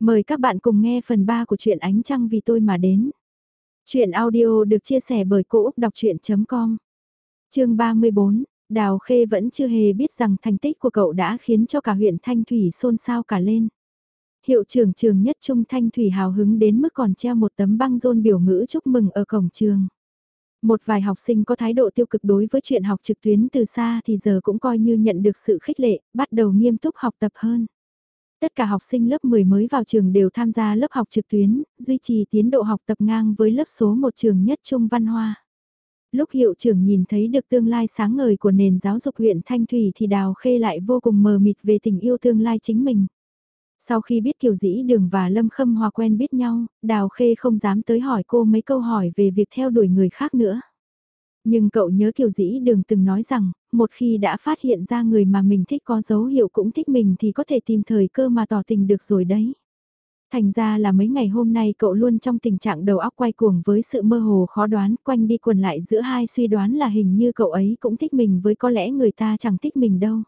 Mời các bạn cùng nghe phần 3 của truyện Ánh Trăng vì tôi mà đến. Chuyện audio được chia sẻ bởi Cô Úc Đọc Chuyện.com Chương 34, Đào Khê vẫn chưa hề biết rằng thành tích của cậu đã khiến cho cả huyện Thanh Thủy xôn xao cả lên. Hiệu trưởng trường nhất Trung Thanh Thủy hào hứng đến mức còn treo một tấm băng rôn biểu ngữ chúc mừng ở cổng trường. Một vài học sinh có thái độ tiêu cực đối với chuyện học trực tuyến từ xa thì giờ cũng coi như nhận được sự khích lệ, bắt đầu nghiêm túc học tập hơn. Tất cả học sinh lớp 10 mới vào trường đều tham gia lớp học trực tuyến, duy trì tiến độ học tập ngang với lớp số một trường nhất trung văn hoa. Lúc hiệu trưởng nhìn thấy được tương lai sáng ngời của nền giáo dục huyện Thanh Thủy thì Đào Khê lại vô cùng mờ mịt về tình yêu tương lai chính mình. Sau khi biết Kiều Dĩ Đường và Lâm Khâm Hòa quen biết nhau, Đào Khê không dám tới hỏi cô mấy câu hỏi về việc theo đuổi người khác nữa. Nhưng cậu nhớ Kiều Dĩ Đường từng nói rằng, một khi đã phát hiện ra người mà mình thích có dấu hiệu cũng thích mình thì có thể tìm thời cơ mà tỏ tình được rồi đấy. Thành ra là mấy ngày hôm nay cậu luôn trong tình trạng đầu óc quay cuồng với sự mơ hồ khó đoán quanh đi quần lại giữa hai suy đoán là hình như cậu ấy cũng thích mình với có lẽ người ta chẳng thích mình đâu.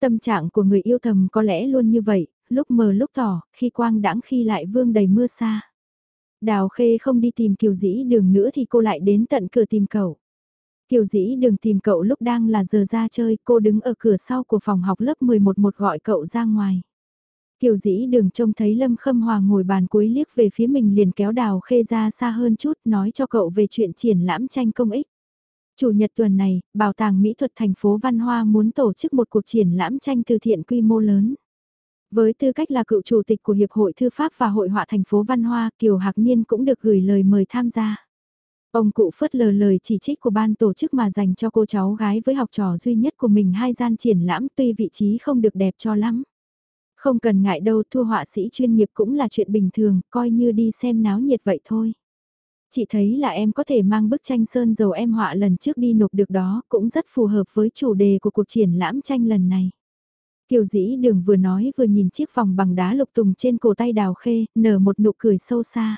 Tâm trạng của người yêu thầm có lẽ luôn như vậy, lúc mờ lúc tỏ, khi quang đãng khi lại vương đầy mưa xa. Đào khê không đi tìm kiều dĩ đường nữa thì cô lại đến tận cửa tìm cậu. Kiều dĩ đường tìm cậu lúc đang là giờ ra chơi, cô đứng ở cửa sau của phòng học lớp 11 một gọi cậu ra ngoài. Kiều dĩ đường trông thấy Lâm Khâm Hòa ngồi bàn cuối liếc về phía mình liền kéo đào khê ra xa hơn chút nói cho cậu về chuyện triển lãm tranh công ích. Chủ nhật tuần này, Bảo tàng Mỹ thuật thành phố Văn Hoa muốn tổ chức một cuộc triển lãm tranh từ thiện quy mô lớn. Với tư cách là cựu chủ tịch của Hiệp hội Thư pháp và Hội họa thành phố Văn Hoa, Kiều Hạc Niên cũng được gửi lời mời tham gia. Ông cụ phớt lờ lời chỉ trích của ban tổ chức mà dành cho cô cháu gái với học trò duy nhất của mình hai gian triển lãm tuy vị trí không được đẹp cho lắm. Không cần ngại đâu thua họa sĩ chuyên nghiệp cũng là chuyện bình thường, coi như đi xem náo nhiệt vậy thôi. Chị thấy là em có thể mang bức tranh sơn dầu em họa lần trước đi nộp được đó, cũng rất phù hợp với chủ đề của cuộc triển lãm tranh lần này. Kiều dĩ đường vừa nói vừa nhìn chiếc vòng bằng đá lục tùng trên cổ tay đào khê, nở một nụ cười sâu xa.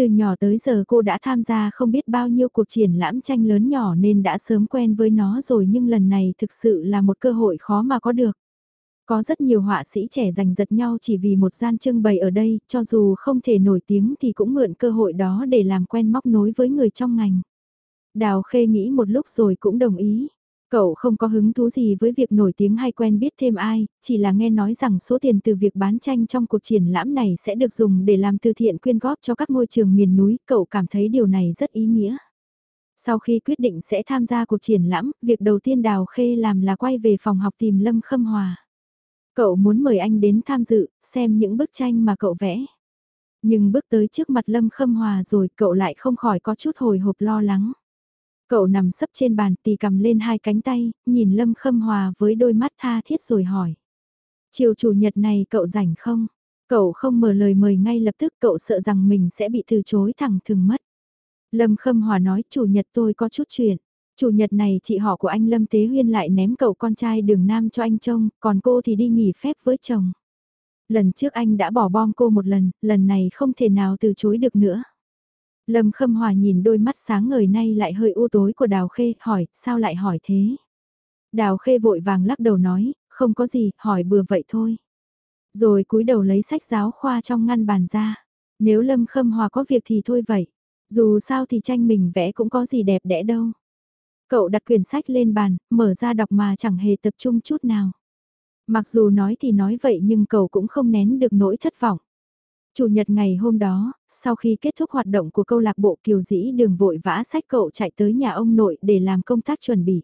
Từ nhỏ tới giờ cô đã tham gia không biết bao nhiêu cuộc triển lãm tranh lớn nhỏ nên đã sớm quen với nó rồi nhưng lần này thực sự là một cơ hội khó mà có được. Có rất nhiều họa sĩ trẻ giành giật nhau chỉ vì một gian trưng bày ở đây, cho dù không thể nổi tiếng thì cũng mượn cơ hội đó để làm quen móc nối với người trong ngành. Đào Khê nghĩ một lúc rồi cũng đồng ý. Cậu không có hứng thú gì với việc nổi tiếng hay quen biết thêm ai, chỉ là nghe nói rằng số tiền từ việc bán tranh trong cuộc triển lãm này sẽ được dùng để làm từ thiện quyên góp cho các ngôi trường miền núi, cậu cảm thấy điều này rất ý nghĩa. Sau khi quyết định sẽ tham gia cuộc triển lãm, việc đầu tiên Đào Khê làm là quay về phòng học tìm Lâm Khâm Hòa. Cậu muốn mời anh đến tham dự, xem những bức tranh mà cậu vẽ. Nhưng bước tới trước mặt Lâm Khâm Hòa rồi cậu lại không khỏi có chút hồi hộp lo lắng. Cậu nằm sấp trên bàn tì cầm lên hai cánh tay, nhìn Lâm Khâm Hòa với đôi mắt tha thiết rồi hỏi. Chiều chủ nhật này cậu rảnh không? Cậu không mở lời mời ngay lập tức cậu sợ rằng mình sẽ bị từ chối thẳng thừng mất. Lâm Khâm Hòa nói chủ nhật tôi có chút chuyện. Chủ nhật này chị họ của anh Lâm Tế Huyên lại ném cậu con trai đường Nam cho anh trông, còn cô thì đi nghỉ phép với chồng. Lần trước anh đã bỏ bom cô một lần, lần này không thể nào từ chối được nữa. Lâm Khâm Hòa nhìn đôi mắt sáng ngời nay lại hơi u tối của Đào Khê, hỏi, sao lại hỏi thế? Đào Khê vội vàng lắc đầu nói, không có gì, hỏi bừa vậy thôi. Rồi cúi đầu lấy sách giáo khoa trong ngăn bàn ra. Nếu Lâm Khâm Hòa có việc thì thôi vậy. Dù sao thì tranh mình vẽ cũng có gì đẹp đẽ đâu. Cậu đặt quyển sách lên bàn, mở ra đọc mà chẳng hề tập trung chút nào. Mặc dù nói thì nói vậy nhưng cậu cũng không nén được nỗi thất vọng. Chủ nhật ngày hôm đó, sau khi kết thúc hoạt động của câu lạc bộ kiều dĩ đường vội vã sách cậu chạy tới nhà ông nội để làm công tác chuẩn bị.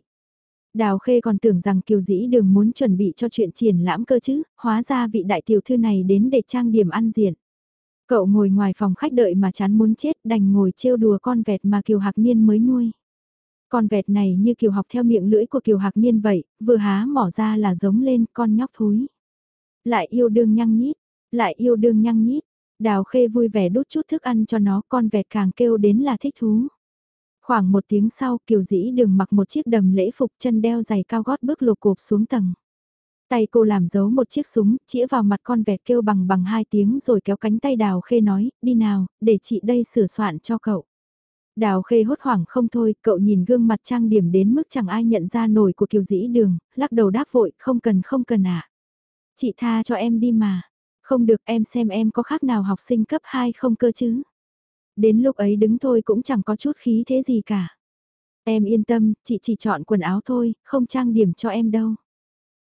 Đào Khê còn tưởng rằng kiều dĩ đường muốn chuẩn bị cho chuyện triển lãm cơ chứ, hóa ra vị đại tiểu thư này đến để trang điểm ăn diện. Cậu ngồi ngoài phòng khách đợi mà chán muốn chết đành ngồi trêu đùa con vẹt mà Kiều Hạc Niên mới nuôi. Con vẹt này như Kiều học theo miệng lưỡi của Kiều Hạc Niên vậy, vừa há mỏ ra là giống lên con nhóc thúi. Lại yêu đương nhăng nhít, lại yêu đương nhăng nhít, Đào khê vui vẻ đút chút thức ăn cho nó con vẹt càng kêu đến là thích thú. Khoảng một tiếng sau kiều dĩ đường mặc một chiếc đầm lễ phục chân đeo giày cao gót bước lột cộp xuống tầng. Tay cô làm giấu một chiếc súng, chĩa vào mặt con vẹt kêu bằng bằng hai tiếng rồi kéo cánh tay đào khê nói, đi nào, để chị đây sửa soạn cho cậu. Đào khê hốt hoảng không thôi, cậu nhìn gương mặt trang điểm đến mức chẳng ai nhận ra nổi của kiều dĩ đường, lắc đầu đáp vội, không cần không cần ạ. À. Chị tha cho em đi mà, không được em xem em có khác nào học sinh cấp 2 không cơ chứ. Đến lúc ấy đứng thôi cũng chẳng có chút khí thế gì cả. Em yên tâm, chị chỉ chọn quần áo thôi, không trang điểm cho em đâu.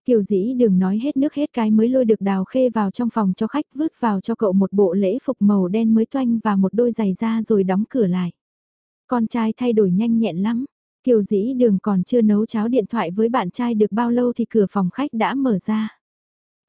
Kiều dĩ đừng nói hết nước hết cái mới lôi được đào khê vào trong phòng cho khách vứt vào cho cậu một bộ lễ phục màu đen mới toanh và một đôi giày da rồi đóng cửa lại. Con trai thay đổi nhanh nhẹn lắm. Kiều dĩ đường còn chưa nấu cháo điện thoại với bạn trai được bao lâu thì cửa phòng khách đã mở ra.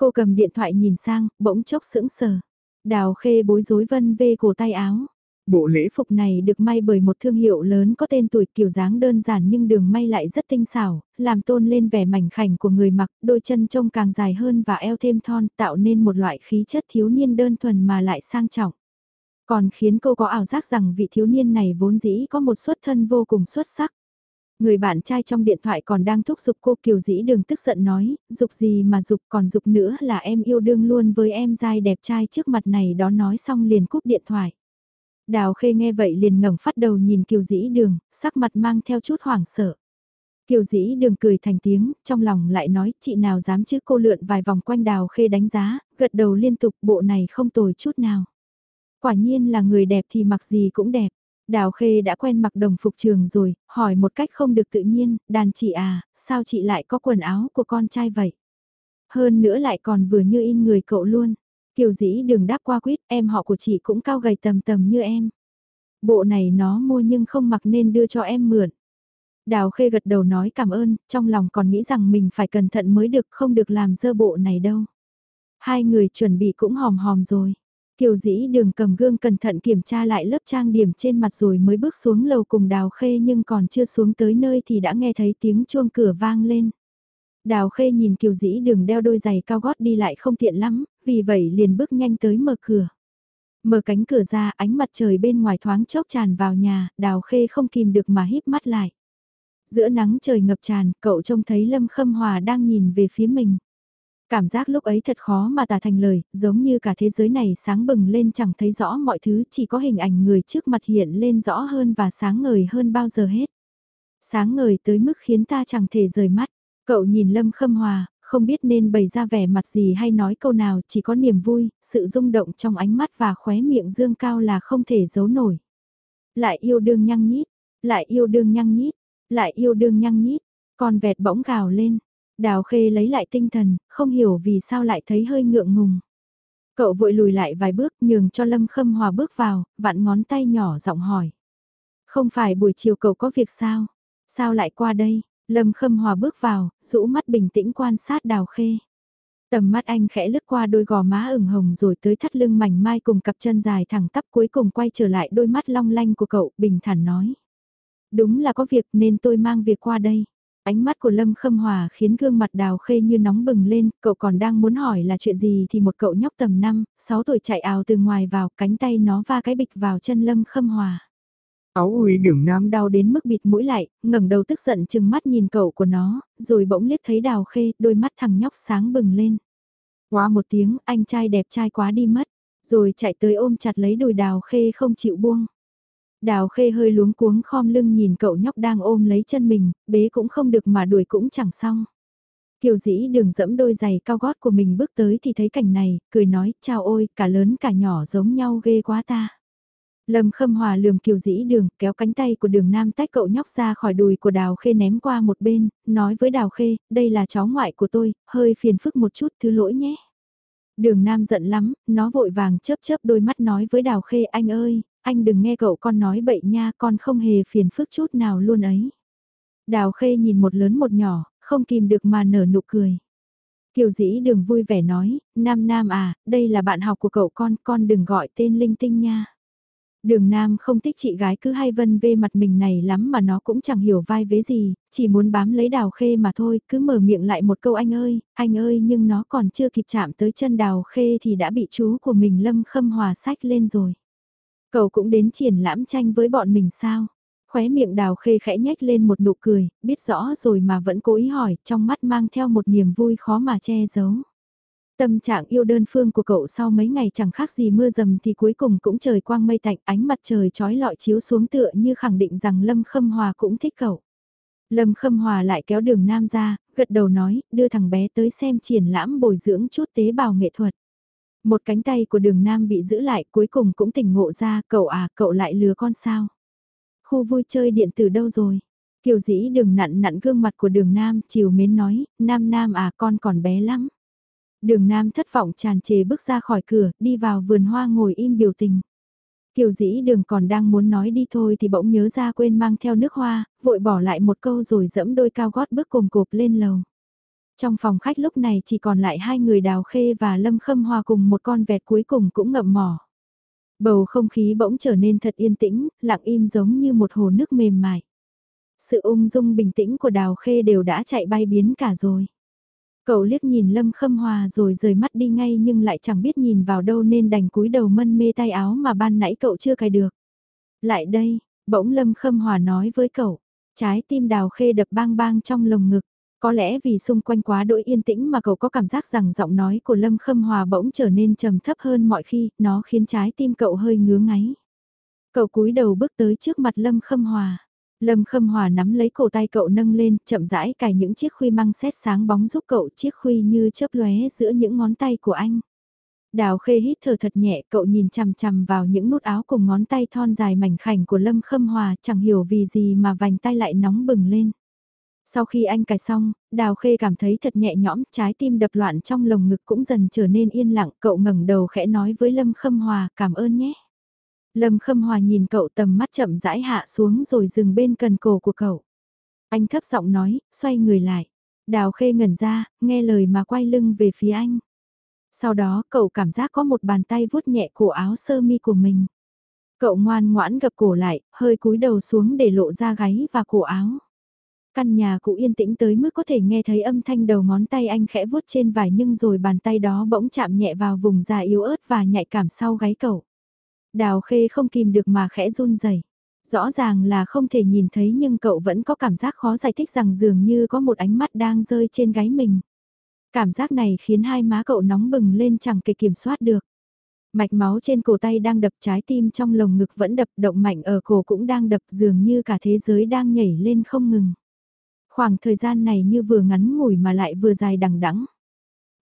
Cô cầm điện thoại nhìn sang, bỗng chốc sững sờ. Đào khê bối rối vân vê cổ tay áo. Bộ lễ phục này được may bởi một thương hiệu lớn có tên tuổi kiểu dáng đơn giản nhưng đường may lại rất tinh xảo, làm tôn lên vẻ mảnh khảnh của người mặc, đôi chân trông càng dài hơn và eo thêm thon tạo nên một loại khí chất thiếu niên đơn thuần mà lại sang trọng. Còn khiến cô có ảo giác rằng vị thiếu niên này vốn dĩ có một xuất thân vô cùng xuất sắc. Người bạn trai trong điện thoại còn đang thúc giục cô kiều dĩ đường tức giận nói, dục gì mà dục còn dục nữa là em yêu đương luôn với em dai đẹp trai trước mặt này đó nói xong liền cúp điện thoại. Đào khê nghe vậy liền ngẩng phát đầu nhìn kiều dĩ đường, sắc mặt mang theo chút hoảng sợ. Kiều dĩ đường cười thành tiếng, trong lòng lại nói chị nào dám chứ cô lượn vài vòng quanh đào khê đánh giá, gật đầu liên tục bộ này không tồi chút nào. Quả nhiên là người đẹp thì mặc gì cũng đẹp. Đào Khê đã quen mặc đồng phục trường rồi, hỏi một cách không được tự nhiên, đàn chị à, sao chị lại có quần áo của con trai vậy? Hơn nữa lại còn vừa như in người cậu luôn. Kiều dĩ đừng đáp qua quýt, em họ của chị cũng cao gầy tầm tầm như em. Bộ này nó mua nhưng không mặc nên đưa cho em mượn. Đào Khê gật đầu nói cảm ơn, trong lòng còn nghĩ rằng mình phải cẩn thận mới được không được làm dơ bộ này đâu. Hai người chuẩn bị cũng hòm hòm rồi. Kiều dĩ đường cầm gương cẩn thận kiểm tra lại lớp trang điểm trên mặt rồi mới bước xuống lầu cùng đào khê nhưng còn chưa xuống tới nơi thì đã nghe thấy tiếng chuông cửa vang lên. Đào khê nhìn kiều dĩ đường đeo đôi giày cao gót đi lại không tiện lắm, vì vậy liền bước nhanh tới mở cửa. Mở cánh cửa ra ánh mặt trời bên ngoài thoáng chốc tràn vào nhà, đào khê không kìm được mà híp mắt lại. Giữa nắng trời ngập tràn, cậu trông thấy Lâm Khâm Hòa đang nhìn về phía mình. Cảm giác lúc ấy thật khó mà tả thành lời, giống như cả thế giới này sáng bừng lên chẳng thấy rõ mọi thứ, chỉ có hình ảnh người trước mặt hiện lên rõ hơn và sáng ngời hơn bao giờ hết. Sáng ngời tới mức khiến ta chẳng thể rời mắt. Cậu nhìn Lâm Khâm Hòa, không biết nên bày ra vẻ mặt gì hay nói câu nào, chỉ có niềm vui, sự rung động trong ánh mắt và khóe miệng dương cao là không thể giấu nổi. Lại yêu đương nhăng nhít, lại yêu đương nhăng nhít, lại yêu đương nhăng nhít, con vẹt bỗng gào lên, Đào khê lấy lại tinh thần, không hiểu vì sao lại thấy hơi ngượng ngùng. Cậu vội lùi lại vài bước nhường cho Lâm Khâm Hòa bước vào, vặn ngón tay nhỏ giọng hỏi. Không phải buổi chiều cậu có việc sao? Sao lại qua đây? Lâm Khâm Hòa bước vào, rũ mắt bình tĩnh quan sát đào khê. Tầm mắt anh khẽ lướt qua đôi gò má ửng hồng rồi tới thắt lưng mảnh mai cùng cặp chân dài thẳng tắp cuối cùng quay trở lại đôi mắt long lanh của cậu, bình thản nói. Đúng là có việc nên tôi mang việc qua đây. Ánh mắt của Lâm Khâm Hòa khiến gương mặt đào khê như nóng bừng lên, cậu còn đang muốn hỏi là chuyện gì thì một cậu nhóc tầm 5, 6 tuổi chạy ào từ ngoài vào, cánh tay nó va cái bịch vào chân Lâm Khâm Hòa. Áo ui đường nam đau đến mức bịt mũi lại, ngẩng đầu tức giận chừng mắt nhìn cậu của nó, rồi bỗng liếc thấy đào khê, đôi mắt thằng nhóc sáng bừng lên. Quá một tiếng, anh trai đẹp trai quá đi mất, rồi chạy tới ôm chặt lấy đùi đào khê không chịu buông. Đào khê hơi luống cuống khom lưng nhìn cậu nhóc đang ôm lấy chân mình, bế cũng không được mà đuổi cũng chẳng xong. Kiều dĩ đường dẫm đôi giày cao gót của mình bước tới thì thấy cảnh này, cười nói, chào ôi, cả lớn cả nhỏ giống nhau ghê quá ta. Lâm khâm hòa lườm kiều dĩ đường, kéo cánh tay của đường nam tách cậu nhóc ra khỏi đùi của đào khê ném qua một bên, nói với đào khê, đây là cháu ngoại của tôi, hơi phiền phức một chút thứ lỗi nhé. Đường nam giận lắm, nó vội vàng chớp chớp đôi mắt nói với đào khê anh ơi, anh đừng nghe cậu con nói bậy nha, con không hề phiền phức chút nào luôn ấy. Đào khê nhìn một lớn một nhỏ, không kìm được mà nở nụ cười. Kiều dĩ đường vui vẻ nói, Nam Nam à, đây là bạn học của cậu con, con đừng gọi tên linh tinh nha. Đường Nam không thích chị gái cứ hay vân vê mặt mình này lắm mà nó cũng chẳng hiểu vai vế gì, chỉ muốn bám lấy đào khê mà thôi, cứ mở miệng lại một câu anh ơi, anh ơi nhưng nó còn chưa kịp chạm tới chân đào khê thì đã bị chú của mình lâm khâm hòa sách lên rồi. Cậu cũng đến triển lãm tranh với bọn mình sao? Khóe miệng đào khê khẽ nhếch lên một nụ cười, biết rõ rồi mà vẫn cố ý hỏi, trong mắt mang theo một niềm vui khó mà che giấu. Tâm trạng yêu đơn phương của cậu sau mấy ngày chẳng khác gì mưa dầm thì cuối cùng cũng trời quang mây tạnh ánh mặt trời trói lọi chiếu xuống tựa như khẳng định rằng Lâm Khâm Hòa cũng thích cậu. Lâm Khâm Hòa lại kéo đường nam ra, gật đầu nói, đưa thằng bé tới xem triển lãm bồi dưỡng chút tế bào nghệ thuật. Một cánh tay của đường nam bị giữ lại cuối cùng cũng tỉnh ngộ ra, cậu à, cậu lại lừa con sao? Khu vui chơi điện tử đâu rồi? Kiều dĩ đường nặn nặn gương mặt của đường nam, chiều mến nói, nam nam à con còn bé lắm. Đường nam thất vọng tràn trề bước ra khỏi cửa, đi vào vườn hoa ngồi im biểu tình. Kiều dĩ đường còn đang muốn nói đi thôi thì bỗng nhớ ra quên mang theo nước hoa, vội bỏ lại một câu rồi dẫm đôi cao gót bước cùng cộp lên lầu. Trong phòng khách lúc này chỉ còn lại hai người đào khê và lâm khâm hoa cùng một con vẹt cuối cùng cũng ngậm mỏ. Bầu không khí bỗng trở nên thật yên tĩnh, lặng im giống như một hồ nước mềm mại. Sự ung dung bình tĩnh của đào khê đều đã chạy bay biến cả rồi. Cậu liếc nhìn Lâm Khâm Hòa rồi rời mắt đi ngay nhưng lại chẳng biết nhìn vào đâu nên đành cúi đầu mân mê tay áo mà ban nãy cậu chưa cài được. Lại đây, bỗng Lâm Khâm Hòa nói với cậu, trái tim đào khê đập bang bang trong lồng ngực. Có lẽ vì xung quanh quá đỗi yên tĩnh mà cậu có cảm giác rằng giọng nói của Lâm Khâm Hòa bỗng trở nên trầm thấp hơn mọi khi, nó khiến trái tim cậu hơi ngứa ngáy. Cậu cúi đầu bước tới trước mặt Lâm Khâm Hòa. Lâm Khâm Hòa nắm lấy cổ tay cậu nâng lên, chậm rãi cài những chiếc khuy măng xét sáng bóng giúp cậu chiếc khuy như chớp lóe giữa những ngón tay của anh. Đào khê hít thở thật nhẹ, cậu nhìn chằm chằm vào những nút áo cùng ngón tay thon dài mảnh khảnh của Lâm Khâm Hòa, chẳng hiểu vì gì mà vành tay lại nóng bừng lên. Sau khi anh cài xong, Đào Khê cảm thấy thật nhẹ nhõm, trái tim đập loạn trong lồng ngực cũng dần trở nên yên lặng, cậu ngẩng đầu khẽ nói với Lâm Khâm Hòa, cảm ơn nhé. Lâm Khâm Hòa nhìn cậu tầm mắt chậm rãi hạ xuống rồi dừng bên cần cổ của cậu. Anh thấp giọng nói, xoay người lại. Đào khê ngẩn ra, nghe lời mà quay lưng về phía anh. Sau đó cậu cảm giác có một bàn tay vuốt nhẹ cổ áo sơ mi của mình. Cậu ngoan ngoãn gập cổ lại, hơi cúi đầu xuống để lộ ra gáy và cổ áo. Căn nhà cụ yên tĩnh tới mức có thể nghe thấy âm thanh đầu ngón tay anh khẽ vuốt trên vải nhưng rồi bàn tay đó bỗng chạm nhẹ vào vùng da yếu ớt và nhạy cảm sau gáy cậu. Đào khê không kìm được mà khẽ run rẩy. Rõ ràng là không thể nhìn thấy nhưng cậu vẫn có cảm giác khó giải thích rằng dường như có một ánh mắt đang rơi trên gáy mình. Cảm giác này khiến hai má cậu nóng bừng lên chẳng kề kiểm soát được. Mạch máu trên cổ tay đang đập, trái tim trong lồng ngực vẫn đập, động mạnh ở cổ cũng đang đập, dường như cả thế giới đang nhảy lên không ngừng. Khoảng thời gian này như vừa ngắn ngủi mà lại vừa dài đằng đẵng.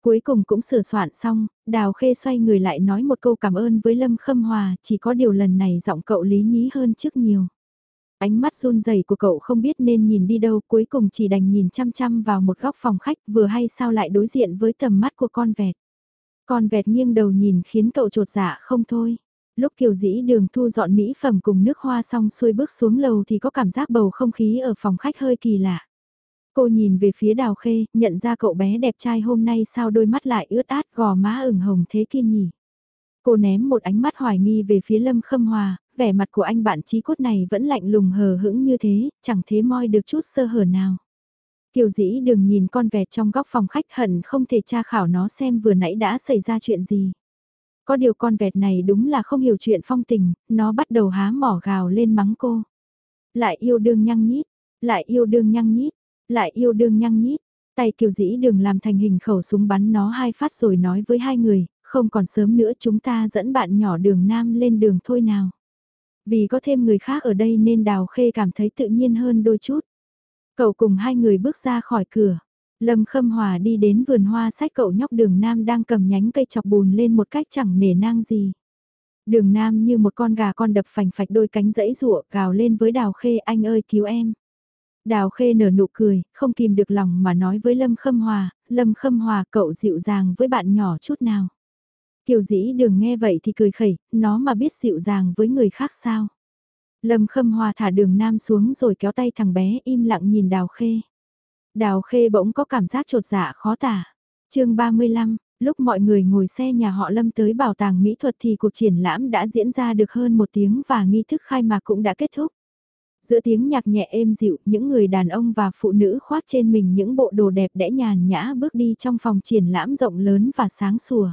Cuối cùng cũng sửa soạn xong, Đào Khê xoay người lại nói một câu cảm ơn với Lâm Khâm Hòa, chỉ có điều lần này giọng cậu lý nhí hơn trước nhiều. Ánh mắt run rẩy của cậu không biết nên nhìn đi đâu cuối cùng chỉ đành nhìn chăm chăm vào một góc phòng khách vừa hay sao lại đối diện với tầm mắt của con vẹt. Con vẹt nghiêng đầu nhìn khiến cậu trột dạ không thôi. Lúc kiều dĩ đường thu dọn mỹ phẩm cùng nước hoa xong xuôi bước xuống lầu thì có cảm giác bầu không khí ở phòng khách hơi kỳ lạ. Cô nhìn về phía đào khê, nhận ra cậu bé đẹp trai hôm nay sao đôi mắt lại ướt át gò má ửng hồng thế kia nhỉ. Cô ném một ánh mắt hoài nghi về phía Lâm Khâm Hòa, vẻ mặt của anh bạn trí cốt này vẫn lạnh lùng hờ hững như thế, chẳng thế moi được chút sơ hở nào. Kiều dĩ đừng nhìn con vẹt trong góc phòng khách hận không thể tra khảo nó xem vừa nãy đã xảy ra chuyện gì. Có điều con vẹt này đúng là không hiểu chuyện phong tình, nó bắt đầu há mỏ gào lên mắng cô. Lại yêu đương nhăng nhít, lại yêu đương nhăng nhít, lại yêu đương nhăng nhít, tay kiều dĩ đường làm thành hình khẩu súng bắn nó hai phát rồi nói với hai người, không còn sớm nữa chúng ta dẫn bạn nhỏ đường nam lên đường thôi nào. Vì có thêm người khác ở đây nên đào khê cảm thấy tự nhiên hơn đôi chút. Cậu cùng hai người bước ra khỏi cửa. Lâm Khâm Hòa đi đến vườn hoa sách cậu nhóc đường nam đang cầm nhánh cây chọc bùn lên một cách chẳng nể nang gì. Đường nam như một con gà con đập phành phạch đôi cánh dẫy rụa gào lên với đào khê anh ơi cứu em. Đào khê nở nụ cười, không kìm được lòng mà nói với Lâm Khâm Hòa, Lâm Khâm Hòa cậu dịu dàng với bạn nhỏ chút nào. Kiều dĩ đường nghe vậy thì cười khẩy, nó mà biết dịu dàng với người khác sao. Lâm Khâm Hòa thả đường nam xuống rồi kéo tay thằng bé im lặng nhìn đào khê. Đào khê bỗng có cảm giác trột dạ khó tả. chương 35, lúc mọi người ngồi xe nhà họ Lâm tới bảo tàng mỹ thuật thì cuộc triển lãm đã diễn ra được hơn một tiếng và nghi thức khai mạc cũng đã kết thúc. Giữa tiếng nhạc nhẹ êm dịu, những người đàn ông và phụ nữ khoác trên mình những bộ đồ đẹp đẽ nhàn nhã bước đi trong phòng triển lãm rộng lớn và sáng sủa.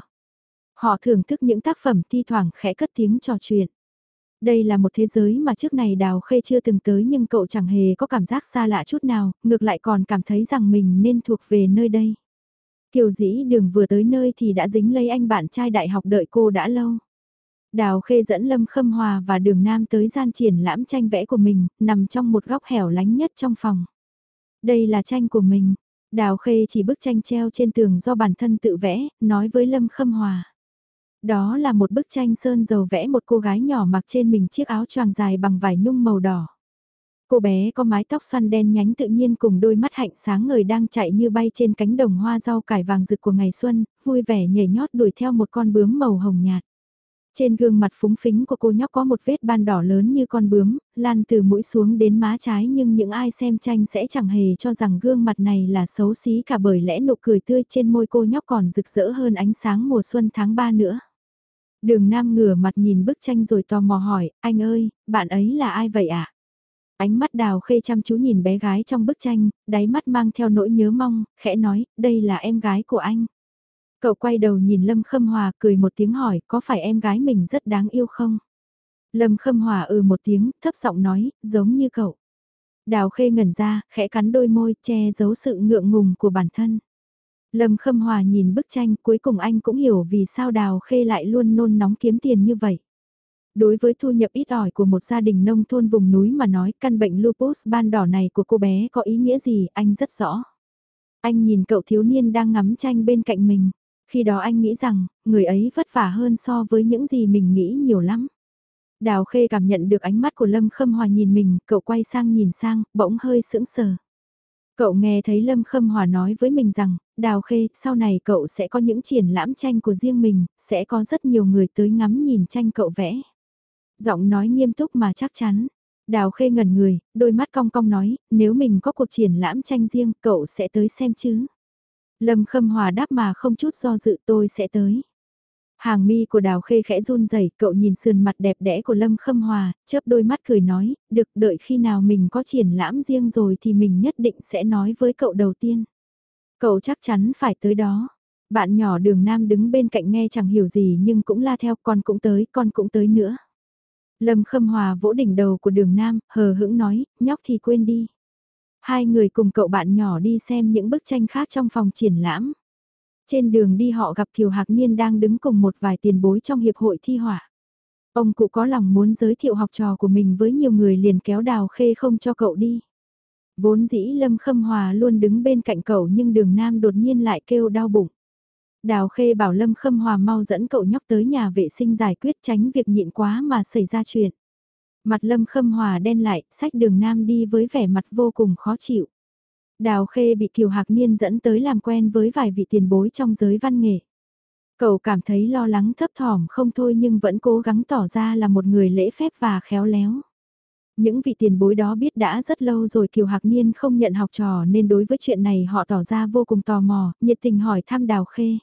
Họ thưởng thức những tác phẩm thi thoảng khẽ cất tiếng trò chuyện. Đây là một thế giới mà trước này Đào Khê chưa từng tới nhưng cậu chẳng hề có cảm giác xa lạ chút nào, ngược lại còn cảm thấy rằng mình nên thuộc về nơi đây. Kiều dĩ đường vừa tới nơi thì đã dính lấy anh bạn trai đại học đợi cô đã lâu. Đào Khê dẫn Lâm Khâm Hòa và Đường Nam tới gian triển lãm tranh vẽ của mình, nằm trong một góc hẻo lánh nhất trong phòng. Đây là tranh của mình. Đào Khê chỉ bức tranh treo trên tường do bản thân tự vẽ, nói với Lâm Khâm Hòa. Đó là một bức tranh sơn dầu vẽ một cô gái nhỏ mặc trên mình chiếc áo choàng dài bằng vải nhung màu đỏ. Cô bé có mái tóc xoăn đen nhánh tự nhiên cùng đôi mắt hạnh sáng ngời đang chạy như bay trên cánh đồng hoa rau cải vàng rực của ngày xuân, vui vẻ nhảy nhót đuổi theo một con bướm màu hồng nhạt. Trên gương mặt phúng phính của cô nhóc có một vết ban đỏ lớn như con bướm, lan từ mũi xuống đến má trái nhưng những ai xem tranh sẽ chẳng hề cho rằng gương mặt này là xấu xí cả bởi lẽ nụ cười tươi trên môi cô nhóc còn rực rỡ hơn ánh sáng mùa xuân tháng 3 nữa. Đường Nam ngửa mặt nhìn bức tranh rồi tò mò hỏi, anh ơi, bạn ấy là ai vậy ạ? À? Ánh mắt đào khê chăm chú nhìn bé gái trong bức tranh, đáy mắt mang theo nỗi nhớ mong, khẽ nói, đây là em gái của anh. Cậu quay đầu nhìn Lâm Khâm Hòa cười một tiếng hỏi, có phải em gái mình rất đáng yêu không? Lâm Khâm Hòa ừ một tiếng, thấp giọng nói, giống như cậu. Đào khê ngẩn ra, khẽ cắn đôi môi, che giấu sự ngượng ngùng của bản thân. Lâm Khâm Hòa nhìn bức tranh, cuối cùng anh cũng hiểu vì sao Đào Khê lại luôn nôn nóng kiếm tiền như vậy. Đối với thu nhập ít ỏi của một gia đình nông thôn vùng núi mà nói căn bệnh lupus ban đỏ này của cô bé có ý nghĩa gì anh rất rõ. Anh nhìn cậu thiếu niên đang ngắm tranh bên cạnh mình. Khi đó anh nghĩ rằng, người ấy vất vả hơn so với những gì mình nghĩ nhiều lắm. Đào Khê cảm nhận được ánh mắt của Lâm Khâm Hòa nhìn mình, cậu quay sang nhìn sang, bỗng hơi sững sờ. Cậu nghe thấy Lâm Khâm Hòa nói với mình rằng, Đào Khê, sau này cậu sẽ có những triển lãm tranh của riêng mình, sẽ có rất nhiều người tới ngắm nhìn tranh cậu vẽ. Giọng nói nghiêm túc mà chắc chắn. Đào Khê ngẩn người, đôi mắt cong cong nói, nếu mình có cuộc triển lãm tranh riêng, cậu sẽ tới xem chứ. Lâm Khâm Hòa đáp mà không chút do dự tôi sẽ tới. Hàng mi của Đào Khê khẽ run rẩy, cậu nhìn sườn mặt đẹp đẽ của Lâm Khâm Hòa, chớp đôi mắt cười nói, được đợi khi nào mình có triển lãm riêng rồi thì mình nhất định sẽ nói với cậu đầu tiên. Cậu chắc chắn phải tới đó. Bạn nhỏ đường Nam đứng bên cạnh nghe chẳng hiểu gì nhưng cũng la theo con cũng tới, con cũng tới nữa. Lâm Khâm Hòa vỗ đỉnh đầu của đường Nam, hờ hững nói, nhóc thì quên đi. Hai người cùng cậu bạn nhỏ đi xem những bức tranh khác trong phòng triển lãm. Trên đường đi họ gặp Kiều Hạc Niên đang đứng cùng một vài tiền bối trong hiệp hội thi họa. Ông cụ có lòng muốn giới thiệu học trò của mình với nhiều người liền kéo đào khê không cho cậu đi. Vốn dĩ Lâm Khâm Hòa luôn đứng bên cạnh cậu nhưng đường Nam đột nhiên lại kêu đau bụng. Đào Khê bảo Lâm Khâm Hòa mau dẫn cậu nhóc tới nhà vệ sinh giải quyết tránh việc nhịn quá mà xảy ra chuyện. Mặt Lâm Khâm Hòa đen lại, sách đường Nam đi với vẻ mặt vô cùng khó chịu. Đào Khê bị Kiều Hạc Niên dẫn tới làm quen với vài vị tiền bối trong giới văn nghệ. Cậu cảm thấy lo lắng thấp thỏm không thôi nhưng vẫn cố gắng tỏ ra là một người lễ phép và khéo léo. Những vị tiền bối đó biết đã rất lâu rồi Kiều Hạc Niên không nhận học trò nên đối với chuyện này họ tỏ ra vô cùng tò mò, nhiệt tình hỏi thăm Đào Khê.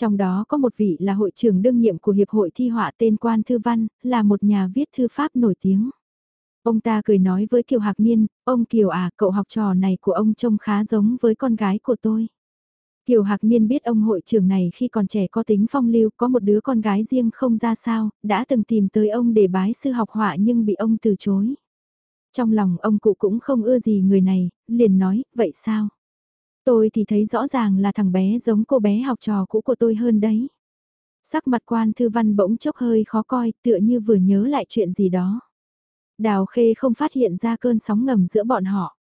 Trong đó có một vị là hội trưởng đương nhiệm của Hiệp hội Thi họa tên Quan Thư Văn, là một nhà viết thư pháp nổi tiếng. Ông ta cười nói với Kiều Hạc Niên, ông Kiều à, cậu học trò này của ông trông khá giống với con gái của tôi. Kiều Hạc Niên biết ông hội trưởng này khi còn trẻ có tính phong lưu, có một đứa con gái riêng không ra sao, đã từng tìm tới ông để bái sư học họa nhưng bị ông từ chối. Trong lòng ông cụ cũng không ưa gì người này, liền nói, vậy sao? Tôi thì thấy rõ ràng là thằng bé giống cô bé học trò cũ của tôi hơn đấy. Sắc mặt quan thư văn bỗng chốc hơi khó coi, tựa như vừa nhớ lại chuyện gì đó. Đào Khê không phát hiện ra cơn sóng ngầm giữa bọn họ.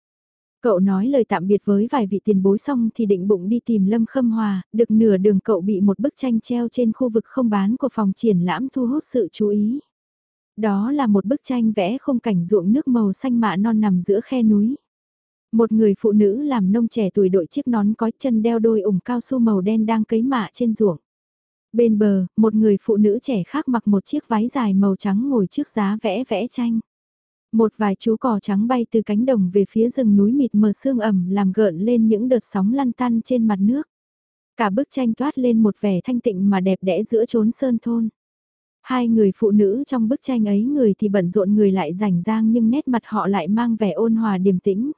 Cậu nói lời tạm biệt với vài vị tiền bối xong thì định bụng đi tìm Lâm Khâm Hòa, được nửa đường cậu bị một bức tranh treo trên khu vực không bán của phòng triển lãm thu hút sự chú ý. Đó là một bức tranh vẽ khung cảnh ruộng nước màu xanh mạ non nằm giữa khe núi. Một người phụ nữ làm nông trẻ tuổi đội chiếc nón có chân đeo đôi ủng cao su màu đen đang cấy mạ trên ruộng. Bên bờ, một người phụ nữ trẻ khác mặc một chiếc váy dài màu trắng ngồi trước giá vẽ vẽ tranh. Một vài chú cò trắng bay từ cánh đồng về phía rừng núi mịt mờ sương ẩm làm gợn lên những đợt sóng lăn tăn trên mặt nước. Cả bức tranh toát lên một vẻ thanh tịnh mà đẹp đẽ giữa chốn sơn thôn. Hai người phụ nữ trong bức tranh ấy người thì bận rộn người lại rảnh rang nhưng nét mặt họ lại mang vẻ ôn hòa điềm tĩnh.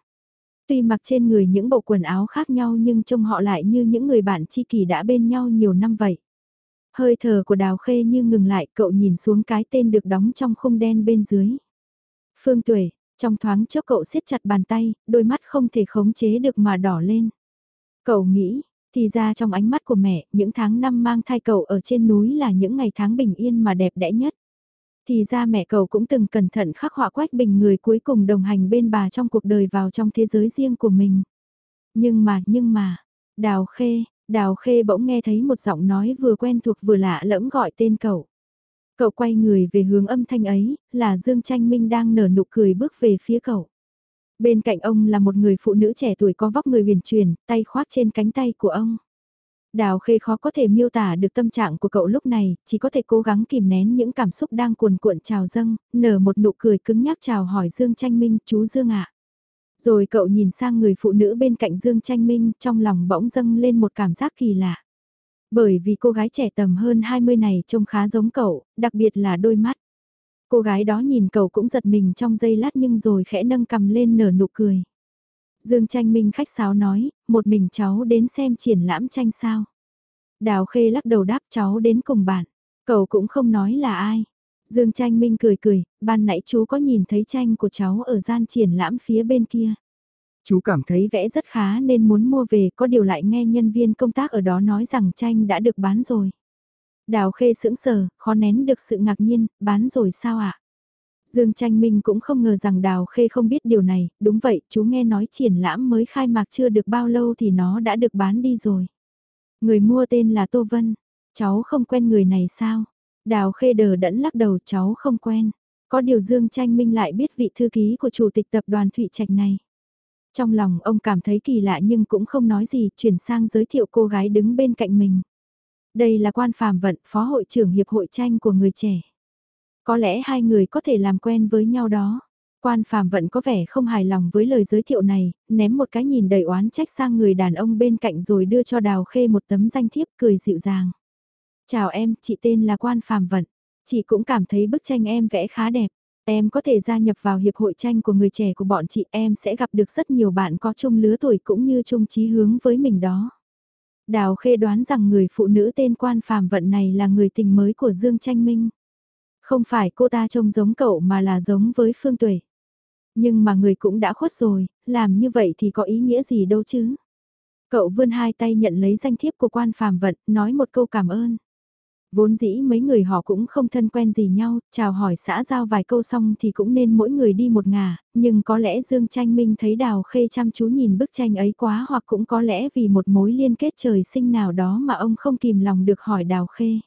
Tuy mặc trên người những bộ quần áo khác nhau nhưng trông họ lại như những người bạn chi kỷ đã bên nhau nhiều năm vậy. Hơi thở của đào khê như ngừng lại cậu nhìn xuống cái tên được đóng trong khung đen bên dưới. Phương Tuệ, trong thoáng chốc cậu siết chặt bàn tay, đôi mắt không thể khống chế được mà đỏ lên. Cậu nghĩ, thì ra trong ánh mắt của mẹ, những tháng năm mang thai cậu ở trên núi là những ngày tháng bình yên mà đẹp đẽ nhất. Thì ra mẹ cậu cũng từng cẩn thận khắc họa quách bình người cuối cùng đồng hành bên bà trong cuộc đời vào trong thế giới riêng của mình. Nhưng mà, nhưng mà, đào khê, Đào Khê bỗng nghe thấy một giọng nói vừa quen thuộc vừa lạ lẫm gọi tên cậu. Cậu quay người về hướng âm thanh ấy, là Dương Tranh Minh đang nở nụ cười bước về phía cậu. Bên cạnh ông là một người phụ nữ trẻ tuổi có vóc người huyền truyền, tay khoác trên cánh tay của ông. Đào Khê khó có thể miêu tả được tâm trạng của cậu lúc này, chỉ có thể cố gắng kìm nén những cảm xúc đang cuồn cuộn trào dâng, nở một nụ cười cứng nhắc chào hỏi Dương Tranh Minh, chú Dương ạ. Rồi cậu nhìn sang người phụ nữ bên cạnh Dương Tranh Minh, trong lòng bỗng dâng lên một cảm giác kỳ lạ. Bởi vì cô gái trẻ tầm hơn 20 này trông khá giống cậu, đặc biệt là đôi mắt. Cô gái đó nhìn cậu cũng giật mình trong giây lát nhưng rồi khẽ nâng cầm lên nở nụ cười. Dương Tranh Minh khách sáo nói, một mình cháu đến xem triển lãm tranh sao. Đào Khê lắc đầu đáp cháu đến cùng bạn. Cậu cũng không nói là ai. Dương Tranh Minh cười cười, ban nãy chú có nhìn thấy tranh của cháu ở gian triển lãm phía bên kia. Chú cảm thấy vẽ rất khá nên muốn mua về có điều lại nghe nhân viên công tác ở đó nói rằng tranh đã được bán rồi. Đào Khê sững sờ, khó nén được sự ngạc nhiên, bán rồi sao ạ? Dương Tranh Minh cũng không ngờ rằng Đào Khê không biết điều này, đúng vậy, chú nghe nói triển lãm mới khai mạc chưa được bao lâu thì nó đã được bán đi rồi. Người mua tên là Tô Vân, cháu không quen người này sao? Đào Khê đờ đẫn lắc đầu cháu không quen. Có điều Dương Tranh Minh lại biết vị thư ký của chủ tịch tập đoàn Thụy Trạch này. Trong lòng ông cảm thấy kỳ lạ nhưng cũng không nói gì, chuyển sang giới thiệu cô gái đứng bên cạnh mình. Đây là quan phàm vận, phó hội trưởng hiệp hội tranh của người trẻ. Có lẽ hai người có thể làm quen với nhau đó. Quan phàm vận có vẻ không hài lòng với lời giới thiệu này, ném một cái nhìn đầy oán trách sang người đàn ông bên cạnh rồi đưa cho Đào Khê một tấm danh thiếp cười dịu dàng. Chào em, chị tên là Quan phàm vận. Chị cũng cảm thấy bức tranh em vẽ khá đẹp. Em có thể gia nhập vào hiệp hội tranh của người trẻ của bọn chị em sẽ gặp được rất nhiều bạn có chung lứa tuổi cũng như chung chí hướng với mình đó. Đào Khê đoán rằng người phụ nữ tên quan phàm vận này là người tình mới của Dương Tranh Minh. Không phải cô ta trông giống cậu mà là giống với Phương Tuệ. Nhưng mà người cũng đã khuất rồi, làm như vậy thì có ý nghĩa gì đâu chứ. Cậu vươn hai tay nhận lấy danh thiếp của quan phàm vận, nói một câu cảm ơn. Vốn dĩ mấy người họ cũng không thân quen gì nhau, chào hỏi xã giao vài câu xong thì cũng nên mỗi người đi một ngả, nhưng có lẽ Dương Tranh Minh thấy Đào Khê chăm chú nhìn bức tranh ấy quá hoặc cũng có lẽ vì một mối liên kết trời sinh nào đó mà ông không kìm lòng được hỏi Đào Khê.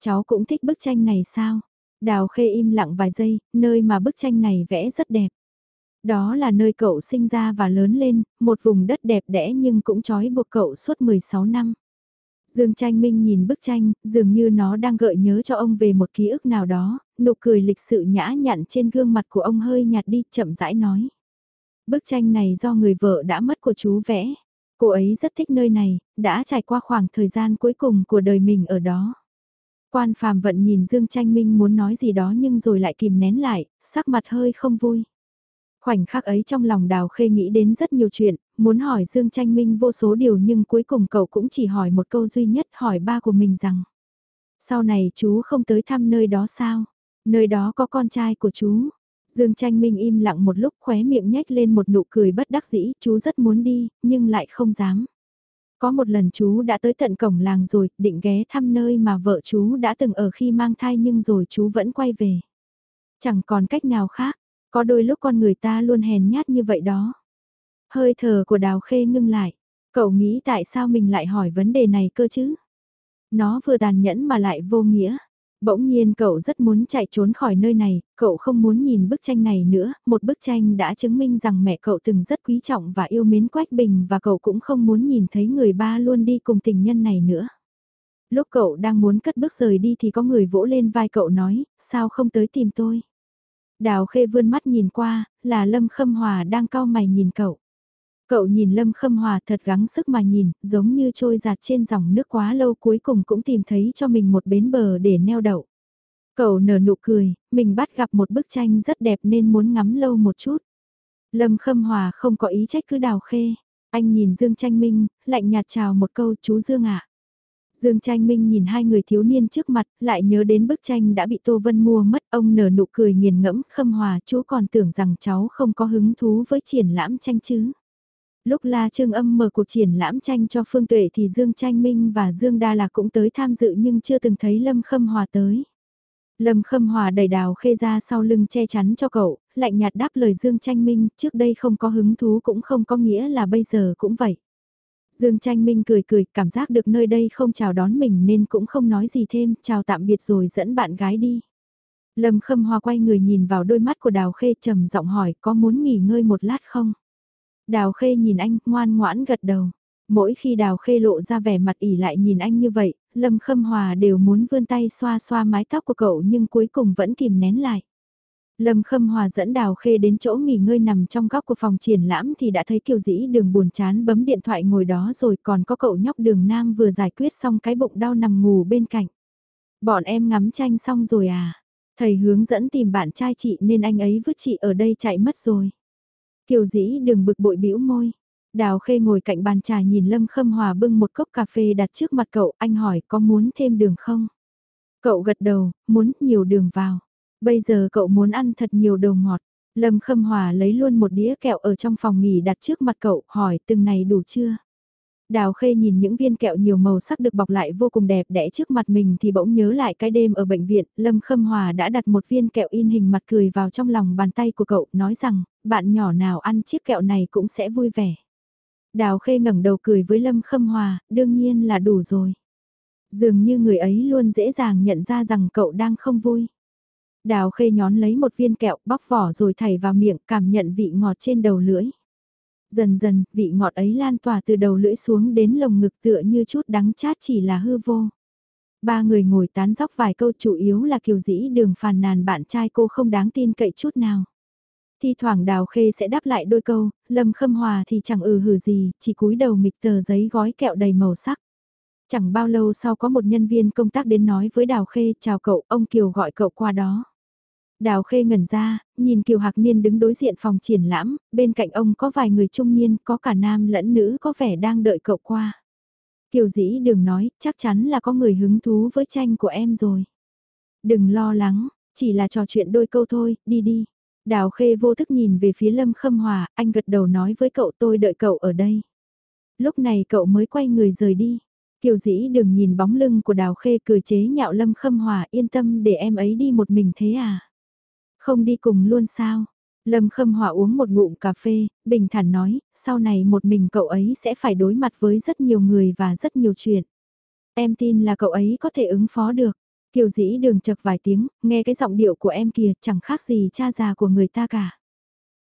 Cháu cũng thích bức tranh này sao? Đào Khê im lặng vài giây, nơi mà bức tranh này vẽ rất đẹp. Đó là nơi cậu sinh ra và lớn lên, một vùng đất đẹp đẽ nhưng cũng trói buộc cậu suốt 16 năm. Dương Tranh Minh nhìn bức tranh, dường như nó đang gợi nhớ cho ông về một ký ức nào đó, nụ cười lịch sự nhã nhặn trên gương mặt của ông hơi nhạt đi, chậm rãi nói. Bức tranh này do người vợ đã mất của chú vẽ. Cô ấy rất thích nơi này, đã trải qua khoảng thời gian cuối cùng của đời mình ở đó. Quan phàm vận nhìn Dương Tranh Minh muốn nói gì đó nhưng rồi lại kìm nén lại, sắc mặt hơi không vui. Khoảnh khắc ấy trong lòng Đào Khê nghĩ đến rất nhiều chuyện, muốn hỏi Dương Tranh Minh vô số điều nhưng cuối cùng cậu cũng chỉ hỏi một câu duy nhất hỏi ba của mình rằng. Sau này chú không tới thăm nơi đó sao? Nơi đó có con trai của chú. Dương Tranh Minh im lặng một lúc khóe miệng nhếch lên một nụ cười bất đắc dĩ, chú rất muốn đi, nhưng lại không dám. Có một lần chú đã tới tận cổng làng rồi, định ghé thăm nơi mà vợ chú đã từng ở khi mang thai nhưng rồi chú vẫn quay về. Chẳng còn cách nào khác, có đôi lúc con người ta luôn hèn nhát như vậy đó. Hơi thở của đào khê ngưng lại. Cậu nghĩ tại sao mình lại hỏi vấn đề này cơ chứ? Nó vừa tàn nhẫn mà lại vô nghĩa. Bỗng nhiên cậu rất muốn chạy trốn khỏi nơi này, cậu không muốn nhìn bức tranh này nữa, một bức tranh đã chứng minh rằng mẹ cậu từng rất quý trọng và yêu mến Quách Bình và cậu cũng không muốn nhìn thấy người ba luôn đi cùng tình nhân này nữa. Lúc cậu đang muốn cất bước rời đi thì có người vỗ lên vai cậu nói, sao không tới tìm tôi? Đào khê vươn mắt nhìn qua, là Lâm Khâm Hòa đang cau mày nhìn cậu. Cậu nhìn Lâm Khâm Hòa thật gắng sức mà nhìn, giống như trôi giạt trên dòng nước quá lâu cuối cùng cũng tìm thấy cho mình một bến bờ để neo đậu. Cậu nở nụ cười, mình bắt gặp một bức tranh rất đẹp nên muốn ngắm lâu một chút. Lâm Khâm Hòa không có ý trách cứ đào khê. Anh nhìn Dương Tranh Minh, lạnh nhạt chào một câu chú Dương ạ. Dương Tranh Minh nhìn hai người thiếu niên trước mặt, lại nhớ đến bức tranh đã bị Tô Vân mua mất, ông nở nụ cười nghiền ngẫm, khâm hòa, chú còn tưởng rằng cháu không có hứng thú với triển lãm tranh chứ. Lúc La Trương Âm mở cuộc triển lãm tranh cho Phương Tuệ thì Dương Tranh Minh và Dương Đa Lạc cũng tới tham dự nhưng chưa từng thấy Lâm Khâm Hòa tới. Lâm Khâm Hòa đẩy đào khê ra sau lưng che chắn cho cậu, lạnh nhạt đáp lời Dương Tranh Minh, trước đây không có hứng thú cũng không có nghĩa là bây giờ cũng vậy. Dương Tranh Minh cười cười, cảm giác được nơi đây không chào đón mình nên cũng không nói gì thêm, chào tạm biệt rồi dẫn bạn gái đi. Lâm Khâm hòa quay người nhìn vào đôi mắt của Đào Khê trầm giọng hỏi có muốn nghỉ ngơi một lát không? Đào Khê nhìn anh, ngoan ngoãn gật đầu. Mỗi khi Đào Khê lộ ra vẻ mặt ỉ lại nhìn anh như vậy, Lâm Khâm Hòa đều muốn vươn tay xoa xoa mái tóc của cậu nhưng cuối cùng vẫn kìm nén lại. Lâm Khâm Hòa dẫn Đào Khê đến chỗ nghỉ ngơi nằm trong góc của phòng triển lãm thì đã thấy Kiều Dĩ đường buồn chán bấm điện thoại ngồi đó rồi còn có cậu nhóc đường nam vừa giải quyết xong cái bụng đau nằm ngủ bên cạnh. Bọn em ngắm tranh xong rồi à? Thầy hướng dẫn tìm bạn trai chị nên anh ấy vứt chị ở đây chạy mất rồi. Kiều Dĩ đường bực bội bĩu môi. Đào Khê ngồi cạnh bàn trà nhìn Lâm Khâm Hòa bưng một cốc cà phê đặt trước mặt cậu, anh hỏi có muốn thêm đường không? Cậu gật đầu, muốn nhiều đường vào. Bây giờ cậu muốn ăn thật nhiều đồ ngọt. Lâm Khâm Hòa lấy luôn một đĩa kẹo ở trong phòng nghỉ đặt trước mặt cậu, hỏi từng này đủ chưa? Đào Khê nhìn những viên kẹo nhiều màu sắc được bọc lại vô cùng đẹp đẽ trước mặt mình thì bỗng nhớ lại cái đêm ở bệnh viện, Lâm Khâm Hòa đã đặt một viên kẹo in hình mặt cười vào trong lòng bàn tay của cậu, nói rằng, bạn nhỏ nào ăn chiếc kẹo này cũng sẽ vui vẻ. Đào Khê ngẩng đầu cười với Lâm Khâm Hòa, đương nhiên là đủ rồi. Dường như người ấy luôn dễ dàng nhận ra rằng cậu đang không vui. Đào Khê nhón lấy một viên kẹo bóc vỏ rồi thảy vào miệng cảm nhận vị ngọt trên đầu lưỡi. Dần dần, vị ngọt ấy lan tỏa từ đầu lưỡi xuống đến lồng ngực tựa như chút đắng chát chỉ là hư vô. Ba người ngồi tán dóc vài câu chủ yếu là kiều dĩ đường phàn nàn bạn trai cô không đáng tin cậy chút nào. Thi thoảng đào khê sẽ đáp lại đôi câu, lâm khâm hòa thì chẳng ừ hử gì, chỉ cúi đầu nghịch tờ giấy gói kẹo đầy màu sắc. Chẳng bao lâu sau có một nhân viên công tác đến nói với Đào Khê chào cậu, ông Kiều gọi cậu qua đó. Đào Khê ngẩn ra, nhìn Kiều Hạc Niên đứng đối diện phòng triển lãm, bên cạnh ông có vài người trung niên, có cả nam lẫn nữ có vẻ đang đợi cậu qua. Kiều dĩ đừng nói, chắc chắn là có người hứng thú với tranh của em rồi. Đừng lo lắng, chỉ là trò chuyện đôi câu thôi, đi đi. Đào Khê vô thức nhìn về phía Lâm Khâm Hòa, anh gật đầu nói với cậu tôi đợi cậu ở đây. Lúc này cậu mới quay người rời đi. Kiều dĩ đừng nhìn bóng lưng của Đào Khê cười chế nhạo Lâm Khâm Hòa yên tâm để em ấy đi một mình thế à. Không đi cùng luôn sao? Lâm Khâm Hòa uống một ngụm cà phê, bình thản nói, sau này một mình cậu ấy sẽ phải đối mặt với rất nhiều người và rất nhiều chuyện. Em tin là cậu ấy có thể ứng phó được. Kiều dĩ đường chật vài tiếng, nghe cái giọng điệu của em kìa chẳng khác gì cha già của người ta cả.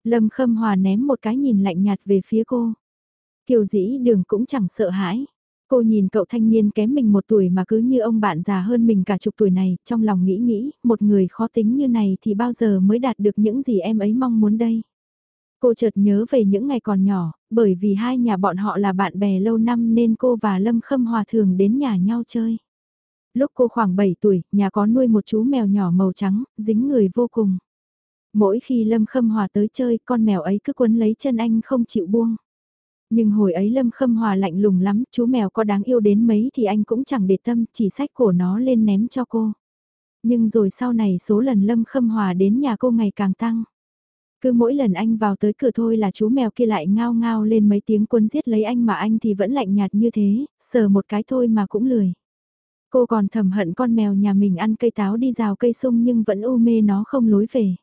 Lâm Khâm Hòa ném một cái nhìn lạnh nhạt về phía cô. Kiều dĩ đường cũng chẳng sợ hãi. Cô nhìn cậu thanh niên kém mình một tuổi mà cứ như ông bạn già hơn mình cả chục tuổi này, trong lòng nghĩ nghĩ, một người khó tính như này thì bao giờ mới đạt được những gì em ấy mong muốn đây. Cô chợt nhớ về những ngày còn nhỏ, bởi vì hai nhà bọn họ là bạn bè lâu năm nên cô và Lâm Khâm Hòa thường đến nhà nhau chơi. Lúc cô khoảng 7 tuổi, nhà có nuôi một chú mèo nhỏ màu trắng, dính người vô cùng. Mỗi khi Lâm Khâm Hòa tới chơi, con mèo ấy cứ quấn lấy chân anh không chịu buông. Nhưng hồi ấy Lâm Khâm Hòa lạnh lùng lắm, chú mèo có đáng yêu đến mấy thì anh cũng chẳng để tâm, chỉ sách cổ nó lên ném cho cô. Nhưng rồi sau này số lần Lâm Khâm Hòa đến nhà cô ngày càng tăng. Cứ mỗi lần anh vào tới cửa thôi là chú mèo kia lại ngao ngao lên mấy tiếng quân giết lấy anh mà anh thì vẫn lạnh nhạt như thế, sờ một cái thôi mà cũng lười. Cô còn thầm hận con mèo nhà mình ăn cây táo đi rào cây sung nhưng vẫn u mê nó không lối về.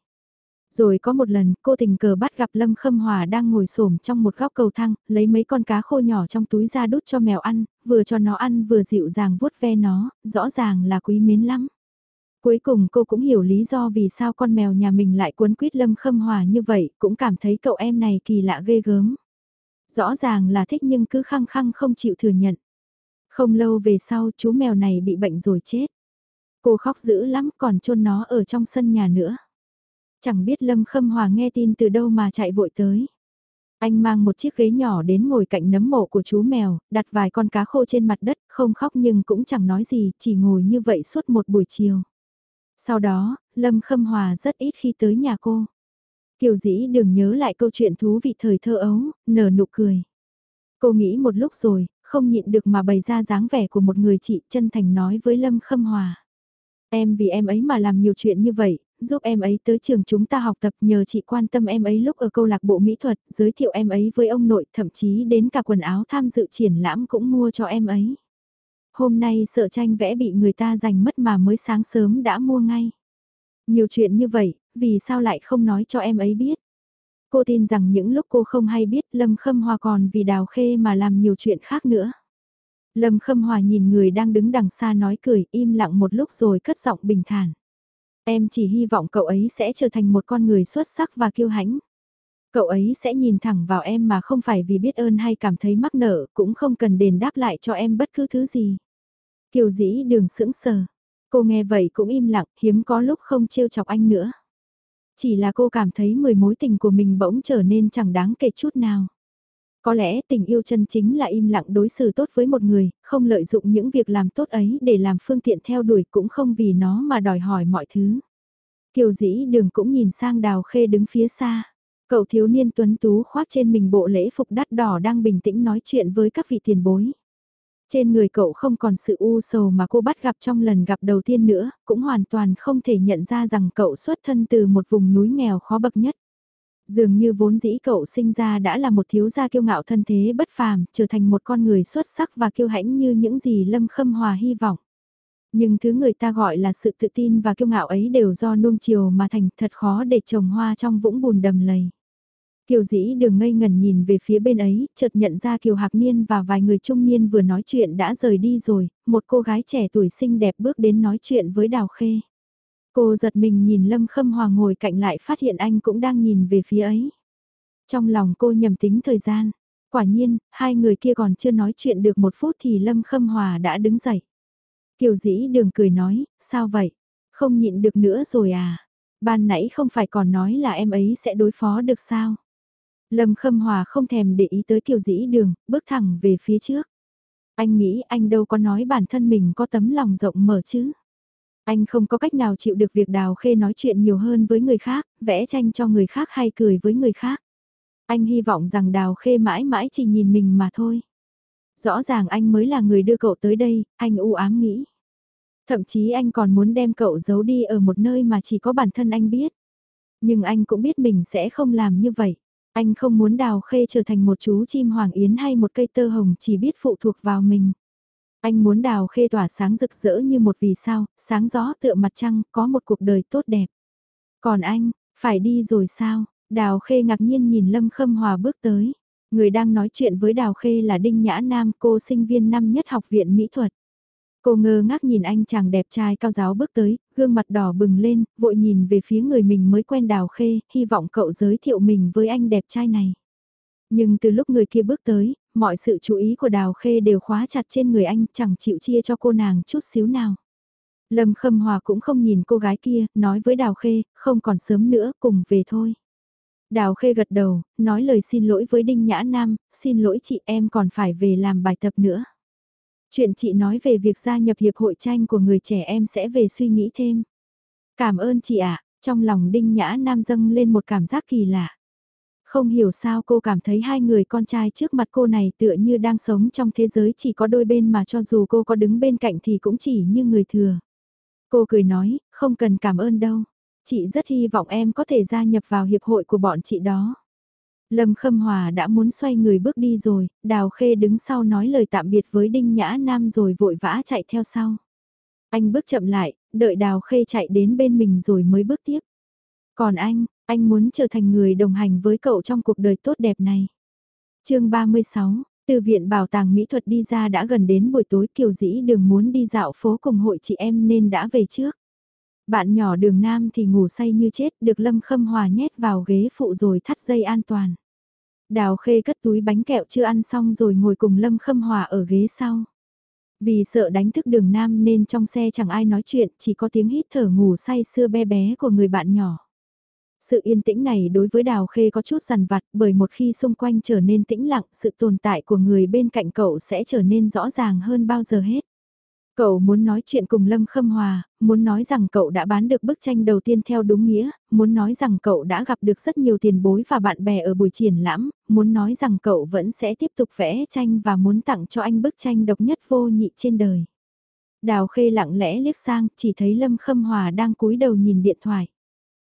Rồi có một lần, cô tình cờ bắt gặp Lâm Khâm Hòa đang ngồi xổm trong một góc cầu thang, lấy mấy con cá khô nhỏ trong túi ra đút cho mèo ăn, vừa cho nó ăn vừa dịu dàng vuốt ve nó, rõ ràng là quý mến lắm. Cuối cùng cô cũng hiểu lý do vì sao con mèo nhà mình lại cuốn quýt Lâm Khâm Hòa như vậy, cũng cảm thấy cậu em này kỳ lạ ghê gớm. Rõ ràng là thích nhưng cứ khăng khăng không chịu thừa nhận. Không lâu về sau chú mèo này bị bệnh rồi chết. Cô khóc dữ lắm còn chôn nó ở trong sân nhà nữa. Chẳng biết Lâm Khâm Hòa nghe tin từ đâu mà chạy vội tới. Anh mang một chiếc ghế nhỏ đến ngồi cạnh nấm mộ của chú mèo, đặt vài con cá khô trên mặt đất, không khóc nhưng cũng chẳng nói gì, chỉ ngồi như vậy suốt một buổi chiều. Sau đó, Lâm Khâm Hòa rất ít khi tới nhà cô. Kiều dĩ đừng nhớ lại câu chuyện thú vị thời thơ ấu, nở nụ cười. Cô nghĩ một lúc rồi, không nhịn được mà bày ra dáng vẻ của một người chị chân thành nói với Lâm Khâm Hòa. Em vì em ấy mà làm nhiều chuyện như vậy, giúp em ấy tới trường chúng ta học tập nhờ chị quan tâm em ấy lúc ở câu lạc bộ mỹ thuật, giới thiệu em ấy với ông nội, thậm chí đến cả quần áo tham dự triển lãm cũng mua cho em ấy. Hôm nay sợ tranh vẽ bị người ta giành mất mà mới sáng sớm đã mua ngay. Nhiều chuyện như vậy, vì sao lại không nói cho em ấy biết? Cô tin rằng những lúc cô không hay biết Lâm Khâm Hòa còn vì Đào Khê mà làm nhiều chuyện khác nữa. Lâm Khâm Hòa nhìn người đang đứng đằng xa nói cười im lặng một lúc rồi cất giọng bình thản. Em chỉ hy vọng cậu ấy sẽ trở thành một con người xuất sắc và kiêu hãnh. Cậu ấy sẽ nhìn thẳng vào em mà không phải vì biết ơn hay cảm thấy mắc nợ, cũng không cần đền đáp lại cho em bất cứ thứ gì. Kiều dĩ đường sững sờ. Cô nghe vậy cũng im lặng, hiếm có lúc không trêu chọc anh nữa. Chỉ là cô cảm thấy mười mối tình của mình bỗng trở nên chẳng đáng kể chút nào. Có lẽ tình yêu chân chính là im lặng đối xử tốt với một người, không lợi dụng những việc làm tốt ấy để làm phương tiện theo đuổi cũng không vì nó mà đòi hỏi mọi thứ. Kiều dĩ đường cũng nhìn sang đào khê đứng phía xa. Cậu thiếu niên tuấn tú khoác trên mình bộ lễ phục đắt đỏ đang bình tĩnh nói chuyện với các vị tiền bối. Trên người cậu không còn sự u sầu mà cô bắt gặp trong lần gặp đầu tiên nữa, cũng hoàn toàn không thể nhận ra rằng cậu xuất thân từ một vùng núi nghèo khó bậc nhất. Dường như vốn dĩ cậu sinh ra đã là một thiếu gia kiêu ngạo thân thế bất phàm, trở thành một con người xuất sắc và kiêu hãnh như những gì Lâm Khâm Hòa hy vọng. Nhưng thứ người ta gọi là sự tự tin và kiêu ngạo ấy đều do nuông chiều mà thành thật khó để trồng hoa trong vũng bùn đầm lầy. Kiều dĩ đường ngây ngần nhìn về phía bên ấy, chợt nhận ra Kiều Hạc Niên và vài người trung niên vừa nói chuyện đã rời đi rồi, một cô gái trẻ tuổi xinh đẹp bước đến nói chuyện với Đào Khê. Cô giật mình nhìn Lâm Khâm Hòa ngồi cạnh lại phát hiện anh cũng đang nhìn về phía ấy. Trong lòng cô nhầm tính thời gian, quả nhiên, hai người kia còn chưa nói chuyện được một phút thì Lâm Khâm Hòa đã đứng dậy. Kiều dĩ đường cười nói, sao vậy? Không nhịn được nữa rồi à? Ban nãy không phải còn nói là em ấy sẽ đối phó được sao? Lâm Khâm Hòa không thèm để ý tới kiều dĩ đường, bước thẳng về phía trước. Anh nghĩ anh đâu có nói bản thân mình có tấm lòng rộng mở chứ. Anh không có cách nào chịu được việc đào khê nói chuyện nhiều hơn với người khác, vẽ tranh cho người khác hay cười với người khác. Anh hy vọng rằng đào khê mãi mãi chỉ nhìn mình mà thôi. Rõ ràng anh mới là người đưa cậu tới đây, anh u ám nghĩ. Thậm chí anh còn muốn đem cậu giấu đi ở một nơi mà chỉ có bản thân anh biết. Nhưng anh cũng biết mình sẽ không làm như vậy. Anh không muốn đào khê trở thành một chú chim hoàng yến hay một cây tơ hồng chỉ biết phụ thuộc vào mình. Anh muốn đào khê tỏa sáng rực rỡ như một vì sao, sáng gió tựa mặt trăng, có một cuộc đời tốt đẹp. Còn anh, phải đi rồi sao? Đào khê ngạc nhiên nhìn Lâm Khâm Hòa bước tới. Người đang nói chuyện với Đào Khê là Đinh Nhã Nam, cô sinh viên năm nhất học viện mỹ thuật. Cô ngơ ngác nhìn anh chàng đẹp trai cao giáo bước tới, gương mặt đỏ bừng lên, vội nhìn về phía người mình mới quen đào khê, hy vọng cậu giới thiệu mình với anh đẹp trai này. Nhưng từ lúc người kia bước tới, mọi sự chú ý của đào khê đều khóa chặt trên người anh, chẳng chịu chia cho cô nàng chút xíu nào. Lâm Khâm Hòa cũng không nhìn cô gái kia, nói với Đào Khê, không còn sớm nữa, cùng về thôi. Đào Khê gật đầu, nói lời xin lỗi với Đinh Nhã Nam, xin lỗi chị em còn phải về làm bài tập nữa. Chuyện chị nói về việc gia nhập hiệp hội tranh của người trẻ em sẽ về suy nghĩ thêm. Cảm ơn chị ạ, trong lòng Đinh Nhã Nam dâng lên một cảm giác kỳ lạ. Không hiểu sao cô cảm thấy hai người con trai trước mặt cô này tựa như đang sống trong thế giới chỉ có đôi bên mà cho dù cô có đứng bên cạnh thì cũng chỉ như người thừa. Cô cười nói, không cần cảm ơn đâu. Chị rất hy vọng em có thể gia nhập vào hiệp hội của bọn chị đó. Lâm Khâm Hòa đã muốn xoay người bước đi rồi, Đào Khê đứng sau nói lời tạm biệt với Đinh Nhã Nam rồi vội vã chạy theo sau. Anh bước chậm lại, đợi Đào Khê chạy đến bên mình rồi mới bước tiếp. Còn anh, anh muốn trở thành người đồng hành với cậu trong cuộc đời tốt đẹp này. chương 36, từ viện bảo tàng mỹ thuật đi ra đã gần đến buổi tối kiều dĩ đường muốn đi dạo phố cùng hội chị em nên đã về trước. Bạn nhỏ đường nam thì ngủ say như chết được Lâm Khâm Hòa nhét vào ghế phụ rồi thắt dây an toàn. Đào khê cất túi bánh kẹo chưa ăn xong rồi ngồi cùng Lâm Khâm Hòa ở ghế sau. Vì sợ đánh thức đường nam nên trong xe chẳng ai nói chuyện, chỉ có tiếng hít thở ngủ say sưa bé bé của người bạn nhỏ. Sự yên tĩnh này đối với Đào Khê có chút rằn vặt bởi một khi xung quanh trở nên tĩnh lặng sự tồn tại của người bên cạnh cậu sẽ trở nên rõ ràng hơn bao giờ hết. Cậu muốn nói chuyện cùng Lâm Khâm Hòa, muốn nói rằng cậu đã bán được bức tranh đầu tiên theo đúng nghĩa, muốn nói rằng cậu đã gặp được rất nhiều tiền bối và bạn bè ở buổi triển lãm, muốn nói rằng cậu vẫn sẽ tiếp tục vẽ tranh và muốn tặng cho anh bức tranh độc nhất vô nhị trên đời. Đào Khê lặng lẽ liếc sang, chỉ thấy Lâm Khâm Hòa đang cúi đầu nhìn điện thoại.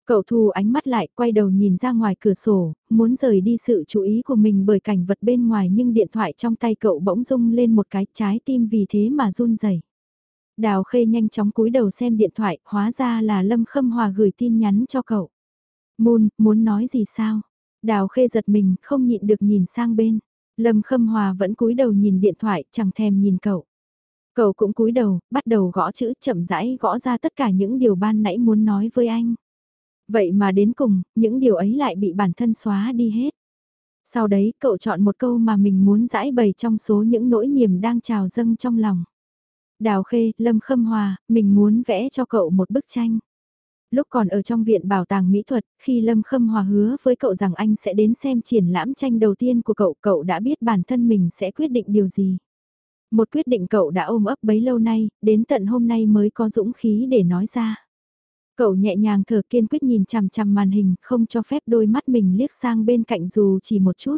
Cậu thu ánh mắt lại, quay đầu nhìn ra ngoài cửa sổ, muốn rời đi sự chú ý của mình bởi cảnh vật bên ngoài nhưng điện thoại trong tay cậu bỗng rung lên một cái trái tim vì thế mà run rẩy. Đào Khê nhanh chóng cúi đầu xem điện thoại, hóa ra là Lâm Khâm Hòa gửi tin nhắn cho cậu. Môn, muốn nói gì sao? Đào khê giật mình, không nhịn được nhìn sang bên. Lâm Khâm Hòa vẫn cúi đầu nhìn điện thoại, chẳng thèm nhìn cậu. Cậu cũng cúi đầu, bắt đầu gõ chữ chậm rãi gõ ra tất cả những điều ban nãy muốn nói với anh. Vậy mà đến cùng, những điều ấy lại bị bản thân xóa đi hết. Sau đấy cậu chọn một câu mà mình muốn giải bày trong số những nỗi niềm đang trào dâng trong lòng. Đào Khê, Lâm Khâm Hòa, mình muốn vẽ cho cậu một bức tranh. Lúc còn ở trong viện bảo tàng mỹ thuật, khi Lâm Khâm Hòa hứa với cậu rằng anh sẽ đến xem triển lãm tranh đầu tiên của cậu, cậu đã biết bản thân mình sẽ quyết định điều gì. Một quyết định cậu đã ôm ấp bấy lâu nay, đến tận hôm nay mới có dũng khí để nói ra. Cậu nhẹ nhàng thở kiên quyết nhìn chằm chằm màn hình, không cho phép đôi mắt mình liếc sang bên cạnh dù chỉ một chút.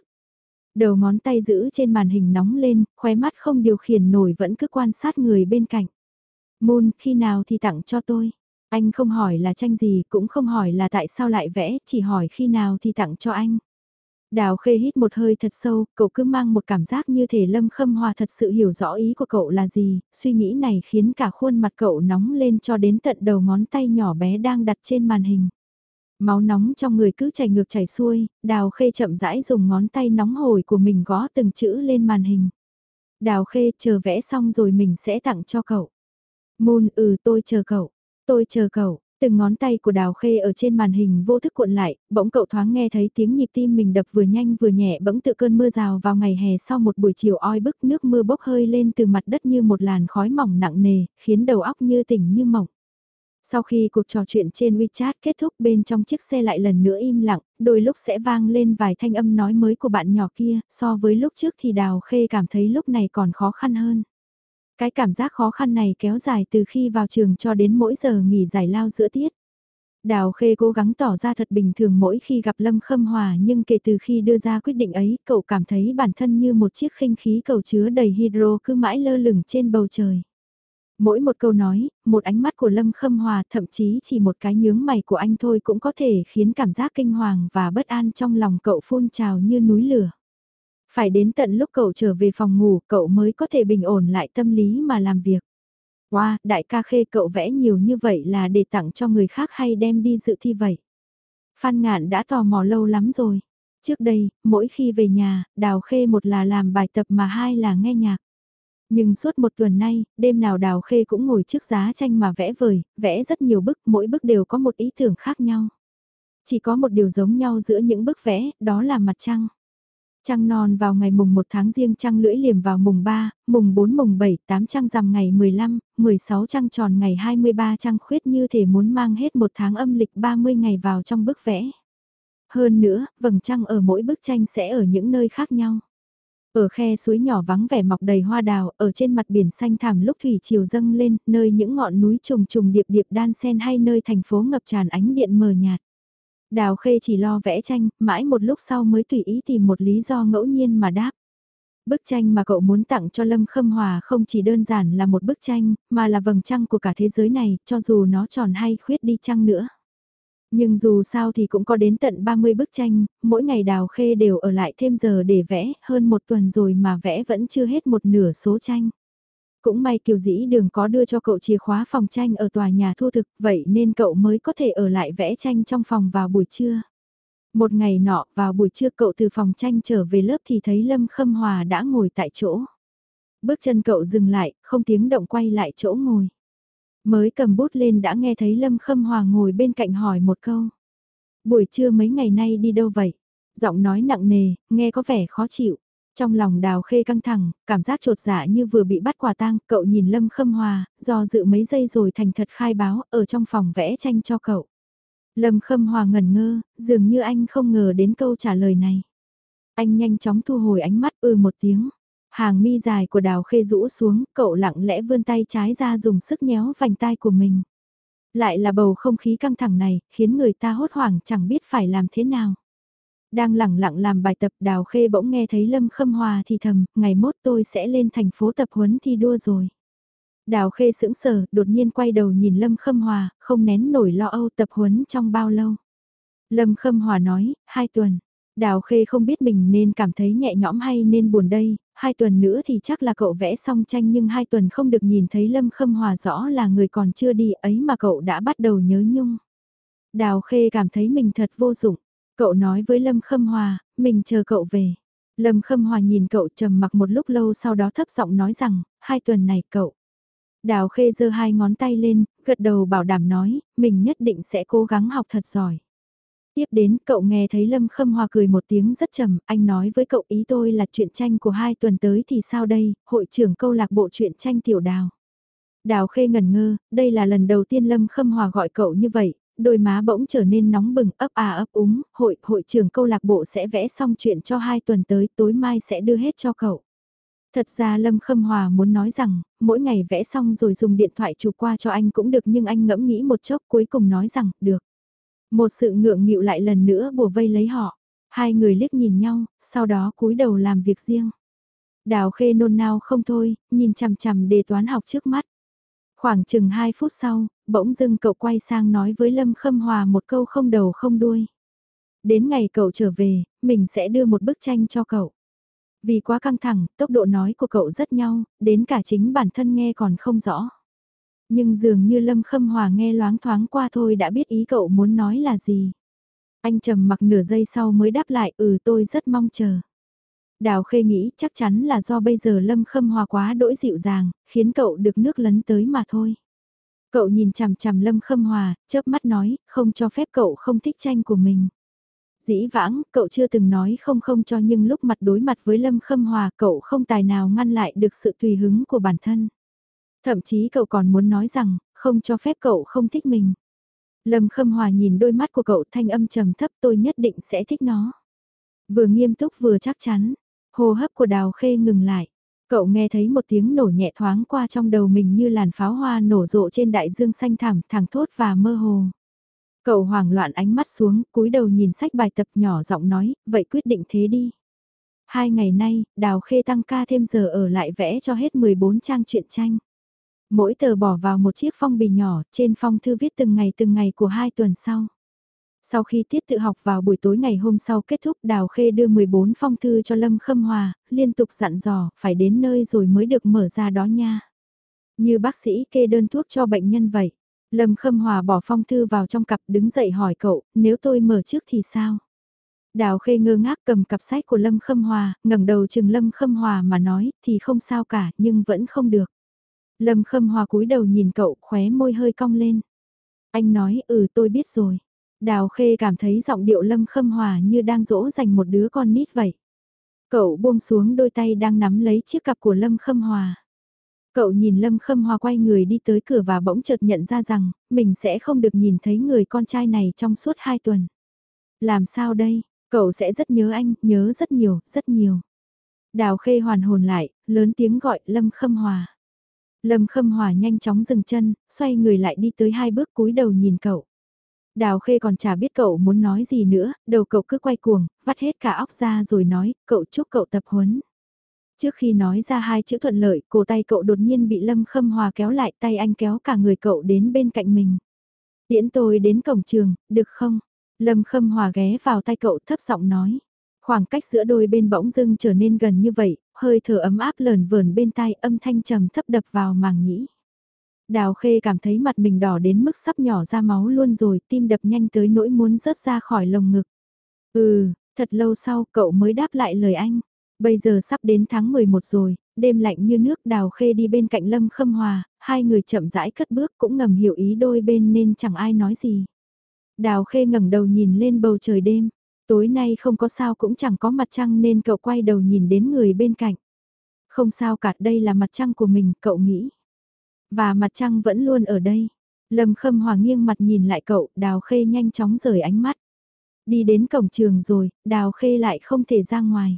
Đầu ngón tay giữ trên màn hình nóng lên, khóe mắt không điều khiển nổi vẫn cứ quan sát người bên cạnh. Moon, khi nào thì tặng cho tôi? Anh không hỏi là tranh gì, cũng không hỏi là tại sao lại vẽ, chỉ hỏi khi nào thì tặng cho anh. Đào khê hít một hơi thật sâu, cậu cứ mang một cảm giác như thể Lâm Khâm Hòa thật sự hiểu rõ ý của cậu là gì, suy nghĩ này khiến cả khuôn mặt cậu nóng lên cho đến tận đầu ngón tay nhỏ bé đang đặt trên màn hình. Máu nóng trong người cứ chảy ngược chảy xuôi, đào khê chậm rãi dùng ngón tay nóng hổi của mình gõ từng chữ lên màn hình. Đào khê chờ vẽ xong rồi mình sẽ tặng cho cậu. Môn ừ tôi chờ cậu, tôi chờ cậu, Từng ngón tay của đào khê ở trên màn hình vô thức cuộn lại, bỗng cậu thoáng nghe thấy tiếng nhịp tim mình đập vừa nhanh vừa nhẹ bỗng tự cơn mưa rào vào ngày hè sau một buổi chiều oi bức nước mưa bốc hơi lên từ mặt đất như một làn khói mỏng nặng nề, khiến đầu óc như tỉnh như mộng. Sau khi cuộc trò chuyện trên WeChat kết thúc bên trong chiếc xe lại lần nữa im lặng, đôi lúc sẽ vang lên vài thanh âm nói mới của bạn nhỏ kia, so với lúc trước thì Đào Khê cảm thấy lúc này còn khó khăn hơn. Cái cảm giác khó khăn này kéo dài từ khi vào trường cho đến mỗi giờ nghỉ giải lao giữa tiết. Đào Khê cố gắng tỏ ra thật bình thường mỗi khi gặp Lâm Khâm Hòa nhưng kể từ khi đưa ra quyết định ấy cậu cảm thấy bản thân như một chiếc khinh khí cầu chứa đầy hydro cứ mãi lơ lửng trên bầu trời. Mỗi một câu nói, một ánh mắt của Lâm Khâm Hòa thậm chí chỉ một cái nhướng mày của anh thôi cũng có thể khiến cảm giác kinh hoàng và bất an trong lòng cậu phun trào như núi lửa. Phải đến tận lúc cậu trở về phòng ngủ cậu mới có thể bình ổn lại tâm lý mà làm việc. Wow, đại ca khê cậu vẽ nhiều như vậy là để tặng cho người khác hay đem đi dự thi vậy? Phan Ngạn đã tò mò lâu lắm rồi. Trước đây, mỗi khi về nhà, Đào Khê một là làm bài tập mà hai là nghe nhạc. Nhưng suốt một tuần nay, đêm nào Đào Khê cũng ngồi trước giá tranh mà vẽ vời, vẽ rất nhiều bức, mỗi bức đều có một ý tưởng khác nhau. Chỉ có một điều giống nhau giữa những bức vẽ, đó là mặt trăng. Trăng non vào ngày mùng 1 tháng riêng trăng lưỡi liềm vào mùng 3, mùng 4 mùng 7, 8 trăng rằm ngày 15, 16 trăng tròn ngày 23 trăng khuyết như thể muốn mang hết một tháng âm lịch 30 ngày vào trong bức vẽ. Hơn nữa, vầng trăng ở mỗi bức tranh sẽ ở những nơi khác nhau. Ở khe suối nhỏ vắng vẻ mọc đầy hoa đào, ở trên mặt biển xanh thảm lúc thủy chiều dâng lên, nơi những ngọn núi trùng trùng điệp điệp đan sen hay nơi thành phố ngập tràn ánh điện mờ nhạt. Đào Khê chỉ lo vẽ tranh, mãi một lúc sau mới tùy ý tìm một lý do ngẫu nhiên mà đáp. Bức tranh mà cậu muốn tặng cho Lâm Khâm Hòa không chỉ đơn giản là một bức tranh, mà là vầng trăng của cả thế giới này, cho dù nó tròn hay khuyết đi chăng nữa. Nhưng dù sao thì cũng có đến tận 30 bức tranh, mỗi ngày Đào Khê đều ở lại thêm giờ để vẽ, hơn một tuần rồi mà vẽ vẫn chưa hết một nửa số tranh. Cũng may Kiều Dĩ Đường có đưa cho cậu chìa khóa phòng tranh ở tòa nhà thu thực, vậy nên cậu mới có thể ở lại vẽ tranh trong phòng vào buổi trưa. Một ngày nọ, vào buổi trưa cậu từ phòng tranh trở về lớp thì thấy Lâm Khâm Hòa đã ngồi tại chỗ. Bước chân cậu dừng lại, không tiếng động quay lại chỗ ngồi. Mới cầm bút lên đã nghe thấy Lâm Khâm Hòa ngồi bên cạnh hỏi một câu. Buổi trưa mấy ngày nay đi đâu vậy? Giọng nói nặng nề, nghe có vẻ khó chịu. Trong lòng đào khê căng thẳng, cảm giác trột dạ như vừa bị bắt quả tang, cậu nhìn Lâm Khâm Hòa, do dự mấy giây rồi thành thật khai báo, ở trong phòng vẽ tranh cho cậu. Lâm Khâm Hòa ngẩn ngơ, dường như anh không ngờ đến câu trả lời này. Anh nhanh chóng thu hồi ánh mắt ư ừ một tiếng. Hàng mi dài của đào khê rũ xuống, cậu lặng lẽ vươn tay trái ra dùng sức nhéo vành tai của mình. Lại là bầu không khí căng thẳng này, khiến người ta hốt hoảng chẳng biết phải làm thế nào. Đang lẳng lặng làm bài tập đào khê bỗng nghe thấy Lâm Khâm Hòa thì thầm, ngày mốt tôi sẽ lên thành phố tập huấn thi đua rồi. Đào khê sững sờ, đột nhiên quay đầu nhìn Lâm Khâm Hòa, không nén nổi lo âu tập huấn trong bao lâu. Lâm Khâm Hòa nói, hai tuần. Đào khê không biết mình nên cảm thấy nhẹ nhõm hay nên buồn đây, hai tuần nữa thì chắc là cậu vẽ xong tranh nhưng hai tuần không được nhìn thấy Lâm Khâm Hòa rõ là người còn chưa đi ấy mà cậu đã bắt đầu nhớ nhung. Đào khê cảm thấy mình thật vô dụng. Cậu nói với Lâm Khâm Hòa, mình chờ cậu về. Lâm Khâm Hòa nhìn cậu trầm mặc một lúc lâu sau đó thấp giọng nói rằng, hai tuần này cậu. Đào Khê giơ hai ngón tay lên, gật đầu bảo đảm nói, mình nhất định sẽ cố gắng học thật giỏi. Tiếp đến, cậu nghe thấy Lâm Khâm Hòa cười một tiếng rất trầm, anh nói với cậu ý tôi là chuyện tranh của hai tuần tới thì sao đây, hội trưởng câu lạc bộ chuyện tranh tiểu đào. Đào Khê ngẩn ngơ, đây là lần đầu tiên Lâm Khâm Hòa gọi cậu như vậy, đôi má bỗng trở nên nóng bừng ấp à ấp úng, hội, hội trưởng câu lạc bộ sẽ vẽ xong chuyện cho hai tuần tới, tối mai sẽ đưa hết cho cậu. Thật ra Lâm Khâm Hòa muốn nói rằng, mỗi ngày vẽ xong rồi dùng điện thoại chụp qua cho anh cũng được nhưng anh ngẫm nghĩ một chốc cuối cùng nói rằng, được. Một sự ngượng nghịu lại lần nữa bùa vây lấy họ. Hai người liếc nhìn nhau, sau đó cúi đầu làm việc riêng. Đào khê nôn nao không thôi, nhìn chằm chằm đề toán học trước mắt. Khoảng chừng 2 phút sau, bỗng dưng cậu quay sang nói với Lâm Khâm Hòa một câu không đầu không đuôi. Đến ngày cậu trở về, mình sẽ đưa một bức tranh cho cậu. Vì quá căng thẳng, tốc độ nói của cậu rất nhau, đến cả chính bản thân nghe còn không rõ. Nhưng dường như Lâm Khâm Hòa nghe loáng thoáng qua thôi đã biết ý cậu muốn nói là gì. Anh trầm mặc nửa giây sau mới đáp lại ừ tôi rất mong chờ. Đào Khê nghĩ chắc chắn là do bây giờ Lâm Khâm Hòa quá đỗi dịu dàng, khiến cậu được nước lấn tới mà thôi. Cậu nhìn chằm chằm Lâm Khâm Hòa, chớp mắt nói, không cho phép cậu không thích tranh của mình. Dĩ vãng, cậu chưa từng nói không không cho nhưng lúc mặt đối mặt với Lâm Khâm Hòa cậu không tài nào ngăn lại được sự tùy hứng của bản thân. Thậm chí cậu còn muốn nói rằng, không cho phép cậu không thích mình. Lâm Khâm Hòa nhìn đôi mắt của cậu thanh âm trầm thấp tôi nhất định sẽ thích nó. Vừa nghiêm túc vừa chắc chắn, hô hấp của đào khê ngừng lại. Cậu nghe thấy một tiếng nổ nhẹ thoáng qua trong đầu mình như làn pháo hoa nổ rộ trên đại dương xanh thẳm, thẳng thốt và mơ hồ. Cậu hoảng loạn ánh mắt xuống, cúi đầu nhìn sách bài tập nhỏ giọng nói, vậy quyết định thế đi. Hai ngày nay, Đào Khê tăng ca thêm giờ ở lại vẽ cho hết 14 trang truyện tranh. Mỗi tờ bỏ vào một chiếc phong bì nhỏ, trên phong thư viết từng ngày từng ngày của hai tuần sau. Sau khi tiết tự học vào buổi tối ngày hôm sau kết thúc Đào Khê đưa 14 phong thư cho Lâm Khâm Hòa, liên tục dặn dò, phải đến nơi rồi mới được mở ra đó nha. Như bác sĩ kê đơn thuốc cho bệnh nhân vậy. Lâm Khâm Hòa bỏ phong thư vào trong cặp đứng dậy hỏi cậu, nếu tôi mở trước thì sao? Đào Khê ngơ ngác cầm cặp sách của Lâm Khâm Hòa, ngẩng đầu chừng Lâm Khâm Hòa mà nói, thì không sao cả, nhưng vẫn không được. Lâm Khâm Hòa cúi đầu nhìn cậu, khóe môi hơi cong lên. Anh nói, ừ tôi biết rồi. Đào Khê cảm thấy giọng điệu Lâm Khâm Hòa như đang dỗ dành một đứa con nít vậy. Cậu buông xuống đôi tay đang nắm lấy chiếc cặp của Lâm Khâm Hòa. Cậu nhìn Lâm Khâm Hòa quay người đi tới cửa và bỗng chợt nhận ra rằng, mình sẽ không được nhìn thấy người con trai này trong suốt hai tuần. Làm sao đây? Cậu sẽ rất nhớ anh, nhớ rất nhiều, rất nhiều. Đào Khê hoàn hồn lại, lớn tiếng gọi Lâm Khâm Hòa. Lâm Khâm Hòa nhanh chóng dừng chân, xoay người lại đi tới hai bước cúi đầu nhìn cậu. Đào Khê còn chả biết cậu muốn nói gì nữa, đầu cậu cứ quay cuồng, vắt hết cả óc ra rồi nói, cậu chúc cậu tập huấn. Trước khi nói ra hai chữ thuận lợi, cổ tay cậu đột nhiên bị Lâm Khâm Hòa kéo lại tay anh kéo cả người cậu đến bên cạnh mình. Tiễn tôi đến cổng trường, được không? Lâm Khâm Hòa ghé vào tay cậu thấp giọng nói. Khoảng cách giữa đôi bên bỗng dưng trở nên gần như vậy, hơi thở ấm áp lờn vờn bên tai âm thanh trầm thấp đập vào màng nhĩ. Đào Khê cảm thấy mặt mình đỏ đến mức sắp nhỏ ra máu luôn rồi, tim đập nhanh tới nỗi muốn rớt ra khỏi lồng ngực. Ừ, thật lâu sau cậu mới đáp lại lời anh. Bây giờ sắp đến tháng 11 rồi, đêm lạnh như nước Đào Khê đi bên cạnh Lâm Khâm Hòa, hai người chậm rãi cất bước cũng ngầm hiểu ý đôi bên nên chẳng ai nói gì. Đào Khê ngẩng đầu nhìn lên bầu trời đêm, tối nay không có sao cũng chẳng có mặt trăng nên cậu quay đầu nhìn đến người bên cạnh. Không sao cả đây là mặt trăng của mình, cậu nghĩ. Và mặt trăng vẫn luôn ở đây. Lâm Khâm Hòa nghiêng mặt nhìn lại cậu, Đào Khê nhanh chóng rời ánh mắt. Đi đến cổng trường rồi, Đào Khê lại không thể ra ngoài.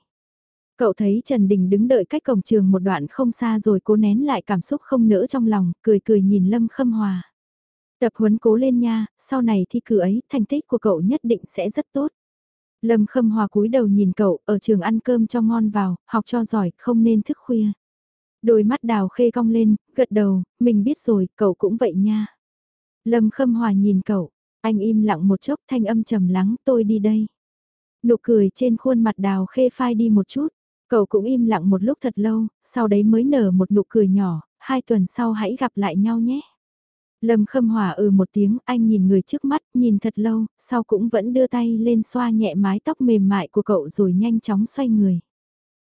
Cậu thấy Trần Đình đứng đợi cách cổng trường một đoạn không xa rồi cố nén lại cảm xúc không nỡ trong lòng, cười cười nhìn Lâm Khâm Hòa. Tập huấn cố lên nha, sau này thi cử ấy, thành tích của cậu nhất định sẽ rất tốt. Lâm Khâm Hòa cúi đầu nhìn cậu, ở trường ăn cơm cho ngon vào, học cho giỏi, không nên thức khuya. Đôi mắt đào khê cong lên, gật đầu, mình biết rồi, cậu cũng vậy nha. Lâm Khâm Hòa nhìn cậu, anh im lặng một chốc thanh âm trầm lắng, tôi đi đây. Nụ cười trên khuôn mặt đào khê phai đi một chút, cậu cũng im lặng một lúc thật lâu, sau đấy mới nở một nụ cười nhỏ, hai tuần sau hãy gặp lại nhau nhé. Lâm Khâm Hòa ừ một tiếng, anh nhìn người trước mắt, nhìn thật lâu, sau cũng vẫn đưa tay lên xoa nhẹ mái tóc mềm mại của cậu rồi nhanh chóng xoay người.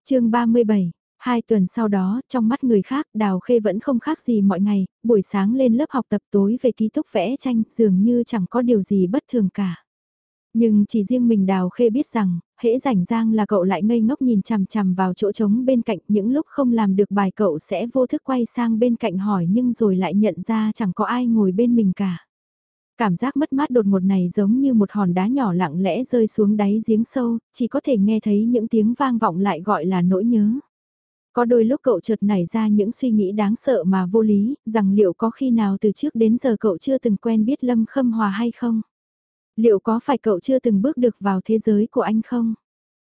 chương 37, hai tuần sau đó, trong mắt người khác, Đào Khê vẫn không khác gì mọi ngày, buổi sáng lên lớp học tập tối về ký túc vẽ tranh, dường như chẳng có điều gì bất thường cả. Nhưng chỉ riêng mình Đào Khê biết rằng, hễ rảnh rang là cậu lại ngây ngốc nhìn chằm chằm vào chỗ trống bên cạnh những lúc không làm được bài cậu sẽ vô thức quay sang bên cạnh hỏi nhưng rồi lại nhận ra chẳng có ai ngồi bên mình cả. Cảm giác mất mát đột ngột này giống như một hòn đá nhỏ lặng lẽ rơi xuống đáy giếng sâu, chỉ có thể nghe thấy những tiếng vang vọng lại gọi là nỗi nhớ. Có đôi lúc cậu chợt nảy ra những suy nghĩ đáng sợ mà vô lý, rằng liệu có khi nào từ trước đến giờ cậu chưa từng quen biết Lâm Khâm Hòa hay không? Liệu có phải cậu chưa từng bước được vào thế giới của anh không?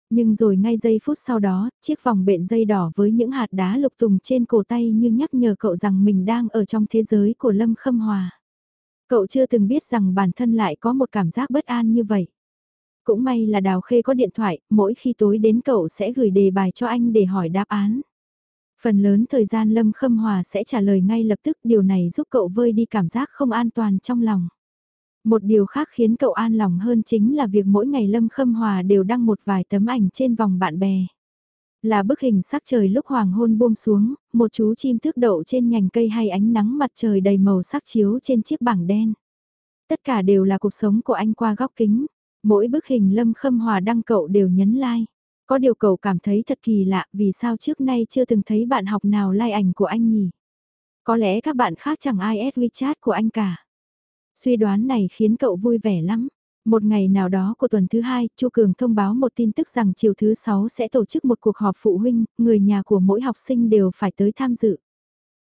Nhưng rồi ngay giây phút sau đó, chiếc vòng bện dây đỏ với những hạt đá lục tùng trên cổ tay như nhắc nhở cậu rằng mình đang ở trong thế giới của Lâm Khâm Hòa. Cậu chưa từng biết rằng bản thân lại có một cảm giác bất an như vậy. Cũng may là Đào Khê có điện thoại, mỗi khi tối đến cậu sẽ gửi đề bài cho anh để hỏi đáp án. Phần lớn thời gian Lâm Khâm Hòa sẽ trả lời ngay lập tức điều này giúp cậu vơi đi cảm giác không an toàn trong lòng. Một điều khác khiến cậu an lòng hơn chính là việc mỗi ngày Lâm Khâm Hòa đều đăng một vài tấm ảnh trên vòng bạn bè. Là bức hình sắc trời lúc hoàng hôn buông xuống, một chú chim thước đậu trên nhành cây hay ánh nắng mặt trời đầy màu sắc chiếu trên chiếc bảng đen. Tất cả đều là cuộc sống của anh qua góc kính. Mỗi bức hình Lâm Khâm Hòa đăng cậu đều nhấn like. Có điều cậu cảm thấy thật kỳ lạ vì sao trước nay chưa từng thấy bạn học nào like ảnh của anh nhỉ? Có lẽ các bạn khác chẳng ai add WeChat của anh cả. Suy đoán này khiến cậu vui vẻ lắm. Một ngày nào đó của tuần thứ hai, Chu Cường thông báo một tin tức rằng chiều thứ sáu sẽ tổ chức một cuộc họp phụ huynh, người nhà của mỗi học sinh đều phải tới tham dự.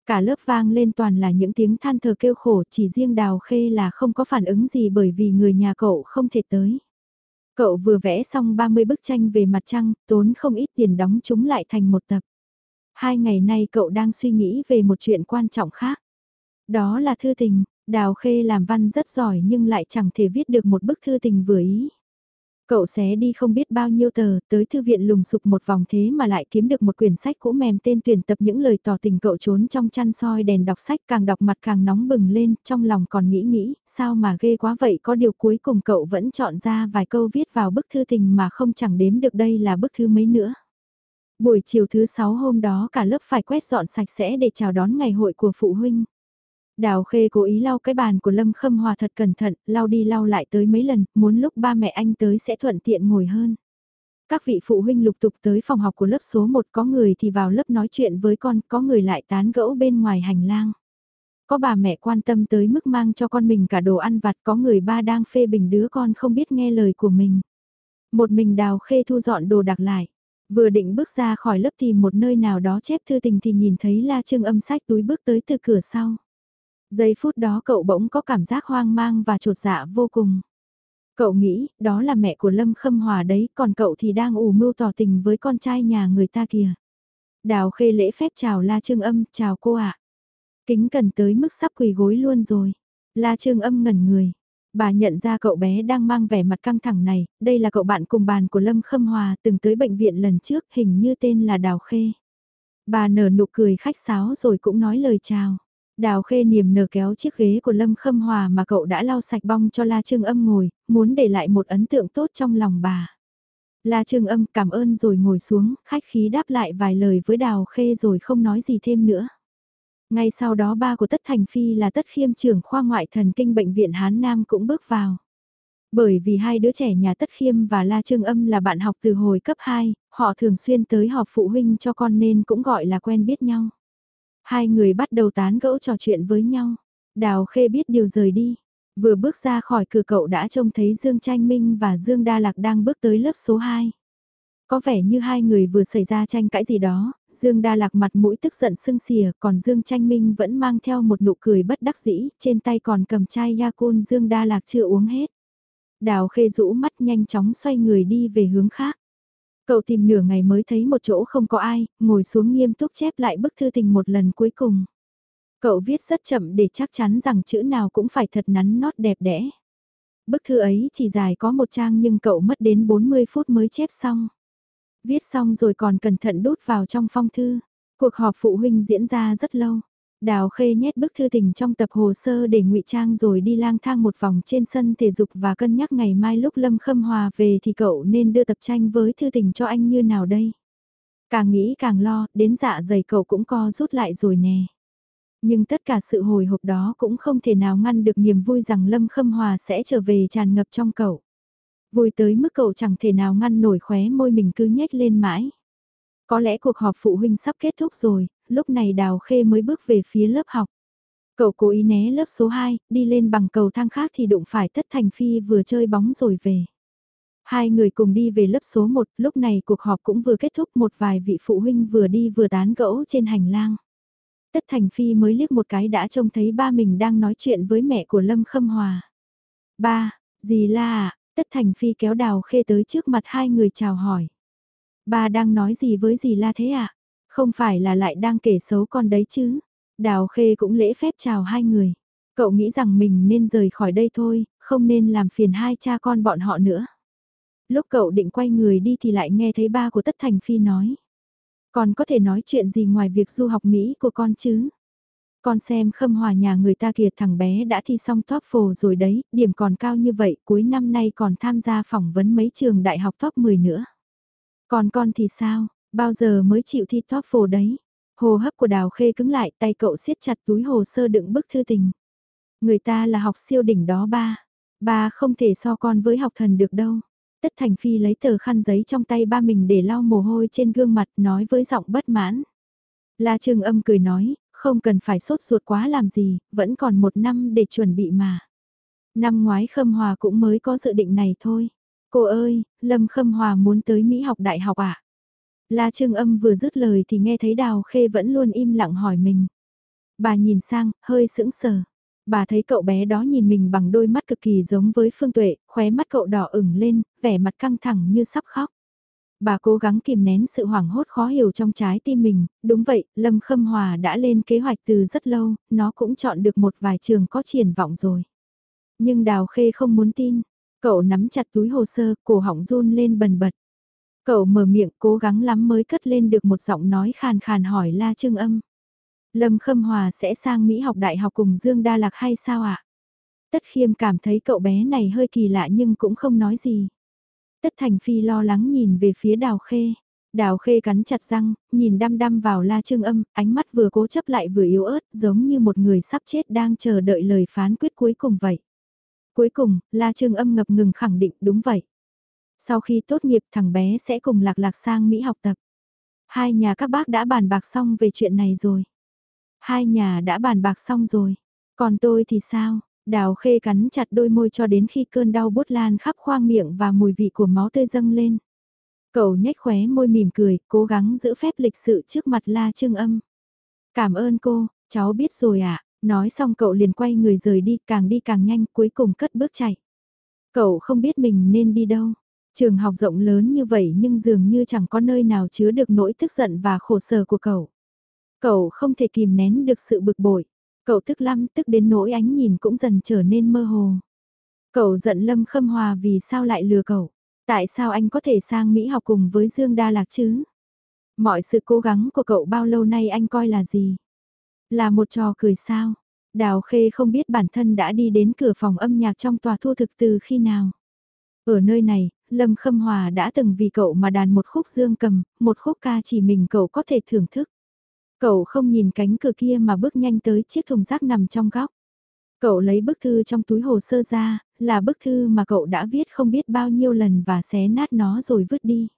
Cả lớp vang lên toàn là những tiếng than thở kêu khổ, chỉ riêng Đào Khê là không có phản ứng gì bởi vì người nhà cậu không thể tới. Cậu vừa vẽ xong 30 bức tranh về mặt trăng, tốn không ít tiền đóng chúng lại thành một tập. Hai ngày nay cậu đang suy nghĩ về một chuyện quan trọng khác. Đó là thư tình, Đào Khê làm văn rất giỏi nhưng lại chẳng thể viết được một bức thư tình vừa ý. Cậu xé đi không biết bao nhiêu tờ, tới thư viện lùng sục một vòng thế mà lại kiếm được một quyển sách cũ mềm tên tuyển tập những lời tỏ tình cậu trốn trong chăn soi đèn đọc sách càng đọc mặt càng nóng bừng lên, trong lòng còn nghĩ nghĩ, sao mà ghê quá vậy có điều cuối cùng cậu vẫn chọn ra vài câu viết vào bức thư tình mà không chẳng đếm được đây là bức thư mấy nữa. Buổi chiều thứ sáu hôm đó cả lớp phải quét dọn sạch sẽ để chào đón ngày hội của phụ huynh. Đào Khê cố ý lau cái bàn của Lâm Khâm Hòa thật cẩn thận, lau đi lau lại tới mấy lần, muốn lúc ba mẹ anh tới sẽ thuận tiện ngồi hơn. Các vị phụ huynh lục tục tới phòng học của lớp số 1 có người thì vào lớp nói chuyện với con, có người lại tán gẫu bên ngoài hành lang. Có bà mẹ quan tâm tới mức mang cho con mình cả đồ ăn vặt, có người ba đang phê bình đứa con không biết nghe lời của mình. Một mình Đào Khê thu dọn đồ đặc lại. Vừa định bước ra khỏi lớp tìm một nơi nào đó chép thư tình thì nhìn thấy La Trương âm sách túi bước tới từ cửa sau. Giây phút đó cậu bỗng có cảm giác hoang mang và trột dạ vô cùng. Cậu nghĩ, đó là mẹ của Lâm Khâm Hòa đấy, còn cậu thì đang ủ mưu tỏ tình với con trai nhà người ta kìa. Đào khê lễ phép chào La Trương Âm, chào cô ạ. Kính cần tới mức sắp quỳ gối luôn rồi. La Trương Âm ngẩn người. Bà nhận ra cậu bé đang mang vẻ mặt căng thẳng này, đây là cậu bạn cùng bàn của Lâm Khâm Hòa từng tới bệnh viện lần trước hình như tên là Đào Khê. Bà nở nụ cười khách sáo rồi cũng nói lời chào. Đào khê niềm nở kéo chiếc ghế của Lâm Khâm Hòa mà cậu đã lau sạch bong cho La Trương Âm ngồi, muốn để lại một ấn tượng tốt trong lòng bà. La Trương Âm cảm ơn rồi ngồi xuống, khách khí đáp lại vài lời với Đào khê rồi không nói gì thêm nữa. Ngay sau đó ba của Tất Thành Phi là Tất Khiêm trưởng khoa ngoại thần kinh bệnh viện Hán Nam cũng bước vào. Bởi vì hai đứa trẻ nhà Tất Khiêm và La Trương Âm là bạn học từ hồi cấp 2, họ thường xuyên tới họp phụ huynh cho con nên cũng gọi là quen biết nhau. Hai người bắt đầu tán gẫu trò chuyện với nhau. Đào Khê biết điều rời đi. Vừa bước ra khỏi cửa cậu đã trông thấy Dương Tranh Minh và Dương Đa Lạc đang bước tới lớp số 2. Có vẻ như hai người vừa xảy ra tranh cãi gì đó, Dương Đa Lạc mặt mũi tức giận sưng xìa, còn Dương Tranh Minh vẫn mang theo một nụ cười bất đắc dĩ, trên tay còn cầm chai Yakun Dương Đa Lạc chưa uống hết. Đào Khê rũ mắt nhanh chóng xoay người đi về hướng khác. Cậu tìm nửa ngày mới thấy một chỗ không có ai, ngồi xuống nghiêm túc chép lại bức thư tình một lần cuối cùng. Cậu viết rất chậm để chắc chắn rằng chữ nào cũng phải thật nắn nót đẹp đẽ. Bức thư ấy chỉ dài có một trang nhưng cậu mất đến 40 phút mới chép xong. Viết xong rồi còn cẩn thận đút vào trong phong thư. Cuộc họp phụ huynh diễn ra rất lâu. Đào Khê nhét bức thư tình trong tập hồ sơ để ngụy trang rồi đi lang thang một vòng trên sân thể dục và cân nhắc ngày mai lúc Lâm Khâm Hòa về thì cậu nên đưa tập tranh với thư tình cho anh như nào đây. Càng nghĩ càng lo, đến dạ dày cậu cũng co rút lại rồi nè. Nhưng tất cả sự hồi hộp đó cũng không thể nào ngăn được niềm vui rằng Lâm Khâm Hòa sẽ trở về tràn ngập trong cậu. Vui tới mức cậu chẳng thể nào ngăn nổi khóe môi mình cứ nhếch lên mãi. Có lẽ cuộc họp phụ huynh sắp kết thúc rồi, lúc này Đào Khê mới bước về phía lớp học. Cậu cố ý né lớp số 2, đi lên bằng cầu thang khác thì đụng phải Tất Thành Phi vừa chơi bóng rồi về. Hai người cùng đi về lớp số 1, lúc này cuộc họp cũng vừa kết thúc một vài vị phụ huynh vừa đi vừa tán gẫu trên hành lang. Tất Thành Phi mới liếc một cái đã trông thấy ba mình đang nói chuyện với mẹ của Lâm Khâm Hòa. Ba, gì la à? Tất Thành Phi kéo đào khê tới trước mặt hai người chào hỏi. Ba đang nói gì với dì la thế ạ? À? Không phải là lại đang kể xấu con đấy chứ? Đào khê cũng lễ phép chào hai người. Cậu nghĩ rằng mình nên rời khỏi đây thôi, không nên làm phiền hai cha con bọn họ nữa. Lúc cậu định quay người đi thì lại nghe thấy ba của Tất Thành Phi nói. Còn có thể nói chuyện gì ngoài việc du học Mỹ của con chứ? Con xem khâm hòa nhà người ta kìa thằng bé đã thi xong TOEFL rồi đấy, điểm còn cao như vậy, cuối năm nay còn tham gia phỏng vấn mấy trường đại học top 10 nữa. Còn con thì sao, bao giờ mới chịu thi TOEFL đấy? Hồ hấp của Đào Khê cứng lại, tay cậu siết chặt túi hồ sơ đựng bức thư tình. Người ta là học siêu đỉnh đó ba. Ba không thể so con với học thần được đâu. Tất Thành Phi lấy tờ khăn giấy trong tay ba mình để lau mồ hôi trên gương mặt nói với giọng bất mãn. La Trương âm cười nói, không cần phải sốt ruột quá làm gì, vẫn còn một năm để chuẩn bị mà. Năm ngoái Khâm Hòa cũng mới có dự định này thôi. Cô ơi, Lâm Khâm Hòa muốn tới Mỹ học đại học à? La Trương Âm vừa dứt lời thì nghe thấy Đào Khê vẫn luôn im lặng hỏi mình. Bà nhìn sang, hơi sững sờ. Bà thấy cậu bé đó nhìn mình bằng đôi mắt cực kỳ giống với Phương Tuệ, khóe mắt cậu đỏ ửng lên, vẻ mặt căng thẳng như sắp khóc. Bà cố gắng kìm nén sự hoảng hốt khó hiểu trong trái tim mình, đúng vậy, Lâm Khâm Hòa đã lên kế hoạch từ rất lâu, nó cũng chọn được một vài trường có triển vọng rồi. Nhưng Đào Khê không muốn tin, cậu nắm chặt túi hồ sơ, cổ họng run lên bần bật. Cậu mở miệng cố gắng lắm mới cất lên được một giọng nói khàn khàn hỏi La Trương Âm. Lâm Khâm Hòa sẽ sang Mỹ học đại học cùng Dương Đa Lạc hay sao ạ? Tất khiêm cảm thấy cậu bé này hơi kỳ lạ nhưng cũng không nói gì. Tất Thành Phi lo lắng nhìn về phía Đào Khê. Đào Khê cắn chặt răng, nhìn đăm đăm vào La Trương Âm, ánh mắt vừa cố chấp lại vừa yếu ớt, giống như một người sắp chết đang chờ đợi lời phán quyết cuối cùng vậy. Cuối cùng, La Trương Âm ngập ngừng khẳng định đúng vậy. Sau khi tốt nghiệp thằng bé sẽ cùng lạc lạc sang Mỹ học tập. Hai nhà các bác đã bàn bạc xong về chuyện này rồi. Hai nhà đã bàn bạc xong rồi. Còn tôi thì sao? Đào khê cắn chặt đôi môi cho đến khi cơn đau bút lan khắp khoang miệng và mùi vị của máu tươi dâng lên. Cậu nhếch khóe môi mỉm cười, cố gắng giữ phép lịch sự trước mặt la trương âm. Cảm ơn cô, cháu biết rồi ạ. À? Nói xong cậu liền quay người rời đi, càng đi càng nhanh, cuối cùng cất bước chạy. Cậu không biết mình nên đi đâu. Trường học rộng lớn như vậy nhưng dường như chẳng có nơi nào chứa được nỗi tức giận và khổ sở của cậu. Cậu không thể kìm nén được sự bực bội. Cậu tức lắm tức đến nỗi ánh nhìn cũng dần trở nên mơ hồ. Cậu giận Lâm Khâm Hòa vì sao lại lừa cậu. Tại sao anh có thể sang Mỹ học cùng với Dương Đa Lạc chứ? Mọi sự cố gắng của cậu bao lâu nay anh coi là gì? Là một trò cười sao? Đào Khê không biết bản thân đã đi đến cửa phòng âm nhạc trong tòa thu thực từ khi nào. Ở nơi này, Lâm Khâm Hòa đã từng vì cậu mà đàn một khúc dương cầm, một khúc ca chỉ mình cậu có thể thưởng thức. Cậu không nhìn cánh cửa kia mà bước nhanh tới chiếc thùng rác nằm trong góc. Cậu lấy bức thư trong túi hồ sơ ra, là bức thư mà cậu đã viết không biết bao nhiêu lần và xé nát nó rồi vứt đi.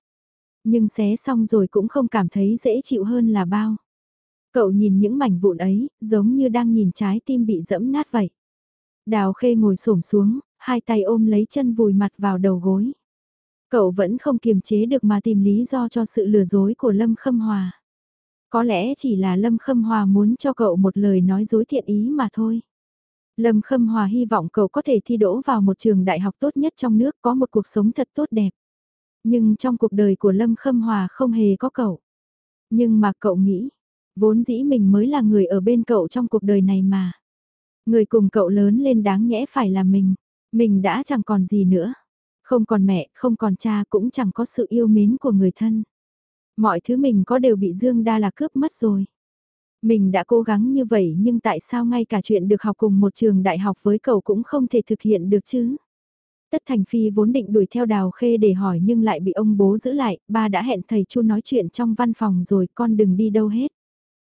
Nhưng xé xong rồi cũng không cảm thấy dễ chịu hơn là bao. Cậu nhìn những mảnh vụn ấy, giống như đang nhìn trái tim bị dẫm nát vậy. Đào khê ngồi xổm xuống, hai tay ôm lấy chân vùi mặt vào đầu gối. Cậu vẫn không kiềm chế được mà tìm lý do cho sự lừa dối của Lâm Khâm Hòa. Có lẽ chỉ là Lâm Khâm Hòa muốn cho cậu một lời nói dối thiện ý mà thôi. Lâm Khâm Hòa hy vọng cậu có thể thi đỗ vào một trường đại học tốt nhất trong nước có một cuộc sống thật tốt đẹp. Nhưng trong cuộc đời của Lâm Khâm Hòa không hề có cậu. Nhưng mà cậu nghĩ, vốn dĩ mình mới là người ở bên cậu trong cuộc đời này mà. Người cùng cậu lớn lên đáng nhẽ phải là mình, mình đã chẳng còn gì nữa. Không còn mẹ, không còn cha cũng chẳng có sự yêu mến của người thân. Mọi thứ mình có đều bị Dương Đa là cướp mất rồi. Mình đã cố gắng như vậy nhưng tại sao ngay cả chuyện được học cùng một trường đại học với cậu cũng không thể thực hiện được chứ? Tất Thành Phi vốn định đuổi theo Đào Khê để hỏi nhưng lại bị ông bố giữ lại, ba đã hẹn thầy Chu nói chuyện trong văn phòng rồi con đừng đi đâu hết.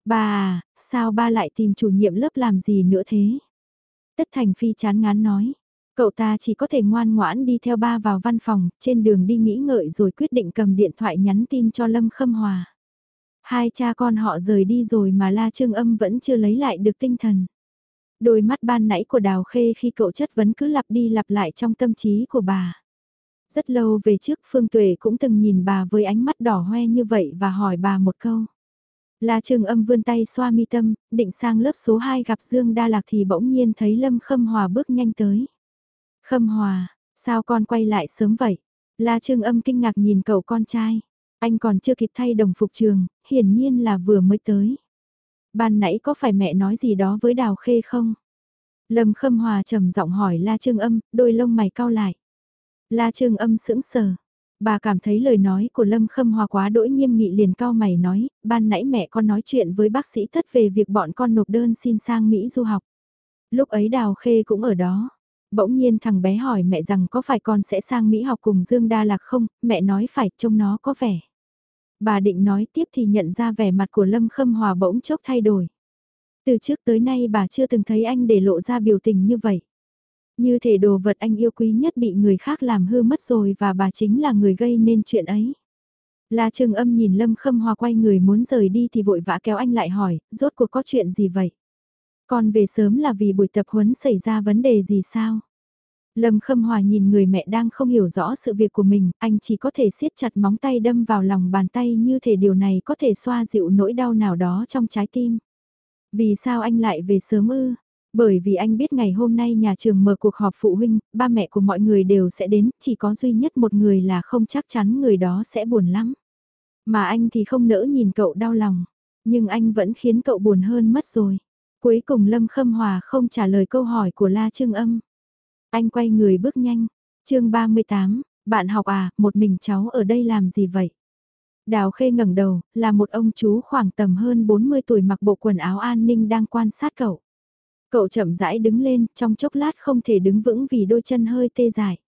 Ba à, sao ba lại tìm chủ nhiệm lớp làm gì nữa thế? Tất Thành Phi chán ngán nói, cậu ta chỉ có thể ngoan ngoãn đi theo ba vào văn phòng, trên đường đi nghĩ ngợi rồi quyết định cầm điện thoại nhắn tin cho Lâm Khâm Hòa. Hai cha con họ rời đi rồi mà La Trương Âm vẫn chưa lấy lại được tinh thần. Đôi mắt ban nãy của Đào Khê khi cậu chất vấn cứ lặp đi lặp lại trong tâm trí của bà. Rất lâu về trước Phương Tuệ cũng từng nhìn bà với ánh mắt đỏ hoe như vậy và hỏi bà một câu. La Trương Âm vươn tay xoa mi tâm, định sang lớp số 2 gặp Dương Đa Lạc thì bỗng nhiên thấy Lâm Khâm Hòa bước nhanh tới. Khâm Hòa, sao con quay lại sớm vậy? La Trương Âm kinh ngạc nhìn cậu con trai. Anh còn chưa kịp thay đồng phục trường, hiển nhiên là vừa mới tới. Ban nãy có phải mẹ nói gì đó với Đào Khê không? Lâm Khâm Hòa trầm giọng hỏi La Trương Âm, đôi lông mày cau lại. La Trương Âm sững sờ. Bà cảm thấy lời nói của Lâm Khâm Hòa quá đỗi nghiêm nghị liền cao mày nói, ban nãy mẹ con nói chuyện với bác sĩ thất về việc bọn con nộp đơn xin sang Mỹ du học. Lúc ấy Đào Khê cũng ở đó. Bỗng nhiên thằng bé hỏi mẹ rằng có phải con sẽ sang Mỹ học cùng Dương Đa Lạc không, mẹ nói phải trông nó có vẻ. Bà định nói tiếp thì nhận ra vẻ mặt của Lâm Khâm Hòa bỗng chốc thay đổi. Từ trước tới nay bà chưa từng thấy anh để lộ ra biểu tình như vậy. Như thể đồ vật anh yêu quý nhất bị người khác làm hư mất rồi và bà chính là người gây nên chuyện ấy. La Trường Âm nhìn Lâm Khâm Hòa quay người muốn rời đi thì vội vã kéo anh lại hỏi, rốt cuộc có chuyện gì vậy? Con về sớm là vì buổi tập huấn xảy ra vấn đề gì sao? Lâm Khâm Hòa nhìn người mẹ đang không hiểu rõ sự việc của mình, anh chỉ có thể siết chặt móng tay đâm vào lòng bàn tay như thể điều này có thể xoa dịu nỗi đau nào đó trong trái tim. Vì sao anh lại về sớm ư? Bởi vì anh biết ngày hôm nay nhà trường mở cuộc họp phụ huynh, ba mẹ của mọi người đều sẽ đến, chỉ có duy nhất một người là không chắc chắn người đó sẽ buồn lắm. Mà anh thì không nỡ nhìn cậu đau lòng, nhưng anh vẫn khiến cậu buồn hơn mất rồi. Cuối cùng Lâm Khâm Hòa không trả lời câu hỏi của La Trương Âm. Anh quay người bước nhanh. chương 38, bạn học à, một mình cháu ở đây làm gì vậy? Đào Khê ngẩng đầu, là một ông chú khoảng tầm hơn 40 tuổi mặc bộ quần áo an ninh đang quan sát cậu. Cậu chậm rãi đứng lên, trong chốc lát không thể đứng vững vì đôi chân hơi tê dại.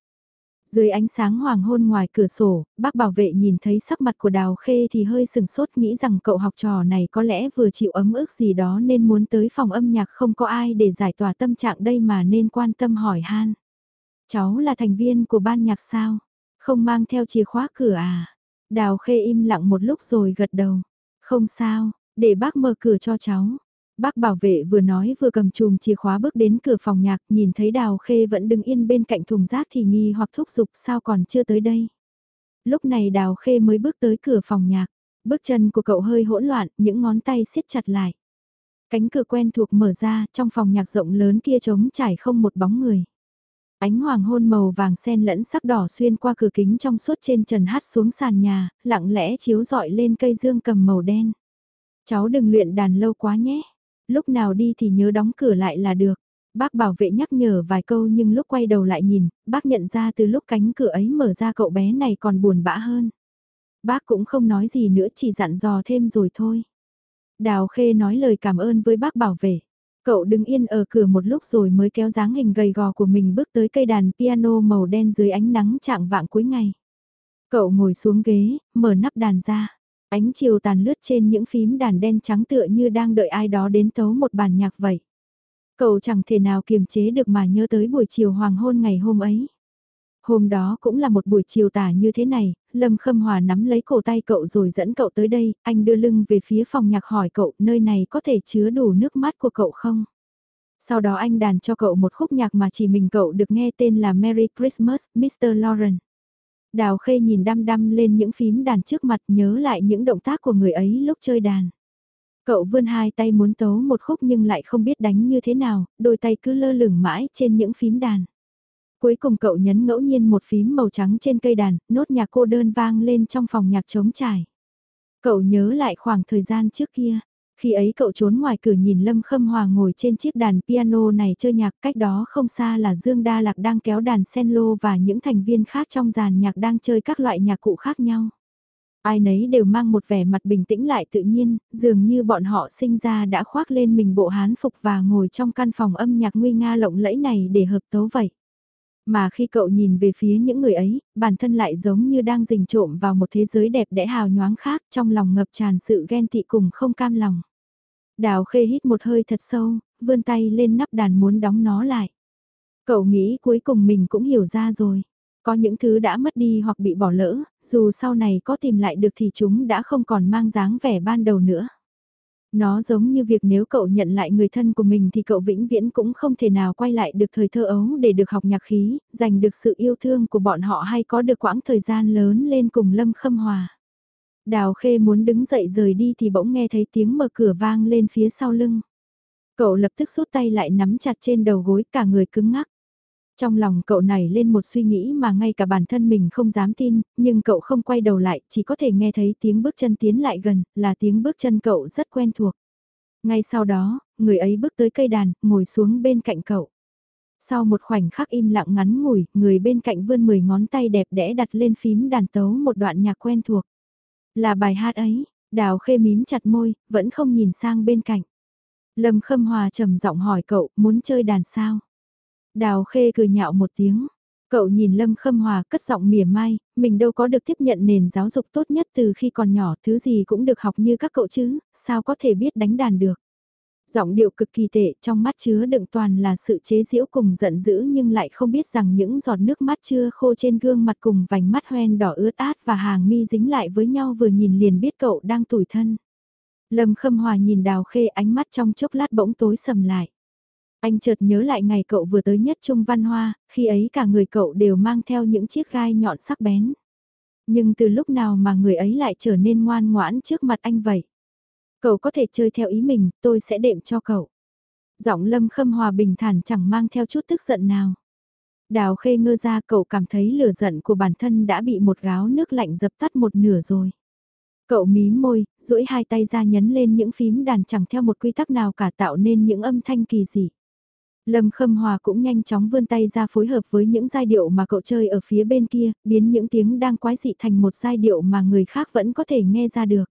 Dưới ánh sáng hoàng hôn ngoài cửa sổ, bác bảo vệ nhìn thấy sắc mặt của Đào Khê thì hơi sừng sốt nghĩ rằng cậu học trò này có lẽ vừa chịu ấm ức gì đó nên muốn tới phòng âm nhạc không có ai để giải tỏa tâm trạng đây mà nên quan tâm hỏi han. Cháu là thành viên của ban nhạc sao? Không mang theo chìa khóa cửa à? Đào Khê im lặng một lúc rồi gật đầu. Không sao, để bác mở cửa cho cháu. Bác bảo vệ vừa nói vừa cầm chùm chìa khóa bước đến cửa phòng nhạc, nhìn thấy Đào Khê vẫn đứng yên bên cạnh thùng rác thì nghi hoặc thúc giục sao còn chưa tới đây. Lúc này Đào Khê mới bước tới cửa phòng nhạc, bước chân của cậu hơi hỗn loạn, những ngón tay siết chặt lại. Cánh cửa quen thuộc mở ra, trong phòng nhạc rộng lớn kia trống trải không một bóng người. Ánh hoàng hôn màu vàng sen lẫn sắc đỏ xuyên qua cửa kính trong suốt trên trần hát xuống sàn nhà, lặng lẽ chiếu dọi lên cây dương cầm màu đen. Cháu đừng luyện đàn lâu quá nhé lúc nào đi thì nhớ đóng cửa lại là được. Bác bảo vệ nhắc nhở vài câu nhưng lúc quay đầu lại nhìn, bác nhận ra từ lúc cánh cửa ấy mở ra cậu bé này còn buồn bã hơn. Bác cũng không nói gì nữa chỉ dặn dò thêm rồi thôi. Đào Khê nói lời cảm ơn với bác bảo vệ. Cậu đứng yên ở cửa một lúc rồi mới kéo dáng hình gầy gò của mình bước tới cây đàn piano màu đen dưới ánh nắng trạng vạng cuối ngày. Cậu ngồi xuống ghế, mở nắp đàn ra. Ánh chiều tàn lướt trên những phím đàn đen trắng tựa như đang đợi ai đó đến tấu một bản nhạc vậy. Cậu chẳng thể nào kiềm chế được mà nhớ tới buổi chiều hoàng hôn ngày hôm ấy. Hôm đó cũng là một buổi chiều tả như thế này, Lâm Khâm Hòa nắm lấy cổ tay cậu rồi dẫn cậu tới đây, anh đưa lưng về phía phòng nhạc hỏi cậu nơi này có thể chứa đủ nước mắt của cậu không? Sau đó anh đàn cho cậu một khúc nhạc mà chỉ mình cậu được nghe tên là Merry Christmas, Mr. Lauren. Đào khê nhìn đăm đăm lên những phím đàn trước mặt nhớ lại những động tác của người ấy lúc chơi đàn. Cậu vươn hai tay muốn tấu một khúc nhưng lại không biết đánh như thế nào, đôi tay cứ lơ lửng mãi trên những phím đàn. Cuối cùng cậu nhấn ngẫu nhiên một phím màu trắng trên cây đàn, nốt nhạc cô đơn vang lên trong phòng nhạc trống trải. Cậu nhớ lại khoảng thời gian trước kia, khi ấy cậu trốn ngoài cửa nhìn Lâm Khâm Hòa ngồi trên chiếc đàn piano này chơi nhạc cách đó không xa là Dương Đa Lạc đang kéo đàn sen lô và những thành viên khác trong dàn nhạc đang chơi các loại nhạc cụ khác nhau. Ai nấy đều mang một vẻ mặt bình tĩnh lại tự nhiên, dường như bọn họ sinh ra đã khoác lên mình bộ hán phục và ngồi trong căn phòng âm nhạc nguy nga lộng lẫy này để hợp tấu vậy. Mà khi cậu nhìn về phía những người ấy, bản thân lại giống như đang rình trộm vào một thế giới đẹp đẽ hào nhoáng khác trong lòng ngập tràn sự ghen tị cùng không cam lòng. Đào khê hít một hơi thật sâu, vươn tay lên nắp đàn muốn đóng nó lại. Cậu nghĩ cuối cùng mình cũng hiểu ra rồi. Có những thứ đã mất đi hoặc bị bỏ lỡ, dù sau này có tìm lại được thì chúng đã không còn mang dáng vẻ ban đầu nữa. Nó giống như việc nếu cậu nhận lại người thân của mình thì cậu vĩnh viễn cũng không thể nào quay lại được thời thơ ấu để được học nhạc khí, giành được sự yêu thương của bọn họ hay có được quãng thời gian lớn lên cùng Lâm Khâm Hòa. Đào Khê muốn đứng dậy rời đi thì bỗng nghe thấy tiếng mở cửa vang lên phía sau lưng. Cậu lập tức rút tay lại nắm chặt trên đầu gối cả người cứng ngắc. Trong lòng cậu này lên một suy nghĩ mà ngay cả bản thân mình không dám tin, nhưng cậu không quay đầu lại, chỉ có thể nghe thấy tiếng bước chân tiến lại gần, là tiếng bước chân cậu rất quen thuộc. Ngay sau đó, người ấy bước tới cây đàn, ngồi xuống bên cạnh cậu. Sau một khoảnh khắc im lặng ngắn ngủi, người bên cạnh vươn 10 ngón tay đẹp đẽ đặt lên phím đàn tấu một đoạn nhạc quen thuộc. Là bài hát ấy, đào khê mím chặt môi, vẫn không nhìn sang bên cạnh. Lâm Khâm Hòa trầm giọng hỏi cậu, muốn chơi đàn sao? Đào khê cười nhạo một tiếng. Cậu nhìn Lâm Khâm Hòa cất giọng mỉa mai, mình đâu có được tiếp nhận nền giáo dục tốt nhất từ khi còn nhỏ, thứ gì cũng được học như các cậu chứ, sao có thể biết đánh đàn được. Giọng điệu cực kỳ tệ, trong mắt chứa đựng toàn là sự chế giễu cùng giận dữ nhưng lại không biết rằng những giọt nước mắt chưa khô trên gương mặt cùng vành mắt hoen đỏ ướt át và hàng mi dính lại với nhau vừa nhìn liền biết cậu đang tủi thân. Lâm Khâm Hòa nhìn Đào Khê ánh mắt trong chốc lát bỗng tối sầm lại. Anh chợt nhớ lại ngày cậu vừa tới nhất trung văn hoa, khi ấy cả người cậu đều mang theo những chiếc gai nhọn sắc bén. Nhưng từ lúc nào mà người ấy lại trở nên ngoan ngoãn trước mặt anh vậy? Cậu có thể chơi theo ý mình, tôi sẽ đệm cho cậu. Giọng lâm khâm hòa bình thản chẳng mang theo chút tức giận nào. Đào khê ngơ ra cậu cảm thấy lửa giận của bản thân đã bị một gáo nước lạnh dập tắt một nửa rồi. Cậu mí môi, duỗi hai tay ra nhấn lên những phím đàn chẳng theo một quy tắc nào cả tạo nên những âm thanh kỳ dị. Lâm Khâm Hòa cũng nhanh chóng vươn tay ra phối hợp với những giai điệu mà cậu chơi ở phía bên kia, biến những tiếng đang quái dị thành một giai điệu mà người khác vẫn có thể nghe ra được.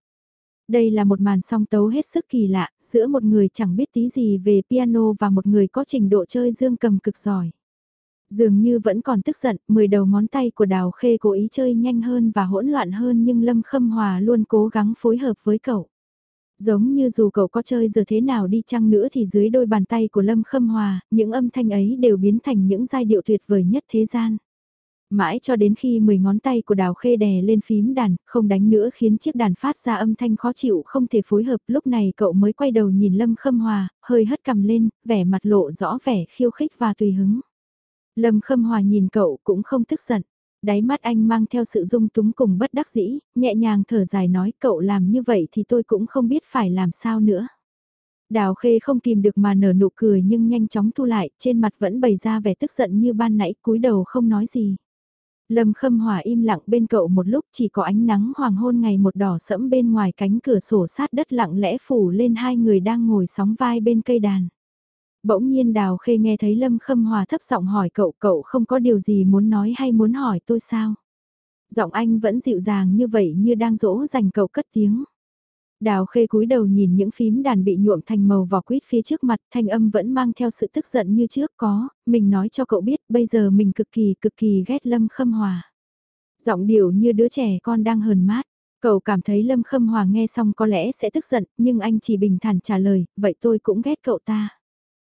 Đây là một màn song tấu hết sức kỳ lạ, giữa một người chẳng biết tí gì về piano và một người có trình độ chơi dương cầm cực giỏi. Dường như vẫn còn tức giận, mười đầu ngón tay của Đào Khê cố ý chơi nhanh hơn và hỗn loạn hơn nhưng Lâm Khâm Hòa luôn cố gắng phối hợp với cậu. Giống như dù cậu có chơi giờ thế nào đi chăng nữa thì dưới đôi bàn tay của Lâm Khâm Hòa, những âm thanh ấy đều biến thành những giai điệu tuyệt vời nhất thế gian. Mãi cho đến khi 10 ngón tay của đào khê đè lên phím đàn, không đánh nữa khiến chiếc đàn phát ra âm thanh khó chịu không thể phối hợp. Lúc này cậu mới quay đầu nhìn Lâm Khâm Hòa, hơi hất cầm lên, vẻ mặt lộ rõ vẻ khiêu khích và tùy hứng. Lâm Khâm Hòa nhìn cậu cũng không tức giận. Đáy mắt anh mang theo sự dung túng cùng bất đắc dĩ, nhẹ nhàng thở dài nói cậu làm như vậy thì tôi cũng không biết phải làm sao nữa. Đào khê không kìm được mà nở nụ cười nhưng nhanh chóng thu lại, trên mặt vẫn bày ra vẻ tức giận như ban nãy, cúi đầu không nói gì. Lâm Khâm Hòa im lặng bên cậu một lúc, chỉ có ánh nắng hoàng hôn ngày một đỏ sẫm bên ngoài cánh cửa sổ sát đất lặng lẽ phủ lên hai người đang ngồi sóng vai bên cây đàn. Bỗng nhiên Đào Khê nghe thấy Lâm Khâm Hòa thấp giọng hỏi cậu cậu không có điều gì muốn nói hay muốn hỏi tôi sao? Giọng anh vẫn dịu dàng như vậy như đang dỗ dành cậu cất tiếng. Đào khê cúi đầu nhìn những phím đàn bị nhuộm thành màu vỏ quýt phía trước mặt, thanh âm vẫn mang theo sự tức giận như trước có, mình nói cho cậu biết bây giờ mình cực kỳ cực kỳ ghét Lâm Khâm Hòa. Giọng điệu như đứa trẻ con đang hờn mát, cậu cảm thấy Lâm Khâm Hòa nghe xong có lẽ sẽ tức giận, nhưng anh chỉ bình thản trả lời, vậy tôi cũng ghét cậu ta.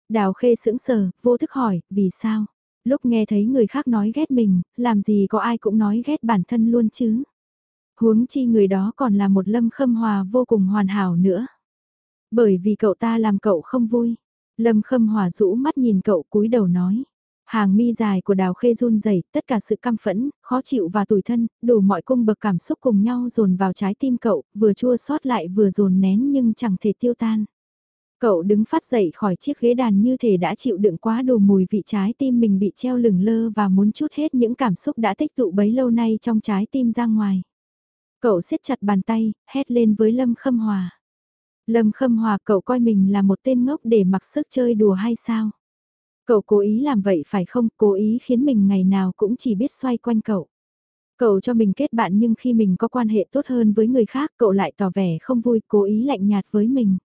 Đào khê sững sờ, vô thức hỏi, vì sao? Lúc nghe thấy người khác nói ghét mình, làm gì có ai cũng nói ghét bản thân luôn chứ? Huống chi người đó còn là một lâm khâm hòa vô cùng hoàn hảo nữa. Bởi vì cậu ta làm cậu không vui. Lâm khâm hòa rũ mắt nhìn cậu cúi đầu nói. Hàng mi dài của đào khê run rẩy tất cả sự căm phẫn, khó chịu và tủi thân, đủ mọi cung bậc cảm xúc cùng nhau dồn vào trái tim cậu, vừa chua xót lại vừa dồn nén nhưng chẳng thể tiêu tan. Cậu đứng phát dậy khỏi chiếc ghế đàn như thể đã chịu đựng quá đủ mùi vị trái tim mình bị treo lửng lơ và muốn chút hết những cảm xúc đã tích tụ bấy lâu nay trong trái tim ra ngoài. Cậu siết chặt bàn tay, hét lên với Lâm Khâm Hòa. Lâm Khâm Hòa cậu coi mình là một tên ngốc để mặc sức chơi đùa hay sao? Cậu cố ý làm vậy phải không? Cố ý khiến mình ngày nào cũng chỉ biết xoay quanh cậu. Cậu cho mình kết bạn nhưng khi mình có quan hệ tốt hơn với người khác cậu lại tỏ vẻ không vui cố ý lạnh nhạt với mình.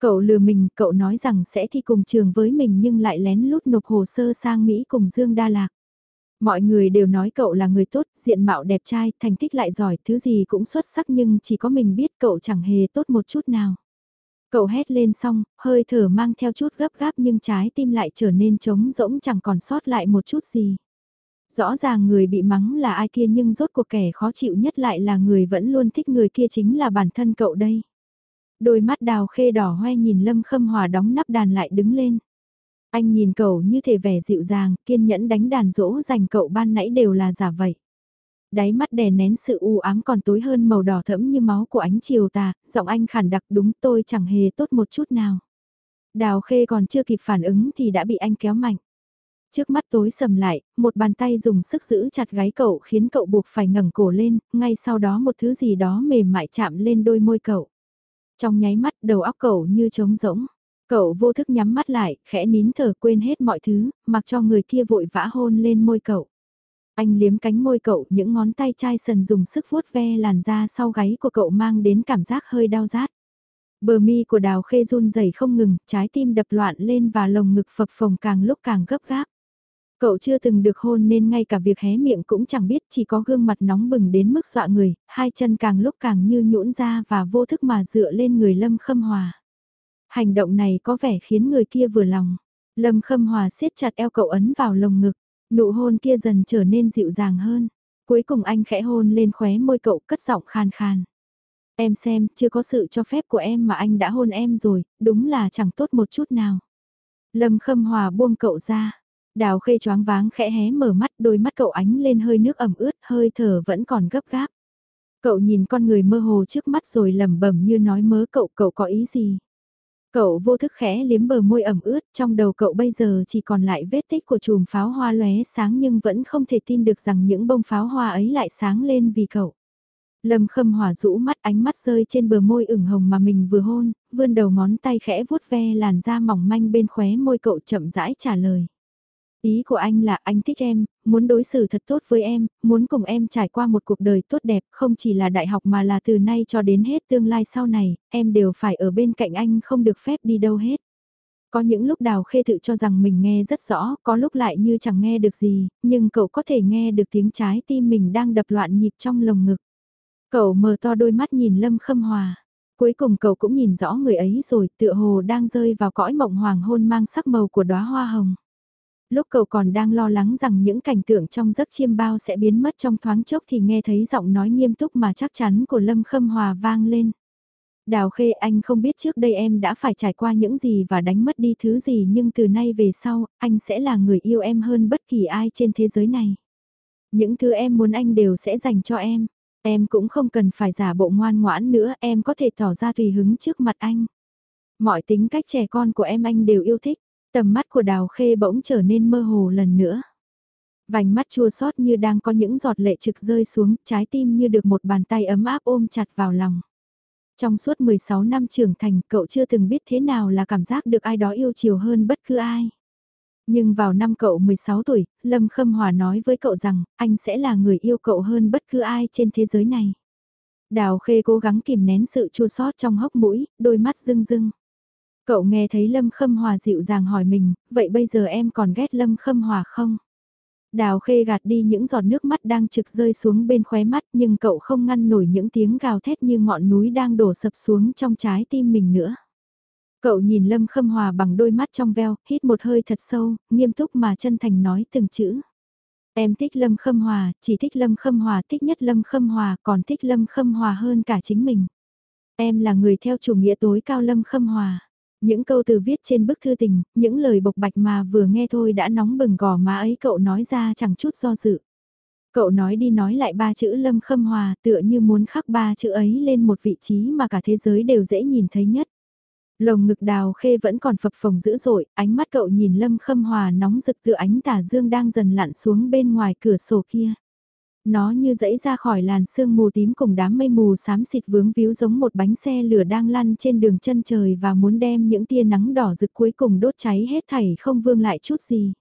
Cậu lừa mình, cậu nói rằng sẽ thi cùng trường với mình nhưng lại lén lút nộp hồ sơ sang Mỹ cùng Dương Đa Lạc. Mọi người đều nói cậu là người tốt, diện mạo đẹp trai, thành tích lại giỏi, thứ gì cũng xuất sắc nhưng chỉ có mình biết cậu chẳng hề tốt một chút nào. Cậu hét lên xong, hơi thở mang theo chút gấp gáp nhưng trái tim lại trở nên trống rỗng chẳng còn sót lại một chút gì. Rõ ràng người bị mắng là ai kia nhưng rốt cuộc kẻ khó chịu nhất lại là người vẫn luôn thích người kia chính là bản thân cậu đây. Đôi mắt đào khê đỏ hoe nhìn Lâm Khâm Hòa đóng nắp đàn lại đứng lên. Anh nhìn cậu như thể vẻ dịu dàng, kiên nhẫn đánh đàn dỗ dành cậu ban nãy đều là giả vậy. Đáy mắt đè nén sự u ám còn tối hơn màu đỏ thẫm như máu của ánh chiều tà, giọng anh khản đặc đúng tôi chẳng hề tốt một chút nào. Đào khê còn chưa kịp phản ứng thì đã bị anh kéo mạnh. Trước mắt tối sầm lại, một bàn tay dùng sức giữ chặt gáy cậu khiến cậu buộc phải ngẩng cổ lên, ngay sau đó một thứ gì đó mềm mại chạm lên đôi môi cậu. Trong nháy mắt đầu óc cậu như trống rỗng. Cậu vô thức nhắm mắt lại, khẽ nín thở quên hết mọi thứ, mặc cho người kia vội vã hôn lên môi cậu. Anh liếm cánh môi cậu, những ngón tay chai sần dùng sức vuốt ve làn da sau gáy của cậu mang đến cảm giác hơi đau rát. Bờ mi của đào khê run rẩy không ngừng, trái tim đập loạn lên và lồng ngực phập phồng càng lúc càng gấp gáp. Cậu chưa từng được hôn nên ngay cả việc hé miệng cũng chẳng biết chỉ có gương mặt nóng bừng đến mức dọa người, hai chân càng lúc càng như nhũn ra và vô thức mà dựa lên người Lâm Khâm Hòa. Hành động này có vẻ khiến người kia vừa lòng. Lâm Khâm Hòa siết chặt eo cậu ấn vào lồng ngực, nụ hôn kia dần trở nên dịu dàng hơn. Cuối cùng anh khẽ hôn lên khóe môi cậu cất giọng khan khan. Em xem, chưa có sự cho phép của em mà anh đã hôn em rồi, đúng là chẳng tốt một chút nào. Lâm Khâm Hòa buông cậu ra. Đào khê choáng váng khẽ hé mở mắt đôi mắt cậu ánh lên hơi nước ẩm ướt hơi thở vẫn còn gấp gáp. Cậu nhìn con người mơ hồ trước mắt rồi lẩm bẩm như nói mớ cậu cậu có ý gì. Cậu vô thức khẽ liếm bờ môi ẩm ướt trong đầu cậu bây giờ chỉ còn lại vết tích của chùm pháo hoa lóe sáng nhưng vẫn không thể tin được rằng những bông pháo hoa ấy lại sáng lên vì cậu. Lâm khâm hòa rũ mắt ánh mắt rơi trên bờ môi ửng hồng mà mình vừa hôn, vươn đầu ngón tay khẽ vuốt ve làn da mỏng manh bên khóe môi cậu chậm rãi trả lời. Ý của anh là anh thích em, muốn đối xử thật tốt với em, muốn cùng em trải qua một cuộc đời tốt đẹp, không chỉ là đại học mà là từ nay cho đến hết tương lai sau này, em đều phải ở bên cạnh anh không được phép đi đâu hết. Có những lúc đào khê tự cho rằng mình nghe rất rõ, có lúc lại như chẳng nghe được gì, nhưng cậu có thể nghe được tiếng trái tim mình đang đập loạn nhịp trong lồng ngực. Cậu mở to đôi mắt nhìn Lâm Khâm Hòa. Cuối cùng cậu cũng nhìn rõ người ấy rồi, tựa hồ đang rơi vào cõi mộng hoàng hôn mang sắc màu của đóa hoa hồng lúc cậu còn đang lo lắng rằng những cảnh tượng trong giấc chiêm bao sẽ biến mất trong thoáng chốc thì nghe thấy giọng nói nghiêm túc mà chắc chắn của Lâm Khâm Hòa vang lên. Đào Khê anh không biết trước đây em đã phải trải qua những gì và đánh mất đi thứ gì nhưng từ nay về sau, anh sẽ là người yêu em hơn bất kỳ ai trên thế giới này. Những thứ em muốn anh đều sẽ dành cho em. Em cũng không cần phải giả bộ ngoan ngoãn nữa, em có thể tỏ ra tùy hứng trước mặt anh. Mọi tính cách trẻ con của em anh đều yêu thích. Tầm mắt của đào khê bỗng trở nên mơ hồ lần nữa. Vành mắt chua xót như đang có những giọt lệ trực rơi xuống, trái tim như được một bàn tay ấm áp ôm chặt vào lòng. Trong suốt 16 năm trưởng thành, cậu chưa từng biết thế nào là cảm giác được ai đó yêu chiều hơn bất cứ ai. Nhưng vào năm cậu 16 tuổi, Lâm Khâm Hòa nói với cậu rằng, anh sẽ là người yêu cậu hơn bất cứ ai trên thế giới này. Đào Khê cố gắng kìm nén sự chua xót trong hốc mũi, đôi mắt rưng rưng. Cậu nghe thấy Lâm Khâm Hòa dịu dàng hỏi mình, vậy bây giờ em còn ghét Lâm Khâm Hòa không? Đào khê gạt đi những giọt nước mắt đang trực rơi xuống bên khóe mắt nhưng cậu không ngăn nổi những tiếng gào thét như ngọn núi đang đổ sập xuống trong trái tim mình nữa. Cậu nhìn Lâm Khâm Hòa bằng đôi mắt trong veo, hít một hơi thật sâu, nghiêm túc mà chân thành nói từng chữ. Em thích Lâm Khâm Hòa, chỉ thích Lâm Khâm Hòa, thích nhất Lâm Khâm Hòa, còn thích Lâm Khâm Hòa hơn cả chính mình. Em là người theo chủ nghĩa tối cao Lâm Khâm Hòa. Những câu từ viết trên bức thư tình, những lời bộc bạch mà vừa nghe thôi đã nóng bừng gò má ấy cậu nói ra chẳng chút do dự. Cậu nói đi nói lại ba chữ Lâm Khâm Hòa tựa như muốn khắc ba chữ ấy lên một vị trí mà cả thế giới đều dễ nhìn thấy nhất. Lồng ngực đào khê vẫn còn phập phồng dữ dội, ánh mắt cậu nhìn Lâm Khâm Hòa nóng rực tựa ánh tà dương đang dần lặn xuống bên ngoài cửa sổ kia. Nó như dẫy ra khỏi làn sương mù tím cùng đám mây mù xám xịt vướng víu giống một bánh xe lửa đang lăn trên đường chân trời và muốn đem những tia nắng đỏ rực cuối cùng đốt cháy hết thảy không vương lại chút gì.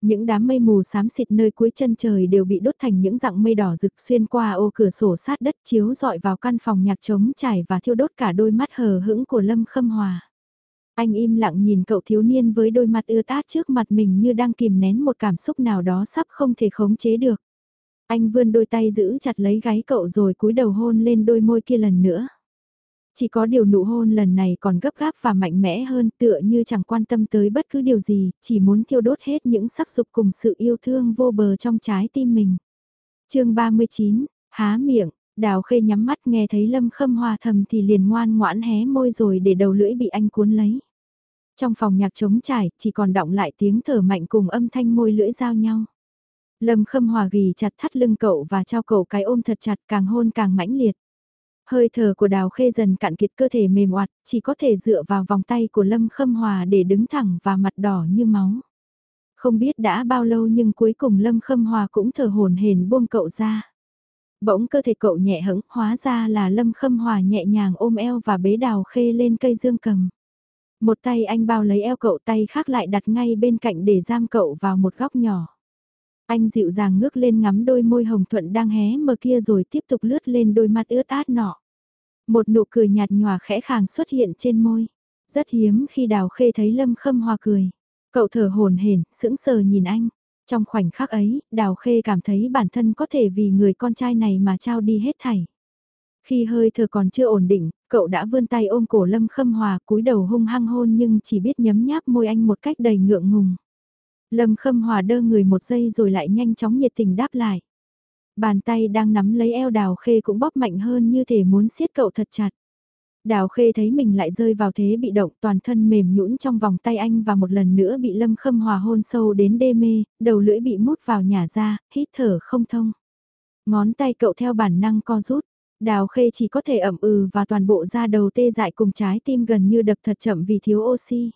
Những đám mây mù xám xịt nơi cuối chân trời đều bị đốt thành những dạng mây đỏ rực xuyên qua ô cửa sổ sát đất chiếu dọi vào căn phòng nhạc trống trải và thiêu đốt cả đôi mắt hờ hững của Lâm Khâm Hòa. Anh im lặng nhìn cậu thiếu niên với đôi mặt ưa tát trước mặt mình như đang kìm nén một cảm xúc nào đó sắp không thể khống chế được. Anh vươn đôi tay giữ chặt lấy gáy cậu rồi cúi đầu hôn lên đôi môi kia lần nữa. Chỉ có điều nụ hôn lần này còn gấp gáp và mạnh mẽ hơn tựa như chẳng quan tâm tới bất cứ điều gì, chỉ muốn thiêu đốt hết những sắc dục cùng sự yêu thương vô bờ trong trái tim mình. chương 39, há miệng, đào khê nhắm mắt nghe thấy lâm khâm hòa thầm thì liền ngoan ngoãn hé môi rồi để đầu lưỡi bị anh cuốn lấy. Trong phòng nhạc trống trải, chỉ còn động lại tiếng thở mạnh cùng âm thanh môi lưỡi giao nhau. Lâm khâm hòa ghi chặt thắt lưng cậu và trao cậu cái ôm thật chặt càng hôn càng mãnh liệt. Hơi thở của đào khê dần cạn kiệt cơ thể mềm oặt, chỉ có thể dựa vào vòng tay của Lâm Khâm Hòa để đứng thẳng và mặt đỏ như máu. Không biết đã bao lâu nhưng cuối cùng Lâm Khâm Hòa cũng thở hồn hển buông cậu ra. Bỗng cơ thể cậu nhẹ hững, hóa ra là Lâm Khâm Hòa nhẹ nhàng ôm eo và bế đào khê lên cây dương cầm. Một tay anh bao lấy eo cậu tay khác lại đặt ngay bên cạnh để giam cậu vào một góc nhỏ. Anh dịu dàng ngước lên ngắm đôi môi hồng thuận đang hé mờ kia rồi tiếp tục lướt lên đôi mắt ướt át nọ. Một nụ cười nhạt nhòa khẽ khàng xuất hiện trên môi. Rất hiếm khi đào khê thấy lâm khâm hoa cười. Cậu thở hồn hển, sững sờ nhìn anh. Trong khoảnh khắc ấy, đào khê cảm thấy bản thân có thể vì người con trai này mà trao đi hết thảy. Khi hơi thở còn chưa ổn định, cậu đã vươn tay ôm cổ Lâm Khâm Hòa cúi đầu hung hăng hôn nhưng chỉ biết nhấm nháp môi anh một cách đầy ngượng ngùng. Lâm Khâm Hòa đơ người một giây rồi lại nhanh chóng nhiệt tình đáp lại. Bàn tay đang nắm lấy eo đào khê cũng bóp mạnh hơn như thể muốn siết cậu thật chặt. Đào khê thấy mình lại rơi vào thế bị động toàn thân mềm nhũn trong vòng tay anh và một lần nữa bị lâm khâm hòa hôn sâu đến đê mê, đầu lưỡi bị mút vào nhà ra, hít thở không thông. Ngón tay cậu theo bản năng co rút, đào khê chỉ có thể ẩm ừ và toàn bộ da đầu tê dại cùng trái tim gần như đập thật chậm vì thiếu oxy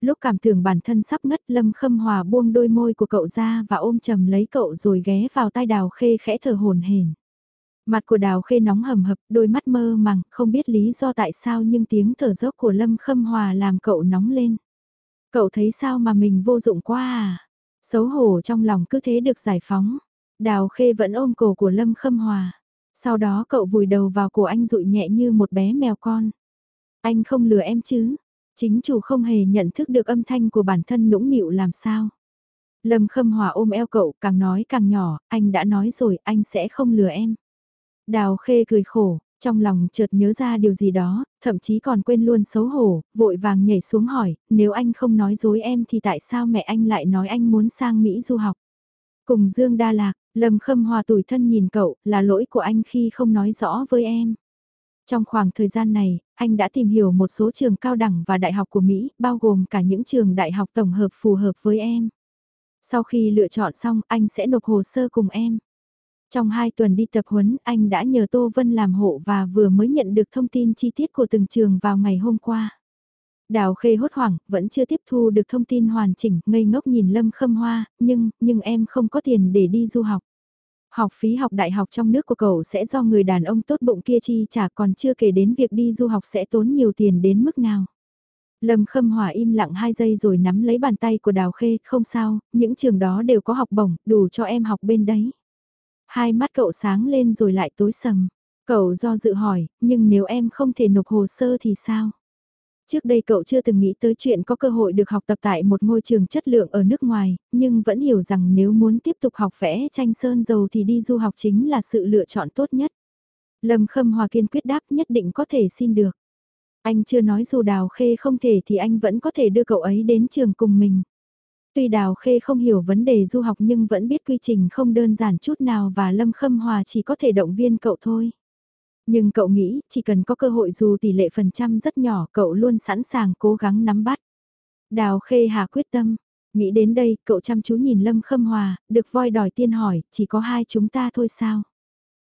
lúc cảm tưởng bản thân sắp ngất Lâm Khâm Hòa buông đôi môi của cậu ra và ôm chầm lấy cậu rồi ghé vào tai đào khê khẽ thở hồn hển. Mặt của đào khê nóng hầm hập, đôi mắt mơ màng, không biết lý do tại sao nhưng tiếng thở dốc của Lâm Khâm Hòa làm cậu nóng lên. Cậu thấy sao mà mình vô dụng quá à? Xấu hổ trong lòng cứ thế được giải phóng. Đào khê vẫn ôm cổ của Lâm Khâm Hòa. Sau đó cậu vùi đầu vào cổ anh rụi nhẹ như một bé mèo con. Anh không lừa em chứ, Chính chủ không hề nhận thức được âm thanh của bản thân nũng nịu làm sao. Lâm Khâm Hòa ôm eo cậu càng nói càng nhỏ, anh đã nói rồi anh sẽ không lừa em. Đào Khê cười khổ, trong lòng chợt nhớ ra điều gì đó, thậm chí còn quên luôn xấu hổ, vội vàng nhảy xuống hỏi, nếu anh không nói dối em thì tại sao mẹ anh lại nói anh muốn sang Mỹ du học? Cùng Dương Đa Lạc, Lâm Khâm Hòa tủi thân nhìn cậu, là lỗi của anh khi không nói rõ với em. Trong khoảng thời gian này, anh đã tìm hiểu một số trường cao đẳng và đại học của Mỹ, bao gồm cả những trường đại học tổng hợp phù hợp với em. Sau khi lựa chọn xong, anh sẽ nộp hồ sơ cùng em. Trong hai tuần đi tập huấn, anh đã nhờ Tô Vân làm hộ và vừa mới nhận được thông tin chi tiết của từng trường vào ngày hôm qua. Đào Khê hốt hoảng, vẫn chưa tiếp thu được thông tin hoàn chỉnh, ngây ngốc nhìn Lâm Khâm Hoa, nhưng, nhưng em không có tiền để đi du học. Học phí học đại học trong nước của cậu sẽ do người đàn ông tốt bụng kia chi trả còn chưa kể đến việc đi du học sẽ tốn nhiều tiền đến mức nào. Lâm Khâm Hòa im lặng 2 giây rồi nắm lấy bàn tay của Đào Khê, không sao, những trường đó đều có học bổng, đủ cho em học bên đấy. Hai mắt cậu sáng lên rồi lại tối sầm. Cậu do dự hỏi, nhưng nếu em không thể nộp hồ sơ thì sao? Trước đây cậu chưa từng nghĩ tới chuyện có cơ hội được học tập tại một ngôi trường chất lượng ở nước ngoài, nhưng vẫn hiểu rằng nếu muốn tiếp tục học vẽ tranh sơn dầu thì đi du học chính là sự lựa chọn tốt nhất. Lâm Khâm Hòa kiên quyết đáp nhất định có thể xin được. Anh chưa nói dù Đào Khê không thể thì anh vẫn có thể đưa cậu ấy đến trường cùng mình. Tuy Đào Khê không hiểu vấn đề du học nhưng vẫn biết quy trình không đơn giản chút nào và Lâm Khâm Hòa chỉ có thể động viên cậu thôi. Nhưng cậu nghĩ, chỉ cần có cơ hội dù tỷ lệ phần trăm rất nhỏ, cậu luôn sẵn sàng cố gắng nắm bắt. Đào Khê Hà quyết tâm. Nghĩ đến đây, cậu chăm chú nhìn Lâm Khâm Hòa, được voi đòi tiên hỏi, chỉ có hai chúng ta thôi sao?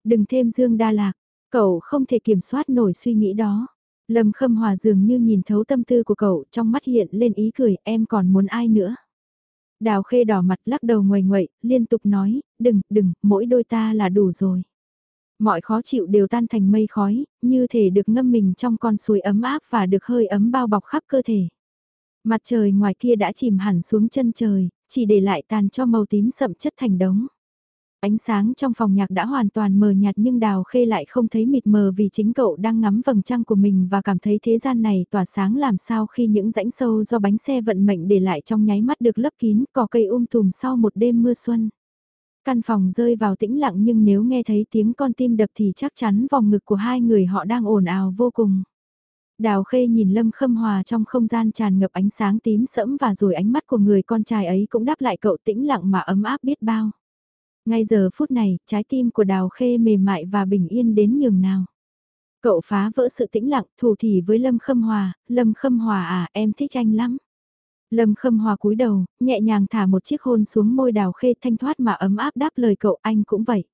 Đừng thêm Dương Đa Lạc, cậu không thể kiểm soát nổi suy nghĩ đó. Lâm Khâm Hòa dường như nhìn thấu tâm tư của cậu, trong mắt hiện lên ý cười, em còn muốn ai nữa? Đào Khê đỏ mặt lắc đầu ngoài ngoậy, liên tục nói, đừng, đừng, mỗi đôi ta là đủ rồi. Mọi khó chịu đều tan thành mây khói, như thể được ngâm mình trong con suối ấm áp và được hơi ấm bao bọc khắp cơ thể. Mặt trời ngoài kia đã chìm hẳn xuống chân trời, chỉ để lại tàn cho màu tím sậm chất thành đống. Ánh sáng trong phòng nhạc đã hoàn toàn mờ nhạt nhưng Đào Khê lại không thấy mịt mờ vì chính cậu đang ngắm vầng trăng của mình và cảm thấy thế gian này tỏa sáng làm sao khi những rãnh sâu do bánh xe vận mệnh để lại trong nháy mắt được lấp kín cỏ cây um tùm sau một đêm mưa xuân. Căn phòng rơi vào tĩnh lặng nhưng nếu nghe thấy tiếng con tim đập thì chắc chắn vòng ngực của hai người họ đang ồn ào vô cùng. Đào Khê nhìn Lâm Khâm Hòa trong không gian tràn ngập ánh sáng tím sẫm và rồi ánh mắt của người con trai ấy cũng đáp lại cậu tĩnh lặng mà ấm áp biết bao. Ngay giờ phút này, trái tim của Đào Khê mềm mại và bình yên đến nhường nào. Cậu phá vỡ sự tĩnh lặng, thù thì với Lâm Khâm Hòa, Lâm Khâm Hòa à, em thích anh lắm. Lâm Khâm Hòa cúi đầu, nhẹ nhàng thả một chiếc hôn xuống môi Đào Khê thanh thoát mà ấm áp đáp lời cậu anh cũng vậy.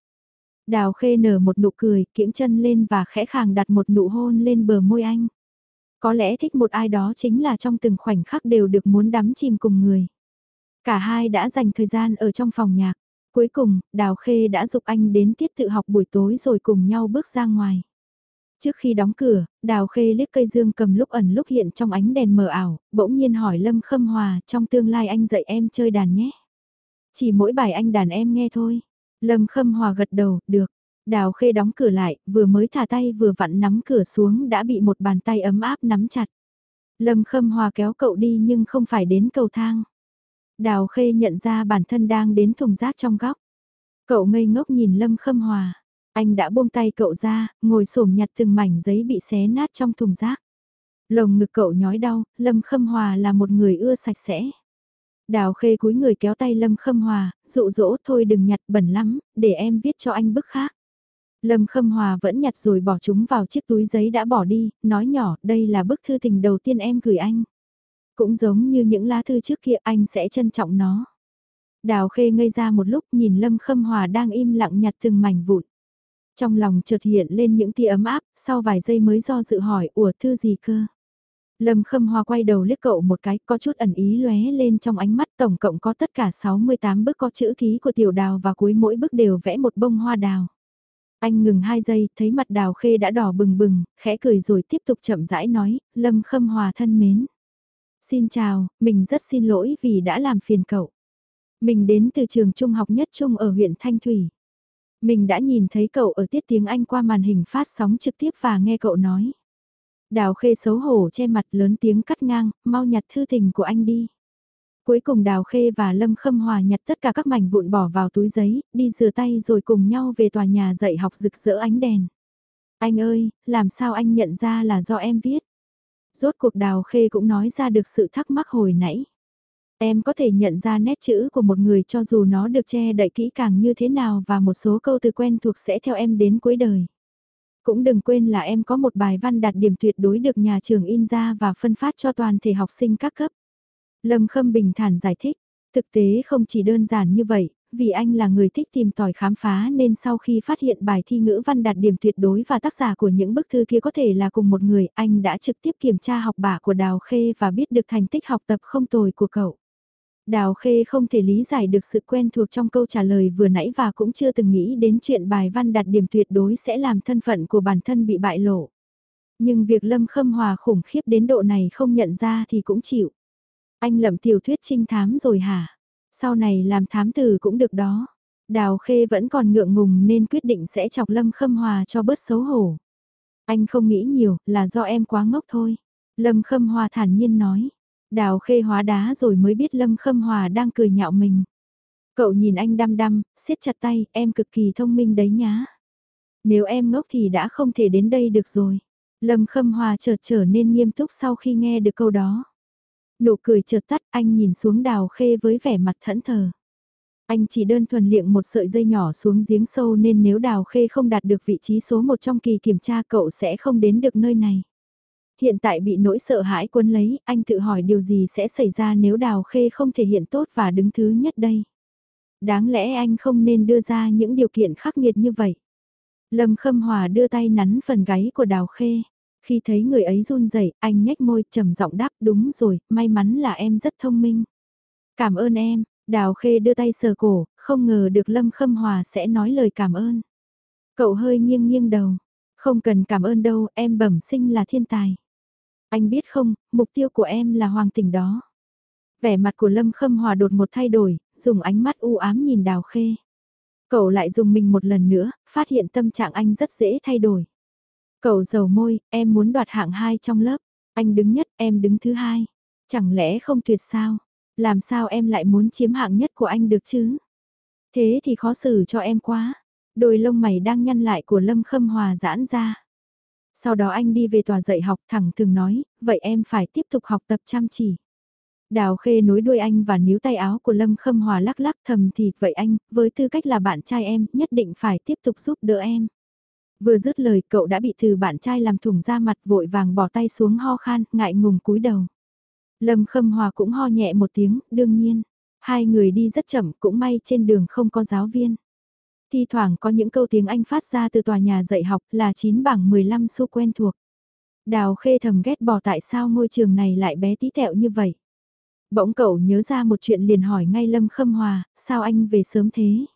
Đào Khê nở một nụ cười, kiễng chân lên và khẽ khàng đặt một nụ hôn lên bờ môi anh. Có lẽ thích một ai đó chính là trong từng khoảnh khắc đều được muốn đắm chìm cùng người. Cả hai đã dành thời gian ở trong phòng nhạc. Cuối cùng, Đào Khê đã dục anh đến tiết tự học buổi tối rồi cùng nhau bước ra ngoài. Trước khi đóng cửa, Đào Khê liếc cây dương cầm lúc ẩn lúc hiện trong ánh đèn mờ ảo, bỗng nhiên hỏi Lâm Khâm Hòa trong tương lai anh dạy em chơi đàn nhé. Chỉ mỗi bài anh đàn em nghe thôi. Lâm Khâm Hòa gật đầu, được. Đào Khê đóng cửa lại, vừa mới thả tay vừa vặn nắm cửa xuống đã bị một bàn tay ấm áp nắm chặt. Lâm Khâm Hòa kéo cậu đi nhưng không phải đến cầu thang. Đào Khê nhận ra bản thân đang đến thùng rác trong góc. Cậu ngây ngốc nhìn Lâm Khâm Hòa. Anh đã buông tay cậu ra, ngồi xổm nhặt từng mảnh giấy bị xé nát trong thùng rác. Lồng ngực cậu nhói đau, Lâm Khâm Hòa là một người ưa sạch sẽ. Đào Khê cúi người kéo tay Lâm Khâm Hòa, dụ dỗ thôi đừng nhặt bẩn lắm, để em viết cho anh bức khác. Lâm Khâm Hòa vẫn nhặt rồi bỏ chúng vào chiếc túi giấy đã bỏ đi, nói nhỏ, đây là bức thư tình đầu tiên em gửi anh. Cũng giống như những lá thư trước kia anh sẽ trân trọng nó. Đào khê ngây ra một lúc nhìn Lâm Khâm Hòa đang im lặng nhặt từng mảnh vụn. Trong lòng chợt hiện lên những tia ấm áp, sau vài giây mới do dự hỏi, ủa thư gì cơ? Lâm Khâm Hòa quay đầu liếc cậu một cái, có chút ẩn ý lóe lên trong ánh mắt tổng cộng có tất cả 68 bức có chữ ký của tiểu đào và cuối mỗi bức đều vẽ một bông hoa đào. Anh ngừng hai giây, thấy mặt đào khê đã đỏ bừng bừng, khẽ cười rồi tiếp tục chậm rãi nói, Lâm Khâm Hòa thân mến. Xin chào, mình rất xin lỗi vì đã làm phiền cậu. Mình đến từ trường trung học nhất trung ở huyện Thanh Thủy. Mình đã nhìn thấy cậu ở tiết tiếng Anh qua màn hình phát sóng trực tiếp và nghe cậu nói. Đào khê xấu hổ che mặt lớn tiếng cắt ngang, mau nhặt thư tình của anh đi. Cuối cùng Đào Khê và Lâm Khâm Hòa nhặt tất cả các mảnh vụn bỏ vào túi giấy, đi rửa tay rồi cùng nhau về tòa nhà dạy học rực rỡ ánh đèn. Anh ơi, làm sao anh nhận ra là do em viết? Rốt cuộc Đào Khê cũng nói ra được sự thắc mắc hồi nãy. Em có thể nhận ra nét chữ của một người cho dù nó được che đậy kỹ càng như thế nào và một số câu từ quen thuộc sẽ theo em đến cuối đời. Cũng đừng quên là em có một bài văn đạt điểm tuyệt đối được nhà trường in ra và phân phát cho toàn thể học sinh các cấp. Lâm Khâm bình thản giải thích, thực tế không chỉ đơn giản như vậy, vì anh là người thích tìm tòi khám phá nên sau khi phát hiện bài thi ngữ văn đạt điểm tuyệt đối và tác giả của những bức thư kia có thể là cùng một người, anh đã trực tiếp kiểm tra học bạ của Đào Khê và biết được thành tích học tập không tồi của cậu. Đào Khê không thể lý giải được sự quen thuộc trong câu trả lời vừa nãy và cũng chưa từng nghĩ đến chuyện bài văn đạt điểm tuyệt đối sẽ làm thân phận của bản thân bị bại lộ. Nhưng việc Lâm Khâm Hòa khủng khiếp đến độ này không nhận ra thì cũng chịu. Anh lậm tiểu thuyết trinh thám rồi hả? Sau này làm thám tử cũng được đó. Đào Khê vẫn còn ngượng ngùng nên quyết định sẽ chọc Lâm Khâm Hòa cho bớt xấu hổ. Anh không nghĩ nhiều, là do em quá ngốc thôi. Lâm Khâm Hòa thản nhiên nói. Đào Khê hóa đá rồi mới biết Lâm Khâm Hòa đang cười nhạo mình. Cậu nhìn anh đăm đăm, siết chặt tay, em cực kỳ thông minh đấy nhá. Nếu em ngốc thì đã không thể đến đây được rồi. Lâm Khâm Hòa chợt trở nên nghiêm túc sau khi nghe được câu đó. Nụ cười chợt tắt anh nhìn xuống đào khê với vẻ mặt thẫn thờ. Anh chỉ đơn thuần liệng một sợi dây nhỏ xuống giếng sâu nên nếu đào khê không đạt được vị trí số một trong kỳ kiểm tra cậu sẽ không đến được nơi này. Hiện tại bị nỗi sợ hãi quân lấy, anh tự hỏi điều gì sẽ xảy ra nếu đào khê không thể hiện tốt và đứng thứ nhất đây. Đáng lẽ anh không nên đưa ra những điều kiện khắc nghiệt như vậy. Lâm Khâm Hòa đưa tay nắn phần gáy của đào khê. Khi thấy người ấy run rẩy, anh nhếch môi trầm giọng đáp đúng rồi, may mắn là em rất thông minh. Cảm ơn em, Đào Khê đưa tay sờ cổ, không ngờ được Lâm Khâm Hòa sẽ nói lời cảm ơn. Cậu hơi nghiêng nghiêng đầu, không cần cảm ơn đâu, em bẩm sinh là thiên tài. Anh biết không, mục tiêu của em là hoàng tỉnh đó. Vẻ mặt của Lâm Khâm Hòa đột một thay đổi, dùng ánh mắt u ám nhìn Đào Khê. Cậu lại dùng mình một lần nữa, phát hiện tâm trạng anh rất dễ thay đổi. Cậu dầu môi, em muốn đoạt hạng hai trong lớp. Anh đứng nhất, em đứng thứ hai. Chẳng lẽ không tuyệt sao? Làm sao em lại muốn chiếm hạng nhất của anh được chứ? Thế thì khó xử cho em quá. Đôi lông mày đang nhăn lại của Lâm Khâm Hòa giãn ra. Sau đó anh đi về tòa dạy học thẳng thường nói, vậy em phải tiếp tục học tập chăm chỉ. Đào khê nối đuôi anh và níu tay áo của Lâm Khâm Hòa lắc lắc thầm thì, vậy anh, với tư cách là bạn trai em, nhất định phải tiếp tục giúp đỡ em. Vừa dứt lời cậu đã bị từ bạn trai làm thủng ra mặt vội vàng bỏ tay xuống ho khan, ngại ngùng cúi đầu. Lâm Khâm Hòa cũng ho nhẹ một tiếng, đương nhiên. Hai người đi rất chậm, cũng may trên đường không có giáo viên. Thi thoảng có những câu tiếng Anh phát ra từ tòa nhà dạy học là 9 bảng 15 xu quen thuộc. Đào khê thầm ghét bỏ tại sao ngôi trường này lại bé tí tẹo như vậy. Bỗng cậu nhớ ra một chuyện liền hỏi ngay Lâm Khâm Hòa, sao anh về sớm thế?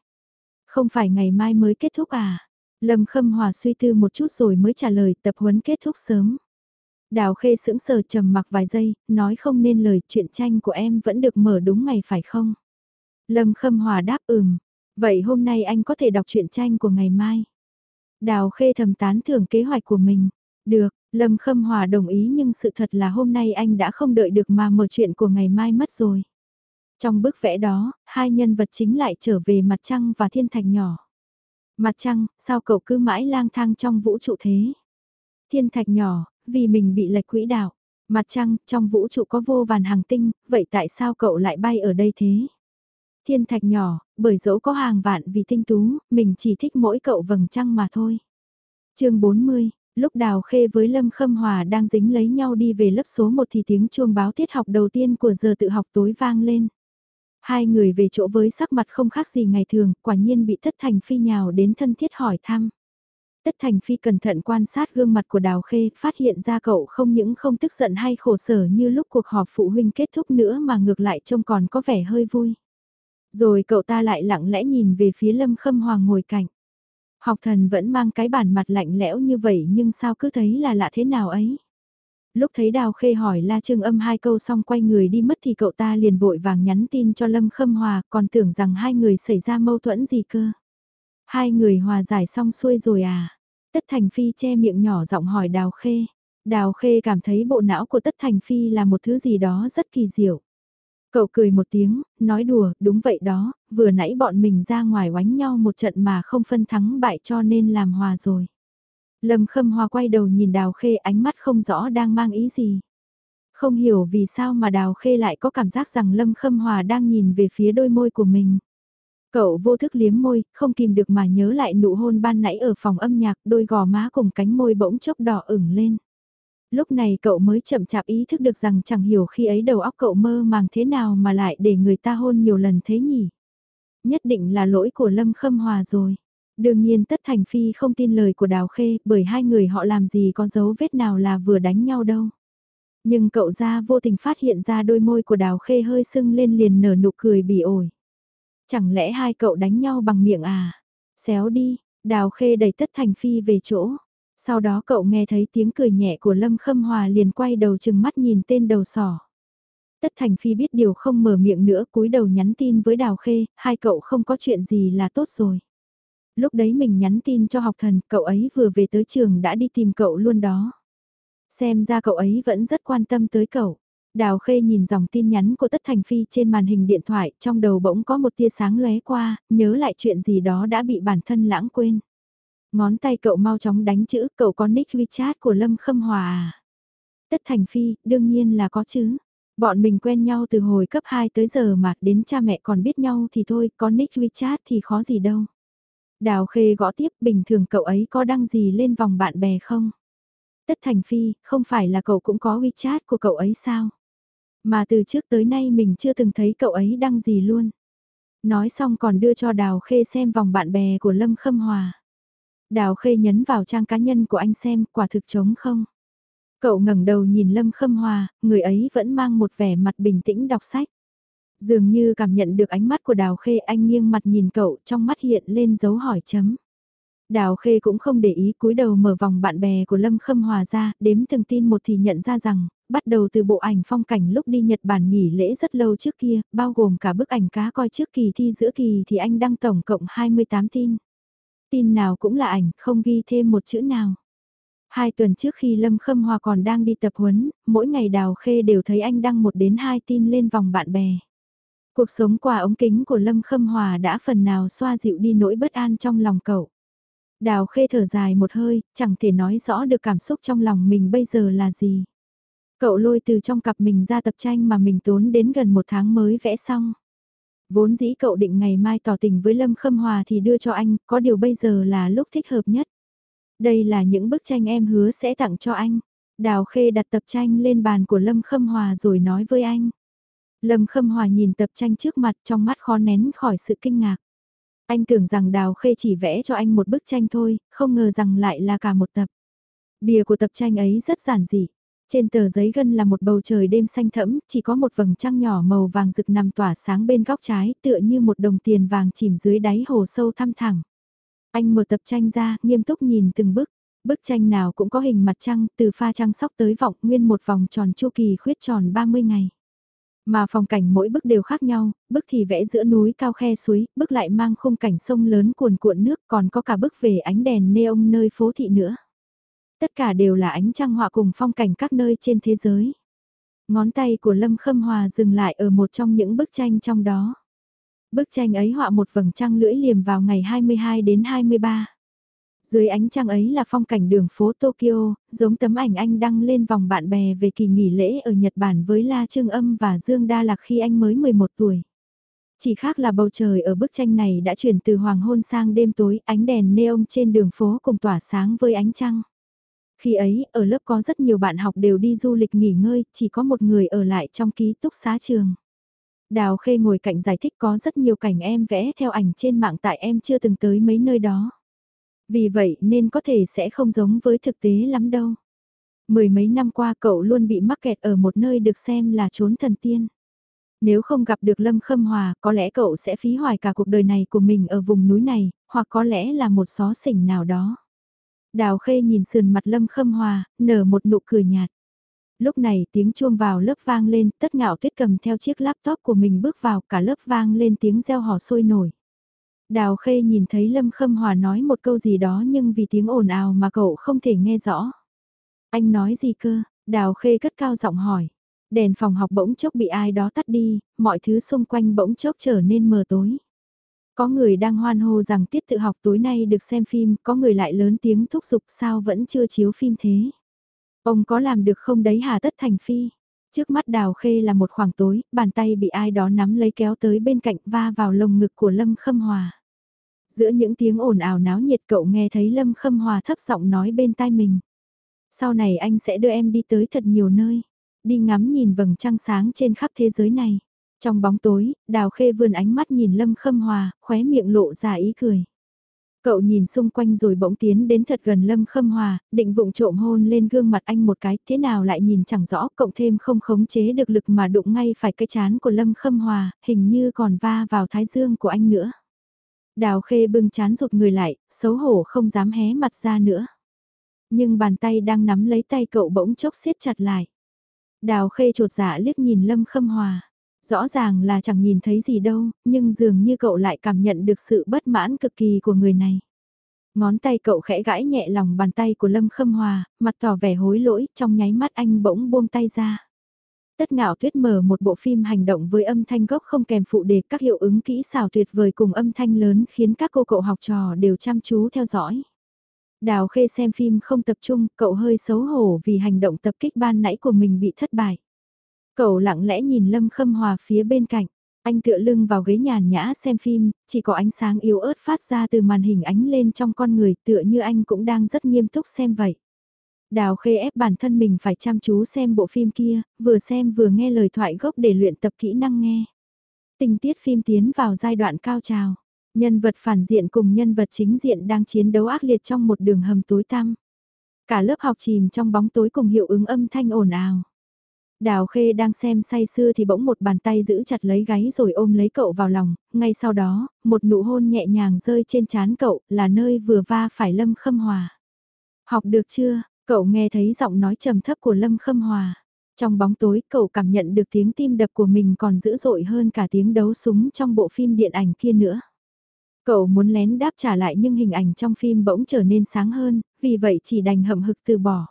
Không phải ngày mai mới kết thúc à? Lâm Khâm Hòa suy tư một chút rồi mới trả lời tập huấn kết thúc sớm. Đào Khê sững sờ trầm mặc vài giây, nói không nên lời chuyện tranh của em vẫn được mở đúng ngày phải không? Lâm Khâm Hòa đáp ừm, vậy hôm nay anh có thể đọc truyện tranh của ngày mai. Đào Khê thầm tán thưởng kế hoạch của mình. Được, Lâm Khâm Hòa đồng ý nhưng sự thật là hôm nay anh đã không đợi được mà mở chuyện của ngày mai mất rồi. Trong bức vẽ đó, hai nhân vật chính lại trở về mặt trăng và thiên thạch nhỏ. Mặt trăng, sao cậu cứ mãi lang thang trong vũ trụ thế? Thiên thạch nhỏ, vì mình bị lệch quỹ đạo. Mặt trăng, trong vũ trụ có vô vàn hàng tinh, vậy tại sao cậu lại bay ở đây thế? Thiên thạch nhỏ, bởi dẫu có hàng vạn vì tinh tú, mình chỉ thích mỗi cậu vầng trăng mà thôi. chương 40, lúc Đào Khê với Lâm Khâm Hòa đang dính lấy nhau đi về lớp số 1 thì tiếng chuông báo tiết học đầu tiên của giờ tự học tối vang lên. Hai người về chỗ với sắc mặt không khác gì ngày thường, quả nhiên bị Tất Thành Phi nhào đến thân thiết hỏi thăm. Tất Thành Phi cẩn thận quan sát gương mặt của Đào Khê, phát hiện ra cậu không những không tức giận hay khổ sở như lúc cuộc họp phụ huynh kết thúc nữa mà ngược lại trông còn có vẻ hơi vui. Rồi cậu ta lại lặng lẽ nhìn về phía Lâm Khâm Hoàng ngồi cạnh. Học thần vẫn mang cái bản mặt lạnh lẽo như vậy nhưng sao cứ thấy là lạ thế nào ấy. Lúc thấy Đào Khê hỏi La Trương Âm hai câu xong quay người đi mất thì cậu ta liền vội vàng nhắn tin cho Lâm Khâm Hòa, còn tưởng rằng hai người xảy ra mâu thuẫn gì cơ. Hai người hòa giải xong xuôi rồi à? Tất Thành Phi che miệng nhỏ giọng hỏi Đào Khê. Đào Khê cảm thấy bộ não của Tất Thành Phi là một thứ gì đó rất kỳ diệu. Cậu cười một tiếng, nói đùa, đúng vậy đó, vừa nãy bọn mình ra ngoài oánh nhau một trận mà không phân thắng bại cho nên làm hòa rồi. Lâm Khâm Hoa quay đầu nhìn Đào Khê ánh mắt không rõ đang mang ý gì. Không hiểu vì sao mà Đào Khê lại có cảm giác rằng Lâm Khâm Hòa đang nhìn về phía đôi môi của mình. Cậu vô thức liếm môi, không kìm được mà nhớ lại nụ hôn ban nãy ở phòng âm nhạc, đôi gò má cùng cánh môi bỗng chốc đỏ ửng lên. Lúc này cậu mới chậm chạp ý thức được rằng chẳng hiểu khi ấy đầu óc cậu mơ màng thế nào mà lại để người ta hôn nhiều lần thế nhỉ. Nhất định là lỗi của Lâm Khâm Hòa rồi. Đương nhiên Tất Thành Phi không tin lời của Đào Khê bởi hai người họ làm gì có dấu vết nào là vừa đánh nhau đâu. Nhưng cậu ra vô tình phát hiện ra đôi môi của Đào Khê hơi sưng lên liền nở nụ cười bỉ ổi. Chẳng lẽ hai cậu đánh nhau bằng miệng à? Xéo đi, Đào Khê đẩy Tất Thành Phi về chỗ. Sau đó cậu nghe thấy tiếng cười nhẹ của Lâm Khâm Hòa liền quay đầu chừng mắt nhìn tên đầu sỏ. Tất Thành Phi biết điều không mở miệng nữa cúi đầu nhắn tin với Đào Khê, hai cậu không có chuyện gì là tốt rồi. Lúc đấy mình nhắn tin cho học thần, cậu ấy vừa về tới trường đã đi tìm cậu luôn đó. Xem ra cậu ấy vẫn rất quan tâm tới cậu. Đào Khê nhìn dòng tin nhắn của Tất Thành Phi trên màn hình điện thoại, trong đầu bỗng có một tia sáng lóe qua, nhớ lại chuyện gì đó đã bị bản thân lãng quên. Ngón tay cậu mau chóng đánh chữ, cậu có nick WeChat của Lâm Khâm Hòa à? Tất Thành Phi, đương nhiên là có chứ. Bọn mình quen nhau từ hồi cấp 2 tới giờ mà đến cha mẹ còn biết nhau thì thôi, có nick WeChat thì khó gì đâu. Đào Khê gõ tiếp bình thường cậu ấy có đăng gì lên vòng bạn bè không? Tất Thành Phi, không phải là cậu cũng có WeChat của cậu ấy sao? Mà từ trước tới nay mình chưa từng thấy cậu ấy đăng gì luôn. Nói xong còn đưa cho Đào Khê xem vòng bạn bè của Lâm Khâm Hòa. Đào Khê nhấn vào trang cá nhân của anh xem quả thực trống không. Cậu ngẩng đầu nhìn Lâm Khâm Hòa, người ấy vẫn mang một vẻ mặt bình tĩnh đọc sách. Dường như cảm nhận được ánh mắt của Đào Khê anh nghiêng mặt nhìn cậu trong mắt hiện lên dấu hỏi chấm. Đào Khê cũng không để ý cúi đầu mở vòng bạn bè của Lâm Khâm Hòa ra, đếm từng tin một thì nhận ra rằng, bắt đầu từ bộ ảnh phong cảnh lúc đi Nhật Bản nghỉ lễ rất lâu trước kia, bao gồm cả bức ảnh cá coi trước kỳ thi giữa kỳ thì anh đăng tổng cộng 28 tin. Tin nào cũng là ảnh, không ghi thêm một chữ nào. Hai tuần trước khi Lâm Khâm Hòa còn đang đi tập huấn, mỗi ngày Đào Khê đều thấy anh đăng một đến hai tin lên vòng bạn bè. Cuộc sống qua ống kính của Lâm Khâm Hòa đã phần nào xoa dịu đi nỗi bất an trong lòng cậu. Đào Khê thở dài một hơi, chẳng thể nói rõ được cảm xúc trong lòng mình bây giờ là gì. Cậu lôi từ trong cặp mình ra tập tranh mà mình tốn đến gần một tháng mới vẽ xong. Vốn dĩ cậu định ngày mai tỏ tình với Lâm Khâm Hòa thì đưa cho anh, có điều bây giờ là lúc thích hợp nhất. Đây là những bức tranh em hứa sẽ tặng cho anh. Đào Khê đặt tập tranh lên bàn của Lâm Khâm Hòa rồi nói với anh. Lâm Khâm Hòa nhìn tập tranh trước mặt trong mắt khó nén khỏi sự kinh ngạc. Anh tưởng rằng Đào Khê chỉ vẽ cho anh một bức tranh thôi, không ngờ rằng lại là cả một tập. Bìa của tập tranh ấy rất giản dị. Trên tờ giấy gân là một bầu trời đêm xanh thẫm, chỉ có một vầng trăng nhỏ màu vàng rực nằm tỏa sáng bên góc trái tựa như một đồng tiền vàng chìm dưới đáy hồ sâu thăm thẳng. Anh mở tập tranh ra, nghiêm túc nhìn từng bức. Bức tranh nào cũng có hình mặt trăng, từ pha trăng sóc tới vọng nguyên một vòng tròn chu kỳ khuyết tròn 30 ngày. Mà phong cảnh mỗi bức đều khác nhau, bức thì vẽ giữa núi cao khe suối, bức lại mang khung cảnh sông lớn cuồn cuộn nước còn có cả bức về ánh đèn neon nơi phố thị nữa. Tất cả đều là ánh trăng họa cùng phong cảnh các nơi trên thế giới. Ngón tay của Lâm Khâm Hòa dừng lại ở một trong những bức tranh trong đó. Bức tranh ấy họa một vầng trăng lưỡi liềm vào ngày 22 đến 23. Dưới ánh trăng ấy là phong cảnh đường phố Tokyo, giống tấm ảnh anh đăng lên vòng bạn bè về kỳ nghỉ lễ ở Nhật Bản với La Trương Âm và Dương Đa Lạc khi anh mới 11 tuổi. Chỉ khác là bầu trời ở bức tranh này đã chuyển từ hoàng hôn sang đêm tối, ánh đèn neon trên đường phố cùng tỏa sáng với ánh trăng. Khi ấy, ở lớp có rất nhiều bạn học đều đi du lịch nghỉ ngơi, chỉ có một người ở lại trong ký túc xá trường. Đào Khê ngồi cạnh giải thích có rất nhiều cảnh em vẽ theo ảnh trên mạng tại em chưa từng tới mấy nơi đó. Vì vậy nên có thể sẽ không giống với thực tế lắm đâu. Mười mấy năm qua cậu luôn bị mắc kẹt ở một nơi được xem là trốn thần tiên. Nếu không gặp được Lâm Khâm Hòa, có lẽ cậu sẽ phí hoài cả cuộc đời này của mình ở vùng núi này, hoặc có lẽ là một xó xỉnh nào đó. Đào Khê nhìn sườn mặt Lâm Khâm Hòa, nở một nụ cười nhạt. Lúc này tiếng chuông vào lớp vang lên, tất ngạo tuyết cầm theo chiếc laptop của mình bước vào, cả lớp vang lên tiếng reo hò sôi nổi. Đào Khê nhìn thấy Lâm Khâm Hòa nói một câu gì đó nhưng vì tiếng ồn ào mà cậu không thể nghe rõ. Anh nói gì cơ? Đào Khê cất cao giọng hỏi. Đèn phòng học bỗng chốc bị ai đó tắt đi, mọi thứ xung quanh bỗng chốc trở nên mờ tối. Có người đang hoan hô rằng tiết tự học tối nay được xem phim, có người lại lớn tiếng thúc giục sao vẫn chưa chiếu phim thế. Ông có làm được không đấy hà tất thành phi? Trước mắt đào khê là một khoảng tối, bàn tay bị ai đó nắm lấy kéo tới bên cạnh va vào lồng ngực của Lâm Khâm Hòa. Giữa những tiếng ồn ào náo nhiệt cậu nghe thấy Lâm Khâm Hòa thấp giọng nói bên tai mình. Sau này anh sẽ đưa em đi tới thật nhiều nơi, đi ngắm nhìn vầng trăng sáng trên khắp thế giới này. Trong bóng tối, Đào Khê vươn ánh mắt nhìn Lâm Khâm Hòa, khóe miệng lộ ra ý cười. Cậu nhìn xung quanh rồi bỗng tiến đến thật gần Lâm Khâm Hòa, định vụng trộm hôn lên gương mặt anh một cái, thế nào lại nhìn chẳng rõ, cộng thêm không khống chế được lực mà đụng ngay phải cái chán của Lâm Khâm Hòa, hình như còn va vào thái dương của anh nữa. Đào Khê bưng chán rụt người lại, xấu hổ không dám hé mặt ra nữa. Nhưng bàn tay đang nắm lấy tay cậu bỗng chốc siết chặt lại. Đào Khê trột dạ liếc nhìn Lâm Khâm Hòa. Rõ ràng là chẳng nhìn thấy gì đâu, nhưng dường như cậu lại cảm nhận được sự bất mãn cực kỳ của người này. Ngón tay cậu khẽ gãi nhẹ lòng bàn tay của Lâm Khâm Hòa, mặt tỏ vẻ hối lỗi, trong nháy mắt anh bỗng buông tay ra. Tất ngạo tuyết mở một bộ phim hành động với âm thanh gốc không kèm phụ đề các hiệu ứng kỹ xảo tuyệt vời cùng âm thanh lớn khiến các cô cậu học trò đều chăm chú theo dõi. Đào khê xem phim không tập trung, cậu hơi xấu hổ vì hành động tập kích ban nãy của mình bị thất bại. Cậu lặng lẽ nhìn Lâm Khâm Hòa phía bên cạnh, anh tựa lưng vào ghế nhàn nhã xem phim, chỉ có ánh sáng yếu ớt phát ra từ màn hình ánh lên trong con người tựa như anh cũng đang rất nghiêm túc xem vậy. Đào khê ép bản thân mình phải chăm chú xem bộ phim kia, vừa xem vừa nghe lời thoại gốc để luyện tập kỹ năng nghe. Tình tiết phim tiến vào giai đoạn cao trào. Nhân vật phản diện cùng nhân vật chính diện đang chiến đấu ác liệt trong một đường hầm tối tăm. Cả lớp học chìm trong bóng tối cùng hiệu ứng âm thanh ồn ào. Đào Khê đang xem say sưa thì bỗng một bàn tay giữ chặt lấy gáy rồi ôm lấy cậu vào lòng, ngay sau đó, một nụ hôn nhẹ nhàng rơi trên trán cậu, là nơi vừa va phải Lâm Khâm Hòa. Học được chưa? Cậu nghe thấy giọng nói trầm thấp của Lâm Khâm Hòa. Trong bóng tối cậu cảm nhận được tiếng tim đập của mình còn dữ dội hơn cả tiếng đấu súng trong bộ phim điện ảnh kia nữa. Cậu muốn lén đáp trả lại nhưng hình ảnh trong phim bỗng trở nên sáng hơn, vì vậy chỉ đành hậm hực từ bỏ.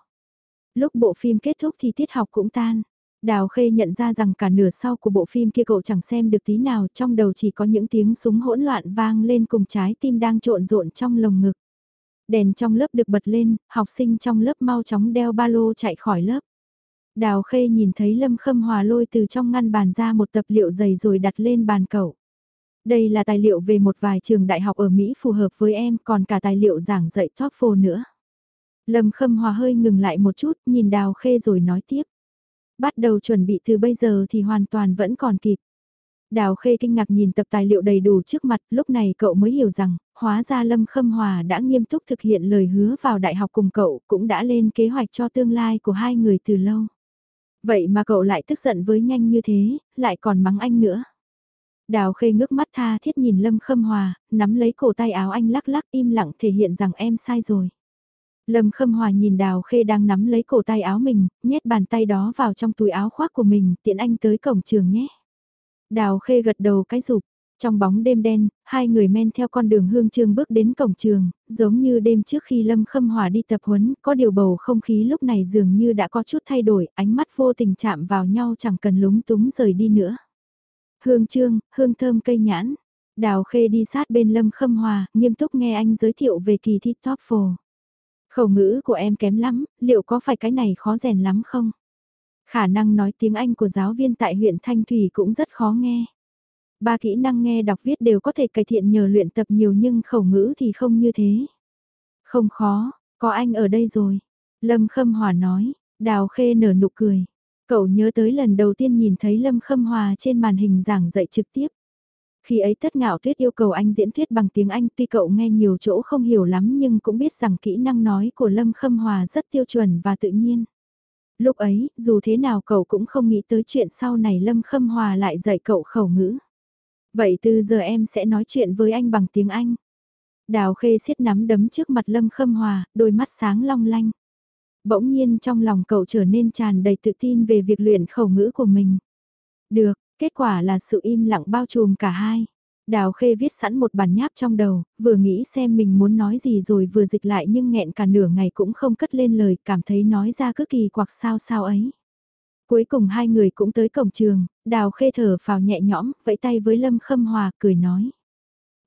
Lúc bộ phim kết thúc thì tiết học cũng tan. Đào Khê nhận ra rằng cả nửa sau của bộ phim kia cậu chẳng xem được tí nào trong đầu chỉ có những tiếng súng hỗn loạn vang lên cùng trái tim đang trộn rộn trong lồng ngực. Đèn trong lớp được bật lên, học sinh trong lớp mau chóng đeo ba lô chạy khỏi lớp. Đào Khê nhìn thấy Lâm Khâm Hòa lôi từ trong ngăn bàn ra một tập liệu dày rồi đặt lên bàn cậu. Đây là tài liệu về một vài trường đại học ở Mỹ phù hợp với em, còn cả tài liệu giảng dạy TOEFL nữa. Lâm Khâm Hòa hơi ngừng lại một chút, nhìn Đào Khê rồi nói tiếp. Bắt đầu chuẩn bị từ bây giờ thì hoàn toàn vẫn còn kịp. Đào Khê kinh ngạc nhìn tập tài liệu đầy đủ trước mặt, lúc này cậu mới hiểu rằng, hóa ra Lâm Khâm Hòa đã nghiêm túc thực hiện lời hứa vào đại học cùng cậu, cũng đã lên kế hoạch cho tương lai của hai người từ lâu. Vậy mà cậu lại tức giận với nhanh như thế, lại còn mắng anh nữa. Đào khê ngước mắt tha thiết nhìn Lâm Khâm Hòa, nắm lấy cổ tay áo anh lắc lắc im lặng thể hiện rằng em sai rồi. Lâm Khâm Hòa nhìn Đào Khê đang nắm lấy cổ tay áo mình, nhét bàn tay đó vào trong túi áo khoác của mình, tiện anh tới cổng trường nhé. Đào Khê gật đầu cái rụp, trong bóng đêm đen, hai người men theo con đường hương trương bước đến cổng trường, giống như đêm trước khi Lâm Khâm Hòa đi tập huấn, có điều bầu không khí lúc này dường như đã có chút thay đổi, ánh mắt vô tình chạm vào nhau chẳng cần lúng túng rời đi nữa. Hương trương, hương thơm cây nhãn. Đào Khê đi sát bên Lâm Khâm Hòa, nghiêm túc nghe anh giới thiệu về kỳ thi TOEFL. Khẩu ngữ của em kém lắm, liệu có phải cái này khó rèn lắm không? Khả năng nói tiếng Anh của giáo viên tại huyện Thanh Thủy cũng rất khó nghe. Ba kỹ năng nghe đọc viết đều có thể cải thiện nhờ luyện tập nhiều nhưng khẩu ngữ thì không như thế. Không khó, có anh ở đây rồi. Lâm Khâm Hòa nói, Đào Khê nở nụ cười. Cậu nhớ tới lần đầu tiên nhìn thấy Lâm Khâm Hòa trên màn hình giảng dạy trực tiếp. Khi ấy tất ngạo tuyết yêu cầu anh diễn thuyết bằng tiếng Anh tuy cậu nghe nhiều chỗ không hiểu lắm nhưng cũng biết rằng kỹ năng nói của Lâm Khâm Hòa rất tiêu chuẩn và tự nhiên. Lúc ấy, dù thế nào cậu cũng không nghĩ tới chuyện sau này Lâm Khâm Hòa lại dạy cậu khẩu ngữ. Vậy từ giờ em sẽ nói chuyện với anh bằng tiếng Anh. Đào khê siết nắm đấm trước mặt Lâm Khâm Hòa, đôi mắt sáng long lanh. Bỗng nhiên trong lòng cậu trở nên tràn đầy tự tin về việc luyện khẩu ngữ của mình. Được, kết quả là sự im lặng bao trùm cả hai. Đào khê viết sẵn một bản nháp trong đầu, vừa nghĩ xem mình muốn nói gì rồi vừa dịch lại nhưng nghẹn cả nửa ngày cũng không cất lên lời, cảm thấy nói ra cứ kỳ quặc sao sao ấy. Cuối cùng hai người cũng tới cổng trường, đào khê thở vào nhẹ nhõm, vẫy tay với Lâm Khâm Hòa, cười nói.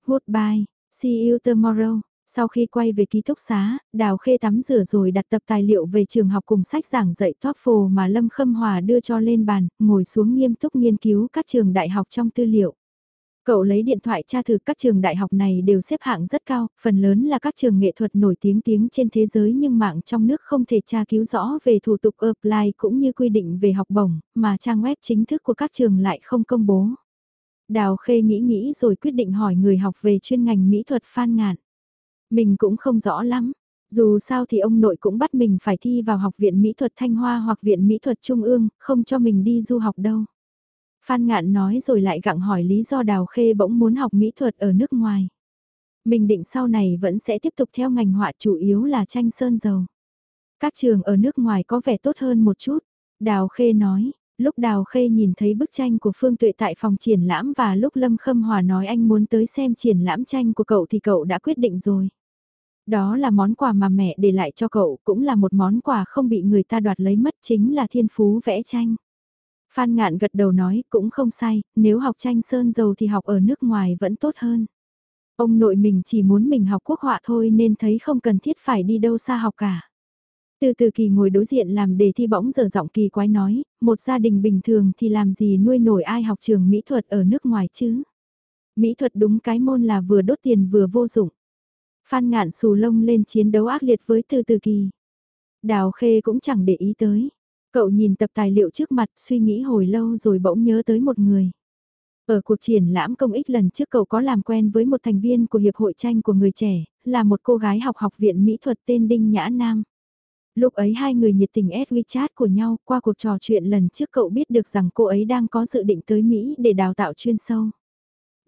Goodbye, see you tomorrow. Sau khi quay về ký túc xá, Đào Khê tắm rửa rồi đặt tập tài liệu về trường học cùng sách giảng dạy TOEFL mà Lâm Khâm Hòa đưa cho lên bàn, ngồi xuống nghiêm túc nghiên cứu các trường đại học trong tư liệu. Cậu lấy điện thoại tra thử các trường đại học này đều xếp hạng rất cao, phần lớn là các trường nghệ thuật nổi tiếng tiếng trên thế giới nhưng mạng trong nước không thể tra cứu rõ về thủ tục apply cũng như quy định về học bổng, mà trang web chính thức của các trường lại không công bố. Đào Khê nghĩ nghĩ rồi quyết định hỏi người học về chuyên ngành mỹ thuật Phan Ngạn. Mình cũng không rõ lắm, dù sao thì ông nội cũng bắt mình phải thi vào học viện mỹ thuật Thanh Hoa hoặc viện mỹ thuật Trung ương, không cho mình đi du học đâu. Phan Ngạn nói rồi lại gặng hỏi lý do Đào Khê bỗng muốn học mỹ thuật ở nước ngoài. Mình định sau này vẫn sẽ tiếp tục theo ngành họa chủ yếu là tranh sơn dầu. Các trường ở nước ngoài có vẻ tốt hơn một chút. Đào Khê nói, lúc Đào Khê nhìn thấy bức tranh của Phương Tuệ tại phòng triển lãm và lúc Lâm Khâm Hòa nói anh muốn tới xem triển lãm tranh của cậu thì cậu đã quyết định rồi. Đó là món quà mà mẹ để lại cho cậu, cũng là một món quà không bị người ta đoạt lấy mất chính là thiên phú vẽ tranh. Phan Ngạn gật đầu nói cũng không sai, nếu học tranh sơn dầu thì học ở nước ngoài vẫn tốt hơn. Ông nội mình chỉ muốn mình học quốc họa thôi nên thấy không cần thiết phải đi đâu xa học cả. Từ từ kỳ ngồi đối diện làm đề thi bỗng giờ giọng kỳ quái nói, một gia đình bình thường thì làm gì nuôi nổi ai học trường mỹ thuật ở nước ngoài chứ. Mỹ thuật đúng cái môn là vừa đốt tiền vừa vô dụng. Phan ngạn xù lông lên chiến đấu ác liệt với từ từ kỳ. Đào khê cũng chẳng để ý tới. Cậu nhìn tập tài liệu trước mặt suy nghĩ hồi lâu rồi bỗng nhớ tới một người. Ở cuộc triển lãm công ích lần trước cậu có làm quen với một thành viên của Hiệp hội tranh của người trẻ, là một cô gái học học viện mỹ thuật tên Đinh Nhã Nam. Lúc ấy hai người nhiệt tình add WeChat của nhau qua cuộc trò chuyện lần trước cậu biết được rằng cô ấy đang có dự định tới Mỹ để đào tạo chuyên sâu.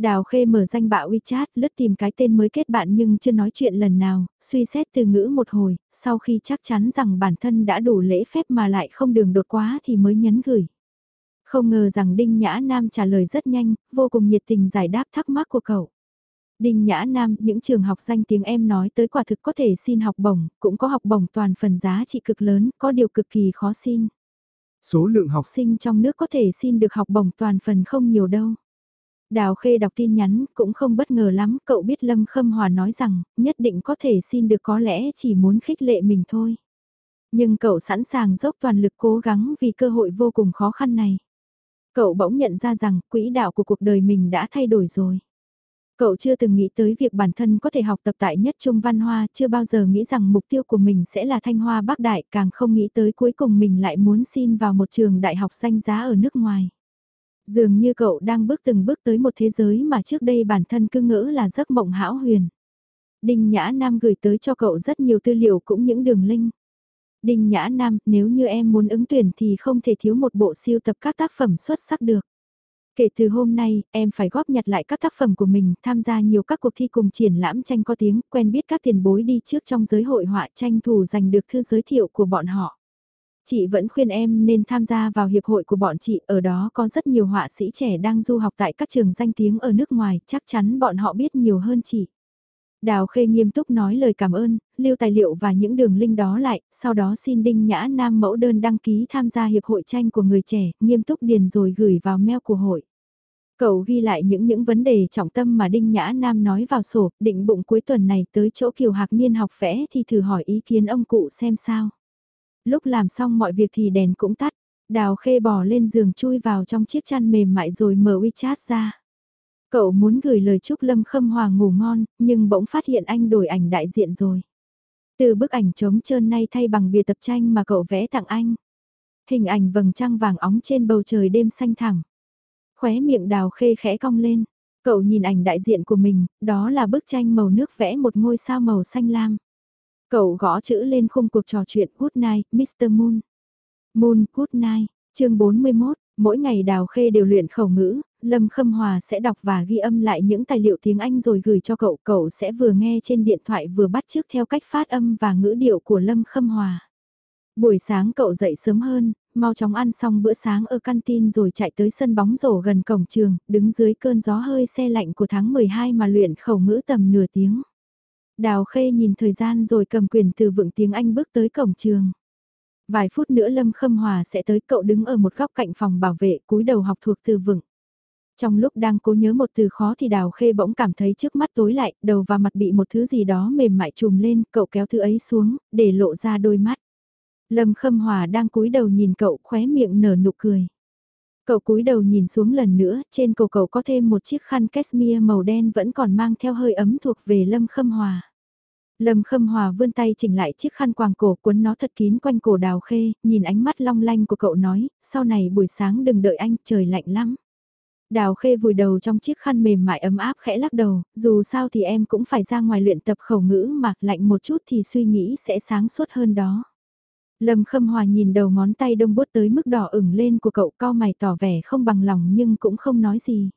Đào Khê mở danh bạ WeChat, lướt tìm cái tên mới kết bạn nhưng chưa nói chuyện lần nào, suy xét từ ngữ một hồi, sau khi chắc chắn rằng bản thân đã đủ lễ phép mà lại không đường đột quá thì mới nhấn gửi. Không ngờ rằng Đinh Nhã Nam trả lời rất nhanh, vô cùng nhiệt tình giải đáp thắc mắc của cậu. Đinh Nhã Nam, những trường học danh tiếng em nói tới quả thực có thể xin học bổng, cũng có học bổng toàn phần giá trị cực lớn, có điều cực kỳ khó xin. Số lượng học sinh trong nước có thể xin được học bổng toàn phần không nhiều đâu. Đào Khê đọc tin nhắn cũng không bất ngờ lắm, cậu biết Lâm Khâm Hòa nói rằng, nhất định có thể xin được có lẽ chỉ muốn khích lệ mình thôi. Nhưng cậu sẵn sàng dốc toàn lực cố gắng vì cơ hội vô cùng khó khăn này. Cậu bỗng nhận ra rằng quỹ đạo của cuộc đời mình đã thay đổi rồi. Cậu chưa từng nghĩ tới việc bản thân có thể học tập tại nhất trung văn hoa, chưa bao giờ nghĩ rằng mục tiêu của mình sẽ là thanh hoa bắc đại, càng không nghĩ tới cuối cùng mình lại muốn xin vào một trường đại học danh giá ở nước ngoài. Dường như cậu đang bước từng bước tới một thế giới mà trước đây bản thân cứ ngỡ là giấc mộng hão huyền. Đinh Nhã Nam gửi tới cho cậu rất nhiều tư liệu cũng những đường link. Đinh Nhã Nam, nếu như em muốn ứng tuyển thì không thể thiếu một bộ siêu tập các tác phẩm xuất sắc được. Kể từ hôm nay, em phải góp nhặt lại các tác phẩm của mình, tham gia nhiều các cuộc thi cùng triển lãm tranh có tiếng, quen biết các tiền bối đi trước trong giới hội họa tranh thủ giành được thư giới thiệu của bọn họ. Chị vẫn khuyên em nên tham gia vào hiệp hội của bọn chị, ở đó có rất nhiều họa sĩ trẻ đang du học tại các trường danh tiếng ở nước ngoài, chắc chắn bọn họ biết nhiều hơn chị. Đào Khê nghiêm túc nói lời cảm ơn, lưu tài liệu và những đường link đó lại, sau đó xin Đinh Nhã Nam mẫu đơn đăng ký tham gia hiệp hội tranh của người trẻ, nghiêm túc điền rồi gửi vào mail của hội. Cậu ghi lại những những vấn đề trọng tâm mà Đinh Nhã Nam nói vào sổ, định bụng cuối tuần này tới chỗ Kiều Hạc Niên học vẽ thì thử hỏi ý kiến ông cụ xem sao. Lúc làm xong mọi việc thì đèn cũng tắt, Đào Khê bò lên giường chui vào trong chiếc chăn mềm mại rồi mở WeChat ra. Cậu muốn gửi lời chúc Lâm Khâm Hòa ngủ ngon, nhưng bỗng phát hiện anh đổi ảnh đại diện rồi. Từ bức ảnh trống trơn nay thay bằng bìa tập tranh mà cậu vẽ tặng anh. Hình ảnh vầng trăng vàng óng trên bầu trời đêm xanh thẳm. Khóe miệng đào khê khẽ cong lên. Cậu nhìn ảnh đại diện của mình, đó là bức tranh màu nước vẽ một ngôi sao màu xanh lam. Cậu gõ chữ lên khung cuộc trò chuyện Good night, Mr. Moon. Moon, good night, chương 41, mỗi ngày Đào Khê đều luyện khẩu ngữ, Lâm Khâm Hòa sẽ đọc và ghi âm lại những tài liệu tiếng Anh rồi gửi cho cậu, cậu sẽ vừa nghe trên điện thoại vừa bắt chước theo cách phát âm và ngữ điệu của Lâm Khâm Hòa. Buổi sáng cậu dậy sớm hơn, mau chóng ăn xong bữa sáng ở canteen rồi chạy tới sân bóng rổ gần cổng trường, đứng dưới cơn gió hơi xe lạnh của tháng 12 mà luyện khẩu ngữ tầm nửa tiếng. Đào Khê nhìn thời gian rồi cầm quyền từ vựng tiếng Anh bước tới cổng trường. Vài phút nữa Lâm Khâm Hòa sẽ tới cậu đứng ở một góc cạnh phòng bảo vệ cúi đầu học thuộc từ vựng. Trong lúc đang cố nhớ một từ khó thì Đào Khê bỗng cảm thấy trước mắt tối lại, đầu và mặt bị một thứ gì đó mềm mại trùm lên, cậu kéo thứ ấy xuống, để lộ ra đôi mắt. Lâm Khâm Hòa đang cúi đầu nhìn cậu khóe miệng nở nụ cười. Cậu cúi đầu nhìn xuống lần nữa, trên cổ cậu có thêm một chiếc khăn cashmere màu đen vẫn còn mang theo hơi ấm thuộc về Lâm Khâm Hòa. Lâm Khâm Hòa vươn tay chỉnh lại chiếc khăn quàng cổ cuốn nó thật kín quanh cổ đào khê, nhìn ánh mắt long lanh của cậu nói, sau này buổi sáng đừng đợi anh, trời lạnh lắm. Đào khê vùi đầu trong chiếc khăn mềm mại ấm áp khẽ lắc đầu, dù sao thì em cũng phải ra ngoài luyện tập khẩu ngữ mà lạnh một chút thì suy nghĩ sẽ sáng suốt hơn đó. Lâm Khâm Hòa nhìn đầu ngón tay đông bút tới mức đỏ ửng lên của cậu cao mày tỏ vẻ không bằng lòng nhưng cũng không nói gì.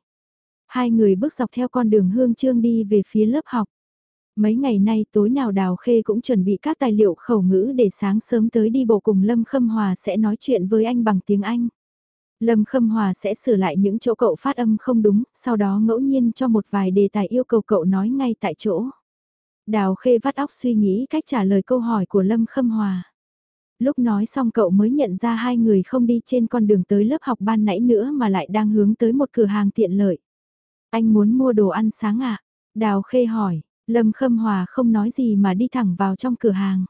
Hai người bước dọc theo con đường hương trương đi về phía lớp học. Mấy ngày nay tối nào Đào Khê cũng chuẩn bị các tài liệu khẩu ngữ để sáng sớm tới đi bộ cùng Lâm Khâm Hòa sẽ nói chuyện với anh bằng tiếng Anh. Lâm Khâm Hòa sẽ sửa lại những chỗ cậu phát âm không đúng, sau đó ngẫu nhiên cho một vài đề tài yêu cầu cậu nói ngay tại chỗ. Đào Khê vắt óc suy nghĩ cách trả lời câu hỏi của Lâm Khâm Hòa. Lúc nói xong cậu mới nhận ra hai người không đi trên con đường tới lớp học ban nãy nữa mà lại đang hướng tới một cửa hàng tiện lợi. Anh muốn mua đồ ăn sáng ạ? À? Đào Khê hỏi, Lâm Khâm Hòa không nói gì mà đi thẳng vào trong cửa hàng.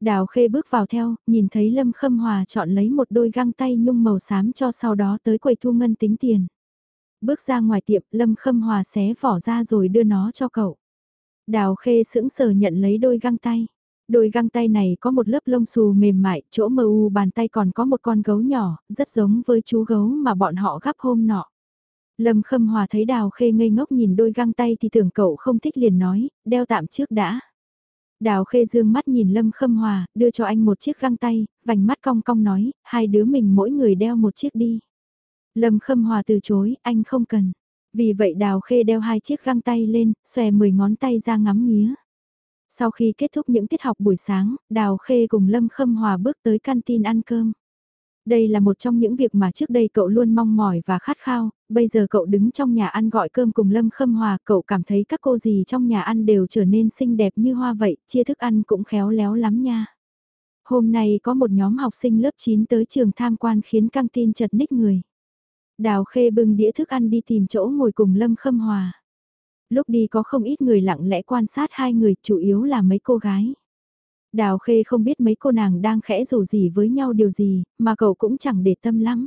Đào Khê bước vào theo, nhìn thấy Lâm Khâm Hòa chọn lấy một đôi găng tay nhung màu xám cho sau đó tới quầy thu ngân tính tiền. Bước ra ngoài tiệm, Lâm Khâm Hòa xé vỏ ra rồi đưa nó cho cậu. Đào Khê sững sờ nhận lấy đôi găng tay. Đôi găng tay này có một lớp lông xù mềm mại, chỗ mờ u bàn tay còn có một con gấu nhỏ, rất giống với chú gấu mà bọn họ gắp hôm nọ. Lâm Khâm Hòa thấy Đào Khê ngây ngốc nhìn đôi găng tay thì tưởng cậu không thích liền nói, đeo tạm trước đã. Đào Khê dương mắt nhìn Lâm Khâm Hòa, đưa cho anh một chiếc găng tay, vành mắt cong cong nói, hai đứa mình mỗi người đeo một chiếc đi. Lâm Khâm Hòa từ chối, anh không cần. Vì vậy Đào Khê đeo hai chiếc găng tay lên, xòe 10 ngón tay ra ngắm nghía. Sau khi kết thúc những tiết học buổi sáng, Đào Khê cùng Lâm Khâm Hòa bước tới canteen ăn cơm. Đây là một trong những việc mà trước đây cậu luôn mong mỏi và khát khao, bây giờ cậu đứng trong nhà ăn gọi cơm cùng Lâm Khâm Hòa, cậu cảm thấy các cô dì trong nhà ăn đều trở nên xinh đẹp như hoa vậy, chia thức ăn cũng khéo léo lắm nha. Hôm nay có một nhóm học sinh lớp 9 tới trường tham quan khiến căng tin chật ních người. Đào Khê bưng đĩa thức ăn đi tìm chỗ ngồi cùng Lâm Khâm Hòa. Lúc đi có không ít người lặng lẽ quan sát hai người, chủ yếu là mấy cô gái. Đào Khê không biết mấy cô nàng đang khẽ rủ gì với nhau điều gì, mà cậu cũng chẳng để tâm lắm.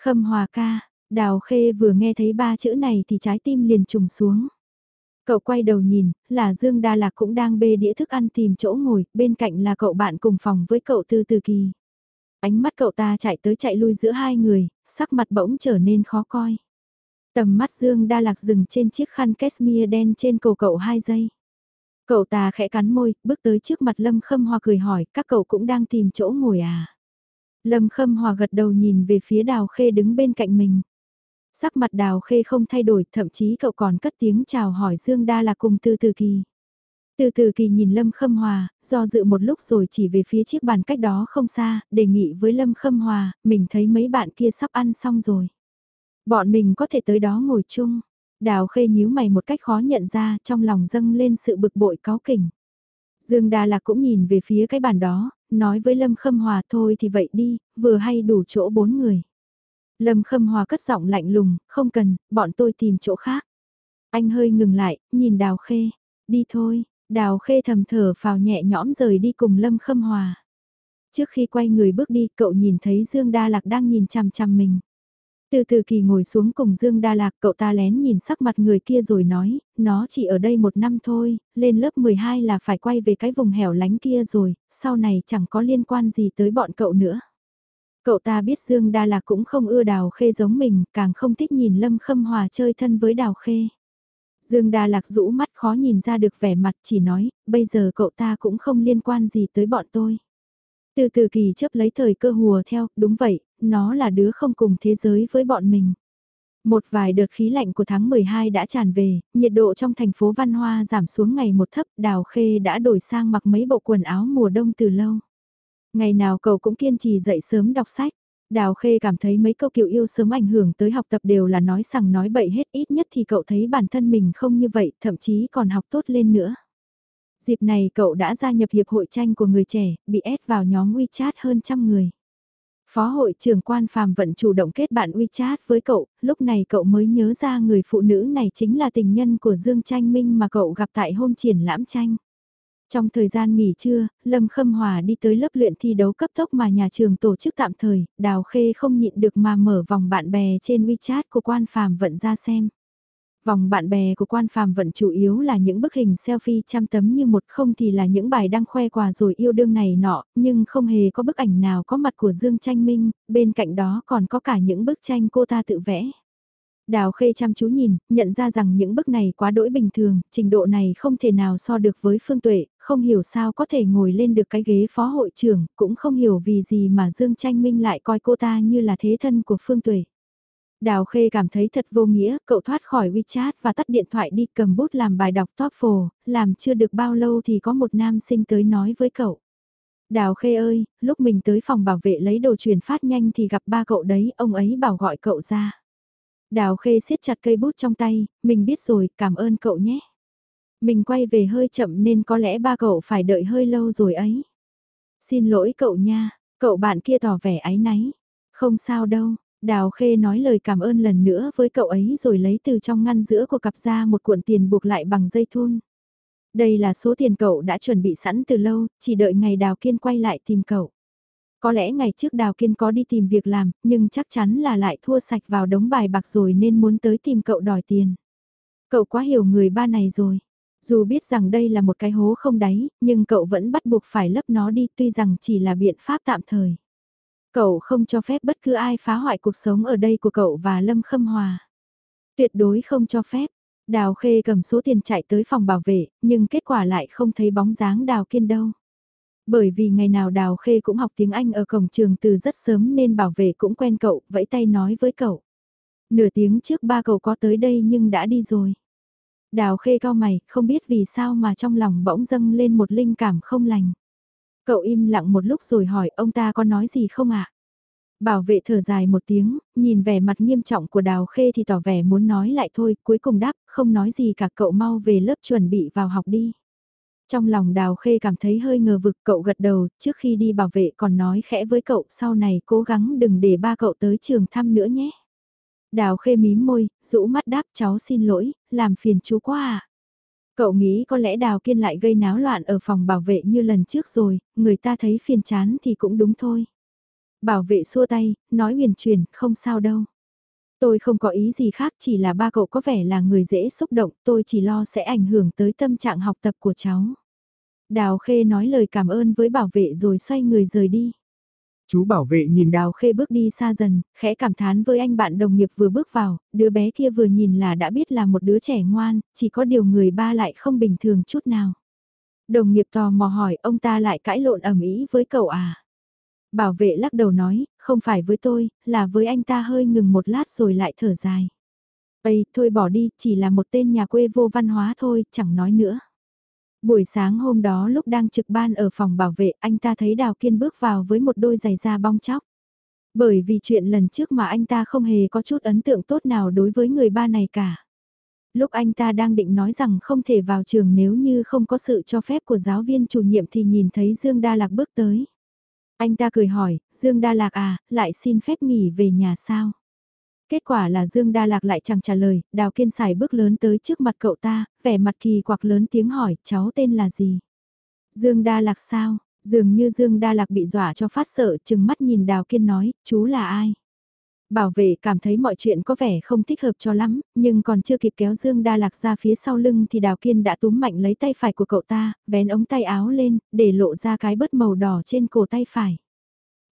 Khâm Hòa ca, Đào Khê vừa nghe thấy ba chữ này thì trái tim liền trùng xuống. Cậu quay đầu nhìn, là Dương Đa Lạc cũng đang bê đĩa thức ăn tìm chỗ ngồi, bên cạnh là cậu bạn cùng phòng với cậu Tư Tư Kỳ. Ánh mắt cậu ta chạy tới chạy lui giữa hai người, sắc mặt bỗng trở nên khó coi. Tầm mắt Dương Đa Lạc dừng trên chiếc khăn cashmere đen trên cổ cậu hai giây. Cậu ta khẽ cắn môi, bước tới trước mặt Lâm Khâm Hòa cười hỏi, các cậu cũng đang tìm chỗ ngồi à? Lâm Khâm Hòa gật đầu nhìn về phía Đào Khê đứng bên cạnh mình. Sắc mặt Đào Khê không thay đổi, thậm chí cậu còn cất tiếng chào hỏi Dương Đa là cùng Từ Từ Kỳ. Từ Từ Kỳ nhìn Lâm Khâm Hòa, do dự một lúc rồi chỉ về phía chiếc bàn cách đó không xa, đề nghị với Lâm Khâm Hòa, mình thấy mấy bạn kia sắp ăn xong rồi. Bọn mình có thể tới đó ngồi chung. Đào khê nhíu mày một cách khó nhận ra, trong lòng dâng lên sự bực bội cáo kỉnh. Dương Đà Lạc cũng nhìn về phía cái bàn đó, nói với Lâm Khâm Hòa thôi thì vậy đi, vừa hay đủ chỗ bốn người. Lâm Khâm Hòa cất giọng lạnh lùng, không cần, bọn tôi tìm chỗ khác. Anh hơi ngừng lại, nhìn Đào Khê, đi thôi, Đào Khê thầm thở phào nhẹ nhõm rời đi cùng Lâm Khâm Hòa. Trước khi quay người bước đi, cậu nhìn thấy Dương Đa Lạc đang nhìn chằm chằm mình. Từ từ kỳ ngồi xuống cùng Dương Đa Lạc cậu ta lén nhìn sắc mặt người kia rồi nói, nó chỉ ở đây một năm thôi, lên lớp 12 là phải quay về cái vùng hẻo lánh kia rồi, sau này chẳng có liên quan gì tới bọn cậu nữa. Cậu ta biết Dương Đa Lạc cũng không ưa Đào Khê giống mình, càng không thích nhìn Lâm Khâm Hòa chơi thân với Đào Khê. Dương Đa Lạc rũ mắt khó nhìn ra được vẻ mặt chỉ nói, bây giờ cậu ta cũng không liên quan gì tới bọn tôi. Từ từ kỳ chấp lấy thời cơ hùa theo, đúng vậy, nó là đứa không cùng thế giới với bọn mình. Một vài đợt khí lạnh của tháng 12 đã tràn về, nhiệt độ trong thành phố Văn Hoa giảm xuống ngày một thấp, Đào Khê đã đổi sang mặc mấy bộ quần áo mùa đông từ lâu. Ngày nào cậu cũng kiên trì dậy sớm đọc sách. Đào Khê cảm thấy mấy câu kiều yêu sớm ảnh hưởng tới học tập đều là nói sằng nói bậy hết ít nhất thì cậu thấy bản thân mình không như vậy, thậm chí còn học tốt lên nữa. Dịp này cậu đã gia nhập hiệp hội tranh của người trẻ, bị ép vào nhóm WeChat hơn trăm người. Phó hội trưởng quan phàm vận chủ động kết bạn WeChat với cậu, lúc này cậu mới nhớ ra người phụ nữ này chính là tình nhân của Dương Tranh Minh mà cậu gặp tại hôm triển lãm tranh. Trong thời gian nghỉ trưa, Lâm Khâm Hòa đi tới lớp luyện thi đấu cấp tốc mà nhà trường tổ chức tạm thời, Đào Khê không nhịn được mà mở vòng bạn bè trên WeChat của quan phàm vận ra xem. Vòng bạn bè của quan phàm vận chủ yếu là những bức hình selfie trăm tấm như một không thì là những bài đăng khoe quà rồi yêu đương này nọ, nhưng không hề có bức ảnh nào có mặt của Dương Tranh Minh, bên cạnh đó còn có cả những bức tranh cô ta tự vẽ. Đào Khê chăm chú nhìn, nhận ra rằng những bức này quá đỗi bình thường, trình độ này không thể nào so được với Phương Tuệ, không hiểu sao có thể ngồi lên được cái ghế phó hội trưởng, cũng không hiểu vì gì mà Dương Tranh Minh lại coi cô ta như là thế thân của Phương Tuệ. Đào Khê cảm thấy thật vô nghĩa, cậu thoát khỏi WeChat và tắt điện thoại đi cầm bút làm bài đọc TOEFL, làm chưa được bao lâu thì có một nam sinh tới nói với cậu. Đào Khê ơi, lúc mình tới phòng bảo vệ lấy đồ truyền phát nhanh thì gặp ba cậu đấy, ông ấy bảo gọi cậu ra. Đào Khê siết chặt cây bút trong tay, mình biết rồi, cảm ơn cậu nhé. Mình quay về hơi chậm nên có lẽ ba cậu phải đợi hơi lâu rồi ấy. Xin lỗi cậu nha, cậu bạn kia tỏ vẻ áy náy. Không sao đâu, Đào Khê nói lời cảm ơn lần nữa với cậu ấy rồi lấy từ trong ngăn giữa của cặp ra một cuộn tiền buộc lại bằng dây thun. Đây là số tiền cậu đã chuẩn bị sẵn từ lâu, chỉ đợi ngày Đào Kiên quay lại tìm cậu. Có lẽ ngày trước Đào Kiên có đi tìm việc làm, nhưng chắc chắn là lại thua sạch vào đống bài bạc rồi nên muốn tới tìm cậu đòi tiền. Cậu quá hiểu người ba này rồi. Dù biết rằng đây là một cái hố không đáy, nhưng cậu vẫn bắt buộc phải lấp nó đi tuy rằng chỉ là biện pháp tạm thời. Cậu không cho phép bất cứ ai phá hoại cuộc sống ở đây của cậu và Lâm Khâm Hòa. Tuyệt đối không cho phép. Đào Khê cầm số tiền chạy tới phòng bảo vệ, nhưng kết quả lại không thấy bóng dáng Đào Kiên đâu. Bởi vì ngày nào Đào Khê cũng học tiếng Anh ở cổng trường từ rất sớm nên bảo vệ cũng quen cậu, vẫy tay nói với cậu. Nửa tiếng trước ba cậu có tới đây nhưng đã đi rồi. Đào khê cao mày, không biết vì sao mà trong lòng bỗng dâng lên một linh cảm không lành. Cậu im lặng một lúc rồi hỏi ông ta có nói gì không ạ? Bảo vệ thở dài một tiếng, nhìn vẻ mặt nghiêm trọng của đào khê thì tỏ vẻ muốn nói lại thôi, cuối cùng đáp, không nói gì cả cậu mau về lớp chuẩn bị vào học đi. Trong lòng đào khê cảm thấy hơi ngờ vực cậu gật đầu, trước khi đi bảo vệ còn nói khẽ với cậu sau này cố gắng đừng để ba cậu tới trường thăm nữa nhé. Đào khê mím môi, rũ mắt đáp cháu xin lỗi, làm phiền chú quá à. Cậu nghĩ có lẽ Đào Kiên lại gây náo loạn ở phòng bảo vệ như lần trước rồi, người ta thấy phiền chán thì cũng đúng thôi. Bảo vệ xua tay, nói huyền truyền, không sao đâu. Tôi không có ý gì khác chỉ là ba cậu có vẻ là người dễ xúc động, tôi chỉ lo sẽ ảnh hưởng tới tâm trạng học tập của cháu. Đào Khê nói lời cảm ơn với bảo vệ rồi xoay người rời đi. Chú bảo vệ nhìn Đào Khê bước đi xa dần, khẽ cảm thán với anh bạn đồng nghiệp vừa bước vào, đứa bé kia vừa nhìn là đã biết là một đứa trẻ ngoan, chỉ có điều người ba lại không bình thường chút nào. Đồng nghiệp tò mò hỏi ông ta lại cãi lộn ẩm ý với cậu à. Bảo vệ lắc đầu nói, không phải với tôi, là với anh ta hơi ngừng một lát rồi lại thở dài. Ây, thôi bỏ đi, chỉ là một tên nhà quê vô văn hóa thôi, chẳng nói nữa. Buổi sáng hôm đó lúc đang trực ban ở phòng bảo vệ, anh ta thấy Đào Kiên bước vào với một đôi giày da bong chóc. Bởi vì chuyện lần trước mà anh ta không hề có chút ấn tượng tốt nào đối với người ba này cả. Lúc anh ta đang định nói rằng không thể vào trường nếu như không có sự cho phép của giáo viên chủ nhiệm thì nhìn thấy Dương Đa Lạc bước tới. Anh ta cười hỏi, Dương Đa Lạc à, lại xin phép nghỉ về nhà sao? Kết quả là Dương Đa Lạc lại chẳng trả lời, Đào Kiên xài bước lớn tới trước mặt cậu ta, vẻ mặt kỳ quặc lớn tiếng hỏi, cháu tên là gì? Dương Đa Lạc sao? Dường như Dương Đa Lạc bị dọa cho phát sợ, chừng mắt nhìn Đào Kiên nói, chú là ai? Bảo vệ cảm thấy mọi chuyện có vẻ không thích hợp cho lắm, nhưng còn chưa kịp kéo Dương Đa Lạc ra phía sau lưng thì Đào Kiên đã túm mạnh lấy tay phải của cậu ta, vén ống tay áo lên, để lộ ra cái bớt màu đỏ trên cổ tay phải.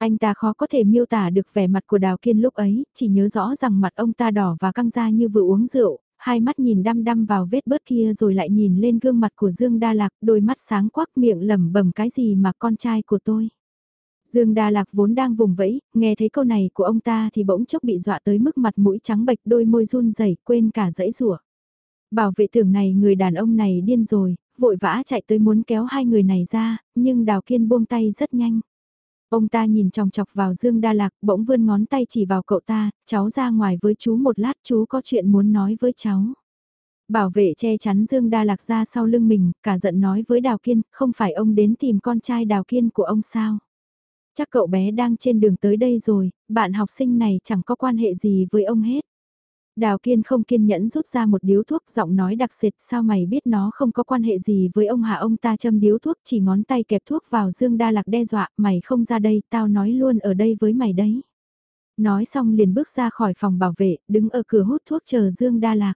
Anh ta khó có thể miêu tả được vẻ mặt của Đào Kiên lúc ấy, chỉ nhớ rõ rằng mặt ông ta đỏ và căng ra như vừa uống rượu, hai mắt nhìn đăm đăm vào vết bớt kia rồi lại nhìn lên gương mặt của Dương Đa Lạc, đôi mắt sáng quắc miệng lẩm bẩm cái gì mà con trai của tôi. Dương Đa Lạc vốn đang vùng vẫy, nghe thấy câu này của ông ta thì bỗng chốc bị dọa tới mức mặt mũi trắng bệch đôi môi run rẩy quên cả dãy rủa. Bảo vệ tưởng này người đàn ông này điên rồi, vội vã chạy tới muốn kéo hai người này ra, nhưng Đào Kiên buông tay rất nhanh. Ông ta nhìn chòng chọc vào Dương Đa Lạc, bỗng vươn ngón tay chỉ vào cậu ta, cháu ra ngoài với chú một lát chú có chuyện muốn nói với cháu. Bảo vệ che chắn Dương Đa Lạc ra sau lưng mình, cả giận nói với Đào Kiên, không phải ông đến tìm con trai Đào Kiên của ông sao? Chắc cậu bé đang trên đường tới đây rồi, bạn học sinh này chẳng có quan hệ gì với ông hết. Đào Kiên không kiên nhẫn rút ra một điếu thuốc giọng nói đặc sệt sao mày biết nó không có quan hệ gì với ông hạ ông ta châm điếu thuốc chỉ ngón tay kẹp thuốc vào Dương Đa Lạc đe dọa mày không ra đây tao nói luôn ở đây với mày đấy. Nói xong liền bước ra khỏi phòng bảo vệ đứng ở cửa hút thuốc chờ Dương Đa Lạc.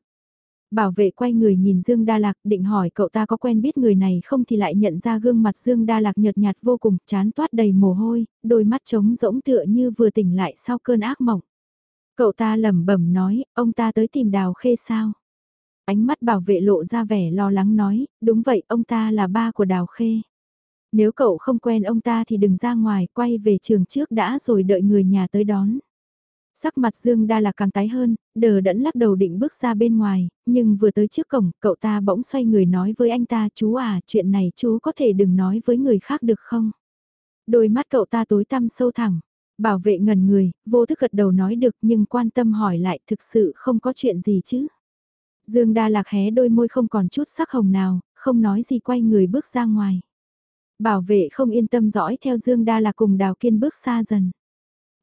Bảo vệ quay người nhìn Dương Đa Lạc định hỏi cậu ta có quen biết người này không thì lại nhận ra gương mặt Dương Đa Lạc nhợt nhạt vô cùng chán toát đầy mồ hôi, đôi mắt trống rỗng tựa như vừa tỉnh lại sau cơn ác mộng. Cậu ta lẩm bẩm nói, ông ta tới tìm đào khê sao? Ánh mắt bảo vệ lộ ra vẻ lo lắng nói, đúng vậy, ông ta là ba của đào khê. Nếu cậu không quen ông ta thì đừng ra ngoài, quay về trường trước đã rồi đợi người nhà tới đón. Sắc mặt Dương đa là càng tái hơn, đờ đẫn lắc đầu định bước ra bên ngoài, nhưng vừa tới trước cổng, cậu ta bỗng xoay người nói với anh ta, chú à, chuyện này chú có thể đừng nói với người khác được không? Đôi mắt cậu ta tối tăm sâu thẳng, Bảo vệ ngần người, vô thức gật đầu nói được nhưng quan tâm hỏi lại thực sự không có chuyện gì chứ. Dương Đa Lạc hé đôi môi không còn chút sắc hồng nào, không nói gì quay người bước ra ngoài. Bảo vệ không yên tâm dõi theo Dương Đa Lạc cùng Đào Kiên bước xa dần.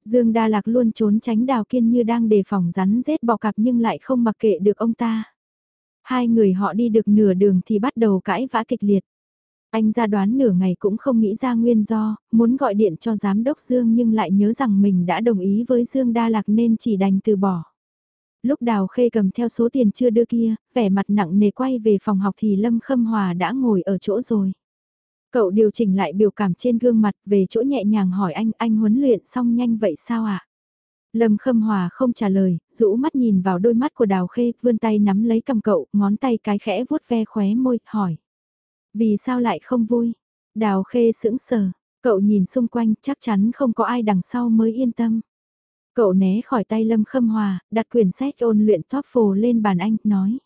Dương Đa Lạc luôn trốn tránh Đào Kiên như đang đề phòng rắn rết bò cặp nhưng lại không mặc kệ được ông ta. Hai người họ đi được nửa đường thì bắt đầu cãi vã kịch liệt. Anh ra đoán nửa ngày cũng không nghĩ ra nguyên do, muốn gọi điện cho giám đốc Dương nhưng lại nhớ rằng mình đã đồng ý với Dương Đa Lạc nên chỉ đành từ bỏ. Lúc Đào Khê cầm theo số tiền chưa đưa kia, vẻ mặt nặng nề quay về phòng học thì Lâm Khâm Hòa đã ngồi ở chỗ rồi. Cậu điều chỉnh lại biểu cảm trên gương mặt về chỗ nhẹ nhàng hỏi anh, anh huấn luyện xong nhanh vậy sao ạ? À? Lâm Khâm Hòa không trả lời, rũ mắt nhìn vào đôi mắt của Đào Khê, vươn tay nắm lấy cầm cậu, ngón tay cái khẽ vuốt ve khóe môi, hỏi. Vì sao lại không vui? Đào khê sững sờ, cậu nhìn xung quanh chắc chắn không có ai đằng sau mới yên tâm. Cậu né khỏi tay Lâm Khâm Hòa, đặt quyển sách ôn luyện thoát TOEFL lên bàn anh, nói.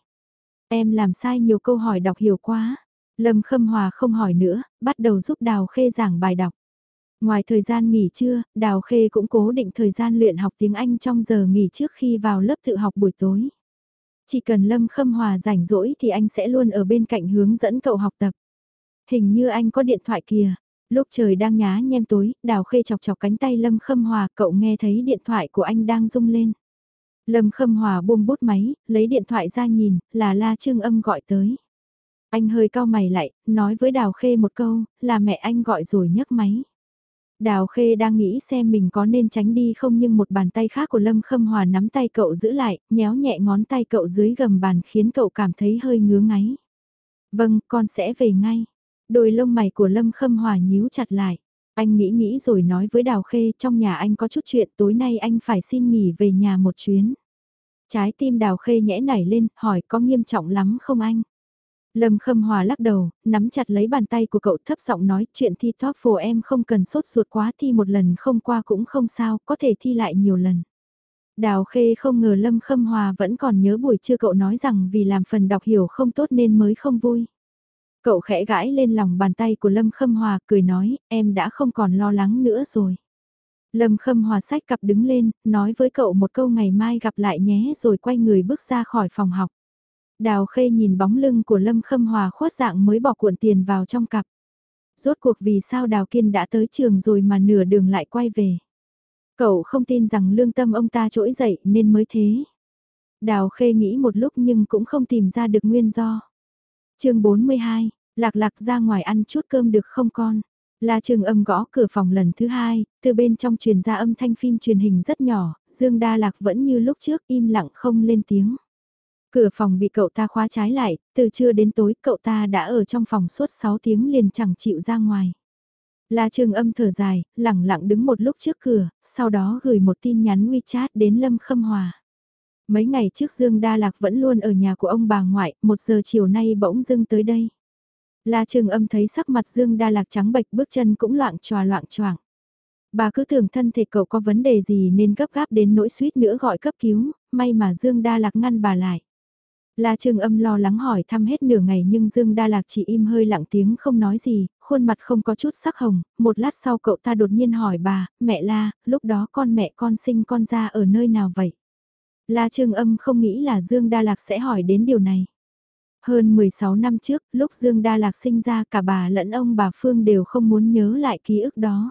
Em làm sai nhiều câu hỏi đọc hiểu quá. Lâm Khâm Hòa không hỏi nữa, bắt đầu giúp Đào Khê giảng bài đọc. Ngoài thời gian nghỉ trưa, Đào Khê cũng cố định thời gian luyện học tiếng Anh trong giờ nghỉ trước khi vào lớp tự học buổi tối. Chỉ cần Lâm Khâm Hòa rảnh rỗi thì anh sẽ luôn ở bên cạnh hướng dẫn cậu học tập. Hình như anh có điện thoại kìa. Lúc trời đang nhá nhem tối, Đào Khê chọc chọc cánh tay Lâm Khâm Hòa, cậu nghe thấy điện thoại của anh đang rung lên. Lâm Khâm Hòa buông bút máy, lấy điện thoại ra nhìn, là La Trương Âm gọi tới. Anh hơi cao mày lại, nói với Đào Khê một câu, là mẹ anh gọi rồi nhấc máy. Đào Khê đang nghĩ xem mình có nên tránh đi không nhưng một bàn tay khác của Lâm Khâm Hòa nắm tay cậu giữ lại, nhéo nhẹ ngón tay cậu dưới gầm bàn khiến cậu cảm thấy hơi ngứa ngáy. Vâng, con sẽ về ngay. Đôi lông mày của Lâm Khâm Hòa nhíu chặt lại. Anh nghĩ nghĩ rồi nói với Đào Khê trong nhà anh có chút chuyện tối nay anh phải xin nghỉ về nhà một chuyến. Trái tim Đào Khê nhẽ nảy lên, hỏi có nghiêm trọng lắm không anh? Lâm Khâm Hòa lắc đầu, nắm chặt lấy bàn tay của cậu thấp giọng nói chuyện thi TOEFL em không cần sốt ruột quá thi một lần không qua cũng không sao, có thể thi lại nhiều lần. Đào Khê không ngờ Lâm Khâm Hòa vẫn còn nhớ buổi trưa cậu nói rằng vì làm phần đọc hiểu không tốt nên mới không vui. Cậu khẽ gãi lên lòng bàn tay của Lâm Khâm Hòa cười nói, em đã không còn lo lắng nữa rồi. Lâm Khâm Hòa sách cặp đứng lên, nói với cậu một câu ngày mai gặp lại nhé rồi quay người bước ra khỏi phòng học. Đào Khê nhìn bóng lưng của Lâm Khâm Hòa khuất dạng mới bỏ cuộn tiền vào trong cặp. Rốt cuộc vì sao Đào Kiên đã tới trường rồi mà nửa đường lại quay về. Cậu không tin rằng lương tâm ông ta trỗi dậy nên mới thế. Đào Khê nghĩ một lúc nhưng cũng không tìm ra được nguyên do. chương 42, lạc lạc ra ngoài ăn chút cơm được không con? Là Trường âm gõ cửa phòng lần thứ hai, từ bên trong truyền ra âm thanh phim truyền hình rất nhỏ, Dương Đa Lạc vẫn như lúc trước im lặng không lên tiếng. Cửa phòng bị cậu ta khóa trái lại, từ trưa đến tối cậu ta đã ở trong phòng suốt 6 tiếng liền chẳng chịu ra ngoài. La Trường âm thở dài, lẳng lặng đứng một lúc trước cửa, sau đó gửi một tin nhắn WeChat đến Lâm Khâm Hòa. Mấy ngày trước Dương Đa Lạc vẫn luôn ở nhà của ông bà ngoại, một giờ chiều nay bỗng dưng tới đây. La Trường âm thấy sắc mặt Dương Đa Lạc trắng bệch bước chân cũng loạn tròa loạn choạng. Bà cứ tưởng thân thể cậu có vấn đề gì nên gấp gáp đến nỗi suýt nữa gọi cấp cứu, may mà Dương Đa Lạc ngăn bà lại. La Trương Âm lo lắng hỏi thăm hết nửa ngày nhưng Dương Đa Lạc chỉ im hơi lặng tiếng không nói gì, khuôn mặt không có chút sắc hồng, một lát sau cậu ta đột nhiên hỏi bà, mẹ La, lúc đó con mẹ con sinh con ra ở nơi nào vậy? La Trương Âm không nghĩ là Dương Đa Lạc sẽ hỏi đến điều này. Hơn 16 năm trước, lúc Dương Đa Lạc sinh ra cả bà lẫn ông bà Phương đều không muốn nhớ lại ký ức đó.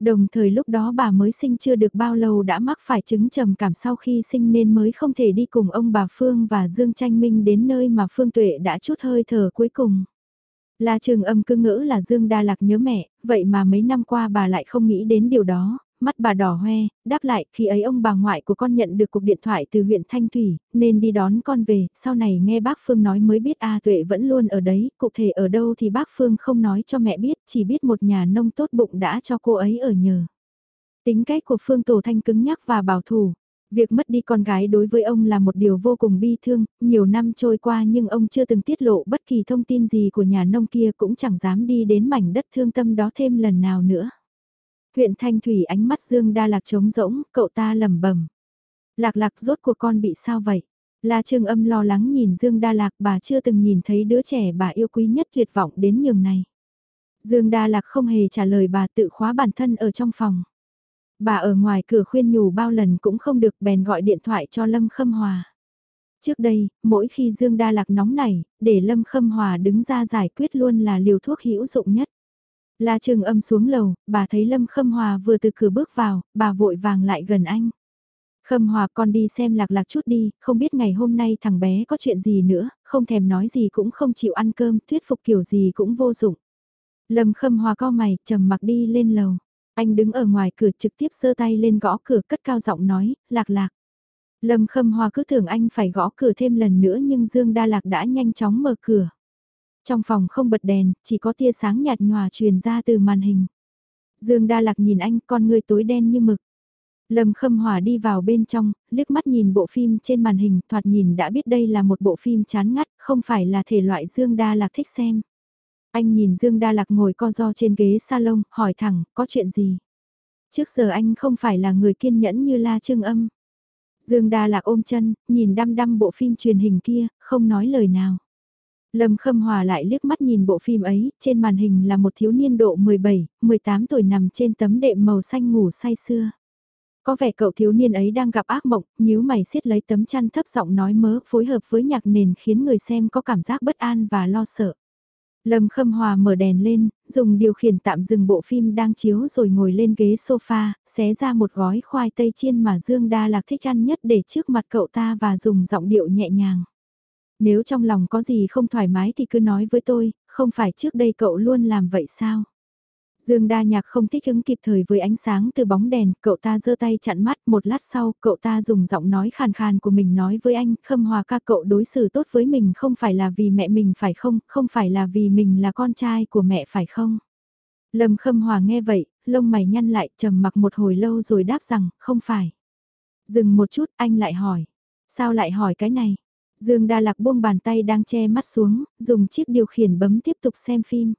Đồng thời lúc đó bà mới sinh chưa được bao lâu đã mắc phải chứng trầm cảm sau khi sinh nên mới không thể đi cùng ông bà Phương và Dương Tranh Minh đến nơi mà Phương Tuệ đã chút hơi thở cuối cùng. La Trường âm cứ ngỡ là Dương Đa Lạc nhớ mẹ, vậy mà mấy năm qua bà lại không nghĩ đến điều đó, mắt bà đỏ hoe, đáp lại khi ấy ông bà ngoại của con nhận được cuộc điện thoại từ huyện Thanh Thủy, nên đi đón con về, sau này nghe bác Phương nói mới biết A Tuệ vẫn luôn ở đấy, cụ thể ở đâu thì bác Phương không nói cho mẹ biết, chỉ biết một nhà nông tốt bụng đã cho cô ấy ở nhờ. Tính cách của Phương Tổ Thanh cứng nhắc và bảo thủ. Việc mất đi con gái đối với ông là một điều vô cùng bi thương, nhiều năm trôi qua nhưng ông chưa từng tiết lộ bất kỳ thông tin gì của nhà nông kia cũng chẳng dám đi đến mảnh đất thương tâm đó thêm lần nào nữa. Huyện Thanh Thủy ánh mắt Dương Đa Lạc trống rỗng, cậu ta lầm bẩm. Lạc lạc rốt của con bị sao vậy? La Trương Âm lo lắng nhìn Dương Đa Lạc bà chưa từng nhìn thấy đứa trẻ bà yêu quý nhất tuyệt vọng đến nhường này. Dương Đa Lạc không hề trả lời bà tự khóa bản thân ở trong phòng. Bà ở ngoài cửa khuyên nhủ bao lần cũng không được bèn gọi điện thoại cho Lâm Khâm Hòa. Trước đây, mỗi khi Dương Đa Lạc nóng nảy, để Lâm Khâm Hòa đứng ra giải quyết luôn là liều thuốc hữu dụng nhất. La Trường âm xuống lầu, bà thấy Lâm Khâm Hòa vừa từ cửa bước vào, bà vội vàng lại gần anh. Khâm Hòa con đi xem lạc lạc chút đi, không biết ngày hôm nay thằng bé có chuyện gì nữa, không thèm nói gì cũng không chịu ăn cơm, thuyết phục kiểu gì cũng vô dụng. Lâm Khâm Hòa co mày, trầm mặc đi lên lầu. Anh đứng ở ngoài cửa trực tiếp giơ tay lên gõ cửa cất cao giọng nói, lạc lạc. Lâm Khâm Hòa cứ tưởng anh phải gõ cửa thêm lần nữa nhưng Dương Đa Lạc đã nhanh chóng mở cửa. Trong phòng không bật đèn, chỉ có tia sáng nhạt nhòa truyền ra từ màn hình. Dương Đa Lạc nhìn anh, con người tối đen như mực. Lâm Khâm Hòa đi vào bên trong, liếc mắt nhìn bộ phim trên màn hình, thoạt nhìn đã biết đây là một bộ phim chán ngắt, không phải là thể loại Dương Đa Lạc thích xem. Anh nhìn Dương Đa Lạc ngồi co ro trên ghế salon, hỏi thẳng, có chuyện gì? Trước giờ anh không phải là người kiên nhẫn như La Trương Âm. Dương Đa Lạc ôm chân, nhìn đăm đăm bộ phim truyền hình kia, không nói lời nào. Lâm Khâm Hòa lại liếc mắt nhìn bộ phim ấy, trên màn hình là một thiếu niên độ 17, 18 tuổi nằm trên tấm đệm màu xanh ngủ say sưa. Có vẻ cậu thiếu niên ấy đang gặp ác mộng, nhíu mày siết lấy tấm chăn thấp giọng nói mớ phối hợp với nhạc nền khiến người xem có cảm giác bất an và lo sợ. Lâm Khâm Hòa mở đèn lên, dùng điều khiển tạm dừng bộ phim đang chiếu rồi ngồi lên ghế sofa, xé ra một gói khoai tây chiên mà Dương Đa Lạc thích ăn nhất để trước mặt cậu ta và dùng giọng điệu nhẹ nhàng. Nếu trong lòng có gì không thoải mái thì cứ nói với tôi, không phải trước đây cậu luôn làm vậy sao? Dương đa nhạc không thích ứng kịp thời với ánh sáng từ bóng đèn, cậu ta giơ tay chặn mắt, một lát sau, cậu ta dùng giọng nói khàn khàn của mình nói với anh, khâm hòa ca cậu đối xử tốt với mình không phải là vì mẹ mình phải không, không phải là vì mình là con trai của mẹ phải không. Lâm khâm hòa nghe vậy, lông mày nhăn lại, trầm mặc một hồi lâu rồi đáp rằng, không phải. Dừng một chút, anh lại hỏi. Sao lại hỏi cái này? Dương Đa Lạc buông bàn tay đang che mắt xuống, dùng chiếc điều khiển bấm tiếp tục xem phim.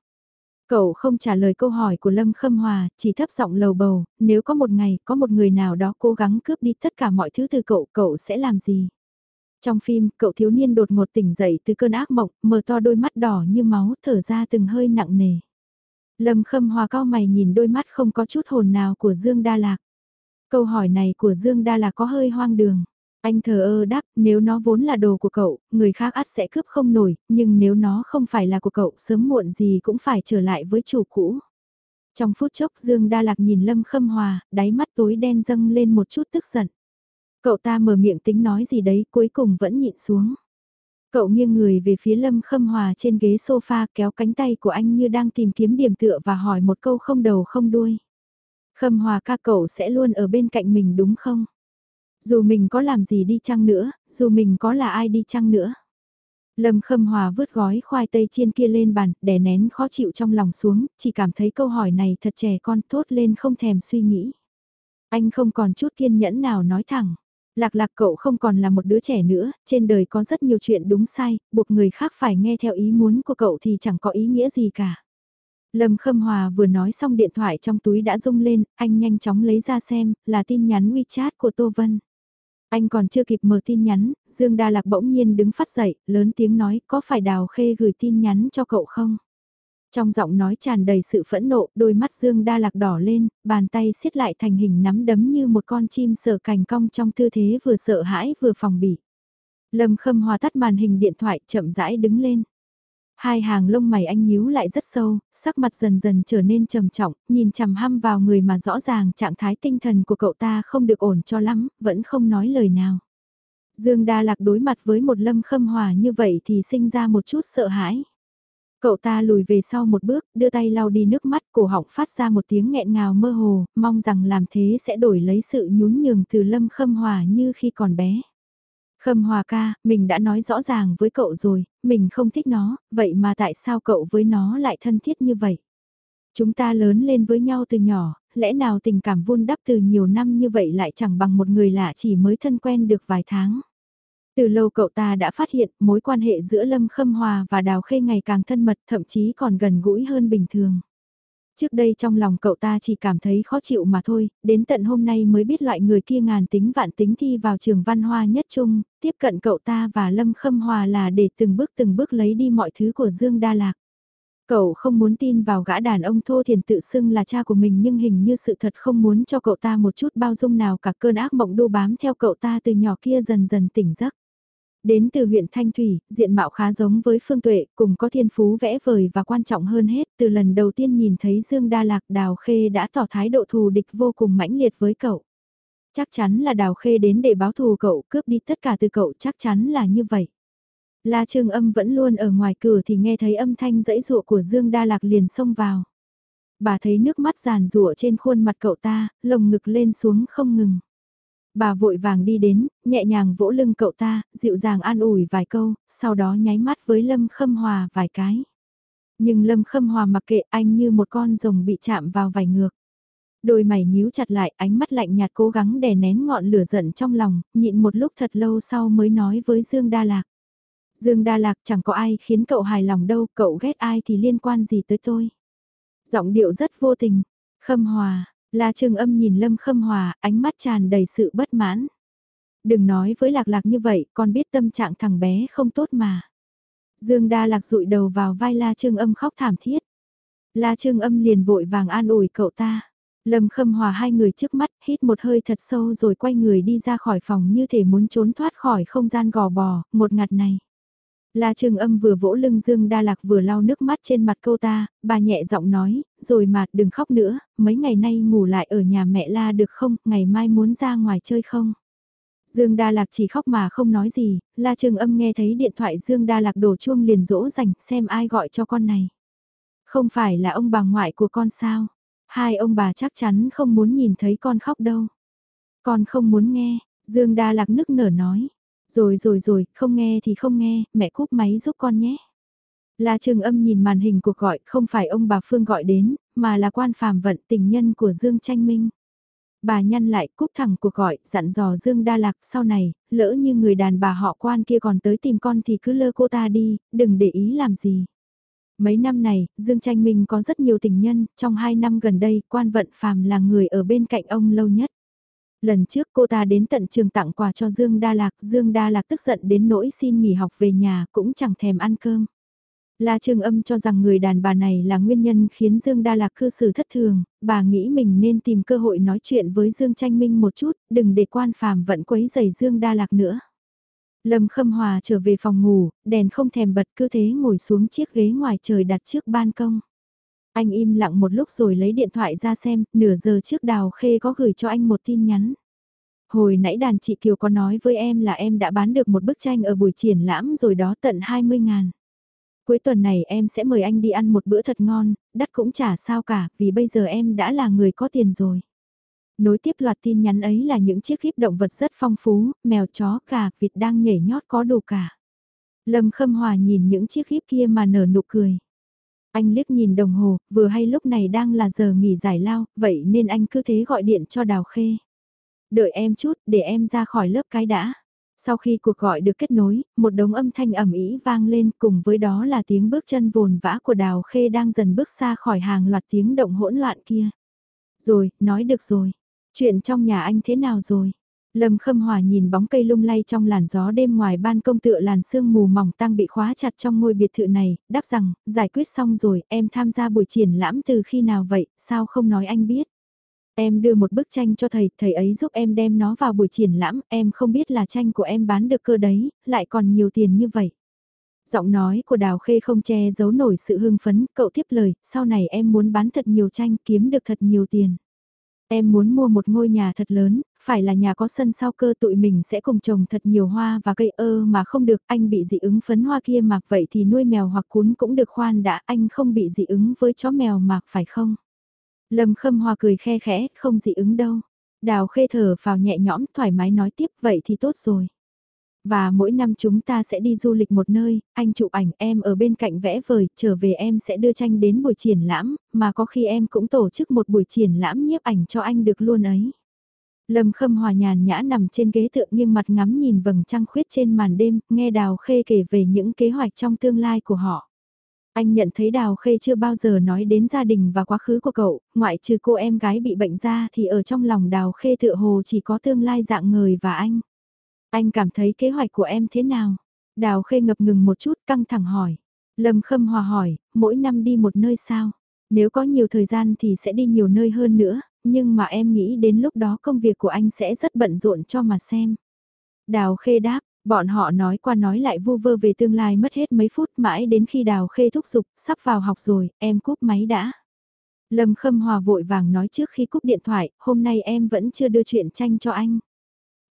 Cậu không trả lời câu hỏi của Lâm Khâm Hòa, chỉ thấp giọng lầu bầu, nếu có một ngày, có một người nào đó cố gắng cướp đi tất cả mọi thứ từ cậu, cậu sẽ làm gì? Trong phim, cậu thiếu niên đột ngột tỉnh dậy từ cơn ác mộng, mở to đôi mắt đỏ như máu, thở ra từng hơi nặng nề. Lâm Khâm Hòa cao mày nhìn đôi mắt không có chút hồn nào của Dương Đa Lạc. Câu hỏi này của Dương Đa Lạc có hơi hoang đường. Anh thờ ơ đáp, nếu nó vốn là đồ của cậu, người khác ắt sẽ cướp không nổi, nhưng nếu nó không phải là của cậu, sớm muộn gì cũng phải trở lại với chủ cũ. Trong phút chốc Dương Đa Lạc nhìn Lâm Khâm Hòa, đáy mắt tối đen dâng lên một chút tức giận. Cậu ta mở miệng tính nói gì đấy, cuối cùng vẫn nhịn xuống. Cậu nghiêng người về phía Lâm Khâm Hòa trên ghế sofa kéo cánh tay của anh như đang tìm kiếm điểm tựa và hỏi một câu không đầu không đuôi. Khâm Hòa ca cậu sẽ luôn ở bên cạnh mình đúng không? Dù mình có làm gì đi chăng nữa, dù mình có là ai đi chăng nữa. Lâm Khâm Hòa vứt gói khoai tây chiên kia lên bàn, đè nén khó chịu trong lòng xuống, chỉ cảm thấy câu hỏi này thật trẻ con thốt lên không thèm suy nghĩ. Anh không còn chút kiên nhẫn nào nói thẳng. Lạc lạc cậu không còn là một đứa trẻ nữa, trên đời có rất nhiều chuyện đúng sai, buộc người khác phải nghe theo ý muốn của cậu thì chẳng có ý nghĩa gì cả. Lâm Khâm Hòa vừa nói xong điện thoại trong túi đã rung lên, anh nhanh chóng lấy ra xem, là tin nhắn WeChat của Tô Vân. Anh còn chưa kịp mở tin nhắn, Dương Đa Lạc bỗng nhiên đứng phát dậy, lớn tiếng nói có phải Đào Khê gửi tin nhắn cho cậu không? Trong giọng nói tràn đầy sự phẫn nộ, đôi mắt Dương Đa Lạc đỏ lên, bàn tay siết lại thành hình nắm đấm như một con chim sợ cành cong trong tư thế vừa sợ hãi vừa phòng bị. Lâm Khâm Hòa tắt màn hình điện thoại chậm rãi đứng lên. Hai hàng lông mày anh nhíu lại rất sâu, sắc mặt dần dần trở nên trầm trọng, nhìn chằm hăm vào người mà rõ ràng trạng thái tinh thần của cậu ta không được ổn cho lắm, vẫn không nói lời nào. Dương Đa Lạc đối mặt với một lâm khâm hòa như vậy thì sinh ra một chút sợ hãi. Cậu ta lùi về sau một bước, đưa tay lau đi nước mắt, cổ họng phát ra một tiếng nghẹn ngào mơ hồ, mong rằng làm thế sẽ đổi lấy sự nhún nhường từ lâm khâm hòa như khi còn bé. Khâm Hòa ca, mình đã nói rõ ràng với cậu rồi, mình không thích nó, vậy mà tại sao cậu với nó lại thân thiết như vậy? Chúng ta lớn lên với nhau từ nhỏ, lẽ nào tình cảm vun đắp từ nhiều năm như vậy lại chẳng bằng một người lạ chỉ mới thân quen được vài tháng? Từ lâu cậu ta đã phát hiện mối quan hệ giữa Lâm Khâm Hòa và Đào Khê ngày càng thân mật thậm chí còn gần gũi hơn bình thường. Trước đây trong lòng cậu ta chỉ cảm thấy khó chịu mà thôi, đến tận hôm nay mới biết loại người kia ngàn tính vạn tính thi vào trường văn hoa nhất trung, tiếp cận cậu ta và Lâm Khâm Hòa là để từng bước từng bước lấy đi mọi thứ của Dương Đa Lạc. Cậu không muốn tin vào gã đàn ông thô thiền tự xưng là cha của mình nhưng hình như sự thật không muốn cho cậu ta một chút bao dung nào cả cơn ác mộng đu bám theo cậu ta từ nhỏ kia dần dần tỉnh giấc. Đến từ huyện Thanh Thủy, diện mạo khá giống với Phương Tuệ, cùng có thiên phú vẽ vời và quan trọng hơn hết, từ lần đầu tiên nhìn thấy Dương Đa Lạc Đào Khê đã tỏ thái độ thù địch vô cùng mãnh liệt với cậu. Chắc chắn là Đào Khê đến để báo thù cậu, cướp đi tất cả từ cậu, chắc chắn là như vậy. La Trương Âm vẫn luôn ở ngoài cửa thì nghe thấy âm thanh dãy dụa của Dương Đa Lạc liền xông vào. Bà thấy nước mắt giàn rụa trên khuôn mặt cậu ta, lồng ngực lên xuống không ngừng. Bà vội vàng đi đến, nhẹ nhàng vỗ lưng cậu ta, dịu dàng an ủi vài câu, sau đó nháy mắt với Lâm Khâm Hòa vài cái. Nhưng Lâm Khâm Hòa mặc kệ anh như một con rồng bị chạm vào vài ngược. Đôi mày nhíu chặt lại, ánh mắt lạnh nhạt cố gắng đè nén ngọn lửa giận trong lòng, nhịn một lúc thật lâu sau mới nói với Dương Đa Lạc. Dương Đa Lạc chẳng có ai khiến cậu hài lòng đâu, cậu ghét ai thì liên quan gì tới tôi. Giọng điệu rất vô tình. Khâm Hòa, La Trường Âm nhìn Lâm Khâm Hòa, ánh mắt tràn đầy sự bất mãn. Đừng nói với Lạc Lạc như vậy, con biết tâm trạng thằng bé không tốt mà. Dương Đa Lạc rụi đầu vào vai La Trương Âm khóc thảm thiết. La Trương Âm liền vội vàng an ủi cậu ta. Lâm Khâm Hòa hai người trước mắt, hít một hơi thật sâu rồi quay người đi ra khỏi phòng như thể muốn trốn thoát khỏi không gian gò bò, một ngặt này. La Trường Âm vừa vỗ lưng Dương Đa Lạc vừa lau nước mắt trên mặt cô ta, bà nhẹ giọng nói, rồi mà đừng khóc nữa, mấy ngày nay ngủ lại ở nhà mẹ La được không, ngày mai muốn ra ngoài chơi không? Dương Đa Lạc chỉ khóc mà không nói gì, La Trường Âm nghe thấy điện thoại Dương Đa Lạc đổ chuông liền dỗ dành xem ai gọi cho con này. Không phải là ông bà ngoại của con sao? Hai ông bà chắc chắn không muốn nhìn thấy con khóc đâu. Con không muốn nghe, Dương Đa Lạc nức nở nói. Rồi rồi rồi, không nghe thì không nghe, mẹ cúp máy giúp con nhé. La Trường Âm nhìn màn hình cuộc gọi, không phải ông bà Phương gọi đến, mà là quan phàm vận tình nhân của Dương Tranh Minh. Bà nhăn lại cúp thẳng cuộc gọi, dặn dò Dương Đa Lạc sau này, lỡ như người đàn bà họ quan kia còn tới tìm con thì cứ lơ cô ta đi, đừng để ý làm gì. Mấy năm này, Dương Tranh Minh có rất nhiều tình nhân, trong hai năm gần đây, quan vận phàm là người ở bên cạnh ông lâu nhất. Lần trước cô ta đến tận trường tặng quà cho Dương Đa Lạc, Dương Đa Lạc tức giận đến nỗi xin nghỉ học về nhà cũng chẳng thèm ăn cơm. La Trường Âm cho rằng người đàn bà này là nguyên nhân khiến Dương Đa Lạc cư xử thất thường, bà nghĩ mình nên tìm cơ hội nói chuyện với Dương Tranh Minh một chút, đừng để quan phàm vẫn quấy giày Dương Đa Lạc nữa. Lâm Khâm Hòa trở về phòng ngủ, đèn không thèm bật cứ thế ngồi xuống chiếc ghế ngoài trời đặt trước ban công. Anh im lặng một lúc rồi lấy điện thoại ra xem, nửa giờ trước Đào Khê có gửi cho anh một tin nhắn. Hồi nãy đàn chị Kiều có nói với em là em đã bán được một bức tranh ở buổi triển lãm rồi đó tận 20 ngàn. Cuối tuần này em sẽ mời anh đi ăn một bữa thật ngon, đắt cũng chả sao cả, vì bây giờ em đã là người có tiền rồi. Nối tiếp loạt tin nhắn ấy là những chiếc khiếp động vật rất phong phú, mèo chó gà vịt đang nhảy nhót có đủ cả. Lâm Khâm Hòa nhìn những chiếc khiếp kia mà nở nụ cười. Anh liếc nhìn đồng hồ, vừa hay lúc này đang là giờ nghỉ giải lao, vậy nên anh cứ thế gọi điện cho Đào Khê. Đợi em chút, để em ra khỏi lớp cái đã. Sau khi cuộc gọi được kết nối, một đống âm thanh ẩm ý vang lên cùng với đó là tiếng bước chân vồn vã của Đào Khê đang dần bước xa khỏi hàng loạt tiếng động hỗn loạn kia. Rồi, nói được rồi. Chuyện trong nhà anh thế nào rồi? Lâm Khâm Hòa nhìn bóng cây lung lay trong làn gió đêm ngoài ban công tựa làn sương mù mỏng tăng bị khóa chặt trong ngôi biệt thự này, đáp rằng, giải quyết xong rồi, em tham gia buổi triển lãm từ khi nào vậy, sao không nói anh biết? Em đưa một bức tranh cho thầy, thầy ấy giúp em đem nó vào buổi triển lãm, em không biết là tranh của em bán được cơ đấy, lại còn nhiều tiền như vậy. Giọng nói của Đào Khê không che giấu nổi sự hưng phấn, cậu tiếp lời, sau này em muốn bán thật nhiều tranh, kiếm được thật nhiều tiền. Em muốn mua một ngôi nhà thật lớn, phải là nhà có sân sau cơ tụi mình sẽ cùng trồng thật nhiều hoa và cây ơ mà không được anh bị dị ứng phấn hoa kia mạc vậy thì nuôi mèo hoặc cún cũng được khoan đã anh không bị dị ứng với chó mèo mạc phải không? Lâm Khâm Hoa cười khe khẽ, không dị ứng đâu. Đào khê thở vào nhẹ nhõm thoải mái nói tiếp vậy thì tốt rồi. Và mỗi năm chúng ta sẽ đi du lịch một nơi, anh chụp ảnh em ở bên cạnh vẽ vời, trở về em sẽ đưa tranh đến buổi triển lãm, mà có khi em cũng tổ chức một buổi triển lãm nhiếp ảnh cho anh được luôn ấy. Lâm Khâm Hòa nhàn nhã nằm trên ghế tượng nhưng mặt ngắm nhìn vầng trăng khuyết trên màn đêm, nghe Đào Khê kể về những kế hoạch trong tương lai của họ. Anh nhận thấy Đào Khê chưa bao giờ nói đến gia đình và quá khứ của cậu, ngoại trừ cô em gái bị bệnh ra thì ở trong lòng Đào Khê tựa hồ chỉ có tương lai dạng người và anh. Anh cảm thấy kế hoạch của em thế nào? Đào Khê ngập ngừng một chút căng thẳng hỏi. Lâm Khâm Hòa hỏi, mỗi năm đi một nơi sao? Nếu có nhiều thời gian thì sẽ đi nhiều nơi hơn nữa, nhưng mà em nghĩ đến lúc đó công việc của anh sẽ rất bận rộn cho mà xem. Đào Khê đáp, bọn họ nói qua nói lại vu vơ về tương lai mất hết mấy phút mãi đến khi Đào Khê thúc giục, sắp vào học rồi, em cúp máy đã. Lâm Khâm Hòa vội vàng nói trước khi cúp điện thoại, hôm nay em vẫn chưa đưa chuyện tranh cho anh.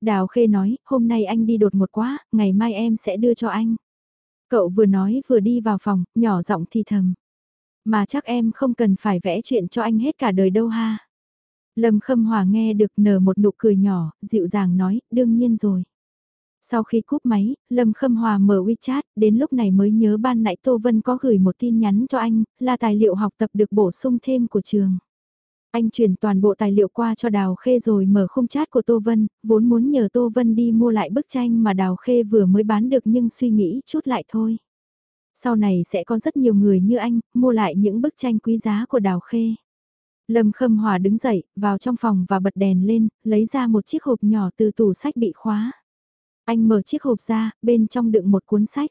Đào Khê nói, hôm nay anh đi đột một quá, ngày mai em sẽ đưa cho anh. Cậu vừa nói vừa đi vào phòng, nhỏ giọng thì thầm. Mà chắc em không cần phải vẽ chuyện cho anh hết cả đời đâu ha. Lâm Khâm Hòa nghe được nở một nụ cười nhỏ, dịu dàng nói, đương nhiên rồi. Sau khi cúp máy, Lâm Khâm Hòa mở WeChat, đến lúc này mới nhớ ban nãy Tô Vân có gửi một tin nhắn cho anh, là tài liệu học tập được bổ sung thêm của trường. Anh chuyển toàn bộ tài liệu qua cho Đào Khê rồi mở khung chat của Tô Vân, vốn muốn nhờ Tô Vân đi mua lại bức tranh mà Đào Khê vừa mới bán được nhưng suy nghĩ chút lại thôi. Sau này sẽ có rất nhiều người như anh, mua lại những bức tranh quý giá của Đào Khê. Lâm Khâm Hòa đứng dậy, vào trong phòng và bật đèn lên, lấy ra một chiếc hộp nhỏ từ tủ sách bị khóa. Anh mở chiếc hộp ra, bên trong đựng một cuốn sách.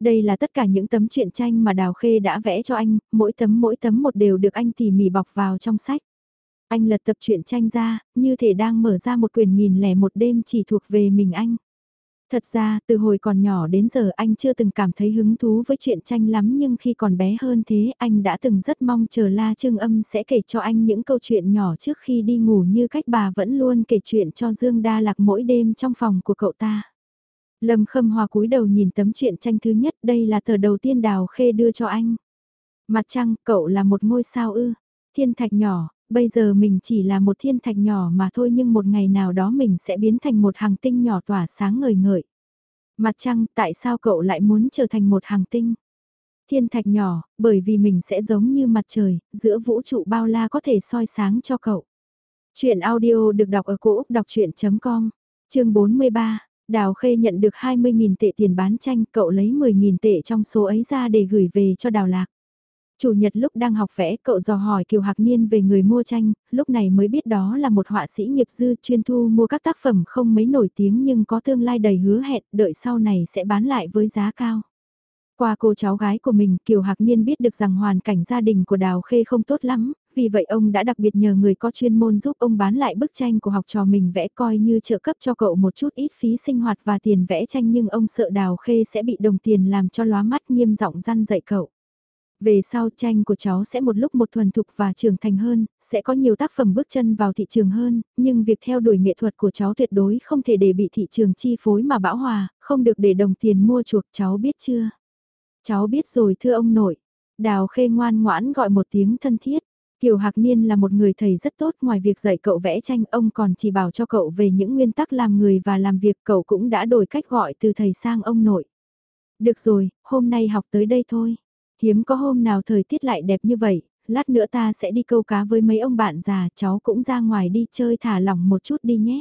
Đây là tất cả những tấm truyện tranh mà Đào Khê đã vẽ cho anh, mỗi tấm mỗi tấm một đều được anh tỉ mỉ bọc vào trong sách. Anh lật tập truyện tranh ra, như thể đang mở ra một quyển nghìn lẻ một đêm chỉ thuộc về mình anh. Thật ra, từ hồi còn nhỏ đến giờ anh chưa từng cảm thấy hứng thú với truyện tranh lắm nhưng khi còn bé hơn thế anh đã từng rất mong chờ La Trương Âm sẽ kể cho anh những câu chuyện nhỏ trước khi đi ngủ như cách bà vẫn luôn kể chuyện cho Dương Đa Lạc mỗi đêm trong phòng của cậu ta. Lâm Khâm Hòa cúi đầu nhìn tấm truyện tranh thứ nhất đây là tờ đầu tiên Đào Khê đưa cho anh. Mặt trăng, cậu là một ngôi sao ư, thiên thạch nhỏ, bây giờ mình chỉ là một thiên thạch nhỏ mà thôi nhưng một ngày nào đó mình sẽ biến thành một hàng tinh nhỏ tỏa sáng ngời ngợi. Mặt trăng, tại sao cậu lại muốn trở thành một hàng tinh? Thiên thạch nhỏ, bởi vì mình sẽ giống như mặt trời, giữa vũ trụ bao la có thể soi sáng cho cậu. Chuyện audio được đọc ở cổ Úc đọc chuyện.com, chương 43. Đào Khê nhận được 20.000 tệ tiền bán tranh, cậu lấy 10.000 tệ trong số ấy ra để gửi về cho Đào Lạc. Chủ nhật lúc đang học vẽ cậu dò hỏi Kiều Hạc Niên về người mua tranh, lúc này mới biết đó là một họa sĩ nghiệp dư chuyên thu mua các tác phẩm không mấy nổi tiếng nhưng có tương lai đầy hứa hẹn, đợi sau này sẽ bán lại với giá cao. Qua cô cháu gái của mình, Kiều Hạc Niên biết được rằng hoàn cảnh gia đình của Đào Khê không tốt lắm, vì vậy ông đã đặc biệt nhờ người có chuyên môn giúp ông bán lại bức tranh của học trò mình vẽ coi như trợ cấp cho cậu một chút ít phí sinh hoạt và tiền vẽ tranh nhưng ông sợ Đào Khê sẽ bị đồng tiền làm cho lóa mắt nghiêm giọng răn dạy cậu. Về sau tranh của cháu sẽ một lúc một thuần thục và trưởng thành hơn, sẽ có nhiều tác phẩm bước chân vào thị trường hơn, nhưng việc theo đuổi nghệ thuật của cháu tuyệt đối không thể để bị thị trường chi phối mà bão hòa, không được để đồng tiền mua chuộc cháu biết chưa? Cháu biết rồi thưa ông nội. Đào khê ngoan ngoãn gọi một tiếng thân thiết. Kiều Hạc Niên là một người thầy rất tốt ngoài việc dạy cậu vẽ tranh ông còn chỉ bảo cho cậu về những nguyên tắc làm người và làm việc cậu cũng đã đổi cách gọi từ thầy sang ông nội. Được rồi, hôm nay học tới đây thôi hiếm có hôm nào thời tiết lại đẹp như vậy, lát nữa ta sẽ đi câu cá với mấy ông bạn già, cháu cũng ra ngoài đi chơi thả lỏng một chút đi nhé.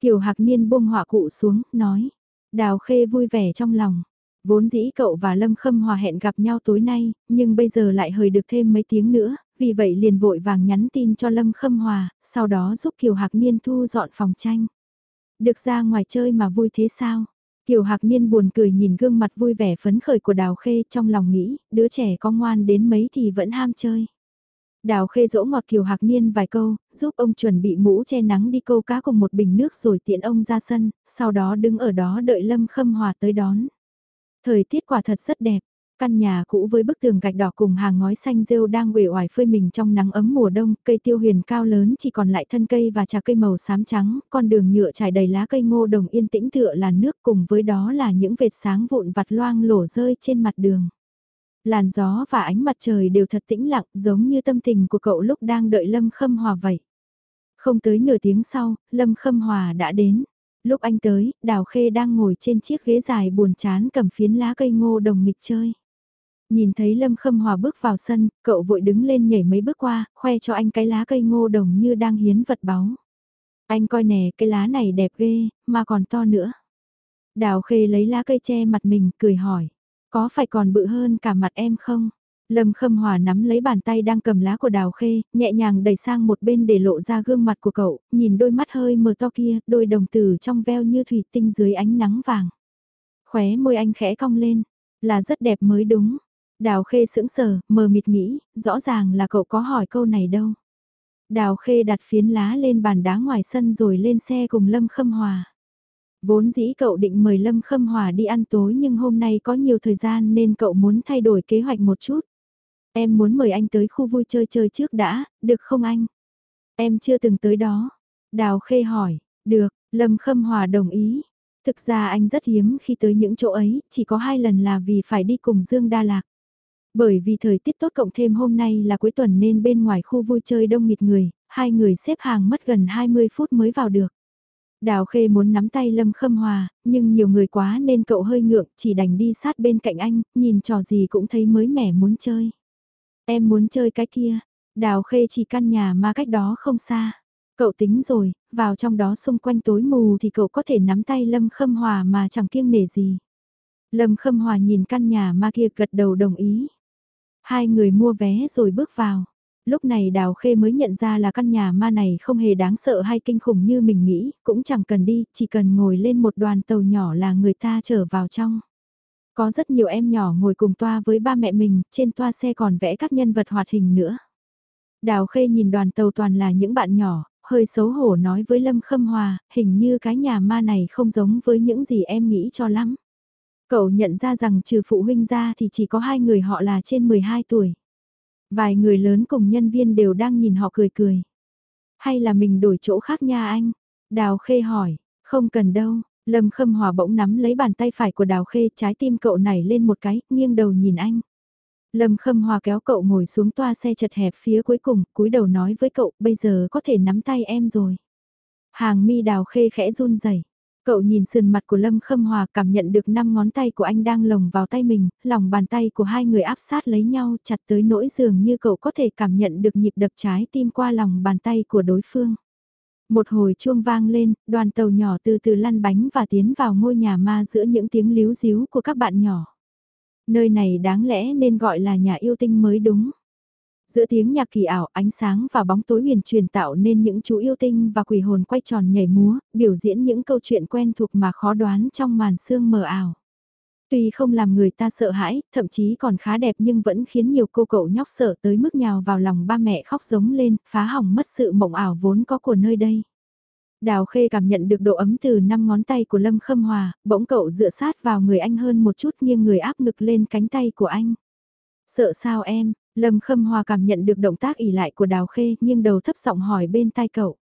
Kiều Hạc Niên buông họa cụ xuống, nói. Đào Khê vui vẻ trong lòng. Vốn dĩ cậu và Lâm Khâm Hòa hẹn gặp nhau tối nay, nhưng bây giờ lại hơi được thêm mấy tiếng nữa, vì vậy liền vội vàng nhắn tin cho Lâm Khâm Hòa, sau đó giúp Kiều Hạc Niên thu dọn phòng tranh. Được ra ngoài chơi mà vui thế sao? Kiều Hạc Niên buồn cười nhìn gương mặt vui vẻ phấn khởi của Đào Khê trong lòng nghĩ, đứa trẻ có ngoan đến mấy thì vẫn ham chơi. Đào Khê dỗ ngọt Kiều Hạc Niên vài câu, giúp ông chuẩn bị mũ che nắng đi câu cá cùng một bình nước rồi tiện ông ra sân, sau đó đứng ở đó đợi Lâm Khâm Hòa tới đón. Thời tiết quả thật rất đẹp, Căn nhà cũ với bức tường gạch đỏ cùng hàng ngói xanh rêu đang uể oải phơi mình trong nắng ấm mùa đông, cây tiêu huyền cao lớn chỉ còn lại thân cây và trà cây màu xám trắng, con đường nhựa trải đầy lá cây ngô đồng yên tĩnh tựa là nước cùng với đó là những vệt sáng vụn vặt loang lổ rơi trên mặt đường. Làn gió và ánh mặt trời đều thật tĩnh lặng giống như tâm tình của cậu lúc đang đợi Lâm Khâm Hòa vậy. Không tới nửa tiếng sau, Lâm Khâm Hòa đã đến. Lúc anh tới, Đào Khê đang ngồi trên chiếc ghế dài buồn chán cầm phiến lá cây ngô đồng nghịch chơi. Nhìn thấy Lâm Khâm Hòa bước vào sân, cậu vội đứng lên nhảy mấy bước qua, khoe cho anh cái lá cây ngô đồng như đang hiến vật báu. Anh coi nè, cái lá này đẹp ghê, mà còn to nữa. Đào khê lấy lá cây che mặt mình, cười hỏi. Có phải còn bự hơn cả mặt em không? Lâm Khâm Hòa nắm lấy bàn tay đang cầm lá của Đào Khê, nhẹ nhàng đẩy sang một bên để lộ ra gương mặt của cậu, nhìn đôi mắt hơi mờ to kia, đôi đồng tử trong veo như thủy tinh dưới ánh nắng vàng. Khóe môi anh khẽ cong lên, là rất đẹp mới đúng. Đào Khê sững sờ, mờ mịt nghĩ, rõ ràng là cậu có hỏi câu này đâu. Đào Khê đặt phiến lá lên bàn đá ngoài sân rồi lên xe cùng Lâm Khâm Hòa. Vốn dĩ cậu định mời Lâm Khâm Hòa đi ăn tối nhưng hôm nay có nhiều thời gian nên cậu muốn thay đổi kế hoạch một chút. Em muốn mời anh tới khu vui chơi chơi trước đã, được không anh? Em chưa từng tới đó. Đào Khê hỏi, được, Lâm Khâm Hòa đồng ý. Thực ra anh rất hiếm khi tới những chỗ ấy, chỉ có hai lần là vì phải đi cùng Dương Đa Lạc. Bởi vì thời tiết tốt cộng thêm hôm nay là cuối tuần nên bên ngoài khu vui chơi đông nghịt người, hai người xếp hàng mất gần 20 phút mới vào được. Đào Khê muốn nắm tay Lâm Khâm Hòa, nhưng nhiều người quá nên cậu hơi ngượng, chỉ đành đi sát bên cạnh anh, nhìn trò gì cũng thấy mới mẻ muốn chơi. Em muốn chơi cái kia, Đào Khê chỉ căn nhà mà cách đó không xa. Cậu tính rồi, vào trong đó xung quanh tối mù thì cậu có thể nắm tay Lâm Khâm Hòa mà chẳng kiêng nể gì. Lâm Khâm Hòa nhìn căn nhà ma kia gật đầu đồng ý. Hai người mua vé rồi bước vào. Lúc này Đào Khê mới nhận ra là căn nhà ma này không hề đáng sợ hay kinh khủng như mình nghĩ, cũng chẳng cần đi, chỉ cần ngồi lên một đoàn tàu nhỏ là người ta trở vào trong. Có rất nhiều em nhỏ ngồi cùng toa với ba mẹ mình, trên toa xe còn vẽ các nhân vật hoạt hình nữa. Đào Khê nhìn đoàn tàu toàn là những bạn nhỏ, hơi xấu hổ nói với Lâm Khâm Hòa, hình như cái nhà ma này không giống với những gì em nghĩ cho lắm. Cậu nhận ra rằng trừ phụ huynh ra thì chỉ có hai người họ là trên 12 tuổi. Vài người lớn cùng nhân viên đều đang nhìn họ cười cười. Hay là mình đổi chỗ khác nha anh? Đào Khê hỏi, không cần đâu. Lâm Khâm Hòa bỗng nắm lấy bàn tay phải của Đào Khê, trái tim cậu nảy lên một cái, nghiêng đầu nhìn anh. Lâm Khâm Hòa kéo cậu ngồi xuống toa xe chật hẹp phía cuối cùng, cúi đầu nói với cậu, bây giờ có thể nắm tay em rồi. Hàng mi Đào Khê khẽ run rẩy. Cậu nhìn sườn mặt của Lâm Khâm Hòa cảm nhận được năm ngón tay của anh đang lồng vào tay mình, lòng bàn tay của hai người áp sát lấy nhau chặt tới nỗi dường như cậu có thể cảm nhận được nhịp đập trái tim qua lòng bàn tay của đối phương. Một hồi chuông vang lên, đoàn tàu nhỏ từ từ lăn bánh và tiến vào ngôi nhà ma giữa những tiếng líu díu của các bạn nhỏ. Nơi này đáng lẽ nên gọi là nhà yêu tinh mới đúng. Giữa tiếng nhạc kỳ ảo, ánh sáng và bóng tối huyền truyền tạo nên những chú yêu tinh và quỷ hồn quay tròn nhảy múa, biểu diễn những câu chuyện quen thuộc mà khó đoán trong màn sương mờ ảo. Tuy không làm người ta sợ hãi, thậm chí còn khá đẹp nhưng vẫn khiến nhiều cô cậu nhóc sợ tới mức nhào vào lòng ba mẹ khóc giống lên, phá hỏng mất sự mộng ảo vốn có của nơi đây. Đào Khê cảm nhận được độ ấm từ năm ngón tay của Lâm Khâm Hòa, bỗng cậu dựa sát vào người anh hơn một chút nghiêng người áp ngực lên cánh tay của anh. Sợ sao em, Lâm Khâm Hòa cảm nhận được động tác ỉ lại của Đào Khê nhưng đầu thấp giọng hỏi bên tai cậu.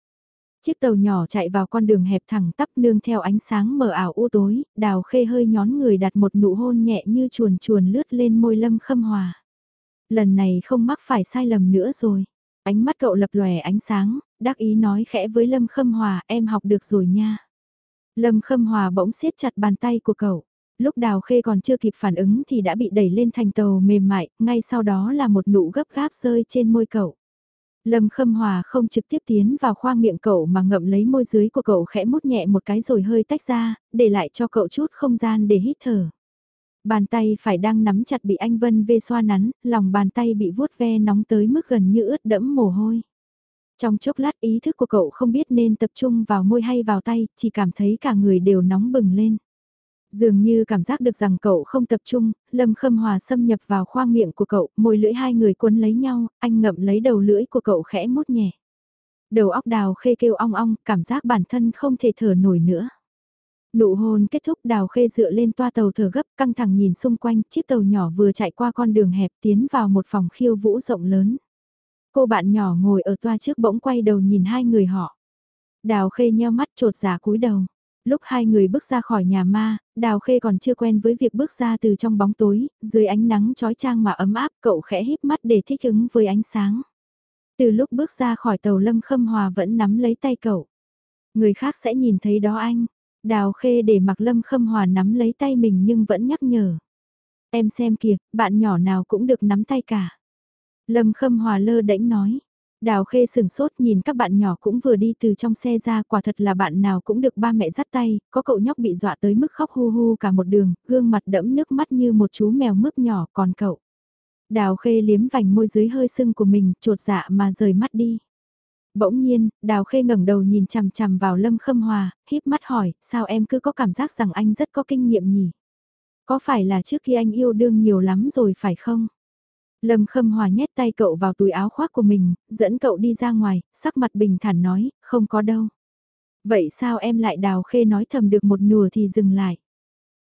Chiếc tàu nhỏ chạy vào con đường hẹp thẳng tắp nương theo ánh sáng mờ ảo u tối, Đào Khê hơi nhón người đặt một nụ hôn nhẹ như chuồn chuồn lướt lên môi Lâm Khâm Hòa. Lần này không mắc phải sai lầm nữa rồi. Ánh mắt cậu lập lòe ánh sáng, đắc ý nói khẽ với Lâm Khâm Hòa, em học được rồi nha. Lâm Khâm Hòa bỗng siết chặt bàn tay của cậu. Lúc Đào Khê còn chưa kịp phản ứng thì đã bị đẩy lên thành tàu mềm mại, ngay sau đó là một nụ gấp gáp rơi trên môi cậu. Lâm Khâm Hòa không trực tiếp tiến vào khoang miệng cậu mà ngậm lấy môi dưới của cậu khẽ mút nhẹ một cái rồi hơi tách ra, để lại cho cậu chút không gian để hít thở. Bàn tay phải đang nắm chặt bị anh Vân vê xoa nắn, lòng bàn tay bị vuốt ve nóng tới mức gần như ướt đẫm mồ hôi. Trong chốc lát ý thức của cậu không biết nên tập trung vào môi hay vào tay, chỉ cảm thấy cả người đều nóng bừng lên. Dường như cảm giác được rằng cậu không tập trung, Lâm Khâm Hòa xâm nhập vào khoang miệng của cậu, môi lưỡi hai người cuốn lấy nhau, anh ngậm lấy đầu lưỡi của cậu khẽ mút nhẹ. Đầu óc đào khê kêu ong ong, cảm giác bản thân không thể thở nổi nữa. Nụ hôn kết thúc đào khê dựa lên toa tàu thở gấp căng thẳng nhìn xung quanh, chiếc tàu nhỏ vừa chạy qua con đường hẹp tiến vào một phòng khiêu vũ rộng lớn. Cô bạn nhỏ ngồi ở toa trước bỗng quay đầu nhìn hai người họ. Đào khê nheo mắt trột giả cúi đầu. Lúc hai người bước ra khỏi nhà ma, Đào Khê còn chưa quen với việc bước ra từ trong bóng tối, dưới ánh nắng chói trang mà ấm áp cậu khẽ híp mắt để thích ứng với ánh sáng. Từ lúc bước ra khỏi tàu Lâm Khâm Hòa vẫn nắm lấy tay cậu. Người khác sẽ nhìn thấy đó anh. Đào Khê để mặc Lâm Khâm Hòa nắm lấy tay mình nhưng vẫn nhắc nhở. Em xem kìa, bạn nhỏ nào cũng được nắm tay cả. Lâm Khâm Hòa lơ đễnh nói. Đào khê sừng sốt nhìn các bạn nhỏ cũng vừa đi từ trong xe ra quả thật là bạn nào cũng được ba mẹ dắt tay, có cậu nhóc bị dọa tới mức khóc hu hu cả một đường, gương mặt đẫm nước mắt như một chú mèo mướp nhỏ còn cậu. Đào khê liếm vành môi dưới hơi sưng của mình, trột dạ mà rời mắt đi. Bỗng nhiên, Đào Khê ngẩng đầu nhìn chằm chằm vào Lâm Khâm Hòa, híp mắt hỏi, sao em cứ có cảm giác rằng anh rất có kinh nghiệm nhỉ? Có phải là trước khi anh yêu đương nhiều lắm rồi phải không? Lâm Khâm Hòa nhét tay cậu vào túi áo khoác của mình, dẫn cậu đi ra ngoài, sắc mặt bình thản nói, không có đâu. Vậy sao em lại đào khê nói thầm được một nửa thì dừng lại?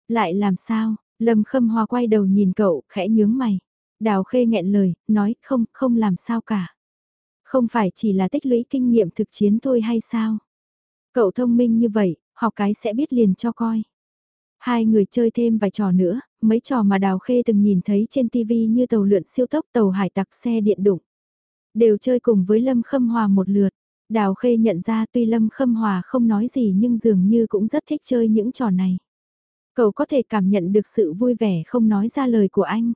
Lại làm sao? Lâm Khâm Hòa quay đầu nhìn cậu, khẽ nhướng mày. Đào khê nghẹn lời, nói không, không làm sao cả. Không phải chỉ là tích lũy kinh nghiệm thực chiến thôi hay sao? Cậu thông minh như vậy, học cái sẽ biết liền cho coi. Hai người chơi thêm vài trò nữa, mấy trò mà Đào Khê từng nhìn thấy trên TV như tàu lượn siêu tốc tàu hải tặc xe điện đụng. Đều chơi cùng với Lâm Khâm Hòa một lượt. Đào Khê nhận ra tuy Lâm Khâm Hòa không nói gì nhưng dường như cũng rất thích chơi những trò này. Cậu có thể cảm nhận được sự vui vẻ không nói ra lời của anh.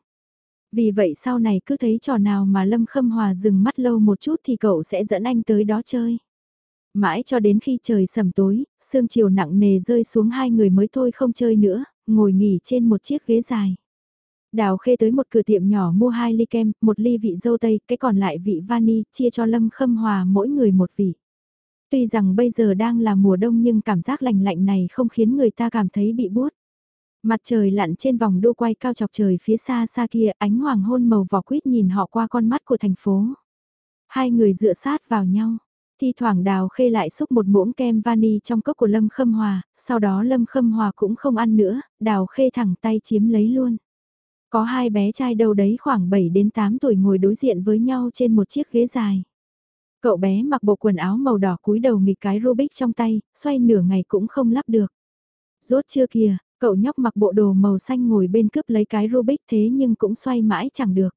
Vì vậy sau này cứ thấy trò nào mà Lâm Khâm Hòa dừng mắt lâu một chút thì cậu sẽ dẫn anh tới đó chơi. Mãi cho đến khi trời sầm tối, sương chiều nặng nề rơi xuống hai người mới thôi không chơi nữa, ngồi nghỉ trên một chiếc ghế dài. Đào khê tới một cửa tiệm nhỏ mua hai ly kem, một ly vị dâu tây, cái còn lại vị vani, chia cho Lâm Khâm Hòa mỗi người một vị. Tuy rằng bây giờ đang là mùa đông nhưng cảm giác lạnh lạnh này không khiến người ta cảm thấy bị buốt. Mặt trời lặn trên vòng đô quay cao chọc trời phía xa xa kia, ánh hoàng hôn màu vỏ quýt nhìn họ qua con mắt của thành phố. Hai người dựa sát vào nhau. Thi thoảng đào khê lại xúc một muỗng kem vani trong cốc của Lâm Khâm Hòa, sau đó Lâm Khâm Hòa cũng không ăn nữa, đào khê thẳng tay chiếm lấy luôn. Có hai bé trai đâu đấy khoảng 7 đến 8 tuổi ngồi đối diện với nhau trên một chiếc ghế dài. Cậu bé mặc bộ quần áo màu đỏ cúi đầu nghịch cái Rubik trong tay, xoay nửa ngày cũng không lắp được. Rốt chưa kìa, cậu nhóc mặc bộ đồ màu xanh ngồi bên cướp lấy cái Rubik thế nhưng cũng xoay mãi chẳng được.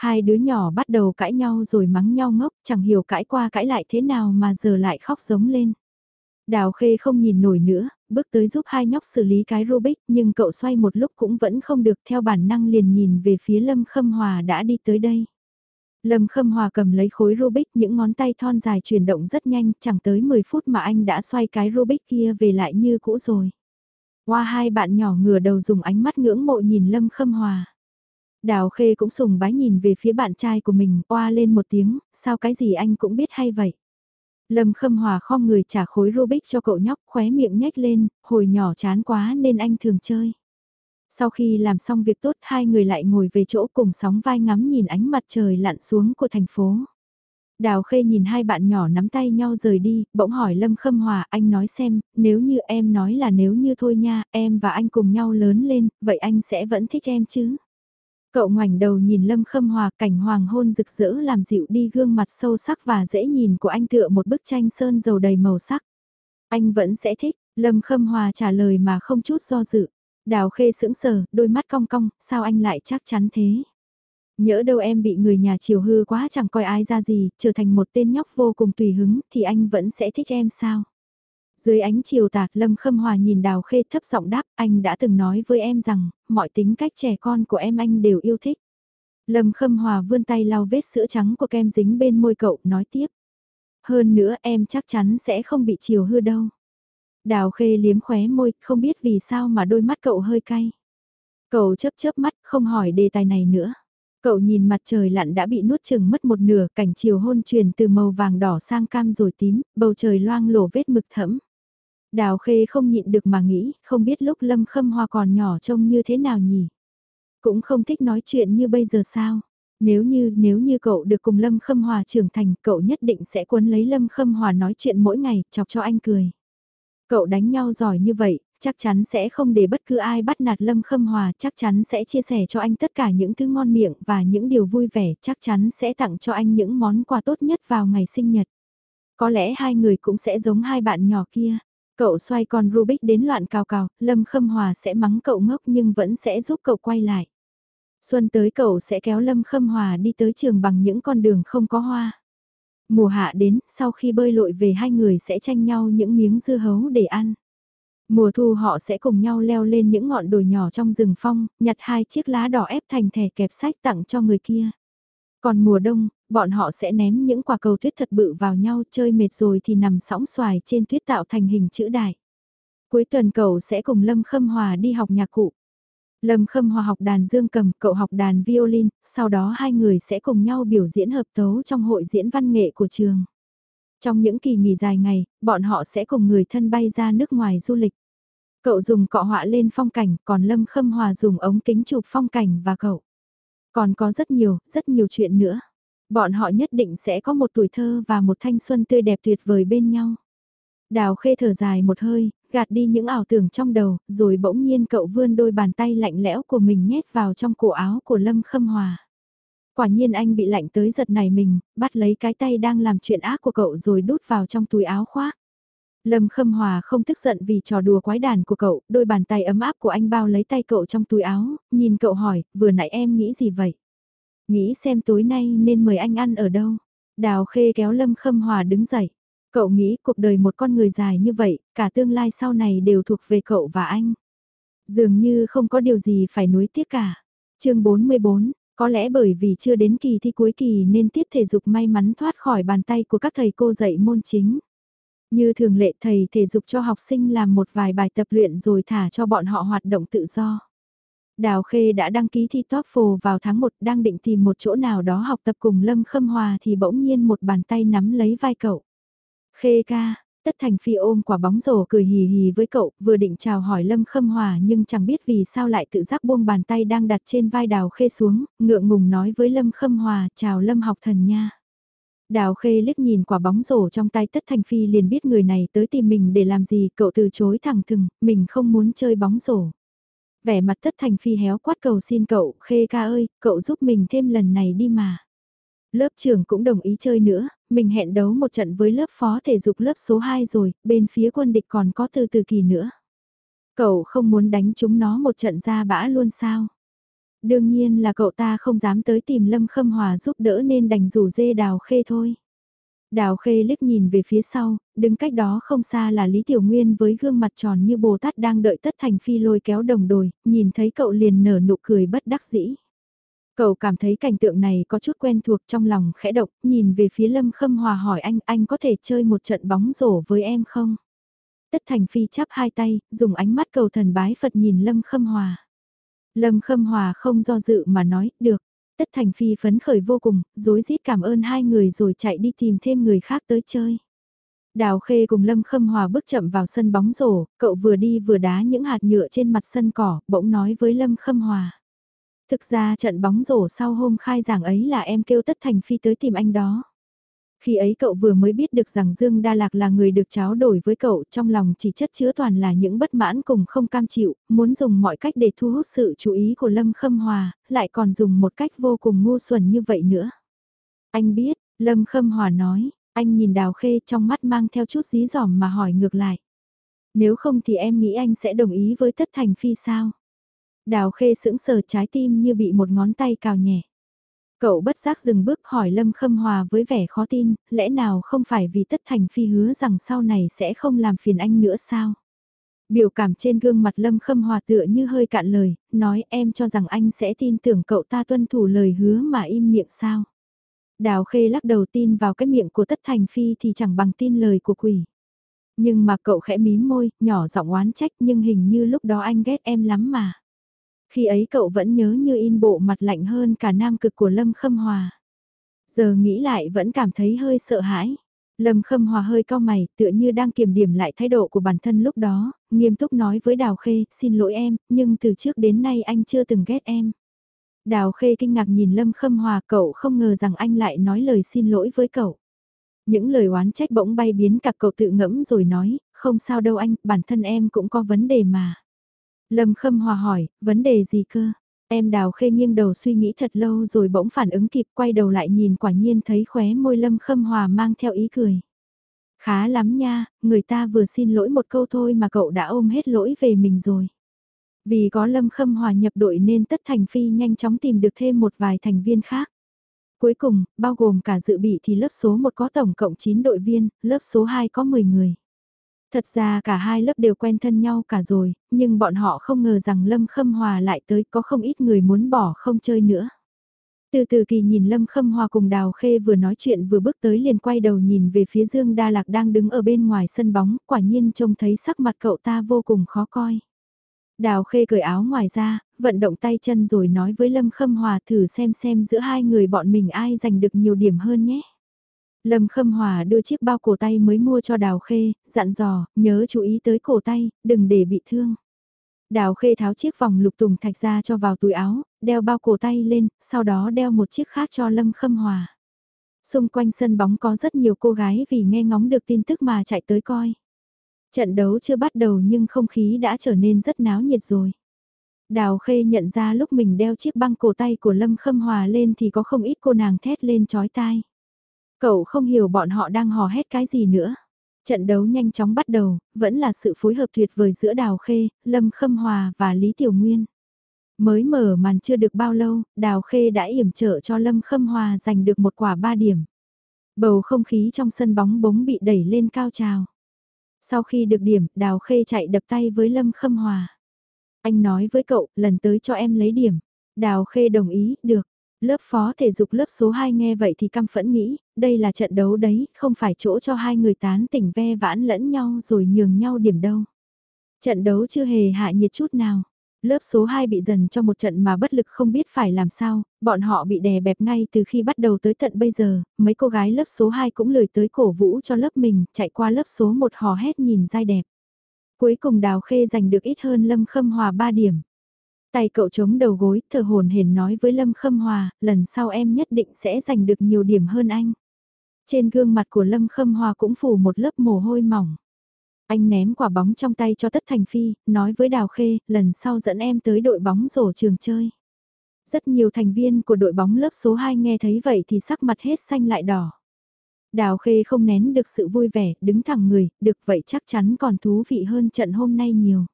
Hai đứa nhỏ bắt đầu cãi nhau rồi mắng nhau ngốc, chẳng hiểu cãi qua cãi lại thế nào mà giờ lại khóc giống lên. Đào Khê không nhìn nổi nữa, bước tới giúp hai nhóc xử lý cái Rubik nhưng cậu xoay một lúc cũng vẫn không được theo bản năng liền nhìn về phía Lâm Khâm Hòa đã đi tới đây. Lâm Khâm Hòa cầm lấy khối Rubik những ngón tay thon dài chuyển động rất nhanh chẳng tới 10 phút mà anh đã xoay cái Rubik kia về lại như cũ rồi. Qua hai bạn nhỏ ngửa đầu dùng ánh mắt ngưỡng mộ nhìn Lâm Khâm Hòa. Đào Khê cũng sùng bái nhìn về phía bạn trai của mình, oa lên một tiếng, sao cái gì anh cũng biết hay vậy. Lâm Khâm Hòa khom người trả khối Rubik cho cậu nhóc khóe miệng nhếch lên, hồi nhỏ chán quá nên anh thường chơi. Sau khi làm xong việc tốt hai người lại ngồi về chỗ cùng sóng vai ngắm nhìn ánh mặt trời lặn xuống của thành phố. Đào Khê nhìn hai bạn nhỏ nắm tay nhau rời đi, bỗng hỏi Lâm Khâm Hòa anh nói xem, nếu như em nói là nếu như thôi nha, em và anh cùng nhau lớn lên, vậy anh sẽ vẫn thích em chứ? Cậu ngoảnh đầu nhìn Lâm Khâm Hòa cảnh hoàng hôn rực rỡ làm dịu đi gương mặt sâu sắc và dễ nhìn của anh tựa một bức tranh sơn dầu đầy màu sắc. Anh vẫn sẽ thích, Lâm Khâm Hòa trả lời mà không chút do dự. Đào khê sững sờ, đôi mắt cong cong, sao anh lại chắc chắn thế? Nhỡ đâu em bị người nhà chiều hư quá chẳng coi ai ra gì, trở thành một tên nhóc vô cùng tùy hứng thì anh vẫn sẽ thích em sao? Dưới ánh chiều tà, Lâm Khâm Hòa nhìn Đào Khê thấp giọng đáp, anh đã từng nói với em rằng, mọi tính cách trẻ con của em anh đều yêu thích. Lâm Khâm Hòa vươn tay lau vết sữa trắng của kem dính bên môi cậu, nói tiếp. Hơn nữa em chắc chắn sẽ không bị chiều hư đâu. Đào Khê liếm khóe môi, không biết vì sao mà đôi mắt cậu hơi cay. Cậu chớp chớp mắt, không hỏi đề tài này nữa. Cậu nhìn mặt trời lặn đã bị nuốt chừng mất một nửa, cảnh chiều hôn truyền từ màu vàng đỏ sang cam rồi tím, bầu trời loang lổ vết mực thẫm. Đào Khê không nhịn được mà nghĩ, không biết lúc Lâm Khâm Hoa còn nhỏ trông như thế nào nhỉ? Cũng không thích nói chuyện như bây giờ sao? Nếu như, nếu như cậu được cùng Lâm Khâm Hòa trưởng thành, cậu nhất định sẽ cuốn lấy Lâm Khâm Hòa nói chuyện mỗi ngày, chọc cho anh cười. Cậu đánh nhau giỏi như vậy, chắc chắn sẽ không để bất cứ ai bắt nạt Lâm Khâm Hòa, chắc chắn sẽ chia sẻ cho anh tất cả những thứ ngon miệng và những điều vui vẻ, chắc chắn sẽ tặng cho anh những món quà tốt nhất vào ngày sinh nhật. Có lẽ hai người cũng sẽ giống hai bạn nhỏ kia. Cậu xoay con Rubik đến loạn cào cào, Lâm Khâm Hòa sẽ mắng cậu ngốc nhưng vẫn sẽ giúp cậu quay lại. Xuân tới cậu sẽ kéo Lâm Khâm Hòa đi tới trường bằng những con đường không có hoa. Mùa hạ đến, sau khi bơi lội về hai người sẽ tranh nhau những miếng dưa hấu để ăn. Mùa thu họ sẽ cùng nhau leo lên những ngọn đồi nhỏ trong rừng phong, nhặt hai chiếc lá đỏ ép thành thẻ kẹp sách tặng cho người kia. Còn mùa đông, bọn họ sẽ ném những quả cầu tuyết thật bự vào nhau chơi mệt rồi thì nằm sóng xoài trên tuyết tạo thành hình chữ đại. Cuối tuần cậu sẽ cùng Lâm Khâm Hòa đi học nhạc cụ. Lâm Khâm Hòa học đàn dương cầm, cậu học đàn violin, sau đó hai người sẽ cùng nhau biểu diễn hợp tấu trong hội diễn văn nghệ của trường. Trong những kỳ nghỉ dài ngày, bọn họ sẽ cùng người thân bay ra nước ngoài du lịch. Cậu dùng cọ họa lên phong cảnh, còn Lâm Khâm Hòa dùng ống kính chụp phong cảnh và cậu. Còn có rất nhiều, rất nhiều chuyện nữa. Bọn họ nhất định sẽ có một tuổi thơ và một thanh xuân tươi đẹp tuyệt vời bên nhau. Đào khê thở dài một hơi, gạt đi những ảo tưởng trong đầu, rồi bỗng nhiên cậu vươn đôi bàn tay lạnh lẽo của mình nhét vào trong cổ áo của Lâm Khâm Hòa. Quả nhiên anh bị lạnh tới giật này mình, bắt lấy cái tay đang làm chuyện ác của cậu rồi đút vào trong túi áo khoác. Lâm Khâm Hòa không tức giận vì trò đùa quái đàn của cậu, đôi bàn tay ấm áp của anh bao lấy tay cậu trong túi áo, nhìn cậu hỏi, vừa nãy em nghĩ gì vậy? Nghĩ xem tối nay nên mời anh ăn ở đâu? Đào Khê kéo Lâm Khâm Hòa đứng dậy. Cậu nghĩ cuộc đời một con người dài như vậy, cả tương lai sau này đều thuộc về cậu và anh. Dường như không có điều gì phải nuối tiếc cả. chương 44, có lẽ bởi vì chưa đến kỳ thi cuối kỳ nên tiết thể dục may mắn thoát khỏi bàn tay của các thầy cô dạy môn chính. Như thường lệ thầy thể dục cho học sinh làm một vài bài tập luyện rồi thả cho bọn họ hoạt động tự do. Đào Khê đã đăng ký thi TOEFL vào tháng 1 đang định tìm một chỗ nào đó học tập cùng Lâm Khâm Hòa thì bỗng nhiên một bàn tay nắm lấy vai cậu. Khê ca, Tất Thành Phi ôm quả bóng rổ cười hì hì với cậu, vừa định chào hỏi Lâm Khâm Hòa nhưng chẳng biết vì sao lại tự giác buông bàn tay đang đặt trên vai Đào Khê xuống, ngượng ngùng nói với Lâm Khâm Hòa chào Lâm học thần nha. Đào Khê liếc nhìn quả bóng rổ trong tay Tất Thành Phi liền biết người này tới tìm mình để làm gì, cậu từ chối thẳng thừng, mình không muốn chơi bóng rổ. Vẻ mặt Tất Thành Phi héo quát cầu xin cậu, Khê ca ơi, cậu giúp mình thêm lần này đi mà. Lớp trưởng cũng đồng ý chơi nữa, mình hẹn đấu một trận với lớp phó thể dục lớp số 2 rồi, bên phía quân địch còn có từ từ kỳ nữa. Cậu không muốn đánh chúng nó một trận ra bã luôn sao? Đương nhiên là cậu ta không dám tới tìm Lâm Khâm Hòa giúp đỡ nên đành rủ dê đào khê thôi. Đào khê liếc nhìn về phía sau, đứng cách đó không xa là Lý Tiểu Nguyên với gương mặt tròn như Bồ Tát đang đợi tất thành phi lôi kéo đồng đồi, nhìn thấy cậu liền nở nụ cười bất đắc dĩ. Cậu cảm thấy cảnh tượng này có chút quen thuộc trong lòng khẽ động, nhìn về phía Lâm Khâm Hòa hỏi anh, anh có thể chơi một trận bóng rổ với em không? Tất Thành Phi chắp hai tay, dùng ánh mắt cầu thần bái Phật nhìn Lâm Khâm Hòa. Lâm Khâm Hòa không do dự mà nói, được. Tất Thành Phi phấn khởi vô cùng, dối rít cảm ơn hai người rồi chạy đi tìm thêm người khác tới chơi. Đào Khê cùng Lâm Khâm Hòa bước chậm vào sân bóng rổ, cậu vừa đi vừa đá những hạt nhựa trên mặt sân cỏ, bỗng nói với Lâm Khâm Hòa. Thực ra trận bóng rổ sau hôm khai giảng ấy là em kêu Tất Thành Phi tới tìm anh đó. Khi ấy cậu vừa mới biết được rằng Dương Đa Lạc là người được cháu đổi với cậu trong lòng chỉ chất chứa toàn là những bất mãn cùng không cam chịu, muốn dùng mọi cách để thu hút sự chú ý của Lâm Khâm Hòa, lại còn dùng một cách vô cùng ngu xuẩn như vậy nữa. Anh biết, Lâm Khâm Hòa nói, anh nhìn Đào Khê trong mắt mang theo chút dí dỏm mà hỏi ngược lại. Nếu không thì em nghĩ anh sẽ đồng ý với Tất Thành Phi sao? Đào khê sững sờ trái tim như bị một ngón tay cào nhẹ. Cậu bất giác dừng bước hỏi Lâm Khâm Hòa với vẻ khó tin, lẽ nào không phải vì tất thành phi hứa rằng sau này sẽ không làm phiền anh nữa sao? Biểu cảm trên gương mặt Lâm Khâm Hòa tựa như hơi cạn lời, nói em cho rằng anh sẽ tin tưởng cậu ta tuân thủ lời hứa mà im miệng sao? Đào khê lắc đầu tin vào cái miệng của tất thành phi thì chẳng bằng tin lời của quỷ. Nhưng mà cậu khẽ mím môi, nhỏ giọng oán trách nhưng hình như lúc đó anh ghét em lắm mà. Khi ấy cậu vẫn nhớ như in bộ mặt lạnh hơn cả nam cực của Lâm Khâm Hòa. Giờ nghĩ lại vẫn cảm thấy hơi sợ hãi. Lâm Khâm Hòa hơi cao mày, tựa như đang kiểm điểm lại thái độ của bản thân lúc đó, nghiêm túc nói với Đào Khê, xin lỗi em, nhưng từ trước đến nay anh chưa từng ghét em. Đào Khê kinh ngạc nhìn Lâm Khâm Hòa cậu không ngờ rằng anh lại nói lời xin lỗi với cậu. Những lời oán trách bỗng bay biến cả cậu tự ngẫm rồi nói, không sao đâu anh, bản thân em cũng có vấn đề mà. Lâm Khâm Hòa hỏi, vấn đề gì cơ? Em đào khê nghiêng đầu suy nghĩ thật lâu rồi bỗng phản ứng kịp quay đầu lại nhìn quả nhiên thấy khóe môi Lâm Khâm Hòa mang theo ý cười. Khá lắm nha, người ta vừa xin lỗi một câu thôi mà cậu đã ôm hết lỗi về mình rồi. Vì có Lâm Khâm Hòa nhập đội nên Tất Thành Phi nhanh chóng tìm được thêm một vài thành viên khác. Cuối cùng, bao gồm cả dự bị thì lớp số 1 có tổng cộng 9 đội viên, lớp số 2 có 10 người. Thật ra cả hai lớp đều quen thân nhau cả rồi, nhưng bọn họ không ngờ rằng Lâm Khâm Hòa lại tới có không ít người muốn bỏ không chơi nữa. Từ từ kỳ nhìn Lâm Khâm Hòa cùng Đào Khê vừa nói chuyện vừa bước tới liền quay đầu nhìn về phía Dương Đa Lạc đang đứng ở bên ngoài sân bóng, quả nhiên trông thấy sắc mặt cậu ta vô cùng khó coi. Đào Khê cởi áo ngoài ra, vận động tay chân rồi nói với Lâm Khâm Hòa thử xem xem giữa hai người bọn mình ai giành được nhiều điểm hơn nhé. Lâm Khâm Hòa đưa chiếc bao cổ tay mới mua cho Đào Khê, dặn dò, nhớ chú ý tới cổ tay, đừng để bị thương. Đào Khê tháo chiếc vòng lục tùng thạch ra cho vào túi áo, đeo bao cổ tay lên, sau đó đeo một chiếc khác cho Lâm Khâm Hòa. Xung quanh sân bóng có rất nhiều cô gái vì nghe ngóng được tin tức mà chạy tới coi. Trận đấu chưa bắt đầu nhưng không khí đã trở nên rất náo nhiệt rồi. Đào Khê nhận ra lúc mình đeo chiếc băng cổ tay của Lâm Khâm Hòa lên thì có không ít cô nàng thét lên chói tai. Cậu không hiểu bọn họ đang hò hét cái gì nữa. Trận đấu nhanh chóng bắt đầu, vẫn là sự phối hợp tuyệt vời giữa Đào Khê, Lâm Khâm Hòa và Lý Tiểu Nguyên. Mới mở màn chưa được bao lâu, Đào Khê đã yểm trợ cho Lâm Khâm Hòa giành được một quả 3 điểm. Bầu không khí trong sân bóng bóng bị đẩy lên cao trào. Sau khi được điểm, Đào Khê chạy đập tay với Lâm Khâm Hòa. Anh nói với cậu, lần tới cho em lấy điểm. Đào Khê đồng ý, được. Lớp phó thể dục lớp số 2 nghe vậy thì căm phẫn nghĩ, đây là trận đấu đấy, không phải chỗ cho hai người tán tỉnh ve vãn lẫn nhau rồi nhường nhau điểm đâu. Trận đấu chưa hề hạ nhiệt chút nào. Lớp số 2 bị dần cho một trận mà bất lực không biết phải làm sao, bọn họ bị đè bẹp ngay từ khi bắt đầu tới tận bây giờ, mấy cô gái lớp số 2 cũng lười tới cổ vũ cho lớp mình, chạy qua lớp số 1 hò hét nhìn dai đẹp. Cuối cùng Đào Khê giành được ít hơn Lâm Khâm Hòa 3 điểm. Tay cậu chống đầu gối, thở hồn hển nói với Lâm Khâm Hòa, lần sau em nhất định sẽ giành được nhiều điểm hơn anh. Trên gương mặt của Lâm Khâm Hòa cũng phủ một lớp mồ hôi mỏng. Anh ném quả bóng trong tay cho Tất Thành Phi, nói với Đào Khê, lần sau dẫn em tới đội bóng rổ trường chơi. Rất nhiều thành viên của đội bóng lớp số 2 nghe thấy vậy thì sắc mặt hết xanh lại đỏ. Đào Khê không nén được sự vui vẻ, đứng thẳng người, được vậy chắc chắn còn thú vị hơn trận hôm nay nhiều.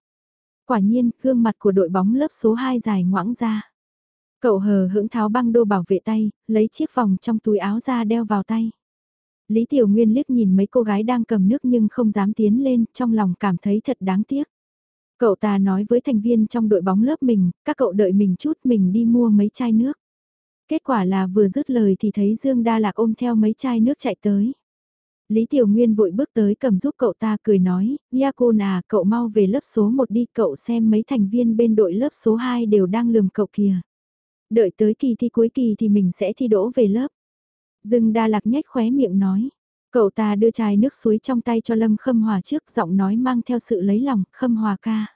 Quả nhiên, gương mặt của đội bóng lớp số 2 dài ngoãng ra. Cậu hờ hững tháo băng đô bảo vệ tay, lấy chiếc vòng trong túi áo ra đeo vào tay. Lý Tiểu Nguyên liếc nhìn mấy cô gái đang cầm nước nhưng không dám tiến lên, trong lòng cảm thấy thật đáng tiếc. Cậu ta nói với thành viên trong đội bóng lớp mình, các cậu đợi mình chút mình đi mua mấy chai nước. Kết quả là vừa dứt lời thì thấy Dương Đa Lạc ôm theo mấy chai nước chạy tới. Lý Tiểu Nguyên vội bước tới cầm giúp cậu ta cười nói, Yakun à, cậu mau về lớp số 1 đi, cậu xem mấy thành viên bên đội lớp số 2 đều đang lườm cậu kìa. Đợi tới kỳ thi cuối kỳ thì mình sẽ thi đỗ về lớp. Dương Đa Lạc nhếch khóe miệng nói. Cậu ta đưa chai nước suối trong tay cho Lâm Khâm Hòa trước giọng nói mang theo sự lấy lòng, Khâm Hòa ca.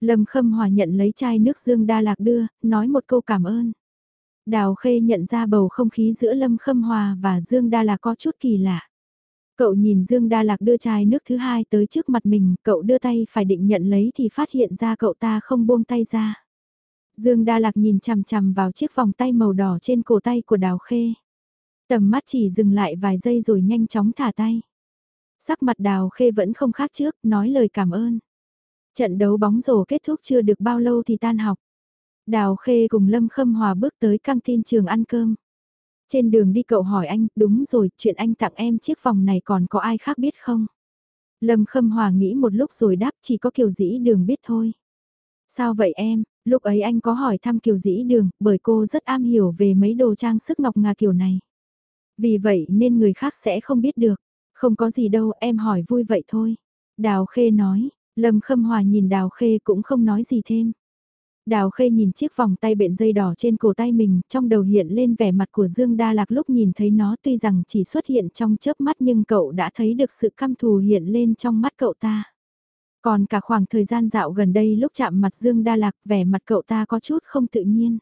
Lâm Khâm Hòa nhận lấy chai nước Dương Đa Lạc đưa, nói một câu cảm ơn. Đào Khê nhận ra bầu không khí giữa Lâm Khâm Hòa và Dương Đa Lạc có chút kỳ lạ. Cậu nhìn Dương Đa Lạc đưa chai nước thứ hai tới trước mặt mình, cậu đưa tay phải định nhận lấy thì phát hiện ra cậu ta không buông tay ra. Dương Đa Lạc nhìn chằm chằm vào chiếc vòng tay màu đỏ trên cổ tay của Đào Khê. Tầm mắt chỉ dừng lại vài giây rồi nhanh chóng thả tay. Sắc mặt Đào Khê vẫn không khác trước, nói lời cảm ơn. Trận đấu bóng rổ kết thúc chưa được bao lâu thì tan học. Đào Khê cùng Lâm Khâm Hòa bước tới căng tin trường ăn cơm. Trên đường đi cậu hỏi anh, đúng rồi, chuyện anh tặng em chiếc vòng này còn có ai khác biết không? Lâm Khâm Hòa nghĩ một lúc rồi đáp chỉ có Kiều Dĩ Đường biết thôi. Sao vậy em, lúc ấy anh có hỏi thăm Kiều Dĩ Đường, bởi cô rất am hiểu về mấy đồ trang sức ngọc ngà kiểu này. Vì vậy nên người khác sẽ không biết được. Không có gì đâu, em hỏi vui vậy thôi. Đào Khê nói, Lâm Khâm Hòa nhìn Đào Khê cũng không nói gì thêm. Đào Khê nhìn chiếc vòng tay bện dây đỏ trên cổ tay mình, trong đầu hiện lên vẻ mặt của Dương Đa Lạc lúc nhìn thấy nó tuy rằng chỉ xuất hiện trong chớp mắt nhưng cậu đã thấy được sự căm thù hiện lên trong mắt cậu ta. Còn cả khoảng thời gian dạo gần đây lúc chạm mặt Dương Đa Lạc vẻ mặt cậu ta có chút không tự nhiên.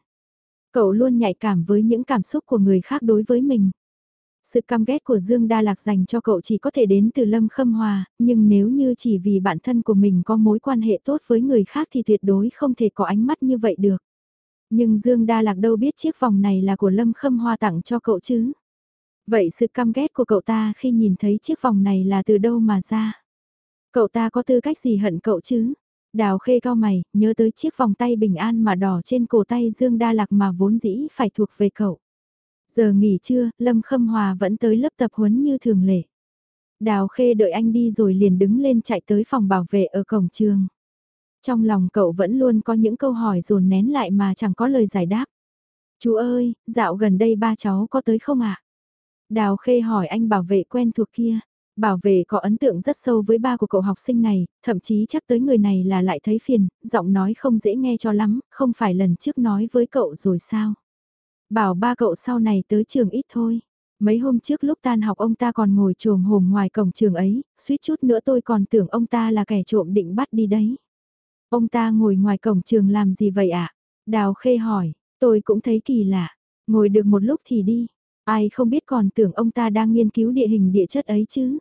Cậu luôn nhạy cảm với những cảm xúc của người khác đối với mình. Sự căm ghét của Dương Đa Lạc dành cho cậu chỉ có thể đến từ Lâm Khâm Hòa, nhưng nếu như chỉ vì bản thân của mình có mối quan hệ tốt với người khác thì tuyệt đối không thể có ánh mắt như vậy được. Nhưng Dương Đa Lạc đâu biết chiếc vòng này là của Lâm Khâm Hoa tặng cho cậu chứ. Vậy sự căm ghét của cậu ta khi nhìn thấy chiếc vòng này là từ đâu mà ra? Cậu ta có tư cách gì hận cậu chứ? Đào khê cao mày, nhớ tới chiếc vòng tay bình an mà đỏ trên cổ tay Dương Đa Lạc mà vốn dĩ phải thuộc về cậu. Giờ nghỉ trưa, Lâm Khâm Hòa vẫn tới lớp tập huấn như thường lệ. Đào Khê đợi anh đi rồi liền đứng lên chạy tới phòng bảo vệ ở cổng trường. Trong lòng cậu vẫn luôn có những câu hỏi dồn nén lại mà chẳng có lời giải đáp. Chú ơi, dạo gần đây ba cháu có tới không ạ? Đào Khê hỏi anh bảo vệ quen thuộc kia. Bảo vệ có ấn tượng rất sâu với ba của cậu học sinh này, thậm chí chắc tới người này là lại thấy phiền, giọng nói không dễ nghe cho lắm, không phải lần trước nói với cậu rồi sao? Bảo ba cậu sau này tới trường ít thôi. Mấy hôm trước lúc tan học ông ta còn ngồi trồm hồm ngoài cổng trường ấy, suýt chút nữa tôi còn tưởng ông ta là kẻ trộm định bắt đi đấy. Ông ta ngồi ngoài cổng trường làm gì vậy ạ? À? Đào Khê hỏi, tôi cũng thấy kỳ lạ. Ngồi được một lúc thì đi. Ai không biết còn tưởng ông ta đang nghiên cứu địa hình địa chất ấy chứ.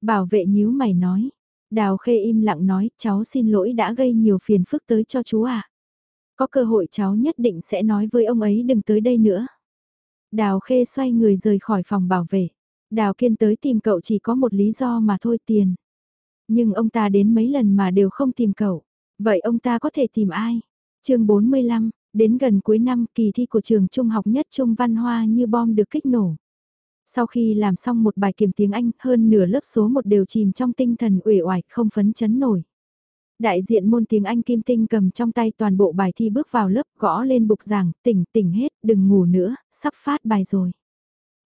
Bảo vệ nhíu mày nói. Đào Khê im lặng nói, cháu xin lỗi đã gây nhiều phiền phức tới cho chú ạ. À. Có cơ hội cháu nhất định sẽ nói với ông ấy đừng tới đây nữa. Đào Khê xoay người rời khỏi phòng bảo vệ. Đào Kiên tới tìm cậu chỉ có một lý do mà thôi tiền. Nhưng ông ta đến mấy lần mà đều không tìm cậu. Vậy ông ta có thể tìm ai? chương 45, đến gần cuối năm kỳ thi của trường trung học nhất trung văn hoa như bom được kích nổ. Sau khi làm xong một bài kiểm tiếng Anh, hơn nửa lớp số một đều chìm trong tinh thần uể oải không phấn chấn nổi. Đại diện môn tiếng Anh Kim Tinh cầm trong tay toàn bộ bài thi bước vào lớp gõ lên bục giảng, tỉnh tỉnh hết, đừng ngủ nữa, sắp phát bài rồi.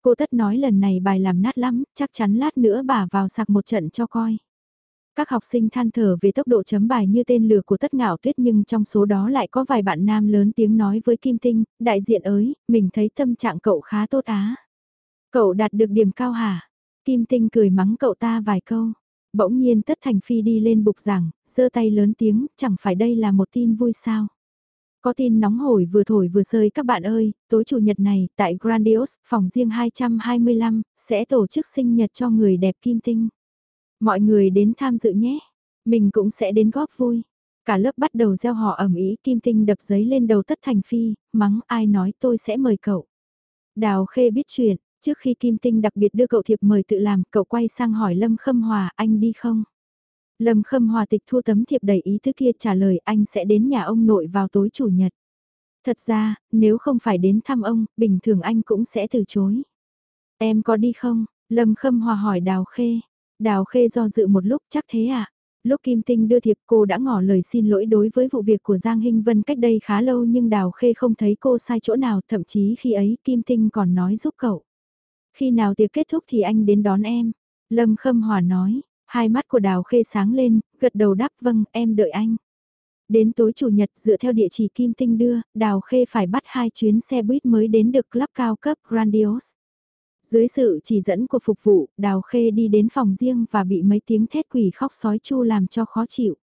Cô tất nói lần này bài làm nát lắm, chắc chắn lát nữa bà vào sạc một trận cho coi. Các học sinh than thở về tốc độ chấm bài như tên lửa của tất ngạo tuyết nhưng trong số đó lại có vài bạn nam lớn tiếng nói với Kim Tinh, đại diện ới, mình thấy tâm trạng cậu khá tốt á. Cậu đạt được điểm cao hả? Kim Tinh cười mắng cậu ta vài câu. Bỗng nhiên Tất Thành Phi đi lên bục giảng, giơ tay lớn tiếng, chẳng phải đây là một tin vui sao? Có tin nóng hổi vừa thổi vừa rơi các bạn ơi, tối chủ nhật này, tại Grandios, phòng riêng 225, sẽ tổ chức sinh nhật cho người đẹp Kim Tinh. Mọi người đến tham dự nhé, mình cũng sẽ đến góp vui. Cả lớp bắt đầu gieo họ ẩm ý Kim Tinh đập giấy lên đầu Tất Thành Phi, mắng ai nói tôi sẽ mời cậu. Đào Khê biết chuyện, trước khi Kim Tinh đặc biệt đưa cậu thiệp mời tự làm, cậu quay sang hỏi Lâm Khâm Hòa anh đi không? Lâm Khâm Hòa tịch thu tấm thiệp đầy ý thứ kia trả lời anh sẽ đến nhà ông nội vào tối chủ nhật. Thật ra, nếu không phải đến thăm ông, bình thường anh cũng sẽ từ chối. Em có đi không? Lâm Khâm Hòa hỏi Đào Khê. Đào Khê do dự một lúc chắc thế à? Lúc Kim Tinh đưa thiệp cô đã ngỏ lời xin lỗi đối với vụ việc của Giang Hinh Vân cách đây khá lâu nhưng Đào Khê không thấy cô sai chỗ nào thậm chí khi ấy Kim Tinh còn nói giúp cậu. Khi nào tiệc kết thúc thì anh đến đón em. Lâm Khâm Hòa nói, hai mắt của Đào Khê sáng lên, gật đầu đáp vâng em đợi anh. Đến tối chủ nhật dựa theo địa chỉ Kim Tinh đưa, Đào Khê phải bắt hai chuyến xe buýt mới đến được club cao cấp Grandios. Dưới sự chỉ dẫn của phục vụ, Đào Khê đi đến phòng riêng và bị mấy tiếng thét quỷ khóc sói chu làm cho khó chịu.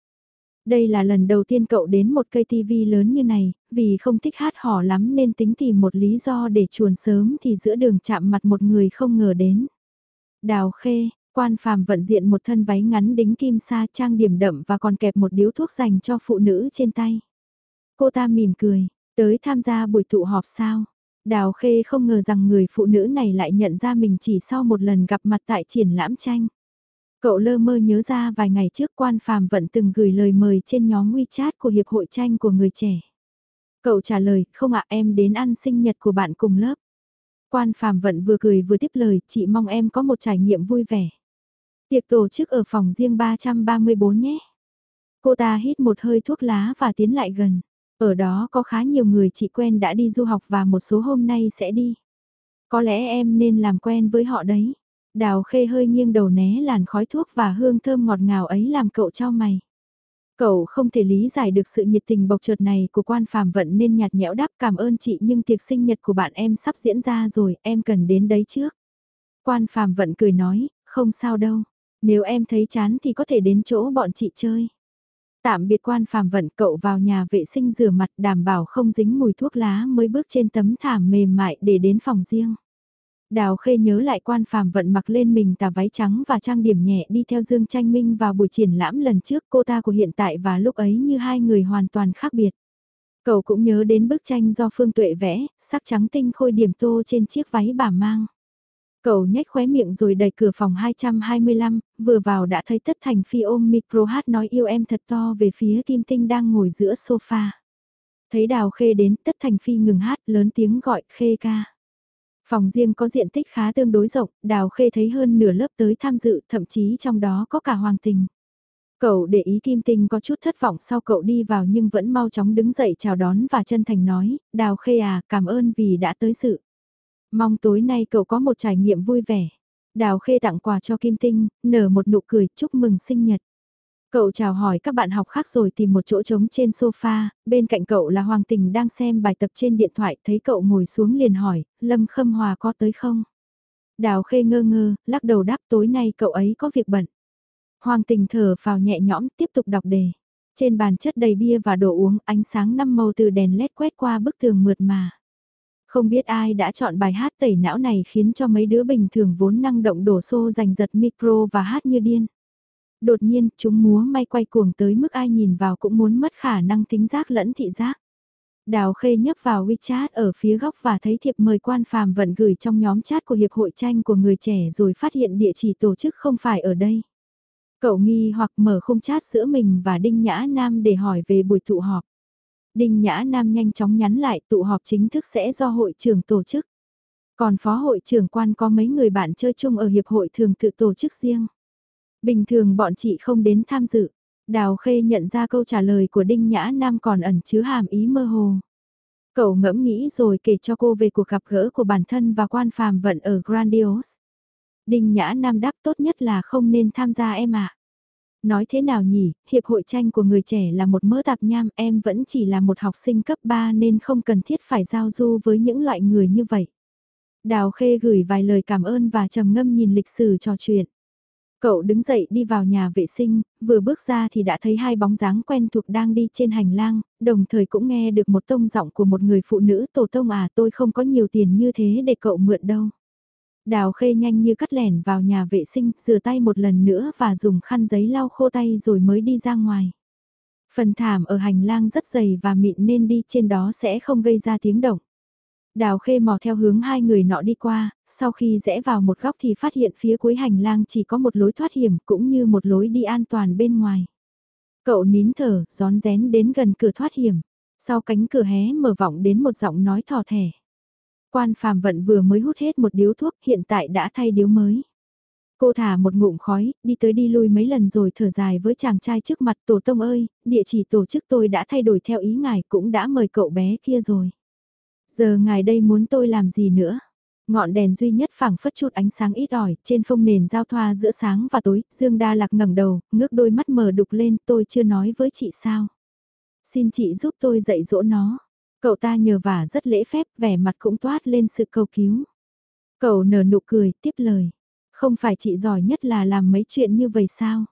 Đây là lần đầu tiên cậu đến một cây tivi lớn như này, vì không thích hát hò lắm nên tính tìm một lý do để chuồn sớm thì giữa đường chạm mặt một người không ngờ đến. Đào Khê, quan phàm vận diện một thân váy ngắn đính kim sa trang điểm đậm và còn kẹp một điếu thuốc dành cho phụ nữ trên tay. Cô ta mỉm cười, tới tham gia buổi tụ họp sao? Đào Khê không ngờ rằng người phụ nữ này lại nhận ra mình chỉ sau một lần gặp mặt tại triển lãm tranh. Cậu lơ mơ nhớ ra vài ngày trước quan phàm vẫn từng gửi lời mời trên nhóm WeChat của Hiệp hội tranh của người trẻ. Cậu trả lời, không ạ em đến ăn sinh nhật của bạn cùng lớp. Quan phàm vận vừa cười vừa tiếp lời, chị mong em có một trải nghiệm vui vẻ. Tiệc tổ chức ở phòng riêng 334 nhé. Cô ta hít một hơi thuốc lá và tiến lại gần. Ở đó có khá nhiều người chị quen đã đi du học và một số hôm nay sẽ đi. Có lẽ em nên làm quen với họ đấy. Đào khê hơi nghiêng đầu né làn khói thuốc và hương thơm ngọt ngào ấy làm cậu trao mày. Cậu không thể lý giải được sự nhiệt tình bộc chợt này của quan phàm vận nên nhạt nhẽo đáp cảm ơn chị nhưng tiệc sinh nhật của bạn em sắp diễn ra rồi, em cần đến đấy trước. Quan phàm vận cười nói, không sao đâu, nếu em thấy chán thì có thể đến chỗ bọn chị chơi. Tạm biệt quan phàm vận cậu vào nhà vệ sinh rửa mặt đảm bảo không dính mùi thuốc lá mới bước trên tấm thảm mềm mại để đến phòng riêng. Đào Khê nhớ lại quan phàm vận mặc lên mình tà váy trắng và trang điểm nhẹ đi theo Dương Tranh Minh vào buổi triển lãm lần trước cô ta của hiện tại và lúc ấy như hai người hoàn toàn khác biệt. Cậu cũng nhớ đến bức tranh do Phương Tuệ vẽ, sắc trắng tinh khôi điểm tô trên chiếc váy bà mang. Cậu nhếch khóe miệng rồi đẩy cửa phòng 225, vừa vào đã thấy Tất Thành Phi ôm micro hát nói yêu em thật to về phía Kim Tinh đang ngồi giữa sofa. Thấy Đào Khê đến, Tất Thành Phi ngừng hát lớn tiếng gọi Khê ca. Phòng riêng có diện tích khá tương đối rộng, Đào Khê thấy hơn nửa lớp tới tham dự, thậm chí trong đó có cả Hoàng Tình. Cậu để ý Kim Tinh có chút thất vọng sau cậu đi vào nhưng vẫn mau chóng đứng dậy chào đón và chân thành nói, Đào Khê à, cảm ơn vì đã tới sự. Mong tối nay cậu có một trải nghiệm vui vẻ. Đào Khê tặng quà cho Kim Tinh, nở một nụ cười chúc mừng sinh nhật. Cậu chào hỏi các bạn học khác rồi tìm một chỗ trống trên sofa, bên cạnh cậu là Hoàng Tình đang xem bài tập trên điện thoại, thấy cậu ngồi xuống liền hỏi, Lâm Khâm Hòa có tới không? Đào Khê ngơ ngơ, lắc đầu đáp tối nay cậu ấy có việc bận. Hoàng Tình thở vào nhẹ nhõm tiếp tục đọc đề. Trên bàn chất đầy bia và đồ uống, ánh sáng năm màu từ đèn led quét qua bức tường mượt mà. Không biết ai đã chọn bài hát tẩy não này khiến cho mấy đứa bình thường vốn năng động đổ xô giành giật micro và hát như điên. Đột nhiên, chúng múa may quay cuồng tới mức ai nhìn vào cũng muốn mất khả năng tính giác lẫn thị giác. Đào Khê nhấp vào WeChat ở phía góc và thấy thiệp mời quan phàm vận gửi trong nhóm chat của Hiệp hội tranh của người trẻ rồi phát hiện địa chỉ tổ chức không phải ở đây. Cậu nghi hoặc mở khung chat giữa mình và Đinh Nhã Nam để hỏi về buổi tụ họp. Đinh Nhã Nam nhanh chóng nhắn lại tụ họp chính thức sẽ do hội trưởng tổ chức. Còn phó hội trưởng quan có mấy người bạn chơi chung ở hiệp hội thường tự tổ chức riêng. Bình thường bọn chị không đến tham dự. Đào Khê nhận ra câu trả lời của Đinh Nhã Nam còn ẩn chứa hàm ý mơ hồ. Cậu ngẫm nghĩ rồi kể cho cô về cuộc gặp gỡ của bản thân và quan phàm vận ở Grandios. Đinh Nhã Nam đáp tốt nhất là không nên tham gia em ạ. Nói thế nào nhỉ, hiệp hội tranh của người trẻ là một mớ tạp nham, em vẫn chỉ là một học sinh cấp 3 nên không cần thiết phải giao du với những loại người như vậy. Đào Khê gửi vài lời cảm ơn và trầm ngâm nhìn lịch sử trò chuyện. Cậu đứng dậy đi vào nhà vệ sinh, vừa bước ra thì đã thấy hai bóng dáng quen thuộc đang đi trên hành lang, đồng thời cũng nghe được một tông giọng của một người phụ nữ tổ tông à tôi không có nhiều tiền như thế để cậu mượn đâu. Đào khê nhanh như cắt lẻn vào nhà vệ sinh, rửa tay một lần nữa và dùng khăn giấy lau khô tay rồi mới đi ra ngoài. Phần thảm ở hành lang rất dày và mịn nên đi trên đó sẽ không gây ra tiếng động. Đào khê mò theo hướng hai người nọ đi qua, sau khi rẽ vào một góc thì phát hiện phía cuối hành lang chỉ có một lối thoát hiểm cũng như một lối đi an toàn bên ngoài. Cậu nín thở, gión rén đến gần cửa thoát hiểm. Sau cánh cửa hé mở vọng đến một giọng nói thò thẻ. Quan phàm vận vừa mới hút hết một điếu thuốc, hiện tại đã thay điếu mới. Cô thả một ngụm khói, đi tới đi lui mấy lần rồi thở dài với chàng trai trước mặt tổ tông ơi, địa chỉ tổ chức tôi đã thay đổi theo ý ngài cũng đã mời cậu bé kia rồi. Giờ ngài đây muốn tôi làm gì nữa? Ngọn đèn duy nhất phảng phất chút ánh sáng ít ỏi, trên phông nền giao thoa giữa sáng và tối, Dương Đa Lạc ngẩng đầu, ngước đôi mắt mờ đục lên, tôi chưa nói với chị sao. Xin chị giúp tôi dạy dỗ nó. Cậu ta nhờ vả rất lễ phép, vẻ mặt cũng toát lên sự cầu cứu. Cậu nở nụ cười, tiếp lời. Không phải chị giỏi nhất là làm mấy chuyện như vậy sao?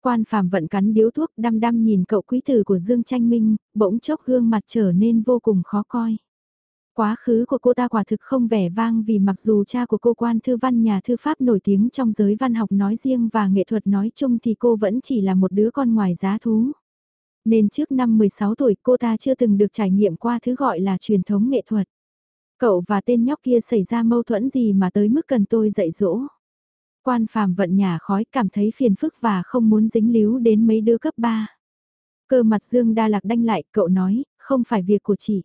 Quan phàm vận cắn điếu thuốc đăm đăm nhìn cậu quý tử của Dương Tranh Minh, bỗng chốc gương mặt trở nên vô cùng khó coi. Quá khứ của cô ta quả thực không vẻ vang vì mặc dù cha của cô quan thư văn nhà thư pháp nổi tiếng trong giới văn học nói riêng và nghệ thuật nói chung thì cô vẫn chỉ là một đứa con ngoài giá thú. Nên trước năm 16 tuổi cô ta chưa từng được trải nghiệm qua thứ gọi là truyền thống nghệ thuật. Cậu và tên nhóc kia xảy ra mâu thuẫn gì mà tới mức cần tôi dạy dỗ. Quan phàm vận nhà khói cảm thấy phiền phức và không muốn dính líu đến mấy đứa cấp 3. Cơ mặt Dương Đa Lạc đanh lại, cậu nói, không phải việc của chị.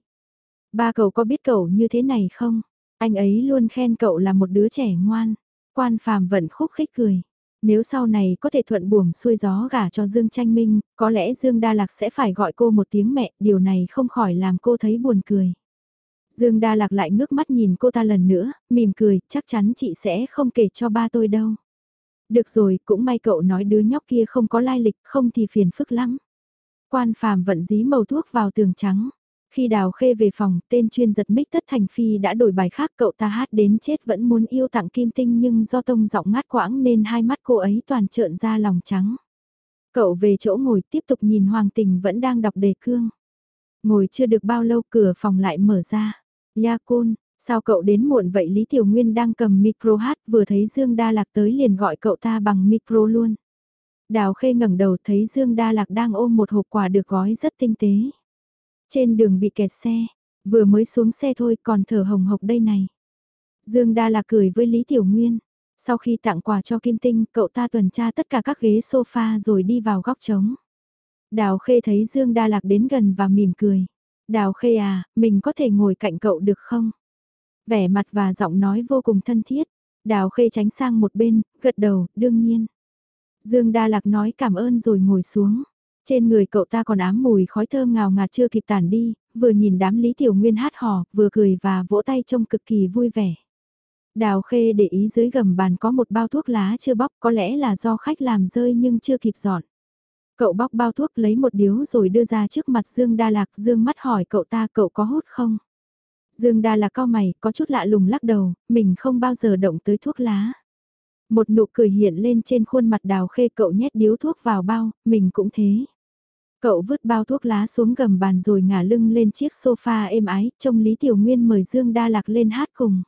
Ba cậu có biết cậu như thế này không? Anh ấy luôn khen cậu là một đứa trẻ ngoan. Quan phàm vận khúc khích cười. Nếu sau này có thể thuận buồm xuôi gió gả cho Dương Tranh Minh, có lẽ Dương Đa Lạc sẽ phải gọi cô một tiếng mẹ, điều này không khỏi làm cô thấy buồn cười. Dương Đa Lạc lại ngước mắt nhìn cô ta lần nữa, mỉm cười, chắc chắn chị sẽ không kể cho ba tôi đâu. Được rồi, cũng may cậu nói đứa nhóc kia không có lai lịch, không thì phiền phức lắm. Quan phàm vận dí màu thuốc vào tường trắng. Khi đào khê về phòng, tên chuyên giật mic tất thành phi đã đổi bài khác cậu ta hát đến chết vẫn muốn yêu tặng kim tinh nhưng do tông giọng ngát quãng nên hai mắt cô ấy toàn trợn ra lòng trắng. Cậu về chỗ ngồi tiếp tục nhìn Hoàng Tình vẫn đang đọc đề cương. Ngồi chưa được bao lâu cửa phòng lại mở ra. Ya Côn, sao cậu đến muộn vậy Lý Tiểu Nguyên đang cầm micro hát vừa thấy Dương Đa Lạc tới liền gọi cậu ta bằng micro luôn. Đào Khê ngẩng đầu thấy Dương Đa Lạc đang ôm một hộp quà được gói rất tinh tế. Trên đường bị kẹt xe, vừa mới xuống xe thôi còn thở hồng hộc đây này. Dương Đa Lạc cười với Lý Tiểu Nguyên. Sau khi tặng quà cho Kim Tinh, cậu ta tuần tra tất cả các ghế sofa rồi đi vào góc trống. Đào Khê thấy Dương Đa Lạc đến gần và mỉm cười. Đào Khê à, mình có thể ngồi cạnh cậu được không? Vẻ mặt và giọng nói vô cùng thân thiết. Đào Khê tránh sang một bên, gật đầu, đương nhiên. Dương Đa Lạc nói cảm ơn rồi ngồi xuống. Trên người cậu ta còn ám mùi khói thơm ngào ngạt chưa kịp tản đi, vừa nhìn đám Lý Tiểu Nguyên hát hò, vừa cười và vỗ tay trông cực kỳ vui vẻ. Đào Khê để ý dưới gầm bàn có một bao thuốc lá chưa bóc có lẽ là do khách làm rơi nhưng chưa kịp dọn. Cậu bóc bao thuốc lấy một điếu rồi đưa ra trước mặt Dương Đa Lạc Dương mắt hỏi cậu ta cậu có hút không? Dương Đa Lạc cao mày có chút lạ lùng lắc đầu, mình không bao giờ động tới thuốc lá. Một nụ cười hiện lên trên khuôn mặt đào khê cậu nhét điếu thuốc vào bao, mình cũng thế. Cậu vứt bao thuốc lá xuống gầm bàn rồi ngả lưng lên chiếc sofa êm ái, trông Lý Tiểu Nguyên mời Dương Đa Lạc lên hát cùng.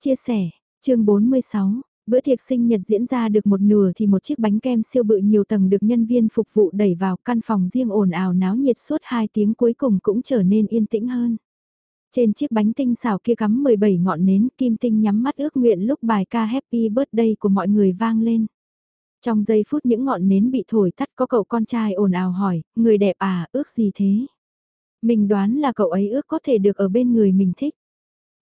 Chia sẻ, chương 46, bữa tiệc sinh nhật diễn ra được một nửa thì một chiếc bánh kem siêu bự nhiều tầng được nhân viên phục vụ đẩy vào căn phòng riêng ồn ào náo nhiệt suốt 2 tiếng cuối cùng cũng trở nên yên tĩnh hơn. Trên chiếc bánh tinh xào kia cắm 17 ngọn nến, Kim Tinh nhắm mắt ước nguyện lúc bài ca Happy Birthday của mọi người vang lên. Trong giây phút những ngọn nến bị thổi tắt có cậu con trai ồn ào hỏi, người đẹp à, ước gì thế? Mình đoán là cậu ấy ước có thể được ở bên người mình thích.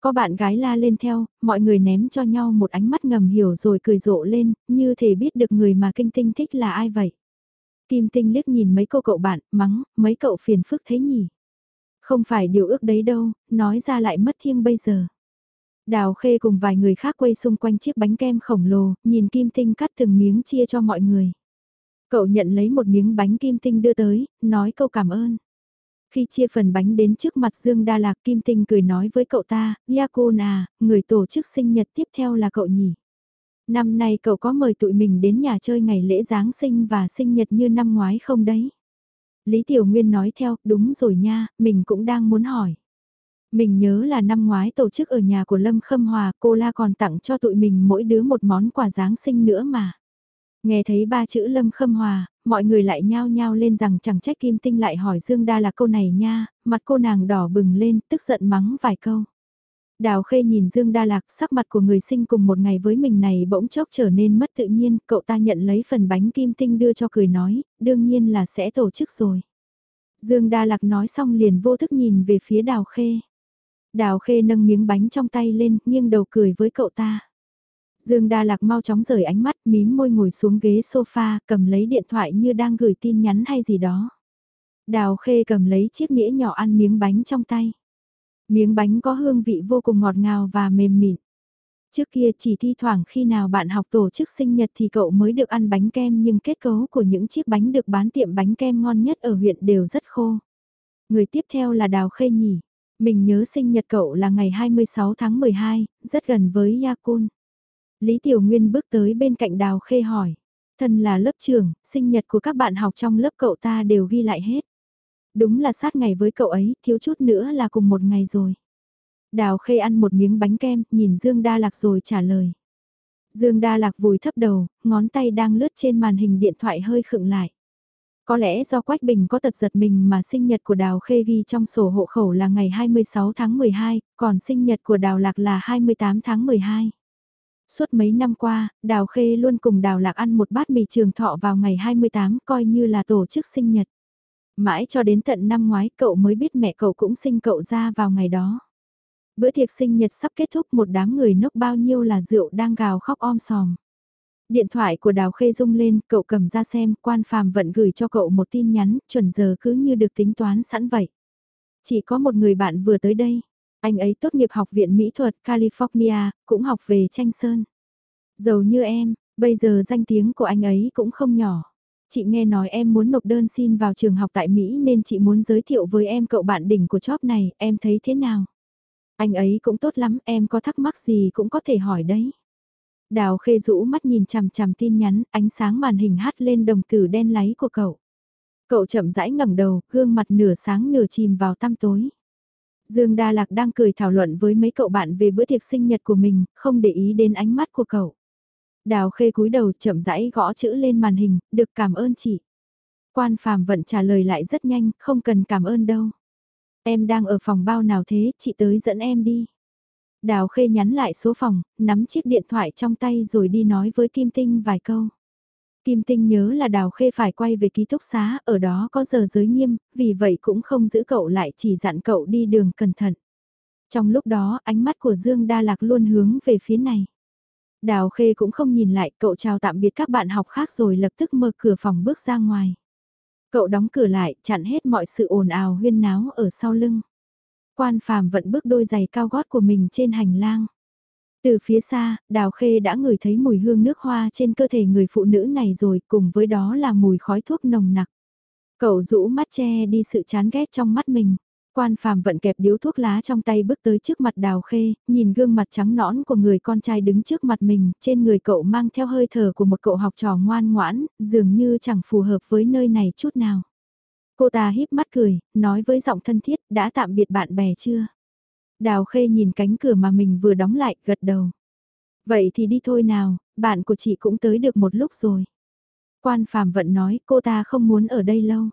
Có bạn gái la lên theo, mọi người ném cho nhau một ánh mắt ngầm hiểu rồi cười rộ lên, như thể biết được người mà kinh tinh thích là ai vậy. Kim tinh liếc nhìn mấy cô cậu bạn, mắng, mấy cậu phiền phức thế nhỉ? Không phải điều ước đấy đâu, nói ra lại mất thiêng bây giờ. Đào Khê cùng vài người khác quay xung quanh chiếc bánh kem khổng lồ, nhìn Kim Tinh cắt từng miếng chia cho mọi người. Cậu nhận lấy một miếng bánh kim tinh đưa tới, nói câu cảm ơn. Khi chia phần bánh đến trước mặt Dương Đa Lạc Kim Tinh cười nói với cậu ta, Yakun à, người tổ chức sinh nhật tiếp theo là cậu nhỉ. Năm nay cậu có mời tụi mình đến nhà chơi ngày lễ Giáng sinh và sinh nhật như năm ngoái không đấy? Lý Tiểu Nguyên nói theo, đúng rồi nha, mình cũng đang muốn hỏi. Mình nhớ là năm ngoái tổ chức ở nhà của Lâm Khâm Hòa, cô La còn tặng cho tụi mình mỗi đứa một món quà Giáng sinh nữa mà. Nghe thấy ba chữ Lâm Khâm Hòa, mọi người lại nhao nhao lên rằng chẳng trách Kim Tinh lại hỏi Dương Đa là câu này nha, mặt cô nàng đỏ bừng lên, tức giận mắng vài câu. Đào Khê nhìn Dương Đa Lạc, sắc mặt của người sinh cùng một ngày với mình này bỗng chốc trở nên mất tự nhiên, cậu ta nhận lấy phần bánh kim tinh đưa cho cười nói, đương nhiên là sẽ tổ chức rồi. Dương Đa Lạc nói xong liền vô thức nhìn về phía Đào Khê. Đào Khê nâng miếng bánh trong tay lên, nghiêng đầu cười với cậu ta. Dương Đa Lạc mau chóng rời ánh mắt, mím môi ngồi xuống ghế sofa, cầm lấy điện thoại như đang gửi tin nhắn hay gì đó. Đào Khê cầm lấy chiếc nĩa nhỏ ăn miếng bánh trong tay. Miếng bánh có hương vị vô cùng ngọt ngào và mềm mịn. Trước kia chỉ thi thoảng khi nào bạn học tổ chức sinh nhật thì cậu mới được ăn bánh kem nhưng kết cấu của những chiếc bánh được bán tiệm bánh kem ngon nhất ở huyện đều rất khô. Người tiếp theo là Đào Khê Nhỉ. Mình nhớ sinh nhật cậu là ngày 26 tháng 12, rất gần với Yakun. Lý Tiểu Nguyên bước tới bên cạnh Đào Khê hỏi. Thân là lớp trưởng, sinh nhật của các bạn học trong lớp cậu ta đều ghi lại hết. Đúng là sát ngày với cậu ấy, thiếu chút nữa là cùng một ngày rồi. Đào Khê ăn một miếng bánh kem, nhìn Dương Đa Lạc rồi trả lời. Dương Đa Lạc vùi thấp đầu, ngón tay đang lướt trên màn hình điện thoại hơi khựng lại. Có lẽ do Quách Bình có tật giật mình mà sinh nhật của Đào Khê ghi trong sổ hộ khẩu là ngày 26 tháng 12, còn sinh nhật của Đào Lạc là 28 tháng 12. Suốt mấy năm qua, Đào Khê luôn cùng Đào Lạc ăn một bát mì trường thọ vào ngày 28 coi như là tổ chức sinh nhật. Mãi cho đến tận năm ngoái cậu mới biết mẹ cậu cũng sinh cậu ra vào ngày đó. Bữa tiệc sinh nhật sắp kết thúc một đám người nốc bao nhiêu là rượu đang gào khóc om sòm. Điện thoại của Đào Khê rung lên, cậu cầm ra xem, quan phàm vận gửi cho cậu một tin nhắn, chuẩn giờ cứ như được tính toán sẵn vậy. Chỉ có một người bạn vừa tới đây, anh ấy tốt nghiệp học viện mỹ thuật California, cũng học về tranh sơn. Giàu như em, bây giờ danh tiếng của anh ấy cũng không nhỏ. Chị nghe nói em muốn nộp đơn xin vào trường học tại Mỹ nên chị muốn giới thiệu với em cậu bạn đỉnh của job này, em thấy thế nào? Anh ấy cũng tốt lắm, em có thắc mắc gì cũng có thể hỏi đấy. Đào khê rũ mắt nhìn chằm chằm tin nhắn, ánh sáng màn hình hắt lên đồng tử đen láy của cậu. Cậu chậm rãi ngẩng đầu, gương mặt nửa sáng nửa chìm vào tăm tối. Dương Đa Lạc đang cười thảo luận với mấy cậu bạn về bữa tiệc sinh nhật của mình, không để ý đến ánh mắt của cậu. Đào khê cúi đầu chậm rãi gõ chữ lên màn hình, được cảm ơn chị. Quan phàm vận trả lời lại rất nhanh, không cần cảm ơn đâu. Em đang ở phòng bao nào thế, chị tới dẫn em đi. Đào khê nhắn lại số phòng, nắm chiếc điện thoại trong tay rồi đi nói với Kim Tinh vài câu. Kim Tinh nhớ là Đào Khê phải quay về ký túc xá, ở đó có giờ giới nghiêm, vì vậy cũng không giữ cậu lại chỉ dặn cậu đi đường cẩn thận. Trong lúc đó, ánh mắt của Dương Đa Lạc luôn hướng về phía này. Đào Khê cũng không nhìn lại, cậu chào tạm biệt các bạn học khác rồi lập tức mở cửa phòng bước ra ngoài. Cậu đóng cửa lại, chặn hết mọi sự ồn ào huyên náo ở sau lưng. Quan phàm vẫn bước đôi giày cao gót của mình trên hành lang. Từ phía xa, Đào Khê đã ngửi thấy mùi hương nước hoa trên cơ thể người phụ nữ này rồi cùng với đó là mùi khói thuốc nồng nặc. Cậu rũ mắt che đi sự chán ghét trong mắt mình. Quan phàm vận kẹp điếu thuốc lá trong tay bước tới trước mặt đào khê, nhìn gương mặt trắng nõn của người con trai đứng trước mặt mình, trên người cậu mang theo hơi thở của một cậu học trò ngoan ngoãn, dường như chẳng phù hợp với nơi này chút nào. Cô ta híp mắt cười, nói với giọng thân thiết, đã tạm biệt bạn bè chưa? Đào khê nhìn cánh cửa mà mình vừa đóng lại, gật đầu. Vậy thì đi thôi nào, bạn của chị cũng tới được một lúc rồi. Quan phạm vận nói cô ta không muốn ở đây lâu.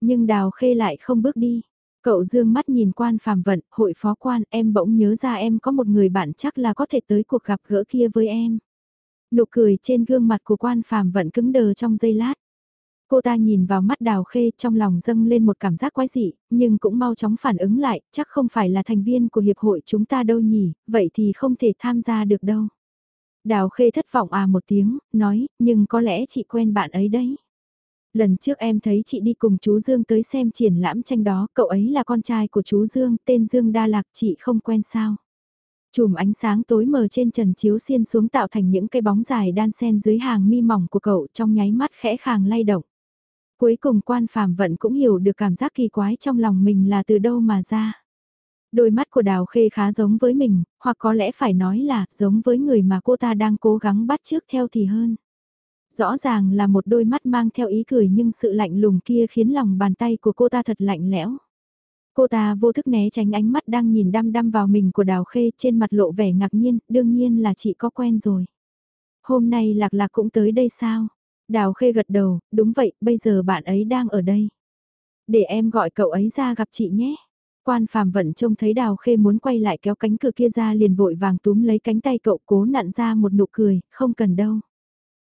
Nhưng đào khê lại không bước đi. Cậu dương mắt nhìn quan phạm vận, hội phó quan, em bỗng nhớ ra em có một người bạn chắc là có thể tới cuộc gặp gỡ kia với em. Nụ cười trên gương mặt của quan phạm vận cứng đờ trong giây lát. Cô ta nhìn vào mắt đào khê trong lòng dâng lên một cảm giác quái dị, nhưng cũng mau chóng phản ứng lại, chắc không phải là thành viên của hiệp hội chúng ta đâu nhỉ, vậy thì không thể tham gia được đâu. Đào khê thất vọng à một tiếng, nói, nhưng có lẽ chị quen bạn ấy đấy. Lần trước em thấy chị đi cùng chú Dương tới xem triển lãm tranh đó, cậu ấy là con trai của chú Dương, tên Dương Đa Lạc chị không quen sao. Chùm ánh sáng tối mờ trên trần chiếu xiên xuống tạo thành những cái bóng dài đan sen dưới hàng mi mỏng của cậu trong nháy mắt khẽ khàng lay động. Cuối cùng quan phàm vận cũng hiểu được cảm giác kỳ quái trong lòng mình là từ đâu mà ra. Đôi mắt của Đào Khê khá giống với mình, hoặc có lẽ phải nói là giống với người mà cô ta đang cố gắng bắt trước theo thì hơn. Rõ ràng là một đôi mắt mang theo ý cười nhưng sự lạnh lùng kia khiến lòng bàn tay của cô ta thật lạnh lẽo. Cô ta vô thức né tránh ánh mắt đang nhìn đăm đăm vào mình của Đào Khê trên mặt lộ vẻ ngạc nhiên, đương nhiên là chị có quen rồi. Hôm nay Lạc Lạc cũng tới đây sao? Đào Khê gật đầu, đúng vậy, bây giờ bạn ấy đang ở đây. Để em gọi cậu ấy ra gặp chị nhé. Quan phàm vận trông thấy Đào Khê muốn quay lại kéo cánh cửa kia ra liền vội vàng túm lấy cánh tay cậu cố nặn ra một nụ cười, không cần đâu.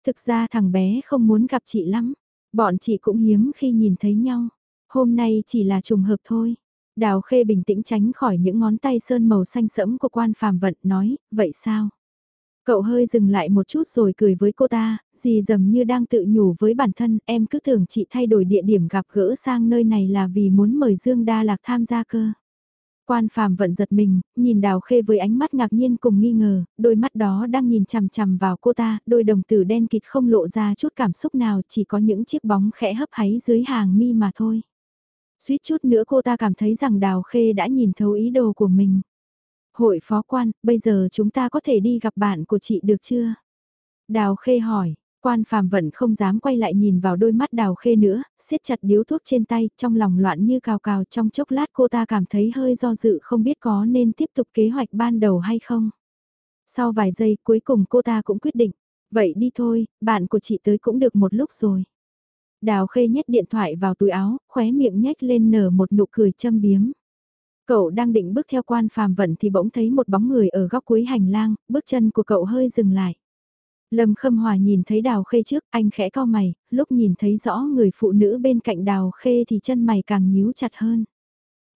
Thực ra thằng bé không muốn gặp chị lắm, bọn chị cũng hiếm khi nhìn thấy nhau. Hôm nay chỉ là trùng hợp thôi. Đào Khê bình tĩnh tránh khỏi những ngón tay sơn màu xanh sẫm của quan phàm vận nói, vậy sao? Cậu hơi dừng lại một chút rồi cười với cô ta, gì dầm như đang tự nhủ với bản thân, em cứ tưởng chị thay đổi địa điểm gặp gỡ sang nơi này là vì muốn mời Dương Đa Lạc tham gia cơ. Quan phàm vận giật mình, nhìn đào khê với ánh mắt ngạc nhiên cùng nghi ngờ, đôi mắt đó đang nhìn chằm chằm vào cô ta, đôi đồng tử đen kịt không lộ ra chút cảm xúc nào chỉ có những chiếc bóng khẽ hấp háy dưới hàng mi mà thôi. Suýt chút nữa cô ta cảm thấy rằng đào khê đã nhìn thấu ý đồ của mình. Hội phó quan, bây giờ chúng ta có thể đi gặp bạn của chị được chưa? Đào khê hỏi, quan phàm vẫn không dám quay lại nhìn vào đôi mắt đào khê nữa, siết chặt điếu thuốc trên tay, trong lòng loạn như cào cào trong chốc lát cô ta cảm thấy hơi do dự không biết có nên tiếp tục kế hoạch ban đầu hay không. Sau vài giây cuối cùng cô ta cũng quyết định, vậy đi thôi, bạn của chị tới cũng được một lúc rồi. Đào khê nhét điện thoại vào túi áo, khóe miệng nhếch lên nở một nụ cười châm biếm. Cậu đang định bước theo quan phàm vận thì bỗng thấy một bóng người ở góc cuối hành lang, bước chân của cậu hơi dừng lại. Lâm Khâm Hòa nhìn thấy Đào Khê trước, anh khẽ cau mày, lúc nhìn thấy rõ người phụ nữ bên cạnh Đào Khê thì chân mày càng nhíu chặt hơn.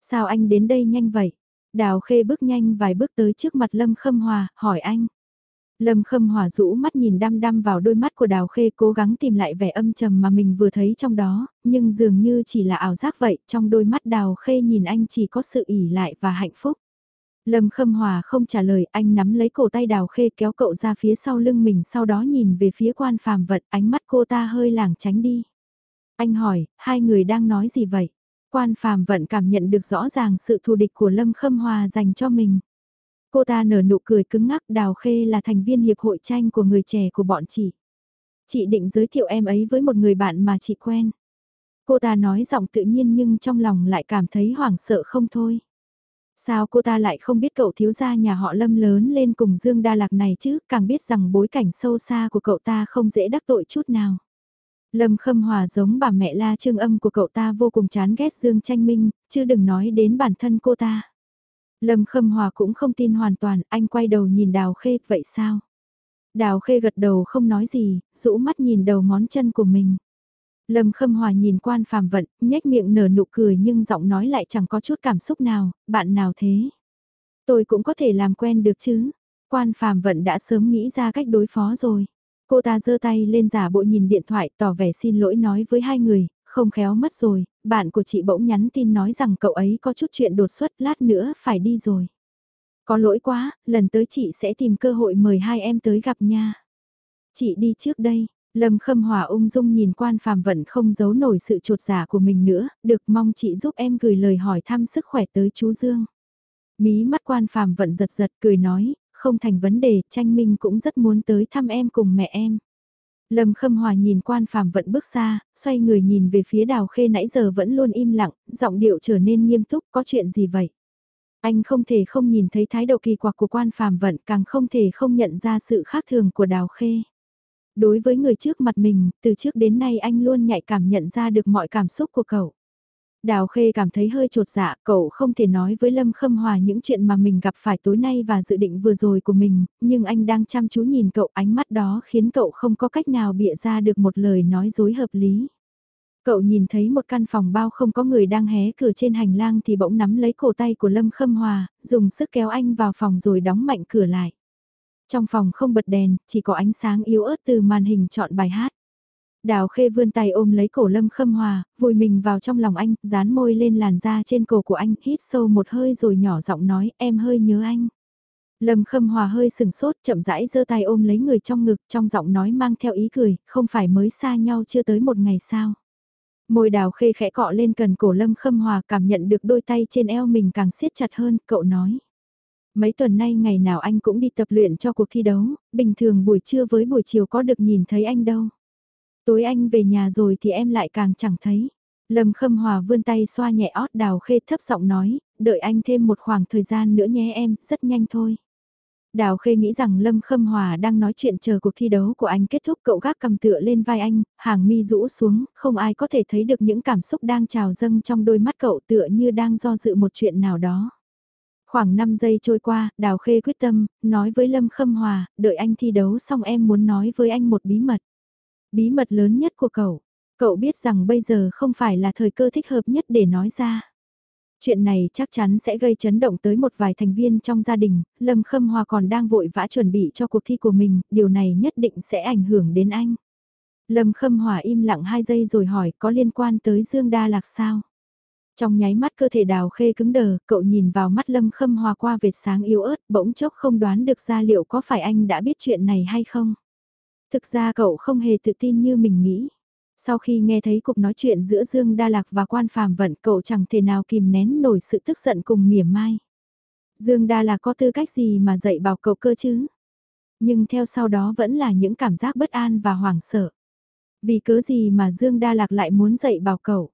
Sao anh đến đây nhanh vậy? Đào Khê bước nhanh vài bước tới trước mặt Lâm Khâm Hòa, hỏi anh. Lâm Khâm Hòa rũ mắt nhìn đăm đăm vào đôi mắt của Đào Khê cố gắng tìm lại vẻ âm trầm mà mình vừa thấy trong đó, nhưng dường như chỉ là ảo giác vậy, trong đôi mắt Đào Khê nhìn anh chỉ có sự ỉ lại và hạnh phúc. Lâm Khâm Hòa không trả lời, anh nắm lấy cổ tay Đào Khê kéo cậu ra phía sau lưng mình sau đó nhìn về phía quan phàm vật, ánh mắt cô ta hơi lảng tránh đi. Anh hỏi, hai người đang nói gì vậy? Quan phàm vận cảm nhận được rõ ràng sự thù địch của Lâm Khâm Hòa dành cho mình. Cô ta nở nụ cười cứng ngắc Đào Khê là thành viên hiệp hội tranh của người trẻ của bọn chị. Chị định giới thiệu em ấy với một người bạn mà chị quen. Cô ta nói giọng tự nhiên nhưng trong lòng lại cảm thấy hoảng sợ không thôi. Sao cô ta lại không biết cậu thiếu gia nhà họ lâm lớn lên cùng Dương Đa Lạc này chứ, càng biết rằng bối cảnh sâu xa của cậu ta không dễ đắc tội chút nào. Lâm Khâm Hòa giống bà mẹ la trương âm của cậu ta vô cùng chán ghét Dương Tranh Minh, chứ đừng nói đến bản thân cô ta. Lâm Khâm Hòa cũng không tin hoàn toàn, anh quay đầu nhìn Đào Khê, vậy sao? Đào Khê gật đầu không nói gì, rũ mắt nhìn đầu ngón chân của mình. Lâm Khâm Hòa nhìn quan phàm vận, nhếch miệng nở nụ cười nhưng giọng nói lại chẳng có chút cảm xúc nào, bạn nào thế? Tôi cũng có thể làm quen được chứ? Quan phàm vận đã sớm nghĩ ra cách đối phó rồi. Cô ta giơ tay lên giả bộ nhìn điện thoại tỏ vẻ xin lỗi nói với hai người, không khéo mất rồi, bạn của chị bỗng nhắn tin nói rằng cậu ấy có chút chuyện đột xuất lát nữa phải đi rồi. Có lỗi quá, lần tới chị sẽ tìm cơ hội mời hai em tới gặp nha. Chị đi trước đây, Lâm Khâm Hòa ung dung nhìn quan phàm vận không giấu nổi sự trột giả dạ của mình nữa, được mong chị giúp em gửi lời hỏi thăm sức khỏe tới chú Dương. Mí mắt quan phàm vận giật giật cười nói, không thành vấn đề, tranh minh cũng rất muốn tới thăm em cùng mẹ em. Lâm Khâm Hòa nhìn quan phàm vận bước xa, xoay người nhìn về phía đào khê nãy giờ vẫn luôn im lặng, giọng điệu trở nên nghiêm túc, có chuyện gì vậy? Anh không thể không nhìn thấy thái độ kỳ quặc của quan phàm vận, càng không thể không nhận ra sự khác thường của đào khê. Đối với người trước mặt mình, từ trước đến nay anh luôn nhạy cảm nhận ra được mọi cảm xúc của cậu. Đào Khê cảm thấy hơi trột dạ, cậu không thể nói với Lâm Khâm Hòa những chuyện mà mình gặp phải tối nay và dự định vừa rồi của mình, nhưng anh đang chăm chú nhìn cậu ánh mắt đó khiến cậu không có cách nào bịa ra được một lời nói dối hợp lý. Cậu nhìn thấy một căn phòng bao không có người đang hé cửa trên hành lang thì bỗng nắm lấy cổ tay của Lâm Khâm Hòa, dùng sức kéo anh vào phòng rồi đóng mạnh cửa lại. Trong phòng không bật đèn, chỉ có ánh sáng yếu ớt từ màn hình chọn bài hát. Đào khê vươn tay ôm lấy cổ lâm khâm hòa, vùi mình vào trong lòng anh, dán môi lên làn da trên cổ của anh, hít sâu một hơi rồi nhỏ giọng nói, em hơi nhớ anh. Lâm Khâm Hòa hơi sừng sốt, chậm rãi giơ tay ôm lấy người trong ngực, trong giọng nói mang theo ý cười, không phải mới xa nhau chưa tới một ngày sao. Môi đào khê khẽ cọ lên cần cổ Lâm Khâm Hòa cảm nhận được đôi tay trên eo mình càng siết chặt hơn, cậu nói. Mấy tuần nay ngày nào anh cũng đi tập luyện cho cuộc thi đấu, bình thường buổi trưa với buổi chiều có được nhìn thấy anh đâu. Tối anh về nhà rồi thì em lại càng chẳng thấy. Lâm Khâm Hòa vươn tay xoa nhẹ ót đào khê thấp giọng nói, đợi anh thêm một khoảng thời gian nữa nhé em, rất nhanh thôi. Đào Khê nghĩ rằng Lâm Khâm Hòa đang nói chuyện chờ cuộc thi đấu của anh kết thúc cậu gác cầm tựa lên vai anh, hàng mi rũ xuống, không ai có thể thấy được những cảm xúc đang trào dâng trong đôi mắt cậu tựa như đang do dự một chuyện nào đó. Khoảng 5 giây trôi qua, Đào Khê quyết tâm, nói với Lâm Khâm Hòa, đợi anh thi đấu xong em muốn nói với anh một bí mật. Bí mật lớn nhất của cậu, cậu biết rằng bây giờ không phải là thời cơ thích hợp nhất để nói ra. Chuyện này chắc chắn sẽ gây chấn động tới một vài thành viên trong gia đình, Lâm Khâm Hòa còn đang vội vã chuẩn bị cho cuộc thi của mình, điều này nhất định sẽ ảnh hưởng đến anh. Lâm Khâm Hòa im lặng 2 giây rồi hỏi có liên quan tới Dương Đa Lạc sao? Trong nháy mắt cơ thể đào khê cứng đờ, cậu nhìn vào mắt Lâm Khâm Hòa qua vệt sáng yếu ớt, bỗng chốc không đoán được ra liệu có phải anh đã biết chuyện này hay không. Thực ra cậu không hề tự tin như mình nghĩ. Sau khi nghe thấy cuộc nói chuyện giữa Dương Đa Lạc và quan phàm vận cậu chẳng thể nào kìm nén nổi sự tức giận cùng mỉa mai. Dương Đa Lạc có tư cách gì mà dạy bảo cậu cơ chứ? Nhưng theo sau đó vẫn là những cảm giác bất an và hoảng sợ. Vì cớ gì mà Dương Đa Lạc lại muốn dạy bảo cậu?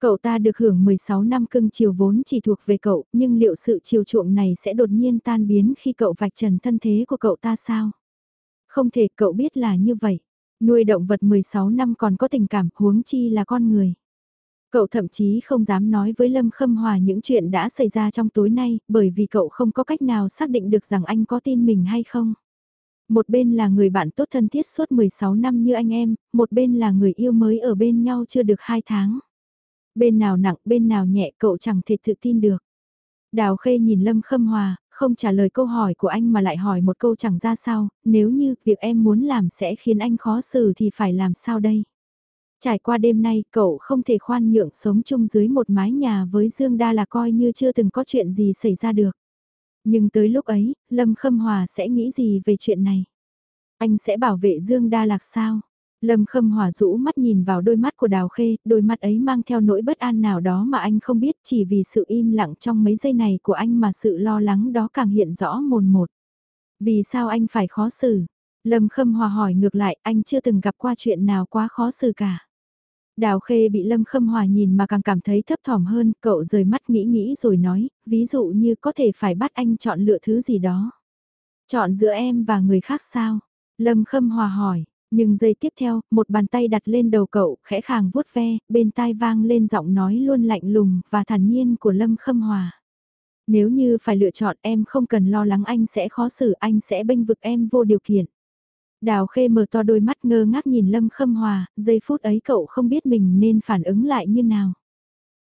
Cậu ta được hưởng 16 năm cưng chiều vốn chỉ thuộc về cậu, nhưng liệu sự chiều chuộng này sẽ đột nhiên tan biến khi cậu vạch trần thân thế của cậu ta sao? Không thể cậu biết là như vậy. Nuôi động vật 16 năm còn có tình cảm huống chi là con người. Cậu thậm chí không dám nói với Lâm Khâm Hòa những chuyện đã xảy ra trong tối nay, bởi vì cậu không có cách nào xác định được rằng anh có tin mình hay không. Một bên là người bạn tốt thân thiết suốt 16 năm như anh em, một bên là người yêu mới ở bên nhau chưa được 2 tháng. Bên nào nặng bên nào nhẹ cậu chẳng thể tự tin được. Đào Khê nhìn Lâm Khâm Hòa, không trả lời câu hỏi của anh mà lại hỏi một câu chẳng ra sao, nếu như việc em muốn làm sẽ khiến anh khó xử thì phải làm sao đây? Trải qua đêm nay, cậu không thể khoan nhượng sống chung dưới một mái nhà với Dương Đa là coi như chưa từng có chuyện gì xảy ra được. Nhưng tới lúc ấy, Lâm Khâm Hòa sẽ nghĩ gì về chuyện này? Anh sẽ bảo vệ Dương Đa Lạc sao? Lâm Khâm Hòa rũ mắt nhìn vào đôi mắt của Đào Khê, đôi mắt ấy mang theo nỗi bất an nào đó mà anh không biết chỉ vì sự im lặng trong mấy giây này của anh mà sự lo lắng đó càng hiện rõ mồn một. Vì sao anh phải khó xử? Lâm Khâm Hòa hỏi ngược lại, anh chưa từng gặp qua chuyện nào quá khó xử cả. Đào Khê bị Lâm Khâm Hòa nhìn mà càng cảm thấy thấp thỏm hơn, cậu rời mắt nghĩ nghĩ rồi nói, ví dụ như có thể phải bắt anh chọn lựa thứ gì đó. Chọn giữa em và người khác sao? Lâm Khâm Hòa hỏi, nhưng giây tiếp theo, một bàn tay đặt lên đầu cậu, khẽ khàng vuốt ve, bên tai vang lên giọng nói luôn lạnh lùng và thản nhiên của Lâm Khâm Hòa. Nếu như phải lựa chọn em không cần lo lắng anh sẽ khó xử, anh sẽ bênh vực em vô điều kiện. Đào khê mở to đôi mắt ngơ ngác nhìn Lâm Khâm Hòa, giây phút ấy cậu không biết mình nên phản ứng lại như nào.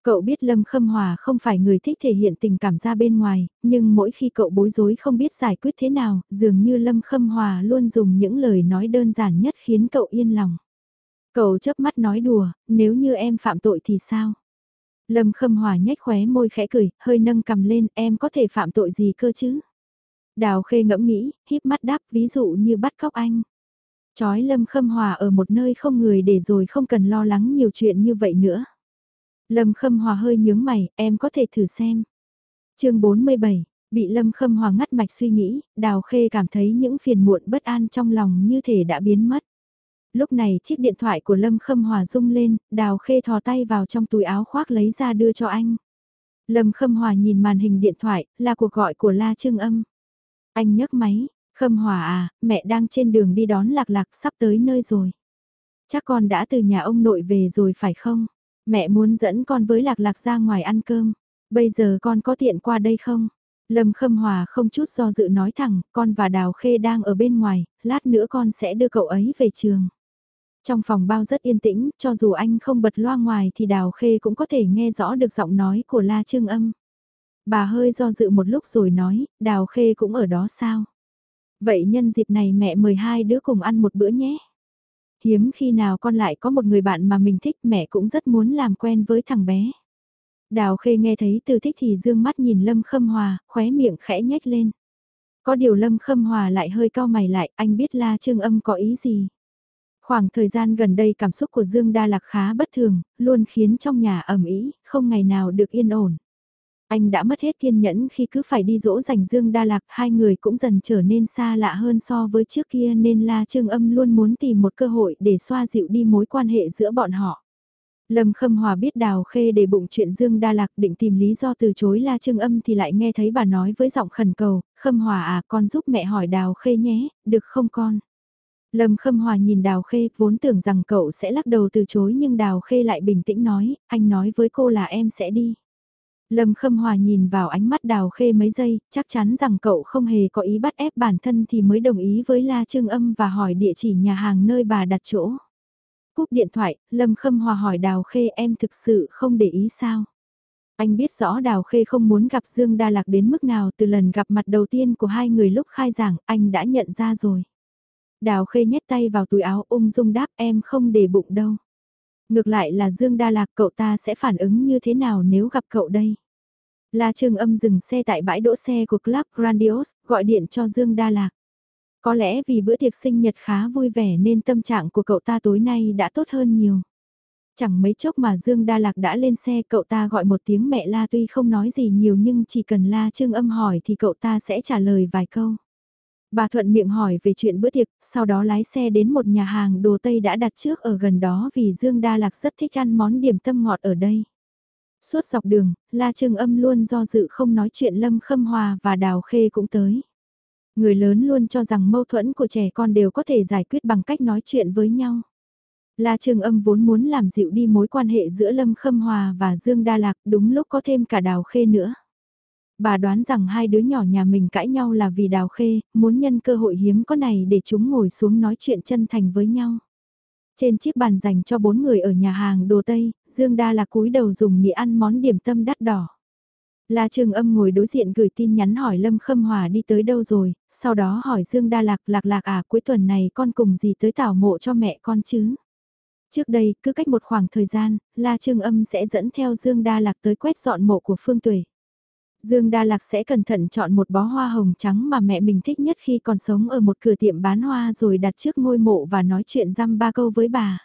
Cậu biết Lâm Khâm Hòa không phải người thích thể hiện tình cảm ra bên ngoài, nhưng mỗi khi cậu bối rối không biết giải quyết thế nào, dường như Lâm Khâm Hòa luôn dùng những lời nói đơn giản nhất khiến cậu yên lòng. Cậu chớp mắt nói đùa, nếu như em phạm tội thì sao? Lâm Khâm Hòa nhếch khóe môi khẽ cười, hơi nâng cầm lên, em có thể phạm tội gì cơ chứ? Đào khê ngẫm nghĩ, híp mắt đáp ví dụ như bắt cóc anh. Chói Lâm Khâm Hòa ở một nơi không người để rồi không cần lo lắng nhiều chuyện như vậy nữa. Lâm Khâm Hòa hơi nhướng mày, em có thể thử xem. chương 47, bị Lâm Khâm Hòa ngắt mạch suy nghĩ, Đào Khê cảm thấy những phiền muộn bất an trong lòng như thể đã biến mất. Lúc này chiếc điện thoại của Lâm Khâm Hòa rung lên, Đào Khê thò tay vào trong túi áo khoác lấy ra đưa cho anh. Lâm Khâm Hòa nhìn màn hình điện thoại, là cuộc gọi của La Trương Âm. Anh nhấc máy, Khâm Hòa à, mẹ đang trên đường đi đón lạc lạc sắp tới nơi rồi. Chắc con đã từ nhà ông nội về rồi phải không? Mẹ muốn dẫn con với lạc lạc ra ngoài ăn cơm. Bây giờ con có tiện qua đây không? Lâm Khâm Hòa không chút do dự nói thẳng, con và Đào Khê đang ở bên ngoài, lát nữa con sẽ đưa cậu ấy về trường. Trong phòng bao rất yên tĩnh, cho dù anh không bật loa ngoài thì Đào Khê cũng có thể nghe rõ được giọng nói của La Trương Âm. Bà hơi do dự một lúc rồi nói, Đào Khê cũng ở đó sao? Vậy nhân dịp này mẹ mời hai đứa cùng ăn một bữa nhé. Hiếm khi nào con lại có một người bạn mà mình thích mẹ cũng rất muốn làm quen với thằng bé. Đào khê nghe thấy từ thích thì dương mắt nhìn Lâm Khâm Hòa, khóe miệng khẽ nhếch lên. Có điều Lâm Khâm Hòa lại hơi cao mày lại, anh biết La Trương Âm có ý gì. Khoảng thời gian gần đây cảm xúc của Dương Đa Lạc khá bất thường, luôn khiến trong nhà ẩm ý, không ngày nào được yên ổn. Anh đã mất hết kiên nhẫn khi cứ phải đi dỗ dành Dương Đa Lạc, hai người cũng dần trở nên xa lạ hơn so với trước kia nên La Trương Âm luôn muốn tìm một cơ hội để xoa dịu đi mối quan hệ giữa bọn họ. Lâm Khâm Hòa biết Đào Khê để bụng chuyện Dương Đa Lạc định tìm lý do từ chối La Trương Âm thì lại nghe thấy bà nói với giọng khẩn cầu, Khâm Hòa à con giúp mẹ hỏi Đào Khê nhé, được không con? Lâm Khâm Hòa nhìn Đào Khê vốn tưởng rằng cậu sẽ lắc đầu từ chối nhưng Đào Khê lại bình tĩnh nói, anh nói với cô là em sẽ đi. Lâm Khâm Hòa nhìn vào ánh mắt Đào Khê mấy giây, chắc chắn rằng cậu không hề có ý bắt ép bản thân thì mới đồng ý với La Trương Âm và hỏi địa chỉ nhà hàng nơi bà đặt chỗ. Cúp điện thoại, Lâm Khâm Hòa hỏi Đào Khê em thực sự không để ý sao? Anh biết rõ Đào Khê không muốn gặp Dương Đa Lạc đến mức nào từ lần gặp mặt đầu tiên của hai người lúc khai giảng, anh đã nhận ra rồi. Đào Khê nhét tay vào túi áo ung dung đáp em không để bụng đâu. Ngược lại là Dương Đa Lạc cậu ta sẽ phản ứng như thế nào nếu gặp cậu đây? La Trương Âm dừng xe tại bãi đỗ xe của Club Grandios, gọi điện cho Dương Đa Lạc. Có lẽ vì bữa tiệc sinh nhật khá vui vẻ nên tâm trạng của cậu ta tối nay đã tốt hơn nhiều. Chẳng mấy chốc mà Dương Đa Lạc đã lên xe cậu ta gọi một tiếng mẹ La tuy không nói gì nhiều nhưng chỉ cần La Trương Âm hỏi thì cậu ta sẽ trả lời vài câu. Bà thuận miệng hỏi về chuyện bữa tiệc, sau đó lái xe đến một nhà hàng đồ Tây đã đặt trước ở gần đó vì Dương Đa Lạc rất thích ăn món điểm tâm ngọt ở đây. Suốt dọc đường, La Trương Âm luôn do dự không nói chuyện Lâm Khâm Hòa và Đào Khê cũng tới. Người lớn luôn cho rằng mâu thuẫn của trẻ con đều có thể giải quyết bằng cách nói chuyện với nhau. La Trương Âm vốn muốn làm dịu đi mối quan hệ giữa Lâm Khâm Hòa và Dương Đa Lạc đúng lúc có thêm cả Đào Khê nữa. Bà đoán rằng hai đứa nhỏ nhà mình cãi nhau là vì Đào Khê, muốn nhân cơ hội hiếm có này để chúng ngồi xuống nói chuyện chân thành với nhau. Trên chiếc bàn dành cho bốn người ở nhà hàng đồ Tây, Dương Đa là cúi đầu dùng mì ăn món điểm tâm đắt đỏ. La Trường Âm ngồi đối diện gửi tin nhắn hỏi Lâm Khâm Hòa đi tới đâu rồi, sau đó hỏi Dương Đa Lạc lạc lạc à cuối tuần này con cùng gì tới tảo mộ cho mẹ con chứ. Trước đây, cứ cách một khoảng thời gian, La trường Âm sẽ dẫn theo Dương Đa Lạc tới quét dọn mộ của Phương Tuệ. Dương Đa Lạc sẽ cẩn thận chọn một bó hoa hồng trắng mà mẹ mình thích nhất khi còn sống ở một cửa tiệm bán hoa rồi đặt trước ngôi mộ và nói chuyện răm ba câu với bà.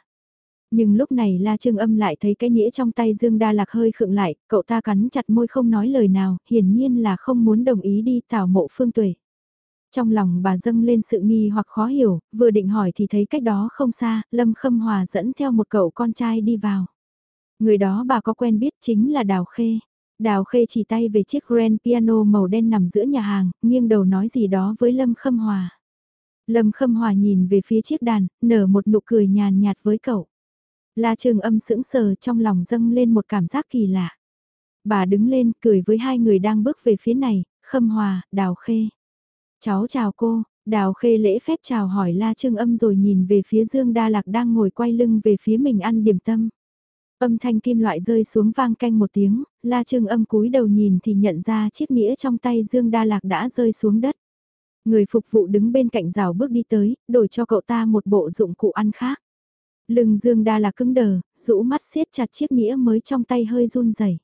Nhưng lúc này La Trương Âm lại thấy cái nĩa trong tay Dương Đa Lạc hơi khựng lại, cậu ta cắn chặt môi không nói lời nào, hiển nhiên là không muốn đồng ý đi tảo mộ phương tuệ. Trong lòng bà dâng lên sự nghi hoặc khó hiểu, vừa định hỏi thì thấy cách đó không xa, Lâm Khâm Hòa dẫn theo một cậu con trai đi vào. Người đó bà có quen biết chính là Đào Khê. Đào Khê chỉ tay về chiếc grand piano màu đen nằm giữa nhà hàng, nghiêng đầu nói gì đó với Lâm Khâm Hòa. Lâm Khâm Hòa nhìn về phía chiếc đàn, nở một nụ cười nhàn nhạt với cậu. La Trường âm sững sờ trong lòng dâng lên một cảm giác kỳ lạ. Bà đứng lên cười với hai người đang bước về phía này, Khâm Hòa, Đào Khê. Cháu chào cô, Đào Khê lễ phép chào hỏi La Trương Âm rồi nhìn về phía Dương Đa Lạc đang ngồi quay lưng về phía mình ăn điểm tâm. Âm thanh kim loại rơi xuống vang canh một tiếng, La Trương Âm cúi đầu nhìn thì nhận ra chiếc nĩa trong tay Dương Đa Lạc đã rơi xuống đất. Người phục vụ đứng bên cạnh rào bước đi tới, đổi cho cậu ta một bộ dụng cụ ăn khác. Lưng Dương Đa Lạc cứng đờ, rũ mắt siết chặt chiếc nĩa mới trong tay hơi run rẩy.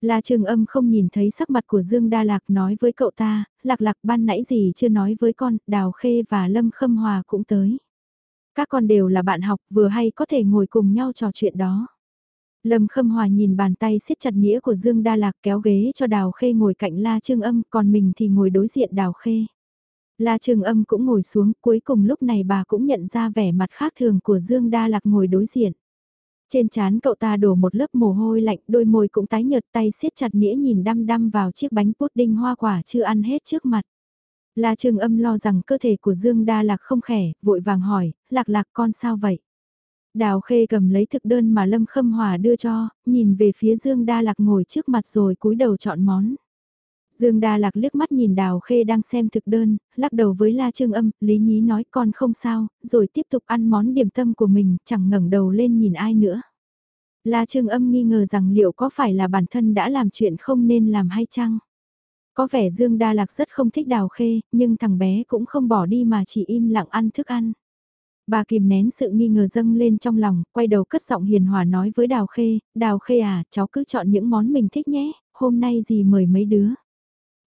La Trường Âm không nhìn thấy sắc mặt của Dương Đa Lạc nói với cậu ta, Lạc Lạc ban nãy gì chưa nói với con, Đào Khê và Lâm Khâm Hòa cũng tới. Các con đều là bạn học vừa hay có thể ngồi cùng nhau trò chuyện đó. Lâm Khâm Hòa nhìn bàn tay siết chặt nghĩa của Dương Đa Lạc kéo ghế cho Đào Khê ngồi cạnh La Trương Âm còn mình thì ngồi đối diện Đào Khê. La Trương Âm cũng ngồi xuống cuối cùng lúc này bà cũng nhận ra vẻ mặt khác thường của Dương Đa Lạc ngồi đối diện. Trên trán cậu ta đổ một lớp mồ hôi lạnh, đôi môi cũng tái nhợt tay siết chặt nĩa nhìn đăm đăm vào chiếc bánh pudding hoa quả chưa ăn hết trước mặt. La Trương Âm lo rằng cơ thể của Dương Đa Lạc không khỏe, vội vàng hỏi, Lạc Lạc con sao vậy? Đào Khê cầm lấy thực đơn mà Lâm Khâm Hòa đưa cho, nhìn về phía Dương Đa Lạc ngồi trước mặt rồi cúi đầu chọn món. Dương Đa Lạc liếc mắt nhìn Đào Khê đang xem thực đơn, lắc đầu với La Trương Âm, Lý Nhí nói con không sao, rồi tiếp tục ăn món điểm tâm của mình, chẳng ngẩng đầu lên nhìn ai nữa. La Trương Âm nghi ngờ rằng liệu có phải là bản thân đã làm chuyện không nên làm hay chăng? Có vẻ Dương Đa Lạc rất không thích Đào Khê, nhưng thằng bé cũng không bỏ đi mà chỉ im lặng ăn thức ăn. Bà kìm nén sự nghi ngờ dâng lên trong lòng, quay đầu cất giọng hiền hòa nói với Đào Khê, Đào Khê à, cháu cứ chọn những món mình thích nhé, hôm nay gì mời mấy đứa.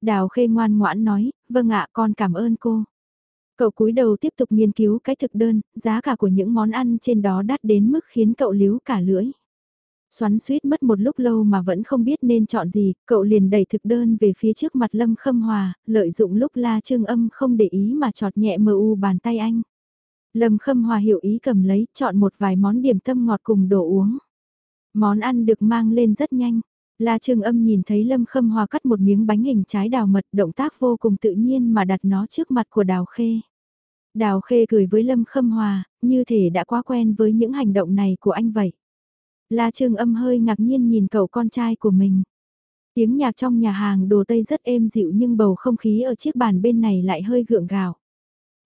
Đào khê ngoan ngoãn nói, vâng ạ con cảm ơn cô. Cậu cúi đầu tiếp tục nghiên cứu cái thực đơn, giá cả của những món ăn trên đó đắt đến mức khiến cậu líu cả lưỡi. Xoắn suýt mất một lúc lâu mà vẫn không biết nên chọn gì, cậu liền đẩy thực đơn về phía trước mặt Lâm Khâm Hòa, lợi dụng lúc La Trương Âm không để ý mà chọt nhẹ mờ u bàn tay anh. Lâm Khâm Hòa hiểu ý cầm lấy, chọn một vài món điểm tâm ngọt cùng đồ uống. Món ăn được mang lên rất nhanh. La Trương Âm nhìn thấy Lâm Khâm Hòa cắt một miếng bánh hình trái đào mật động tác vô cùng tự nhiên mà đặt nó trước mặt của Đào Khê. Đào Khê cười với Lâm Khâm Hòa, như thể đã quá quen với những hành động này của anh vậy. La Trương Âm hơi ngạc nhiên nhìn cậu con trai của mình. Tiếng nhạc trong nhà hàng đồ Tây rất êm dịu nhưng bầu không khí ở chiếc bàn bên này lại hơi gượng gạo.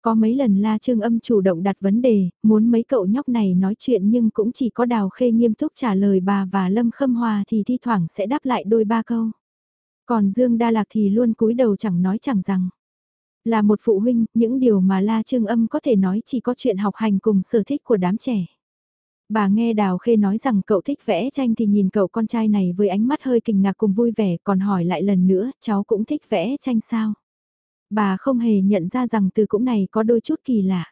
Có mấy lần La Trương Âm chủ động đặt vấn đề, muốn mấy cậu nhóc này nói chuyện nhưng cũng chỉ có Đào Khê nghiêm túc trả lời bà và Lâm Khâm Hòa thì thi thoảng sẽ đáp lại đôi ba câu. Còn Dương Đa Lạc thì luôn cúi đầu chẳng nói chẳng rằng. Là một phụ huynh, những điều mà La Trương Âm có thể nói chỉ có chuyện học hành cùng sở thích của đám trẻ. Bà nghe Đào Khê nói rằng cậu thích vẽ tranh thì nhìn cậu con trai này với ánh mắt hơi kinh ngạc cùng vui vẻ còn hỏi lại lần nữa cháu cũng thích vẽ tranh sao. Bà không hề nhận ra rằng từ cũng này có đôi chút kỳ lạ.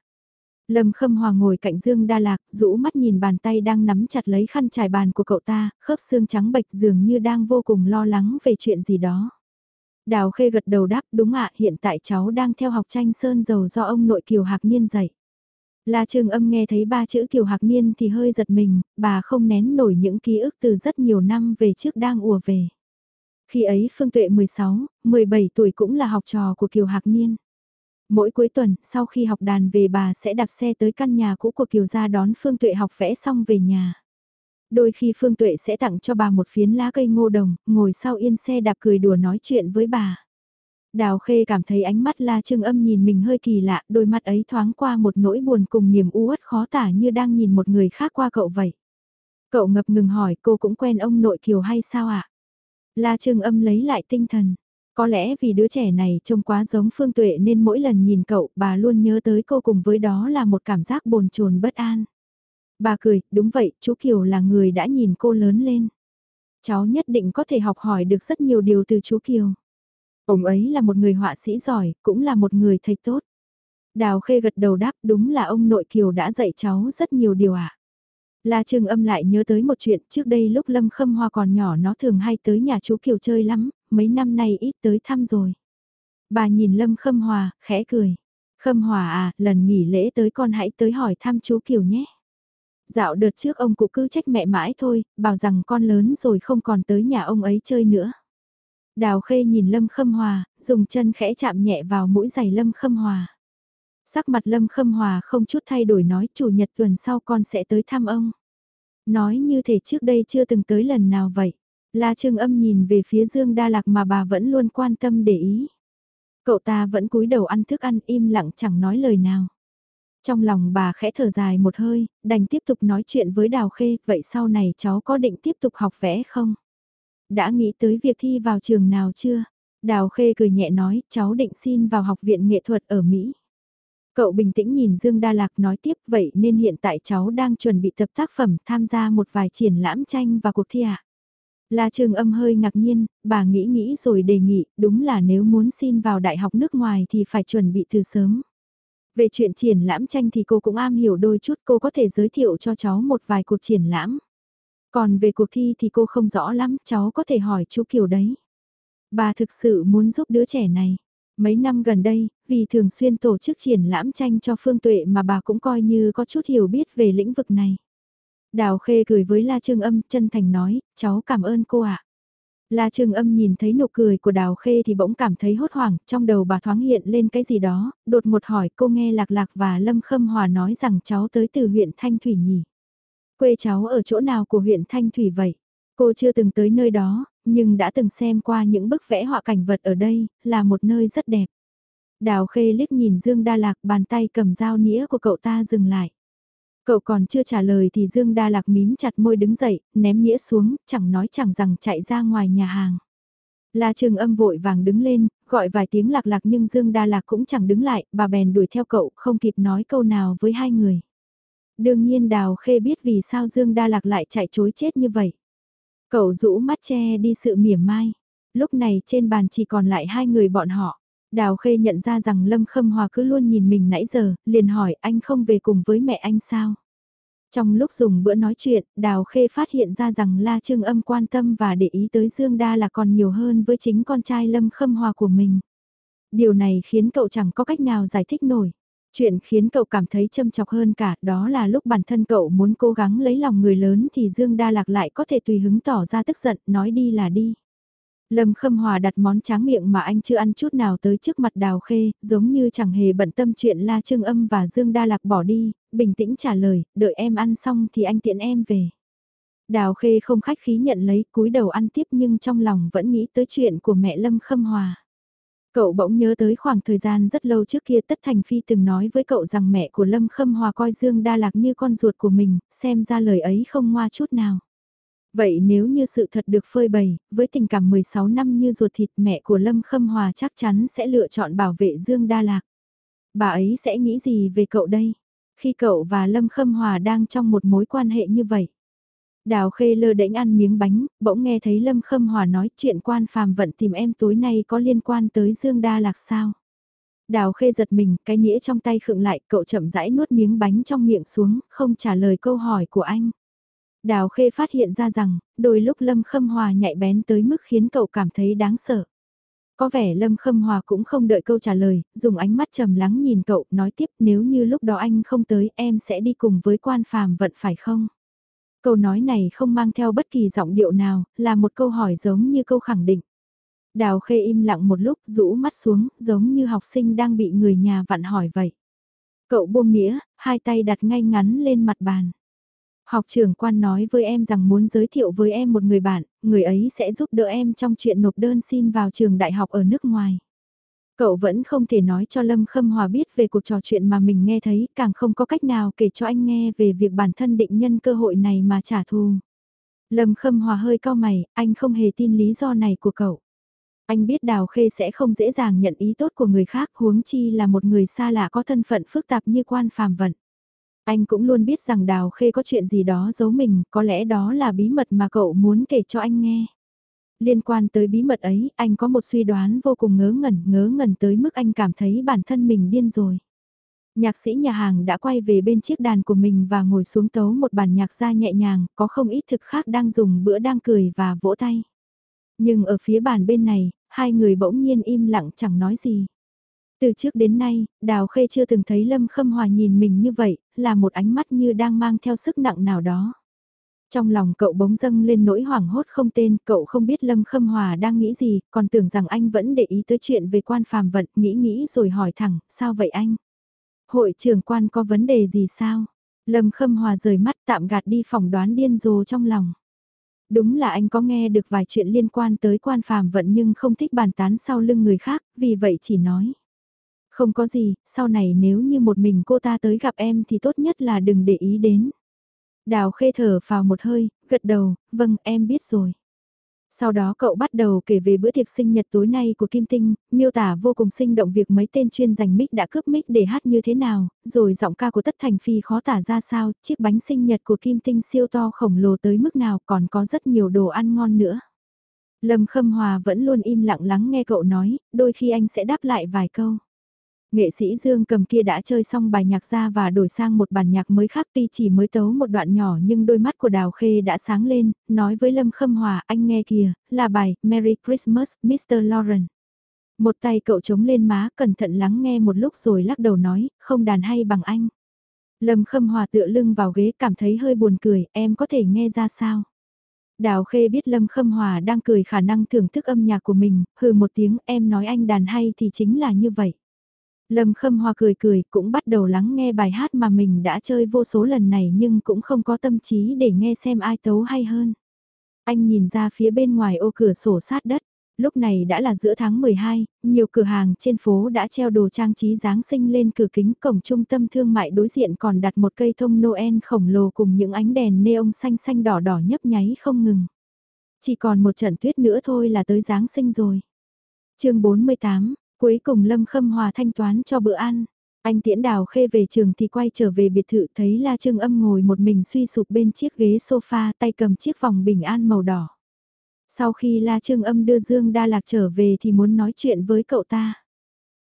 Lâm Khâm Hòa ngồi cạnh Dương Đa Lạc, rũ mắt nhìn bàn tay đang nắm chặt lấy khăn trải bàn của cậu ta, khớp xương trắng bệch dường như đang vô cùng lo lắng về chuyện gì đó. Đào Khê gật đầu đáp đúng ạ, hiện tại cháu đang theo học tranh sơn dầu do ông nội Kiều Hạc Niên dạy. La Trường Âm nghe thấy ba chữ Kiều Hạc Niên thì hơi giật mình, bà không nén nổi những ký ức từ rất nhiều năm về trước đang ùa về. Khi ấy Phương Tuệ 16, 17 tuổi cũng là học trò của Kiều Hạc Niên. Mỗi cuối tuần, sau khi học đàn về bà sẽ đạp xe tới căn nhà cũ của Kiều gia đón Phương Tuệ học vẽ xong về nhà. Đôi khi Phương Tuệ sẽ tặng cho bà một phiến lá cây ngô đồng, ngồi sau yên xe đạp cười đùa nói chuyện với bà. Đào Khê cảm thấy ánh mắt La Trương Âm nhìn mình hơi kỳ lạ, đôi mắt ấy thoáng qua một nỗi buồn cùng niềm u uất khó tả như đang nhìn một người khác qua cậu vậy. Cậu ngập ngừng hỏi cô cũng quen ông nội Kiều hay sao ạ? À? La Trương Âm lấy lại tinh thần. Có lẽ vì đứa trẻ này trông quá giống Phương Tuệ nên mỗi lần nhìn cậu bà luôn nhớ tới cô cùng với đó là một cảm giác bồn chồn bất an. Bà cười, đúng vậy, chú Kiều là người đã nhìn cô lớn lên. Cháu nhất định có thể học hỏi được rất nhiều điều từ chú Kiều. Ông ấy là một người họa sĩ giỏi, cũng là một người thầy tốt. Đào Khê gật đầu đáp đúng là ông nội Kiều đã dạy cháu rất nhiều điều ạ. À. La Trương âm lại nhớ tới một chuyện trước đây lúc Lâm Khâm Hoa còn nhỏ nó thường hay tới nhà chú Kiều chơi lắm, mấy năm nay ít tới thăm rồi. Bà nhìn Lâm Khâm Hòa, khẽ cười. Khâm Hòa à, lần nghỉ lễ tới con hãy tới hỏi thăm chú Kiều nhé. Dạo đợt trước ông cụ cứ trách mẹ mãi thôi, bảo rằng con lớn rồi không còn tới nhà ông ấy chơi nữa. Đào khê nhìn Lâm Khâm Hòa, dùng chân khẽ chạm nhẹ vào mũi giày Lâm Khâm Hòa. Sắc mặt Lâm Khâm Hòa không chút thay đổi nói chủ nhật tuần sau con sẽ tới thăm ông. Nói như thể trước đây chưa từng tới lần nào vậy. La Trương Âm nhìn về phía Dương Đa Lạc mà bà vẫn luôn quan tâm để ý. Cậu ta vẫn cúi đầu ăn thức ăn im lặng chẳng nói lời nào. Trong lòng bà khẽ thở dài một hơi, đành tiếp tục nói chuyện với Đào Khê, vậy sau này cháu có định tiếp tục học vẽ không? Đã nghĩ tới việc thi vào trường nào chưa? Đào Khê cười nhẹ nói, cháu định xin vào học viện nghệ thuật ở Mỹ. Cậu bình tĩnh nhìn Dương Đa Lạc nói tiếp vậy nên hiện tại cháu đang chuẩn bị tập tác phẩm tham gia một vài triển lãm tranh và cuộc thi ạ. À? La Trường âm hơi ngạc nhiên, bà nghĩ nghĩ rồi đề nghị, đúng là nếu muốn xin vào đại học nước ngoài thì phải chuẩn bị từ sớm. Về chuyện triển lãm tranh thì cô cũng am hiểu đôi chút cô có thể giới thiệu cho cháu một vài cuộc triển lãm. Còn về cuộc thi thì cô không rõ lắm, cháu có thể hỏi chú Kiều đấy. Bà thực sự muốn giúp đứa trẻ này. Mấy năm gần đây, vì thường xuyên tổ chức triển lãm tranh cho Phương Tuệ mà bà cũng coi như có chút hiểu biết về lĩnh vực này. Đào Khê cười với La Trương Âm, chân thành nói, cháu cảm ơn cô ạ. La Trương Âm nhìn thấy nụ cười của Đào Khê thì bỗng cảm thấy hốt hoảng, trong đầu bà thoáng hiện lên cái gì đó, đột một hỏi cô nghe Lạc Lạc và Lâm Khâm Hòa nói rằng cháu tới từ huyện Thanh Thủy nhỉ. Quê cháu ở chỗ nào của huyện Thanh Thủy vậy? Cô chưa từng tới nơi đó, nhưng đã từng xem qua những bức vẽ họa cảnh vật ở đây, là một nơi rất đẹp. Đào Khê liếc nhìn Dương Đa Lạc bàn tay cầm dao nĩa của cậu ta dừng lại. Cậu còn chưa trả lời thì Dương Đa Lạc mím chặt môi đứng dậy, ném nĩa xuống, chẳng nói chẳng rằng chạy ra ngoài nhà hàng. La Trường âm vội vàng đứng lên, gọi vài tiếng lạc lạc nhưng Dương Đa Lạc cũng chẳng đứng lại, bà bèn đuổi theo cậu, không kịp nói câu nào với hai người. Đương nhiên Đào Khê biết vì sao Dương Đa Lạc lại chạy chối chết như vậy. Cậu rũ mắt che đi sự mỉa mai. Lúc này trên bàn chỉ còn lại hai người bọn họ. Đào Khê nhận ra rằng Lâm Khâm Hòa cứ luôn nhìn mình nãy giờ, liền hỏi anh không về cùng với mẹ anh sao? Trong lúc dùng bữa nói chuyện, Đào Khê phát hiện ra rằng La Trương Âm quan tâm và để ý tới Dương Đa là còn nhiều hơn với chính con trai Lâm Khâm Hòa của mình. Điều này khiến cậu chẳng có cách nào giải thích nổi. Chuyện khiến cậu cảm thấy châm chọc hơn cả đó là lúc bản thân cậu muốn cố gắng lấy lòng người lớn thì Dương Đa Lạc lại có thể tùy hứng tỏ ra tức giận, nói đi là đi. Lâm Khâm Hòa đặt món tráng miệng mà anh chưa ăn chút nào tới trước mặt Đào Khê, giống như chẳng hề bận tâm chuyện La Trương Âm và Dương Đa Lạc bỏ đi, bình tĩnh trả lời, đợi em ăn xong thì anh tiện em về. Đào Khê không khách khí nhận lấy cúi đầu ăn tiếp nhưng trong lòng vẫn nghĩ tới chuyện của mẹ Lâm Khâm Hòa. Cậu bỗng nhớ tới khoảng thời gian rất lâu trước kia Tất Thành Phi từng nói với cậu rằng mẹ của Lâm Khâm Hòa coi Dương Đa Lạc như con ruột của mình, xem ra lời ấy không ngoa chút nào. Vậy nếu như sự thật được phơi bày, với tình cảm 16 năm như ruột thịt mẹ của Lâm Khâm Hòa chắc chắn sẽ lựa chọn bảo vệ Dương Đa Lạc. Bà ấy sẽ nghĩ gì về cậu đây? Khi cậu và Lâm Khâm Hòa đang trong một mối quan hệ như vậy. Đào khê lơ đễnh ăn miếng bánh, bỗng nghe thấy Lâm Khâm Hòa nói chuyện quan phàm vận tìm em tối nay có liên quan tới Dương Đa Lạc sao. Đào khê giật mình, cái nĩa trong tay khựng lại, cậu chậm rãi nuốt miếng bánh trong miệng xuống, không trả lời câu hỏi của anh. Đào khê phát hiện ra rằng, đôi lúc Lâm Khâm Hòa nhạy bén tới mức khiến cậu cảm thấy đáng sợ. Có vẻ Lâm Khâm Hòa cũng không đợi câu trả lời, dùng ánh mắt trầm lắng nhìn cậu, nói tiếp nếu như lúc đó anh không tới em sẽ đi cùng với quan phàm vận phải không? Câu nói này không mang theo bất kỳ giọng điệu nào, là một câu hỏi giống như câu khẳng định. Đào khê im lặng một lúc, rũ mắt xuống, giống như học sinh đang bị người nhà vặn hỏi vậy. Cậu buông nghĩa, hai tay đặt ngay ngắn lên mặt bàn. Học trưởng quan nói với em rằng muốn giới thiệu với em một người bạn, người ấy sẽ giúp đỡ em trong chuyện nộp đơn xin vào trường đại học ở nước ngoài. Cậu vẫn không thể nói cho Lâm Khâm Hòa biết về cuộc trò chuyện mà mình nghe thấy, càng không có cách nào kể cho anh nghe về việc bản thân định nhân cơ hội này mà trả thù. Lâm Khâm Hòa hơi cao mày, anh không hề tin lý do này của cậu. Anh biết Đào Khê sẽ không dễ dàng nhận ý tốt của người khác huống chi là một người xa lạ có thân phận phức tạp như quan phàm vận. Anh cũng luôn biết rằng Đào Khê có chuyện gì đó giấu mình, có lẽ đó là bí mật mà cậu muốn kể cho anh nghe. Liên quan tới bí mật ấy, anh có một suy đoán vô cùng ngớ ngẩn, ngớ ngẩn tới mức anh cảm thấy bản thân mình điên rồi. Nhạc sĩ nhà hàng đã quay về bên chiếc đàn của mình và ngồi xuống tấu một bản nhạc ra nhẹ nhàng, có không ít thực khác đang dùng bữa đang cười và vỗ tay. Nhưng ở phía bàn bên này, hai người bỗng nhiên im lặng chẳng nói gì. Từ trước đến nay, Đào Khê chưa từng thấy Lâm Khâm Hòa nhìn mình như vậy, là một ánh mắt như đang mang theo sức nặng nào đó. Trong lòng cậu bỗng dâng lên nỗi hoảng hốt không tên, cậu không biết Lâm Khâm Hòa đang nghĩ gì, còn tưởng rằng anh vẫn để ý tới chuyện về quan phàm vận, nghĩ nghĩ rồi hỏi thẳng, sao vậy anh? Hội trưởng quan có vấn đề gì sao? Lâm Khâm Hòa rời mắt tạm gạt đi phỏng đoán điên rồ trong lòng. Đúng là anh có nghe được vài chuyện liên quan tới quan phàm vận nhưng không thích bàn tán sau lưng người khác, vì vậy chỉ nói. Không có gì, sau này nếu như một mình cô ta tới gặp em thì tốt nhất là đừng để ý đến. Đào khê thở vào một hơi, gật đầu, vâng em biết rồi. Sau đó cậu bắt đầu kể về bữa tiệc sinh nhật tối nay của Kim Tinh, miêu tả vô cùng sinh động việc mấy tên chuyên giành mic đã cướp mic để hát như thế nào, rồi giọng ca của Tất Thành Phi khó tả ra sao, chiếc bánh sinh nhật của Kim Tinh siêu to khổng lồ tới mức nào còn có rất nhiều đồ ăn ngon nữa. Lâm Khâm Hòa vẫn luôn im lặng lắng nghe cậu nói, đôi khi anh sẽ đáp lại vài câu. Nghệ sĩ Dương cầm kia đã chơi xong bài nhạc ra và đổi sang một bản nhạc mới khác tuy chỉ mới tấu một đoạn nhỏ nhưng đôi mắt của Đào Khê đã sáng lên, nói với Lâm Khâm Hòa anh nghe kìa, là bài Merry Christmas Mr. Lauren. Một tay cậu chống lên má cẩn thận lắng nghe một lúc rồi lắc đầu nói, không đàn hay bằng anh. Lâm Khâm Hòa tựa lưng vào ghế cảm thấy hơi buồn cười, em có thể nghe ra sao? Đào Khê biết Lâm Khâm Hòa đang cười khả năng thưởng thức âm nhạc của mình, hừ một tiếng em nói anh đàn hay thì chính là như vậy. Lâm Khâm Hoa cười cười cũng bắt đầu lắng nghe bài hát mà mình đã chơi vô số lần này nhưng cũng không có tâm trí để nghe xem ai tấu hay hơn. Anh nhìn ra phía bên ngoài ô cửa sổ sát đất. Lúc này đã là giữa tháng 12, nhiều cửa hàng trên phố đã treo đồ trang trí Giáng sinh lên cửa kính cổng trung tâm thương mại đối diện còn đặt một cây thông Noel khổng lồ cùng những ánh đèn neon xanh xanh đỏ đỏ nhấp nháy không ngừng. Chỉ còn một trận tuyết nữa thôi là tới Giáng sinh rồi. chương 48, Cuối cùng Lâm Khâm Hòa thanh toán cho bữa ăn. Anh tiễn đào khê về trường thì quay trở về biệt thự thấy La Trương Âm ngồi một mình suy sụp bên chiếc ghế sofa tay cầm chiếc vòng bình an màu đỏ. Sau khi La Trương Âm đưa Dương Đa Lạc trở về thì muốn nói chuyện với cậu ta.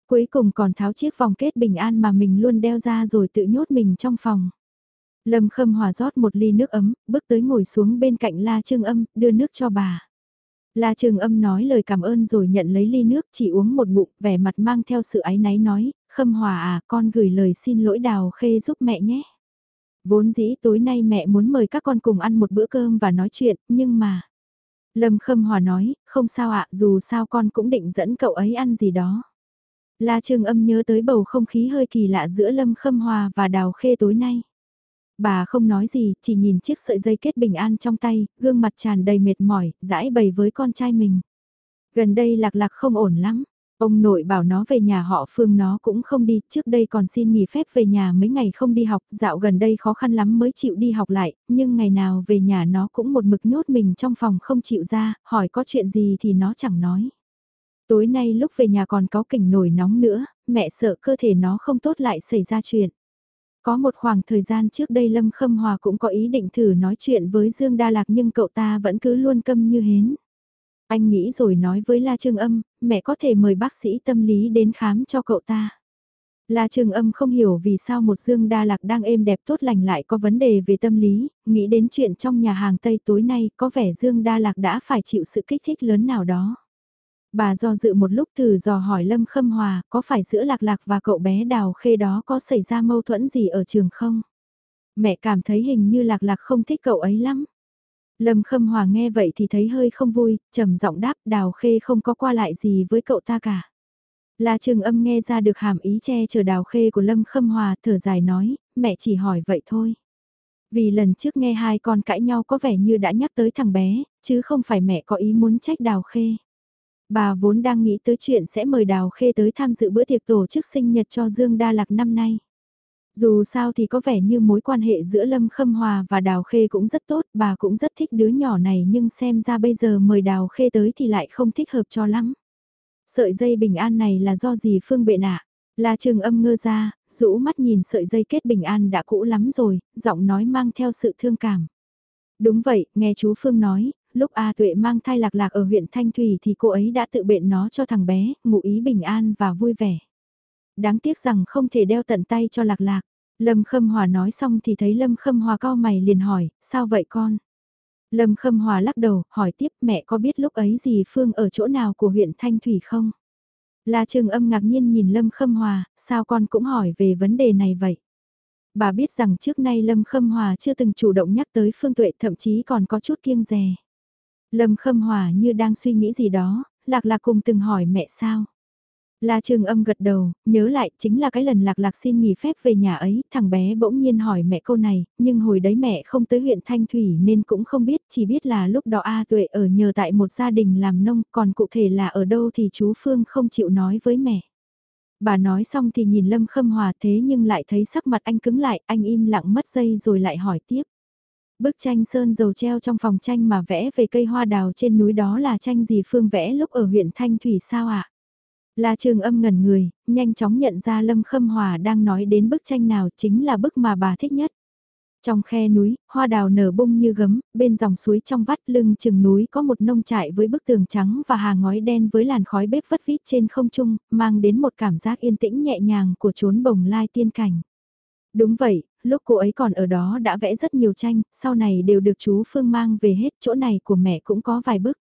Cuối cùng còn tháo chiếc vòng kết bình an mà mình luôn đeo ra rồi tự nhốt mình trong phòng. Lâm Khâm Hòa rót một ly nước ấm, bước tới ngồi xuống bên cạnh La Trương Âm, đưa nước cho bà. La Trường Âm nói lời cảm ơn rồi nhận lấy ly nước chỉ uống một ngụm, vẻ mặt mang theo sự áy náy nói, Khâm Hòa à, con gửi lời xin lỗi Đào Khê giúp mẹ nhé. Vốn dĩ tối nay mẹ muốn mời các con cùng ăn một bữa cơm và nói chuyện, nhưng mà... Lâm Khâm Hòa nói, không sao ạ, dù sao con cũng định dẫn cậu ấy ăn gì đó. La Trường Âm nhớ tới bầu không khí hơi kỳ lạ giữa Lâm Khâm Hòa và Đào Khê tối nay. Bà không nói gì, chỉ nhìn chiếc sợi dây kết bình an trong tay, gương mặt tràn đầy mệt mỏi, dãi bày với con trai mình. Gần đây lạc lạc không ổn lắm. Ông nội bảo nó về nhà họ Phương nó cũng không đi, trước đây còn xin nghỉ phép về nhà mấy ngày không đi học, dạo gần đây khó khăn lắm mới chịu đi học lại, nhưng ngày nào về nhà nó cũng một mực nhốt mình trong phòng không chịu ra, hỏi có chuyện gì thì nó chẳng nói. Tối nay lúc về nhà còn có kỉnh nổi nóng nữa, mẹ sợ cơ thể nó không tốt lại xảy ra chuyện. Có một khoảng thời gian trước đây Lâm Khâm Hòa cũng có ý định thử nói chuyện với Dương Đa Lạc nhưng cậu ta vẫn cứ luôn câm như hến. Anh nghĩ rồi nói với La Trương Âm, mẹ có thể mời bác sĩ tâm lý đến khám cho cậu ta. La Trương Âm không hiểu vì sao một Dương Đa Lạc đang êm đẹp tốt lành lại có vấn đề về tâm lý, nghĩ đến chuyện trong nhà hàng Tây tối nay có vẻ Dương Đa Lạc đã phải chịu sự kích thích lớn nào đó. Bà do dự một lúc thử dò hỏi Lâm Khâm Hòa có phải giữa Lạc Lạc và cậu bé Đào Khê đó có xảy ra mâu thuẫn gì ở trường không? Mẹ cảm thấy hình như Lạc Lạc không thích cậu ấy lắm. Lâm Khâm Hòa nghe vậy thì thấy hơi không vui, trầm giọng đáp Đào Khê không có qua lại gì với cậu ta cả. La Trường Âm nghe ra được hàm ý che chở Đào Khê của Lâm Khâm Hòa thở dài nói, mẹ chỉ hỏi vậy thôi. Vì lần trước nghe hai con cãi nhau có vẻ như đã nhắc tới thằng bé, chứ không phải mẹ có ý muốn trách Đào Khê. Bà vốn đang nghĩ tới chuyện sẽ mời Đào Khê tới tham dự bữa tiệc tổ chức sinh nhật cho Dương Đa Lạc năm nay. Dù sao thì có vẻ như mối quan hệ giữa Lâm Khâm Hòa và Đào Khê cũng rất tốt, bà cũng rất thích đứa nhỏ này nhưng xem ra bây giờ mời Đào Khê tới thì lại không thích hợp cho lắm. Sợi dây bình an này là do gì Phương bệ ạ? Là trường âm ngơ ra, rũ mắt nhìn sợi dây kết bình an đã cũ lắm rồi, giọng nói mang theo sự thương cảm. Đúng vậy, nghe chú Phương nói, lúc A Tuệ mang thai lạc lạc ở huyện Thanh Thủy thì cô ấy đã tự bệnh nó cho thằng bé, ngụ ý bình an và vui vẻ. Đáng tiếc rằng không thể đeo tận tay cho lạc lạc. Lâm Khâm Hòa nói xong thì thấy Lâm Khâm Hòa cao mày liền hỏi, sao vậy con? Lâm Khâm Hòa lắc đầu, hỏi tiếp mẹ có biết lúc ấy gì Phương ở chỗ nào của huyện Thanh Thủy không? La Trường Âm ngạc nhiên nhìn Lâm Khâm Hòa, sao con cũng hỏi về vấn đề này vậy? Bà biết rằng trước nay Lâm Khâm Hòa chưa từng chủ động nhắc tới Phương Tuệ thậm chí còn có chút kiêng dè. Lâm Khâm Hòa như đang suy nghĩ gì đó, lạc lạc cùng từng hỏi mẹ sao. La Trường Âm gật đầu, nhớ lại chính là cái lần lạc lạc xin nghỉ phép về nhà ấy, thằng bé bỗng nhiên hỏi mẹ câu này, nhưng hồi đấy mẹ không tới huyện Thanh Thủy nên cũng không biết, chỉ biết là lúc đó A Tuệ ở nhờ tại một gia đình làm nông, còn cụ thể là ở đâu thì chú Phương không chịu nói với mẹ. Bà nói xong thì nhìn Lâm Khâm Hòa thế nhưng lại thấy sắc mặt anh cứng lại, anh im lặng mất giây rồi lại hỏi tiếp. Bức tranh sơn dầu treo trong phòng tranh mà vẽ về cây hoa đào trên núi đó là tranh gì Phương vẽ lúc ở huyện Thanh Thủy sao ạ? À? La Trường âm ngẩn người, nhanh chóng nhận ra Lâm Khâm Hòa đang nói đến bức tranh nào chính là bức mà bà thích nhất. Trong khe núi, hoa đào nở bung như gấm, bên dòng suối trong vắt lưng chừng núi có một nông trại với bức tường trắng và hàng ngói đen với làn khói bếp vất vít trên không trung, mang đến một cảm giác yên tĩnh nhẹ nhàng của chốn bồng lai tiên cảnh. Đúng vậy, lúc cô ấy còn ở đó đã vẽ rất nhiều tranh, sau này đều được chú Phương mang về hết, chỗ này của mẹ cũng có vài bức.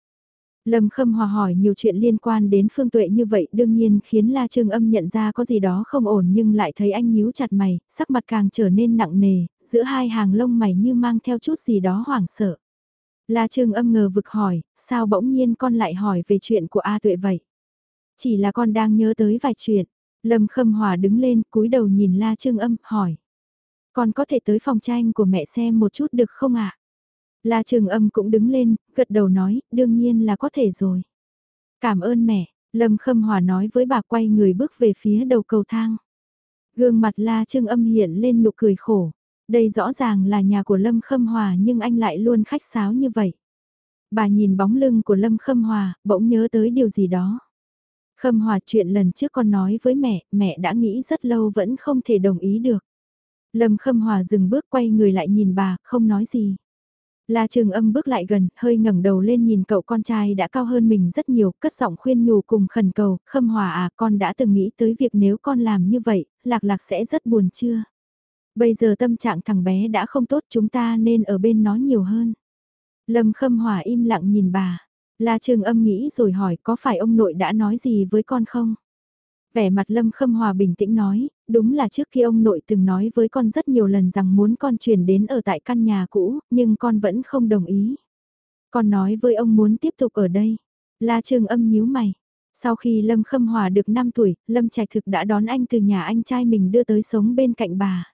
Lâm Khâm Hòa hỏi nhiều chuyện liên quan đến Phương Tuệ như vậy đương nhiên khiến La Trương Âm nhận ra có gì đó không ổn nhưng lại thấy anh nhíu chặt mày, sắc mặt càng trở nên nặng nề, giữa hai hàng lông mày như mang theo chút gì đó hoảng sợ. La Trương Âm ngờ vực hỏi, sao bỗng nhiên con lại hỏi về chuyện của A Tuệ vậy? Chỉ là con đang nhớ tới vài chuyện. Lâm Khâm Hòa đứng lên, cúi đầu nhìn La Trương Âm, hỏi. Con có thể tới phòng tranh của mẹ xem một chút được không ạ? La Trường Âm cũng đứng lên, gật đầu nói, đương nhiên là có thể rồi. Cảm ơn mẹ, Lâm Khâm Hòa nói với bà quay người bước về phía đầu cầu thang. Gương mặt La Trương Âm hiện lên nụ cười khổ. Đây rõ ràng là nhà của Lâm Khâm Hòa nhưng anh lại luôn khách sáo như vậy. Bà nhìn bóng lưng của Lâm Khâm Hòa, bỗng nhớ tới điều gì đó. Khâm Hòa chuyện lần trước con nói với mẹ, mẹ đã nghĩ rất lâu vẫn không thể đồng ý được. Lâm Khâm Hòa dừng bước quay người lại nhìn bà, không nói gì. La Trường Âm bước lại gần, hơi ngẩng đầu lên nhìn cậu con trai đã cao hơn mình rất nhiều, cất giọng khuyên nhủ cùng khẩn cầu, Khâm Hòa à, con đã từng nghĩ tới việc nếu con làm như vậy, Lạc Lạc sẽ rất buồn chưa? Bây giờ tâm trạng thằng bé đã không tốt chúng ta nên ở bên nó nhiều hơn. Lâm Khâm Hòa im lặng nhìn bà. La Trường Âm nghĩ rồi hỏi có phải ông nội đã nói gì với con không? Vẻ mặt Lâm Khâm Hòa bình tĩnh nói, đúng là trước khi ông nội từng nói với con rất nhiều lần rằng muốn con chuyển đến ở tại căn nhà cũ, nhưng con vẫn không đồng ý. Con nói với ông muốn tiếp tục ở đây. La Trường Âm nhíu mày. Sau khi Lâm Khâm Hòa được 5 tuổi, Lâm Trạch Thực đã đón anh từ nhà anh trai mình đưa tới sống bên cạnh bà.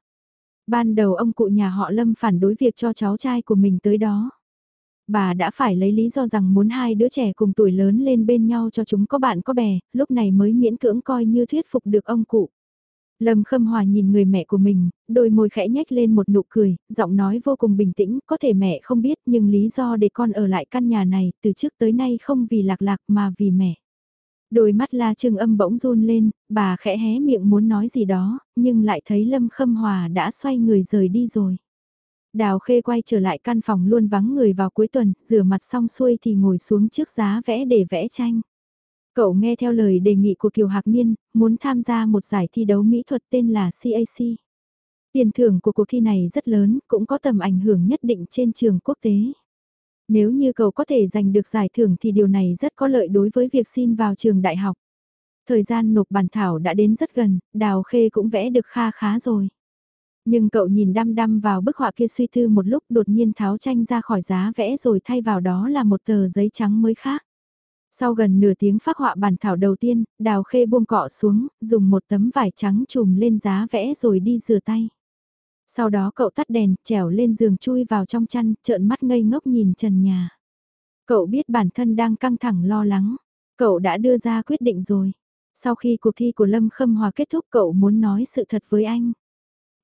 Ban đầu ông cụ nhà họ Lâm phản đối việc cho cháu trai của mình tới đó. Bà đã phải lấy lý do rằng muốn hai đứa trẻ cùng tuổi lớn lên bên nhau cho chúng có bạn có bè, lúc này mới miễn cưỡng coi như thuyết phục được ông cụ. Lâm Khâm Hòa nhìn người mẹ của mình, đôi môi khẽ nhếch lên một nụ cười, giọng nói vô cùng bình tĩnh, có thể mẹ không biết nhưng lý do để con ở lại căn nhà này từ trước tới nay không vì lạc lạc mà vì mẹ. Đôi mắt la trừng âm bỗng run lên, bà khẽ hé miệng muốn nói gì đó, nhưng lại thấy Lâm Khâm Hòa đã xoay người rời đi rồi. Đào Khê quay trở lại căn phòng luôn vắng người vào cuối tuần, rửa mặt xong xuôi thì ngồi xuống trước giá vẽ để vẽ tranh. Cậu nghe theo lời đề nghị của Kiều Hạc Niên, muốn tham gia một giải thi đấu mỹ thuật tên là CAC. Tiền thưởng của cuộc thi này rất lớn, cũng có tầm ảnh hưởng nhất định trên trường quốc tế. Nếu như cậu có thể giành được giải thưởng thì điều này rất có lợi đối với việc xin vào trường đại học. Thời gian nộp bản thảo đã đến rất gần, Đào Khê cũng vẽ được kha khá rồi. Nhưng cậu nhìn đăm đăm vào bức họa kia suy tư một lúc đột nhiên tháo tranh ra khỏi giá vẽ rồi thay vào đó là một tờ giấy trắng mới khác. Sau gần nửa tiếng phát họa bản thảo đầu tiên, đào khê buông cọ xuống, dùng một tấm vải trắng trùm lên giá vẽ rồi đi rửa tay. Sau đó cậu tắt đèn, trèo lên giường chui vào trong chăn, trợn mắt ngây ngốc nhìn trần nhà. Cậu biết bản thân đang căng thẳng lo lắng. Cậu đã đưa ra quyết định rồi. Sau khi cuộc thi của Lâm Khâm Hòa kết thúc cậu muốn nói sự thật với anh.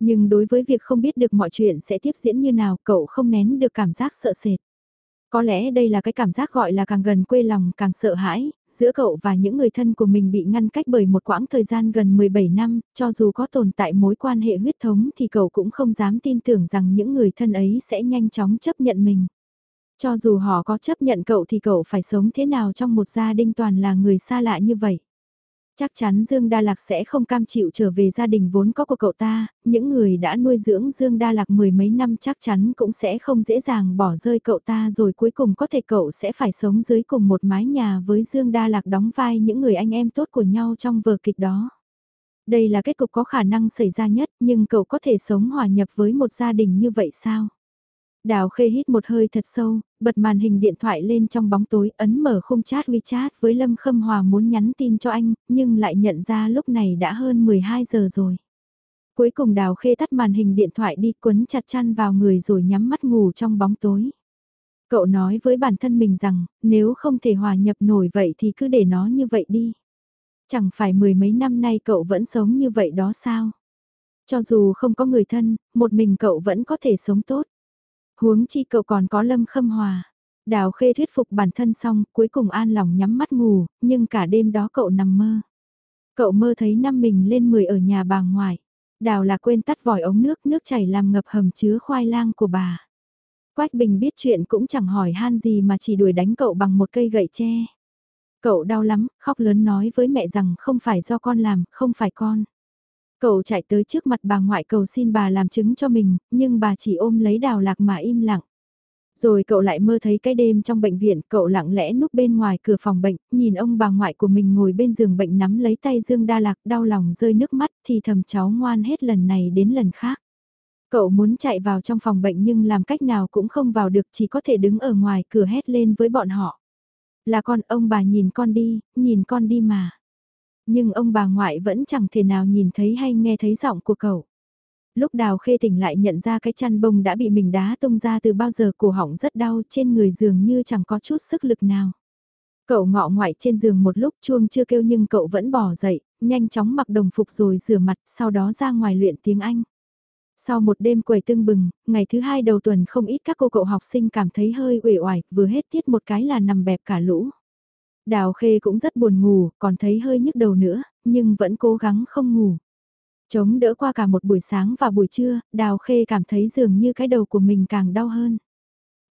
Nhưng đối với việc không biết được mọi chuyện sẽ tiếp diễn như nào cậu không nén được cảm giác sợ sệt. Có lẽ đây là cái cảm giác gọi là càng gần quê lòng càng sợ hãi, giữa cậu và những người thân của mình bị ngăn cách bởi một quãng thời gian gần 17 năm, cho dù có tồn tại mối quan hệ huyết thống thì cậu cũng không dám tin tưởng rằng những người thân ấy sẽ nhanh chóng chấp nhận mình. Cho dù họ có chấp nhận cậu thì cậu phải sống thế nào trong một gia đình toàn là người xa lạ như vậy. Chắc chắn Dương Đa Lạc sẽ không cam chịu trở về gia đình vốn có của cậu ta, những người đã nuôi dưỡng Dương Đa Lạc mười mấy năm chắc chắn cũng sẽ không dễ dàng bỏ rơi cậu ta rồi cuối cùng có thể cậu sẽ phải sống dưới cùng một mái nhà với Dương Đa Lạc đóng vai những người anh em tốt của nhau trong vở kịch đó. Đây là kết cục có khả năng xảy ra nhất nhưng cậu có thể sống hòa nhập với một gia đình như vậy sao? Đào khê hít một hơi thật sâu, bật màn hình điện thoại lên trong bóng tối, ấn mở khung chat WeChat với Lâm Khâm Hòa muốn nhắn tin cho anh, nhưng lại nhận ra lúc này đã hơn 12 giờ rồi. Cuối cùng đào khê tắt màn hình điện thoại đi quấn chặt chăn vào người rồi nhắm mắt ngủ trong bóng tối. Cậu nói với bản thân mình rằng, nếu không thể hòa nhập nổi vậy thì cứ để nó như vậy đi. Chẳng phải mười mấy năm nay cậu vẫn sống như vậy đó sao? Cho dù không có người thân, một mình cậu vẫn có thể sống tốt. Huống chi cậu còn có lâm khâm hòa. Đào khê thuyết phục bản thân xong, cuối cùng an lòng nhắm mắt ngủ, nhưng cả đêm đó cậu nằm mơ. Cậu mơ thấy năm mình lên 10 ở nhà bà ngoại. Đào là quên tắt vòi ống nước, nước chảy làm ngập hầm chứa khoai lang của bà. Quách Bình biết chuyện cũng chẳng hỏi han gì mà chỉ đuổi đánh cậu bằng một cây gậy tre. Cậu đau lắm, khóc lớn nói với mẹ rằng không phải do con làm, không phải con. Cậu chạy tới trước mặt bà ngoại cầu xin bà làm chứng cho mình, nhưng bà chỉ ôm lấy đào lạc mà im lặng. Rồi cậu lại mơ thấy cái đêm trong bệnh viện, cậu lặng lẽ núp bên ngoài cửa phòng bệnh, nhìn ông bà ngoại của mình ngồi bên giường bệnh nắm lấy tay Dương Đa Lạc đau lòng rơi nước mắt thì thầm cháu ngoan hết lần này đến lần khác. Cậu muốn chạy vào trong phòng bệnh nhưng làm cách nào cũng không vào được chỉ có thể đứng ở ngoài cửa hét lên với bọn họ. Là con ông bà nhìn con đi, nhìn con đi mà nhưng ông bà ngoại vẫn chẳng thể nào nhìn thấy hay nghe thấy giọng của cậu. Lúc đào khê tỉnh lại nhận ra cái chăn bông đã bị mình đá tung ra từ bao giờ cổ họng rất đau trên người dường như chẳng có chút sức lực nào. Cậu ngọ ngoại trên giường một lúc chuông chưa kêu nhưng cậu vẫn bỏ dậy, nhanh chóng mặc đồng phục rồi rửa mặt, sau đó ra ngoài luyện tiếng Anh. Sau một đêm quầy tưng bừng, ngày thứ hai đầu tuần không ít các cô cậu học sinh cảm thấy hơi uể oải, vừa hết tiết một cái là nằm bẹp cả lũ. Đào Khê cũng rất buồn ngủ, còn thấy hơi nhức đầu nữa, nhưng vẫn cố gắng không ngủ. Chống đỡ qua cả một buổi sáng và buổi trưa, Đào Khê cảm thấy dường như cái đầu của mình càng đau hơn.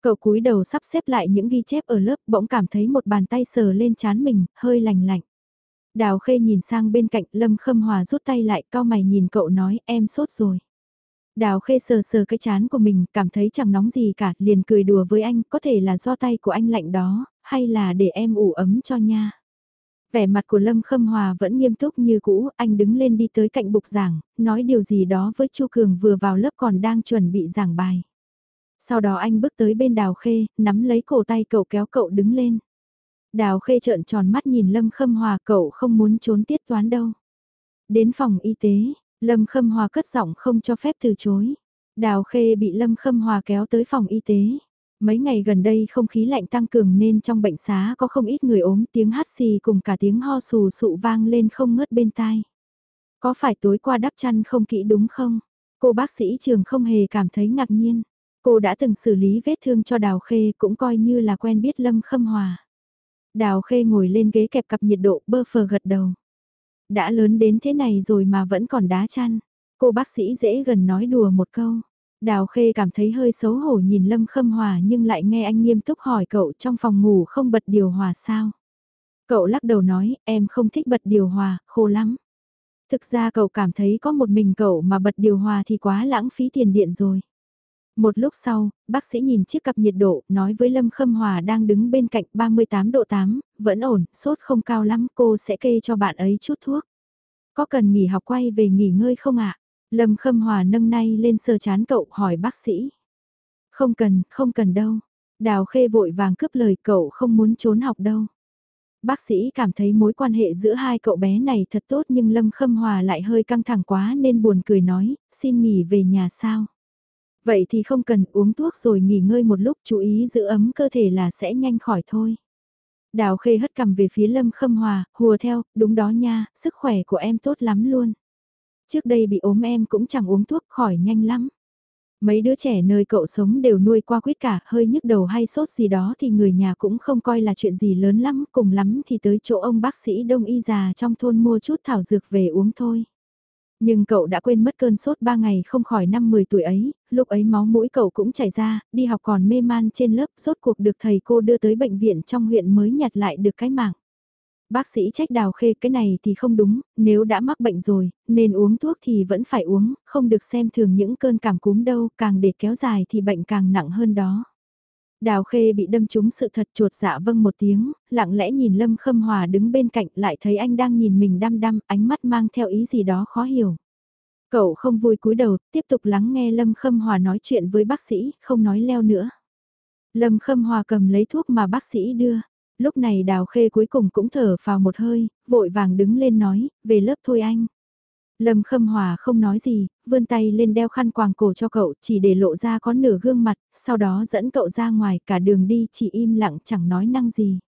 Cậu cúi đầu sắp xếp lại những ghi chép ở lớp bỗng cảm thấy một bàn tay sờ lên chán mình, hơi lành lạnh. Đào khê nhìn sang bên cạnh Lâm Khâm Hòa rút tay lại cao mày nhìn cậu nói em sốt rồi. Đào khê sờ sờ cái chán của mình cảm thấy chẳng nóng gì cả liền cười đùa với anh có thể là do tay của anh lạnh đó hay là để em ủ ấm cho nha. Vẻ mặt của Lâm Khâm Hòa vẫn nghiêm túc như cũ, anh đứng lên đi tới cạnh bục giảng, nói điều gì đó với Chu Cường vừa vào lớp còn đang chuẩn bị giảng bài. Sau đó anh bước tới bên Đào Khê, nắm lấy cổ tay cậu kéo cậu đứng lên. Đào Khê trợn tròn mắt nhìn Lâm Khâm Hòa cậu không muốn trốn tiết toán đâu. Đến phòng y tế, Lâm Khâm Hòa cất giọng không cho phép từ chối. Đào Khê bị Lâm Khâm Hòa kéo tới phòng y tế. Mấy ngày gần đây không khí lạnh tăng cường nên trong bệnh xá có không ít người ốm tiếng hát xì cùng cả tiếng ho sù sụ vang lên không ngớt bên tai. Có phải tối qua đắp chăn không kỹ đúng không? Cô bác sĩ trường không hề cảm thấy ngạc nhiên. Cô đã từng xử lý vết thương cho Đào Khê cũng coi như là quen biết Lâm Khâm Hòa. Đào Khê ngồi lên ghế kẹp cặp nhiệt độ bơ phờ gật đầu. Đã lớn đến thế này rồi mà vẫn còn đá chăn. Cô bác sĩ dễ gần nói đùa một câu. Đào Khê cảm thấy hơi xấu hổ nhìn Lâm Khâm Hòa nhưng lại nghe anh nghiêm túc hỏi cậu trong phòng ngủ không bật điều hòa sao. Cậu lắc đầu nói em không thích bật điều hòa, khô lắm. Thực ra cậu cảm thấy có một mình cậu mà bật điều hòa thì quá lãng phí tiền điện rồi. Một lúc sau, bác sĩ nhìn chiếc cặp nhiệt độ, nói với Lâm Khâm Hòa đang đứng bên cạnh 38 độ 8, vẫn ổn, sốt không cao lắm, cô sẽ kê cho bạn ấy chút thuốc. Có cần nghỉ học quay về nghỉ ngơi không ạ? Lâm Khâm Hòa nâng nay lên sờ chán cậu hỏi bác sĩ. Không cần, không cần đâu. Đào Khê vội vàng cướp lời cậu không muốn trốn học đâu. Bác sĩ cảm thấy mối quan hệ giữa hai cậu bé này thật tốt nhưng Lâm Khâm Hòa lại hơi căng thẳng quá nên buồn cười nói, xin nghỉ về nhà sao. Vậy thì không cần uống thuốc rồi nghỉ ngơi một lúc chú ý giữ ấm cơ thể là sẽ nhanh khỏi thôi. Đào khê hất cầm về phía Lâm Khâm Hòa, hùa theo, đúng đó nha, sức khỏe của em tốt lắm luôn. Trước đây bị ốm em cũng chẳng uống thuốc khỏi nhanh lắm. Mấy đứa trẻ nơi cậu sống đều nuôi qua quyết cả, hơi nhức đầu hay sốt gì đó thì người nhà cũng không coi là chuyện gì lớn lắm, cùng lắm thì tới chỗ ông bác sĩ đông y già trong thôn mua chút thảo dược về uống thôi. Nhưng cậu đã quên mất cơn sốt 3 ngày không khỏi năm 10 tuổi ấy, lúc ấy máu mũi cậu cũng chảy ra, đi học còn mê man trên lớp, sốt cuộc được thầy cô đưa tới bệnh viện trong huyện mới nhặt lại được cái mạng. Bác sĩ trách đào khê cái này thì không đúng, nếu đã mắc bệnh rồi, nên uống thuốc thì vẫn phải uống, không được xem thường những cơn cảm cúm đâu, càng để kéo dài thì bệnh càng nặng hơn đó. Đào khê bị đâm trúng sự thật chuột dạ vâng một tiếng, lặng lẽ nhìn Lâm Khâm Hòa đứng bên cạnh lại thấy anh đang nhìn mình đăm đăm, ánh mắt mang theo ý gì đó khó hiểu. Cậu không vui cúi đầu, tiếp tục lắng nghe Lâm Khâm Hòa nói chuyện với bác sĩ, không nói leo nữa. Lâm Khâm Hòa cầm lấy thuốc mà bác sĩ đưa. Lúc này đào khê cuối cùng cũng thở vào một hơi, vội vàng đứng lên nói, về lớp thôi anh. Lâm Khâm Hòa không nói gì, vươn tay lên đeo khăn quàng cổ cho cậu chỉ để lộ ra có nửa gương mặt, sau đó dẫn cậu ra ngoài cả đường đi chỉ im lặng chẳng nói năng gì.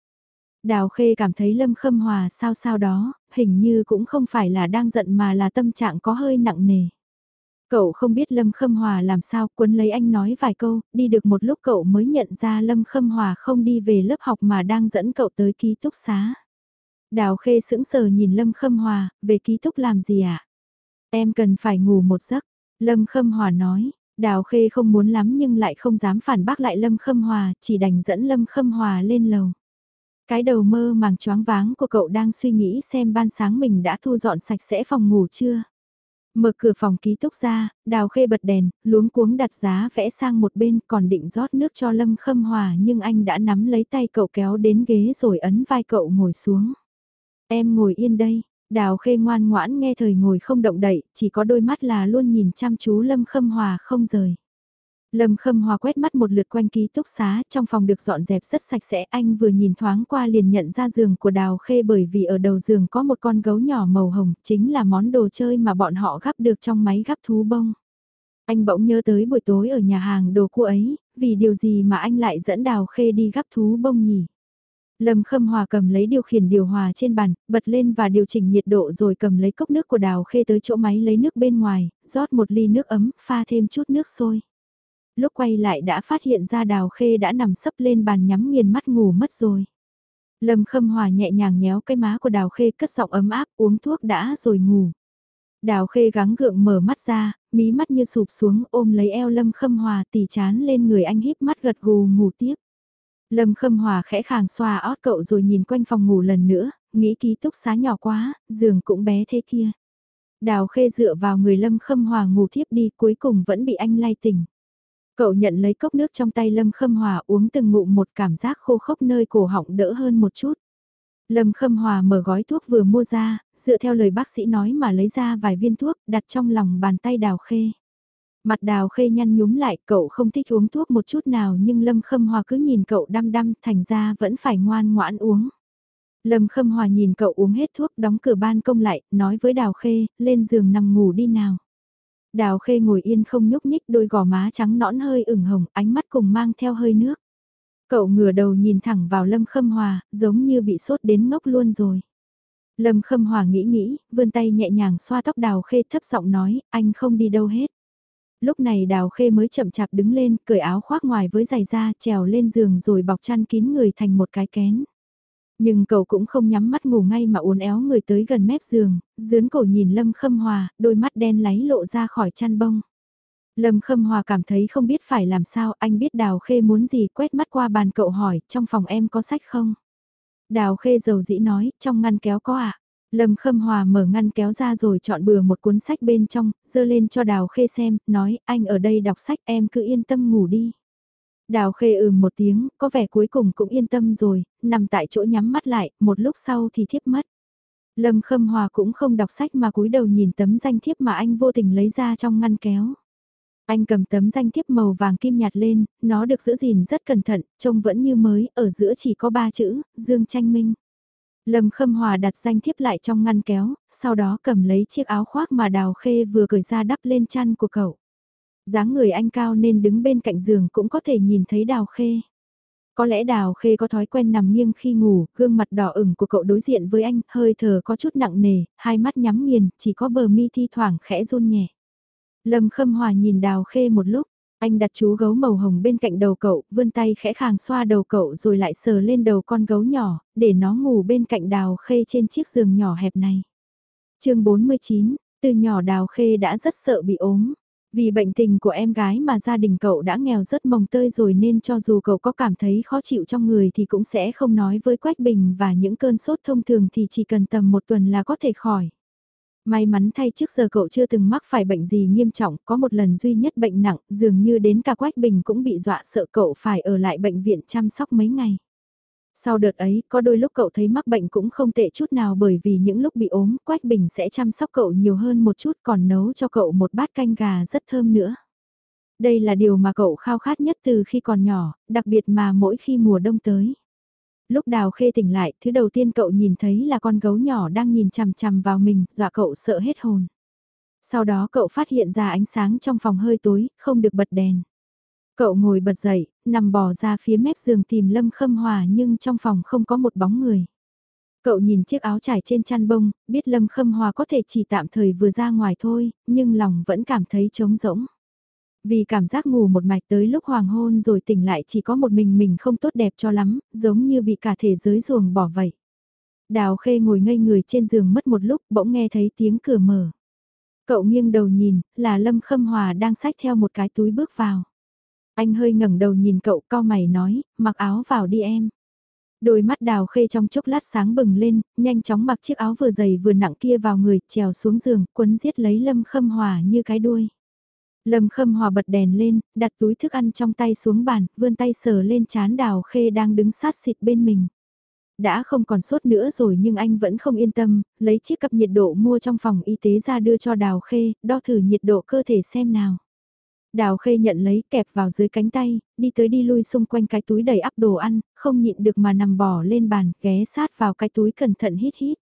Đào Khê cảm thấy Lâm Khâm Hòa sao sao đó, hình như cũng không phải là đang giận mà là tâm trạng có hơi nặng nề. Cậu không biết Lâm Khâm Hòa làm sao, quấn lấy anh nói vài câu, đi được một lúc cậu mới nhận ra Lâm Khâm Hòa không đi về lớp học mà đang dẫn cậu tới ký túc xá. Đào Khê sững sờ nhìn Lâm Khâm Hòa, về ký túc làm gì ạ? À? Em cần phải ngủ một giấc, Lâm Khâm Hòa nói, Đào Khê không muốn lắm nhưng lại không dám phản bác lại Lâm Khâm Hòa, chỉ đành dẫn Lâm Khâm Hòa lên lầu. Cái đầu mơ màng choáng váng của cậu đang suy nghĩ xem ban sáng mình đã thu dọn sạch sẽ phòng ngủ chưa. Mở cửa phòng ký túc ra, Đào Khê bật đèn, luống cuống đặt giá vẽ sang một bên còn định rót nước cho Lâm Khâm Hòa nhưng anh đã nắm lấy tay cậu kéo đến ghế rồi ấn vai cậu ngồi xuống. Em ngồi yên đây, Đào khê ngoan ngoãn nghe thời ngồi không động đậy, chỉ có đôi mắt là luôn nhìn chăm chú Lâm Khâm Hòa không rời. Lâm Khâm Hòa quét mắt một lượt quanh ký túc xá, trong phòng được dọn dẹp rất sạch sẽ, anh vừa nhìn thoáng qua liền nhận ra giường của Đào Khê bởi vì ở đầu giường có một con gấu nhỏ màu hồng, chính là món đồ chơi mà bọn họ gắp được trong máy gắp thú bông. Anh bỗng nhớ tới buổi tối ở nhà hàng đồ cua ấy, vì điều gì mà anh lại dẫn Đào Khê đi gắp thú bông nhỉ? Lâm Khâm Hòa cầm lấy điều khiển điều hòa trên bàn, bật lên và điều chỉnh nhiệt độ rồi cầm lấy cốc nước của đào khê tới chỗ máy lấy nước bên ngoài, rót một ly nước ấm, pha thêm chút nước sôi. Lúc quay lại đã phát hiện ra đào khê đã nằm sấp lên bàn nhắm nghiền mắt ngủ mất rồi. Lâm Khâm Hòa nhẹ nhàng nhéo cái má của đào khê cất giọng ấm áp uống thuốc đã rồi ngủ. Đào khê gắng gượng mở mắt ra, mí mắt như sụp xuống ôm lấy eo Lâm Khâm Hòa tỉ chán lên người anh híp mắt gật gù ngủ tiếp. Lâm Khâm Hòa khẽ khàng xoa ót cậu rồi nhìn quanh phòng ngủ lần nữa, nghĩ ký túc xá nhỏ quá, giường cũng bé thế kia. Đào khê dựa vào người Lâm Khâm Hòa ngủ thiếp đi cuối cùng vẫn bị anh lay tỉnh. Cậu nhận lấy cốc nước trong tay Lâm Khâm Hòa uống từng ngụm một cảm giác khô khốc nơi cổ họng đỡ hơn một chút. Lâm Khâm Hòa mở gói thuốc vừa mua ra, dựa theo lời bác sĩ nói mà lấy ra vài viên thuốc đặt trong lòng bàn tay đào khê. Mặt đào khê nhăn nhúm lại, cậu không thích uống thuốc một chút nào nhưng Lâm Khâm Hòa cứ nhìn cậu đăm đăm thành ra vẫn phải ngoan ngoãn uống. Lâm Khâm Hòa nhìn cậu uống hết thuốc đóng cửa ban công lại, nói với Đào Khê, lên giường nằm ngủ đi nào. Đào Khê ngồi yên không nhúc nhích đôi gò má trắng nõn hơi ửng hồng, ánh mắt cùng mang theo hơi nước. Cậu ngửa đầu nhìn thẳng vào Lâm Khâm Hòa, giống như bị sốt đến ngốc luôn rồi. Lâm Khâm Hòa nghĩ nghĩ, vươn tay nhẹ nhàng xoa tóc Đào Khê thấp giọng nói, anh không đi đâu hết. Lúc này Đào Khê mới chậm chạp đứng lên, cởi áo khoác ngoài với giày da, trèo lên giường rồi bọc chăn kín người thành một cái kén. Nhưng cậu cũng không nhắm mắt ngủ ngay mà uốn éo người tới gần mép giường, dướn cổ nhìn Lâm Khâm Hòa, đôi mắt đen láy lộ ra khỏi chăn bông. Lâm Khâm Hòa cảm thấy không biết phải làm sao, anh biết Đào Khê muốn gì quét mắt qua bàn cậu hỏi, trong phòng em có sách không? Đào Khê dầu dĩ nói, trong ngăn kéo có ạ. À? Lâm Khâm Hòa mở ngăn kéo ra rồi chọn bừa một cuốn sách bên trong, dơ lên cho Đào Khê xem, nói, anh ở đây đọc sách em cứ yên tâm ngủ đi. Đào khê ừ một tiếng, có vẻ cuối cùng cũng yên tâm rồi, nằm tại chỗ nhắm mắt lại, một lúc sau thì thiếp mất. Lâm Khâm Hòa cũng không đọc sách mà cúi đầu nhìn tấm danh thiếp mà anh vô tình lấy ra trong ngăn kéo. Anh cầm tấm danh thiếp màu vàng kim nhạt lên, nó được giữ gìn rất cẩn thận, trông vẫn như mới, ở giữa chỉ có ba chữ, Dương Tranh Minh. Lâm Khâm Hòa đặt danh thiếp lại trong ngăn kéo, sau đó cầm lấy chiếc áo khoác mà Đào Khê vừa cởi ra đắp lên chăn của cậu dáng người anh cao nên đứng bên cạnh giường cũng có thể nhìn thấy đào khê. Có lẽ đào khê có thói quen nằm nghiêng khi ngủ, gương mặt đỏ ửng của cậu đối diện với anh, hơi thở có chút nặng nề, hai mắt nhắm nghiền, chỉ có bờ mi thi thoảng khẽ run nhẹ. Lâm Khâm Hòa nhìn đào khê một lúc, anh đặt chú gấu màu hồng bên cạnh đầu cậu, vươn tay khẽ khàng xoa đầu cậu rồi lại sờ lên đầu con gấu nhỏ, để nó ngủ bên cạnh đào khê trên chiếc giường nhỏ hẹp này. chương 49, từ nhỏ đào khê đã rất sợ bị ốm. Vì bệnh tình của em gái mà gia đình cậu đã nghèo rất mồng tơi rồi nên cho dù cậu có cảm thấy khó chịu trong người thì cũng sẽ không nói với Quách Bình và những cơn sốt thông thường thì chỉ cần tầm một tuần là có thể khỏi. May mắn thay trước giờ cậu chưa từng mắc phải bệnh gì nghiêm trọng, có một lần duy nhất bệnh nặng, dường như đến cả Quách Bình cũng bị dọa sợ cậu phải ở lại bệnh viện chăm sóc mấy ngày. Sau đợt ấy, có đôi lúc cậu thấy mắc bệnh cũng không tệ chút nào bởi vì những lúc bị ốm, Quách Bình sẽ chăm sóc cậu nhiều hơn một chút còn nấu cho cậu một bát canh gà rất thơm nữa. Đây là điều mà cậu khao khát nhất từ khi còn nhỏ, đặc biệt mà mỗi khi mùa đông tới. Lúc đào khê tỉnh lại, thứ đầu tiên cậu nhìn thấy là con gấu nhỏ đang nhìn chằm chằm vào mình, dọa cậu sợ hết hồn. Sau đó cậu phát hiện ra ánh sáng trong phòng hơi tối, không được bật đèn. Cậu ngồi bật dậy, nằm bò ra phía mép giường tìm Lâm Khâm Hòa nhưng trong phòng không có một bóng người. Cậu nhìn chiếc áo trải trên chăn bông, biết Lâm Khâm Hòa có thể chỉ tạm thời vừa ra ngoài thôi, nhưng lòng vẫn cảm thấy trống rỗng. Vì cảm giác ngủ một mạch tới lúc hoàng hôn rồi tỉnh lại chỉ có một mình mình không tốt đẹp cho lắm, giống như bị cả thế giới ruồng bỏ vậy. Đào khê ngồi ngây người trên giường mất một lúc bỗng nghe thấy tiếng cửa mở. Cậu nghiêng đầu nhìn, là Lâm Khâm Hòa đang xách theo một cái túi bước vào. Anh hơi ngẩng đầu nhìn cậu co mày nói, mặc áo vào đi em. Đôi mắt đào khê trong chốc lát sáng bừng lên, nhanh chóng mặc chiếc áo vừa dày vừa nặng kia vào người, trèo xuống giường, quấn giết lấy Lâm Khâm Hòa như cái đuôi. Lâm Khâm Hòa bật đèn lên, đặt túi thức ăn trong tay xuống bàn, vươn tay sờ lên chán đào khê đang đứng sát xịt bên mình. Đã không còn sốt nữa rồi nhưng anh vẫn không yên tâm, lấy chiếc cặp nhiệt độ mua trong phòng y tế ra đưa cho đào khê, đo thử nhiệt độ cơ thể xem nào. Đào khê nhận lấy kẹp vào dưới cánh tay, đi tới đi lui xung quanh cái túi đầy ắp đồ ăn, không nhịn được mà nằm bò lên bàn, ghé sát vào cái túi cẩn thận hít hít.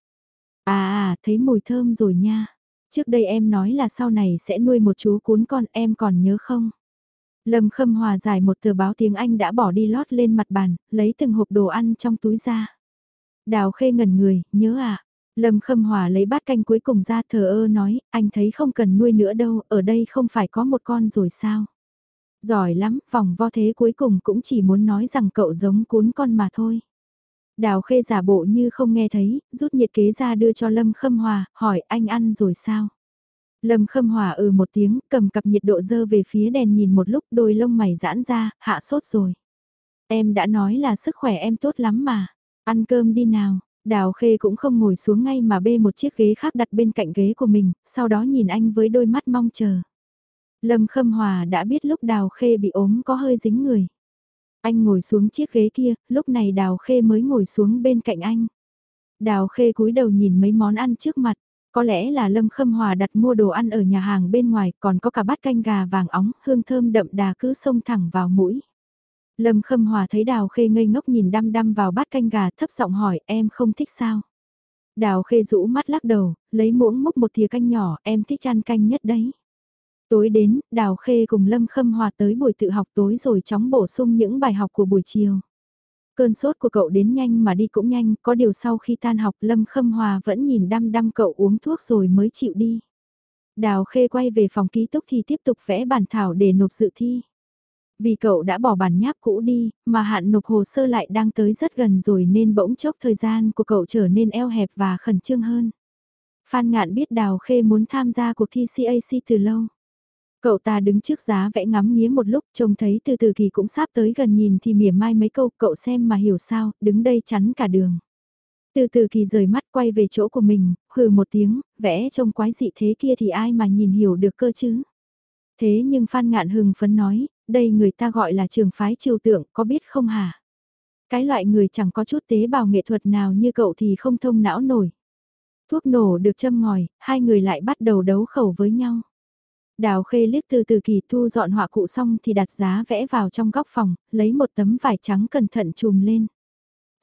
À à, thấy mùi thơm rồi nha. Trước đây em nói là sau này sẽ nuôi một chú cún con em còn nhớ không? Lâm Khâm Hòa giải một tờ báo tiếng Anh đã bỏ đi lót lên mặt bàn, lấy từng hộp đồ ăn trong túi ra. Đào khê ngẩn người, nhớ à, Lâm Khâm Hòa lấy bát canh cuối cùng ra thờ ơ nói, anh thấy không cần nuôi nữa đâu, ở đây không phải có một con rồi sao? Giỏi lắm, vòng vo thế cuối cùng cũng chỉ muốn nói rằng cậu giống cuốn con mà thôi. Đào khê giả bộ như không nghe thấy, rút nhiệt kế ra đưa cho Lâm Khâm Hòa, hỏi anh ăn rồi sao? Lâm Khâm Hòa ừ một tiếng, cầm cặp nhiệt độ dơ về phía đèn nhìn một lúc đôi lông mày giãn ra, hạ sốt rồi. Em đã nói là sức khỏe em tốt lắm mà. Ăn cơm đi nào. Đào Khê cũng không ngồi xuống ngay mà bê một chiếc ghế khác đặt bên cạnh ghế của mình, sau đó nhìn anh với đôi mắt mong chờ. Lâm Khâm Hòa đã biết lúc Đào Khê bị ốm có hơi dính người. Anh ngồi xuống chiếc ghế kia, lúc này Đào Khê mới ngồi xuống bên cạnh anh. Đào Khê cúi đầu nhìn mấy món ăn trước mặt, có lẽ là Lâm Khâm Hòa đặt mua đồ ăn ở nhà hàng bên ngoài, còn có cả bát canh gà vàng óng, hương thơm đậm đà cứ xông thẳng vào mũi. Lâm Khâm Hòa thấy Đào Khê ngây ngốc nhìn đăm đăm vào bát canh gà thấp giọng hỏi em không thích sao? Đào Khê rũ mắt lắc đầu, lấy muỗng múc một thìa canh nhỏ, em thích ăn canh nhất đấy. Tối đến, Đào Khê cùng Lâm Khâm Hòa tới buổi tự học tối rồi chóng bổ sung những bài học của buổi chiều. Cơn sốt của cậu đến nhanh mà đi cũng nhanh, có điều sau khi tan học Lâm Khâm Hòa vẫn nhìn đăm đăm cậu uống thuốc rồi mới chịu đi. Đào Khê quay về phòng ký túc thì tiếp tục vẽ bản thảo để nộp dự thi. Vì cậu đã bỏ bản nháp cũ đi, mà hạn nộp hồ sơ lại đang tới rất gần rồi nên bỗng chốc thời gian của cậu trở nên eo hẹp và khẩn trương hơn. Phan Ngạn biết Đào Khê muốn tham gia cuộc thi CAC từ lâu. Cậu ta đứng trước giá vẽ ngắm nghía một lúc trông thấy từ từ kỳ cũng sắp tới gần nhìn thì mỉa mai mấy câu cậu xem mà hiểu sao, đứng đây chắn cả đường. Từ từ kỳ rời mắt quay về chỗ của mình, hừ một tiếng, vẽ trông quái dị thế kia thì ai mà nhìn hiểu được cơ chứ. Thế nhưng Phan Ngạn hừng phấn nói, đây người ta gọi là trường phái triều tượng, có biết không hả? Cái loại người chẳng có chút tế bào nghệ thuật nào như cậu thì không thông não nổi. Thuốc nổ được châm ngòi, hai người lại bắt đầu đấu khẩu với nhau. Đào khê liếc từ từ kỳ thu dọn họa cụ xong thì đặt giá vẽ vào trong góc phòng, lấy một tấm vải trắng cẩn thận chùm lên.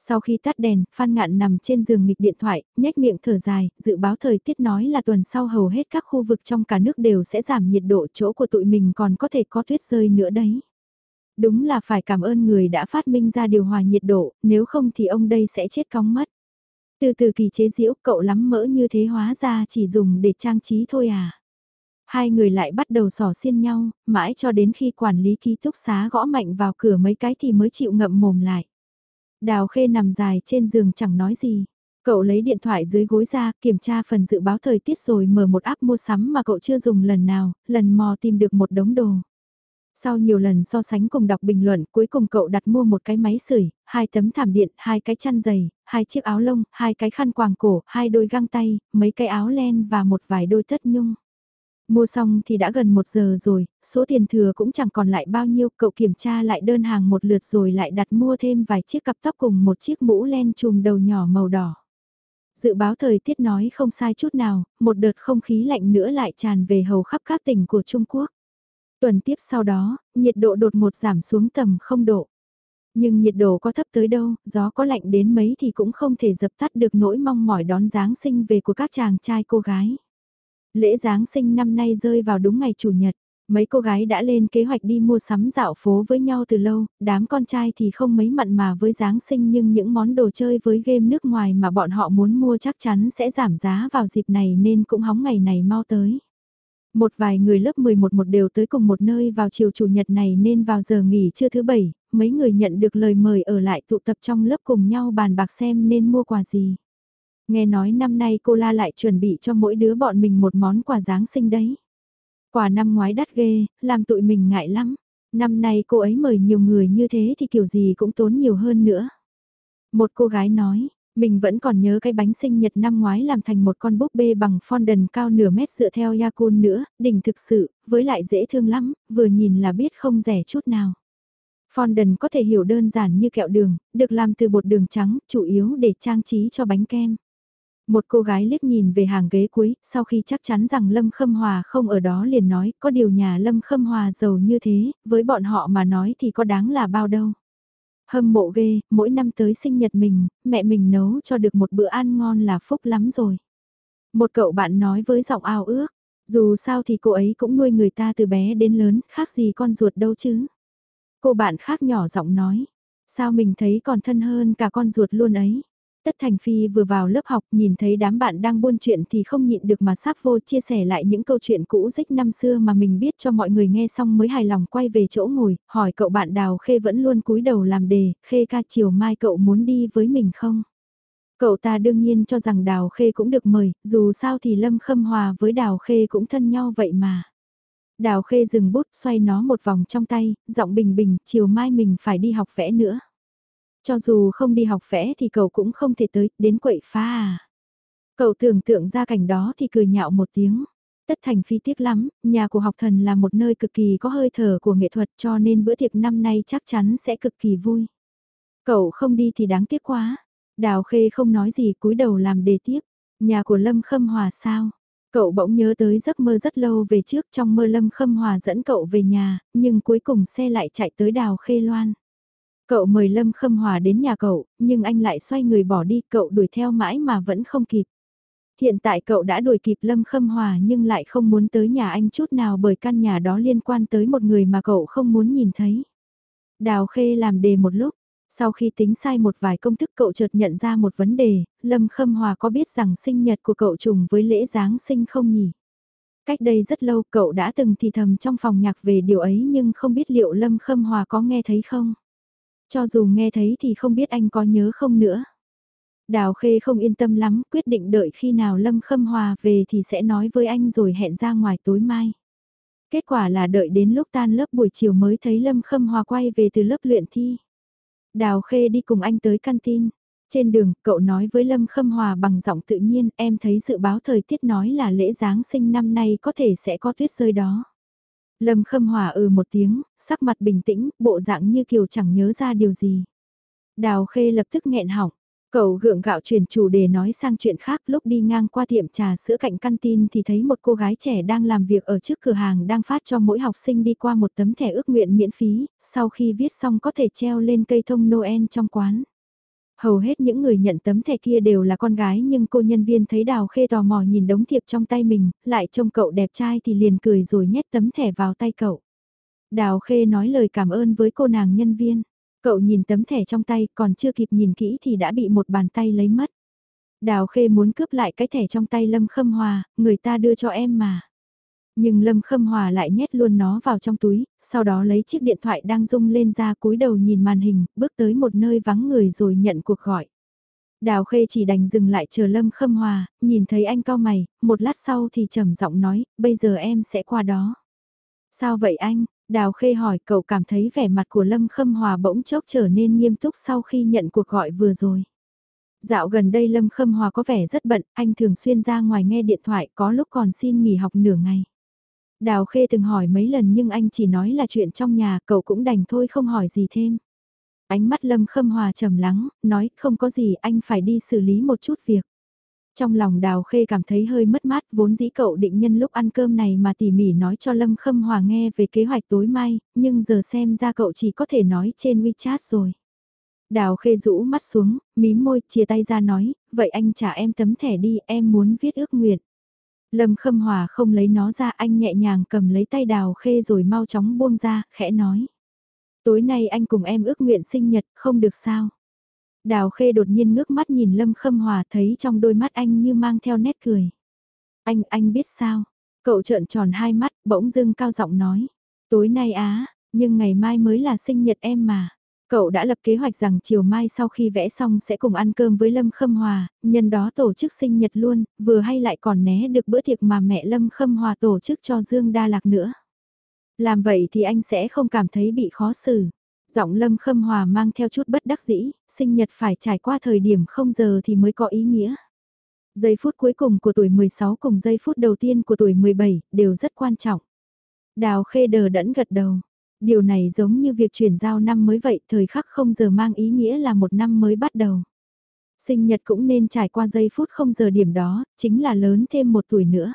Sau khi tắt đèn, Phan Ngạn nằm trên giường nghịch điện thoại, nhếch miệng thở dài, dự báo thời tiết nói là tuần sau hầu hết các khu vực trong cả nước đều sẽ giảm nhiệt độ chỗ của tụi mình còn có thể có tuyết rơi nữa đấy. Đúng là phải cảm ơn người đã phát minh ra điều hòa nhiệt độ, nếu không thì ông đây sẽ chết cóng mất. Từ từ kỳ chế diễu cậu lắm mỡ như thế hóa ra chỉ dùng để trang trí thôi à. Hai người lại bắt đầu sỏ xiên nhau, mãi cho đến khi quản lý ký túc xá gõ mạnh vào cửa mấy cái thì mới chịu ngậm mồm lại. Đào khê nằm dài trên giường chẳng nói gì. Cậu lấy điện thoại dưới gối ra, kiểm tra phần dự báo thời tiết rồi mở một app mua sắm mà cậu chưa dùng lần nào, lần mò tìm được một đống đồ. Sau nhiều lần so sánh cùng đọc bình luận, cuối cùng cậu đặt mua một cái máy sưởi, hai tấm thảm điện, hai cái chăn giày, hai chiếc áo lông, hai cái khăn quàng cổ, hai đôi găng tay, mấy cái áo len và một vài đôi tất nhung. Mua xong thì đã gần một giờ rồi, số tiền thừa cũng chẳng còn lại bao nhiêu, cậu kiểm tra lại đơn hàng một lượt rồi lại đặt mua thêm vài chiếc cặp tóc cùng một chiếc mũ len chùm đầu nhỏ màu đỏ. Dự báo thời tiết nói không sai chút nào, một đợt không khí lạnh nữa lại tràn về hầu khắp các tỉnh của Trung Quốc. Tuần tiếp sau đó, nhiệt độ đột một giảm xuống tầm không độ. Nhưng nhiệt độ có thấp tới đâu, gió có lạnh đến mấy thì cũng không thể dập tắt được nỗi mong mỏi đón Giáng sinh về của các chàng trai cô gái. Lễ Giáng sinh năm nay rơi vào đúng ngày Chủ nhật. Mấy cô gái đã lên kế hoạch đi mua sắm dạo phố với nhau từ lâu, đám con trai thì không mấy mặn mà với Giáng sinh nhưng những món đồ chơi với game nước ngoài mà bọn họ muốn mua chắc chắn sẽ giảm giá vào dịp này nên cũng hóng ngày này mau tới. Một vài người lớp 11 một đều tới cùng một nơi vào chiều chủ nhật này nên vào giờ nghỉ trưa thứ bảy, mấy người nhận được lời mời ở lại tụ tập trong lớp cùng nhau bàn bạc xem nên mua quà gì. Nghe nói năm nay cô La lại chuẩn bị cho mỗi đứa bọn mình một món quà Giáng sinh đấy. Quà năm ngoái đắt ghê, làm tụi mình ngại lắm. Năm nay cô ấy mời nhiều người như thế thì kiểu gì cũng tốn nhiều hơn nữa. Một cô gái nói, mình vẫn còn nhớ cái bánh sinh nhật năm ngoái làm thành một con búp bê bằng fondant cao nửa mét dựa theo Yakun nữa, đỉnh thực sự, với lại dễ thương lắm, vừa nhìn là biết không rẻ chút nào. Fondant có thể hiểu đơn giản như kẹo đường, được làm từ bột đường trắng, chủ yếu để trang trí cho bánh kem. Một cô gái liếc nhìn về hàng ghế cuối, sau khi chắc chắn rằng Lâm Khâm Hòa không ở đó liền nói, có điều nhà Lâm Khâm Hòa giàu như thế, với bọn họ mà nói thì có đáng là bao đâu. Hâm mộ ghê, mỗi năm tới sinh nhật mình, mẹ mình nấu cho được một bữa ăn ngon là phúc lắm rồi. Một cậu bạn nói với giọng ao ước, dù sao thì cô ấy cũng nuôi người ta từ bé đến lớn, khác gì con ruột đâu chứ. Cô bạn khác nhỏ giọng nói, sao mình thấy còn thân hơn cả con ruột luôn ấy. Tất Thành Phi vừa vào lớp học nhìn thấy đám bạn đang buôn chuyện thì không nhịn được mà sắp vô chia sẻ lại những câu chuyện cũ rích năm xưa mà mình biết cho mọi người nghe xong mới hài lòng quay về chỗ ngồi, hỏi cậu bạn Đào Khê vẫn luôn cúi đầu làm đề, Khê ca chiều mai cậu muốn đi với mình không? Cậu ta đương nhiên cho rằng Đào Khê cũng được mời, dù sao thì Lâm Khâm Hòa với Đào Khê cũng thân nhau vậy mà. Đào Khê dừng bút xoay nó một vòng trong tay, giọng bình bình, chiều mai mình phải đi học vẽ nữa. Cho dù không đi học vẽ thì cậu cũng không thể tới, đến quậy phá à. Cậu tưởng tượng ra cảnh đó thì cười nhạo một tiếng. Tất thành phi tiếc lắm, nhà của học thần là một nơi cực kỳ có hơi thở của nghệ thuật cho nên bữa tiệc năm nay chắc chắn sẽ cực kỳ vui. Cậu không đi thì đáng tiếc quá. Đào Khê không nói gì cúi đầu làm đề tiếp. Nhà của Lâm Khâm Hòa sao? Cậu bỗng nhớ tới giấc mơ rất lâu về trước trong mơ Lâm Khâm Hòa dẫn cậu về nhà, nhưng cuối cùng xe lại chạy tới Đào Khê Loan. Cậu mời Lâm Khâm Hòa đến nhà cậu, nhưng anh lại xoay người bỏ đi, cậu đuổi theo mãi mà vẫn không kịp. Hiện tại cậu đã đuổi kịp Lâm Khâm Hòa nhưng lại không muốn tới nhà anh chút nào bởi căn nhà đó liên quan tới một người mà cậu không muốn nhìn thấy. Đào Khê làm đề một lúc, sau khi tính sai một vài công thức cậu chợt nhận ra một vấn đề, Lâm Khâm Hòa có biết rằng sinh nhật của cậu trùng với lễ Giáng sinh không nhỉ? Cách đây rất lâu cậu đã từng thì thầm trong phòng nhạc về điều ấy nhưng không biết liệu Lâm Khâm Hòa có nghe thấy không? Cho dù nghe thấy thì không biết anh có nhớ không nữa. Đào Khê không yên tâm lắm, quyết định đợi khi nào Lâm Khâm Hòa về thì sẽ nói với anh rồi hẹn ra ngoài tối mai. Kết quả là đợi đến lúc tan lớp buổi chiều mới thấy Lâm Khâm Hòa quay về từ lớp luyện thi. Đào Khê đi cùng anh tới canteen. Trên đường, cậu nói với Lâm Khâm Hòa bằng giọng tự nhiên, em thấy dự báo thời tiết nói là lễ Giáng sinh năm nay có thể sẽ có tuyết rơi đó. Lâm Khâm Hòa ừ một tiếng, sắc mặt bình tĩnh, bộ dạng như kiều chẳng nhớ ra điều gì. Đào Khê lập tức nghẹn họng, Cậu gượng gạo chuyển chủ đề nói sang chuyện khác lúc đi ngang qua tiệm trà sữa cạnh căn tin thì thấy một cô gái trẻ đang làm việc ở trước cửa hàng đang phát cho mỗi học sinh đi qua một tấm thẻ ước nguyện miễn phí, sau khi viết xong có thể treo lên cây thông Noel trong quán. Hầu hết những người nhận tấm thẻ kia đều là con gái nhưng cô nhân viên thấy Đào Khê tò mò nhìn đống thiệp trong tay mình, lại trông cậu đẹp trai thì liền cười rồi nhét tấm thẻ vào tay cậu. Đào Khê nói lời cảm ơn với cô nàng nhân viên. Cậu nhìn tấm thẻ trong tay còn chưa kịp nhìn kỹ thì đã bị một bàn tay lấy mất. Đào Khê muốn cướp lại cái thẻ trong tay Lâm Khâm Hòa, người ta đưa cho em mà. Nhưng Lâm Khâm Hòa lại nhét luôn nó vào trong túi, sau đó lấy chiếc điện thoại đang rung lên ra cúi đầu nhìn màn hình, bước tới một nơi vắng người rồi nhận cuộc gọi. Đào Khê chỉ đành dừng lại chờ Lâm Khâm Hòa, nhìn thấy anh cao mày, một lát sau thì trầm giọng nói, bây giờ em sẽ qua đó. Sao vậy anh? Đào Khê hỏi cậu cảm thấy vẻ mặt của Lâm Khâm Hòa bỗng chốc trở nên nghiêm túc sau khi nhận cuộc gọi vừa rồi. Dạo gần đây Lâm Khâm Hòa có vẻ rất bận, anh thường xuyên ra ngoài nghe điện thoại có lúc còn xin nghỉ học nửa ngày. Đào Khê từng hỏi mấy lần nhưng anh chỉ nói là chuyện trong nhà, cậu cũng đành thôi không hỏi gì thêm. Ánh mắt Lâm Khâm Hòa trầm lắng, nói không có gì anh phải đi xử lý một chút việc. Trong lòng Đào Khê cảm thấy hơi mất mát vốn dĩ cậu định nhân lúc ăn cơm này mà tỉ mỉ nói cho Lâm Khâm Hòa nghe về kế hoạch tối mai, nhưng giờ xem ra cậu chỉ có thể nói trên WeChat rồi. Đào Khê rũ mắt xuống, mím môi, chia tay ra nói, vậy anh trả em tấm thẻ đi, em muốn viết ước nguyện. Lâm Khâm Hòa không lấy nó ra anh nhẹ nhàng cầm lấy tay Đào Khê rồi mau chóng buông ra, khẽ nói. Tối nay anh cùng em ước nguyện sinh nhật, không được sao? Đào Khê đột nhiên ngước mắt nhìn Lâm Khâm Hòa thấy trong đôi mắt anh như mang theo nét cười. Anh, anh biết sao? Cậu trợn tròn hai mắt, bỗng dưng cao giọng nói. Tối nay á, nhưng ngày mai mới là sinh nhật em mà. Cậu đã lập kế hoạch rằng chiều mai sau khi vẽ xong sẽ cùng ăn cơm với Lâm Khâm Hòa, nhân đó tổ chức sinh nhật luôn, vừa hay lại còn né được bữa tiệc mà mẹ Lâm Khâm Hòa tổ chức cho Dương Đa Lạc nữa. Làm vậy thì anh sẽ không cảm thấy bị khó xử. Giọng Lâm Khâm Hòa mang theo chút bất đắc dĩ, sinh nhật phải trải qua thời điểm không giờ thì mới có ý nghĩa. Giây phút cuối cùng của tuổi 16 cùng giây phút đầu tiên của tuổi 17 đều rất quan trọng. Đào khê đờ đẫn gật đầu. Điều này giống như việc chuyển giao năm mới vậy, thời khắc không giờ mang ý nghĩa là một năm mới bắt đầu. Sinh nhật cũng nên trải qua giây phút không giờ điểm đó, chính là lớn thêm một tuổi nữa.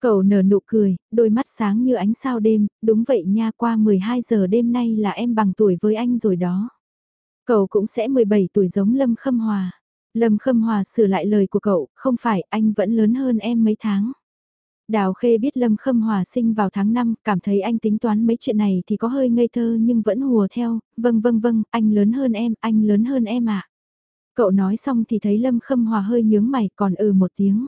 Cậu nở nụ cười, đôi mắt sáng như ánh sao đêm, đúng vậy nha qua 12 giờ đêm nay là em bằng tuổi với anh rồi đó. Cậu cũng sẽ 17 tuổi giống Lâm Khâm Hòa. Lâm Khâm Hòa sửa lại lời của cậu, không phải anh vẫn lớn hơn em mấy tháng. Đào Khê biết Lâm Khâm Hòa sinh vào tháng 5, cảm thấy anh tính toán mấy chuyện này thì có hơi ngây thơ nhưng vẫn hùa theo, vâng vâng vâng, anh lớn hơn em, anh lớn hơn em ạ. À. Cậu nói xong thì thấy Lâm Khâm Hòa hơi nhướng mày còn ừ một tiếng.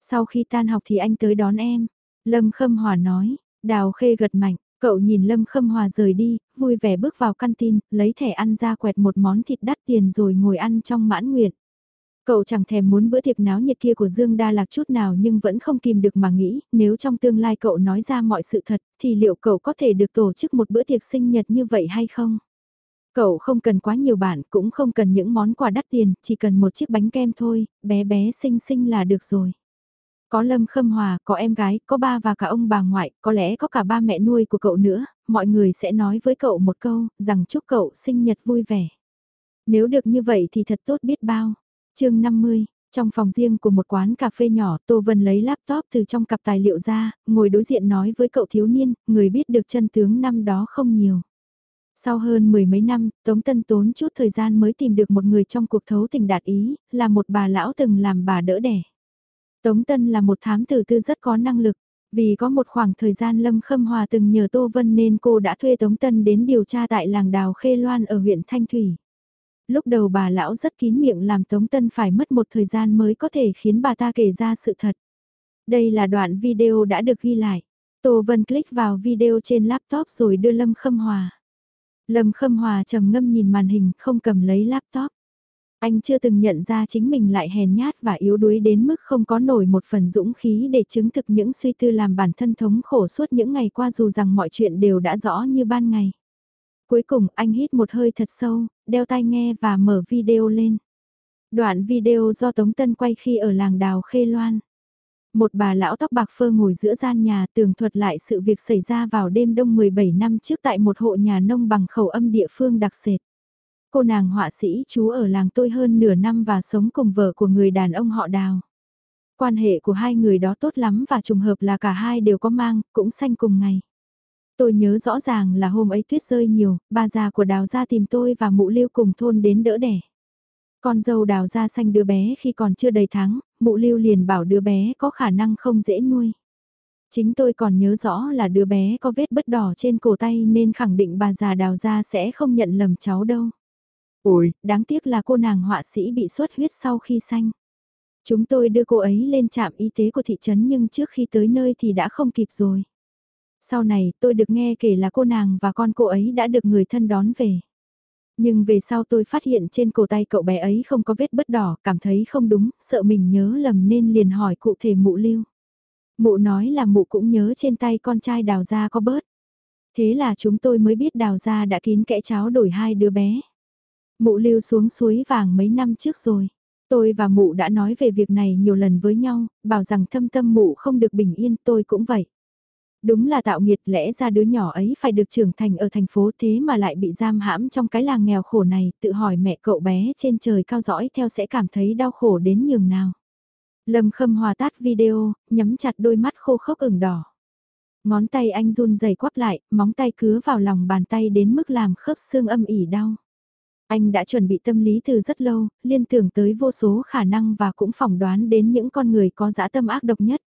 Sau khi tan học thì anh tới đón em. Lâm Khâm Hòa nói, Đào Khê gật mạnh, cậu nhìn Lâm Khâm Hòa rời đi, vui vẻ bước vào căn tin, lấy thẻ ăn ra quẹt một món thịt đắt tiền rồi ngồi ăn trong mãn nguyện. Cậu chẳng thèm muốn bữa tiệc náo nhiệt kia của Dương Đa Lạc chút nào nhưng vẫn không kìm được mà nghĩ, nếu trong tương lai cậu nói ra mọi sự thật, thì liệu cậu có thể được tổ chức một bữa tiệc sinh nhật như vậy hay không? Cậu không cần quá nhiều bản, cũng không cần những món quà đắt tiền, chỉ cần một chiếc bánh kem thôi, bé bé xinh xinh là được rồi. Có Lâm Khâm Hòa, có em gái, có ba và cả ông bà ngoại, có lẽ có cả ba mẹ nuôi của cậu nữa, mọi người sẽ nói với cậu một câu, rằng chúc cậu sinh nhật vui vẻ. Nếu được như vậy thì thật tốt biết bao chương 50, trong phòng riêng của một quán cà phê nhỏ, Tô Vân lấy laptop từ trong cặp tài liệu ra, ngồi đối diện nói với cậu thiếu niên, người biết được chân tướng năm đó không nhiều. Sau hơn mười mấy năm, Tống Tân tốn chút thời gian mới tìm được một người trong cuộc thấu tình đạt ý, là một bà lão từng làm bà đỡ đẻ. Tống Tân là một thám tử tư rất có năng lực, vì có một khoảng thời gian Lâm Khâm Hòa từng nhờ Tô Vân nên cô đã thuê Tống Tân đến điều tra tại làng đào Khê Loan ở huyện Thanh Thủy. Lúc đầu bà lão rất kín miệng làm Tống Tân phải mất một thời gian mới có thể khiến bà ta kể ra sự thật. Đây là đoạn video đã được ghi lại. Tô Vân click vào video trên laptop rồi đưa Lâm Khâm Hòa. Lâm Khâm Hòa trầm ngâm nhìn màn hình, không cầm lấy laptop. Anh chưa từng nhận ra chính mình lại hèn nhát và yếu đuối đến mức không có nổi một phần dũng khí để chứng thực những suy tư làm bản thân thống khổ suốt những ngày qua dù rằng mọi chuyện đều đã rõ như ban ngày. Cuối cùng anh hít một hơi thật sâu, đeo tai nghe và mở video lên. Đoạn video do Tống Tân quay khi ở làng đào Khê Loan. Một bà lão tóc bạc phơ ngồi giữa gian nhà tường thuật lại sự việc xảy ra vào đêm đông 17 năm trước tại một hộ nhà nông bằng khẩu âm địa phương đặc sệt. Cô nàng họa sĩ chú ở làng tôi hơn nửa năm và sống cùng vợ của người đàn ông họ đào. Quan hệ của hai người đó tốt lắm và trùng hợp là cả hai đều có mang, cũng sanh cùng ngày. Tôi nhớ rõ ràng là hôm ấy tuyết rơi nhiều, bà già của đào ra tìm tôi và mụ lưu cùng thôn đến đỡ đẻ. Con dâu đào ra sanh đứa bé khi còn chưa đầy tháng, mụ lưu liền bảo đứa bé có khả năng không dễ nuôi. Chính tôi còn nhớ rõ là đứa bé có vết bứt đỏ trên cổ tay nên khẳng định bà già đào ra sẽ không nhận lầm cháu đâu. Ôi, đáng tiếc là cô nàng họa sĩ bị xuất huyết sau khi sanh. Chúng tôi đưa cô ấy lên trạm y tế của thị trấn nhưng trước khi tới nơi thì đã không kịp rồi. Sau này tôi được nghe kể là cô nàng và con cô ấy đã được người thân đón về. Nhưng về sau tôi phát hiện trên cổ tay cậu bé ấy không có vết bất đỏ, cảm thấy không đúng, sợ mình nhớ lầm nên liền hỏi cụ thể mụ lưu. Mụ nói là mụ cũng nhớ trên tay con trai đào ra có bớt. Thế là chúng tôi mới biết đào ra đã kín kẽ cháo đổi hai đứa bé. Mụ lưu xuống suối vàng mấy năm trước rồi. Tôi và mụ đã nói về việc này nhiều lần với nhau, bảo rằng thâm tâm mụ không được bình yên tôi cũng vậy. Đúng là tạo nghiệt lẽ ra đứa nhỏ ấy phải được trưởng thành ở thành phố thế mà lại bị giam hãm trong cái làng nghèo khổ này, tự hỏi mẹ cậu bé trên trời cao dõi theo sẽ cảm thấy đau khổ đến nhường nào. Lâm khâm hòa tát video, nhắm chặt đôi mắt khô khốc ửng đỏ. Ngón tay anh run rẩy quắp lại, móng tay cứa vào lòng bàn tay đến mức làm khớp xương âm ỉ đau. Anh đã chuẩn bị tâm lý từ rất lâu, liên tưởng tới vô số khả năng và cũng phỏng đoán đến những con người có dã tâm ác độc nhất.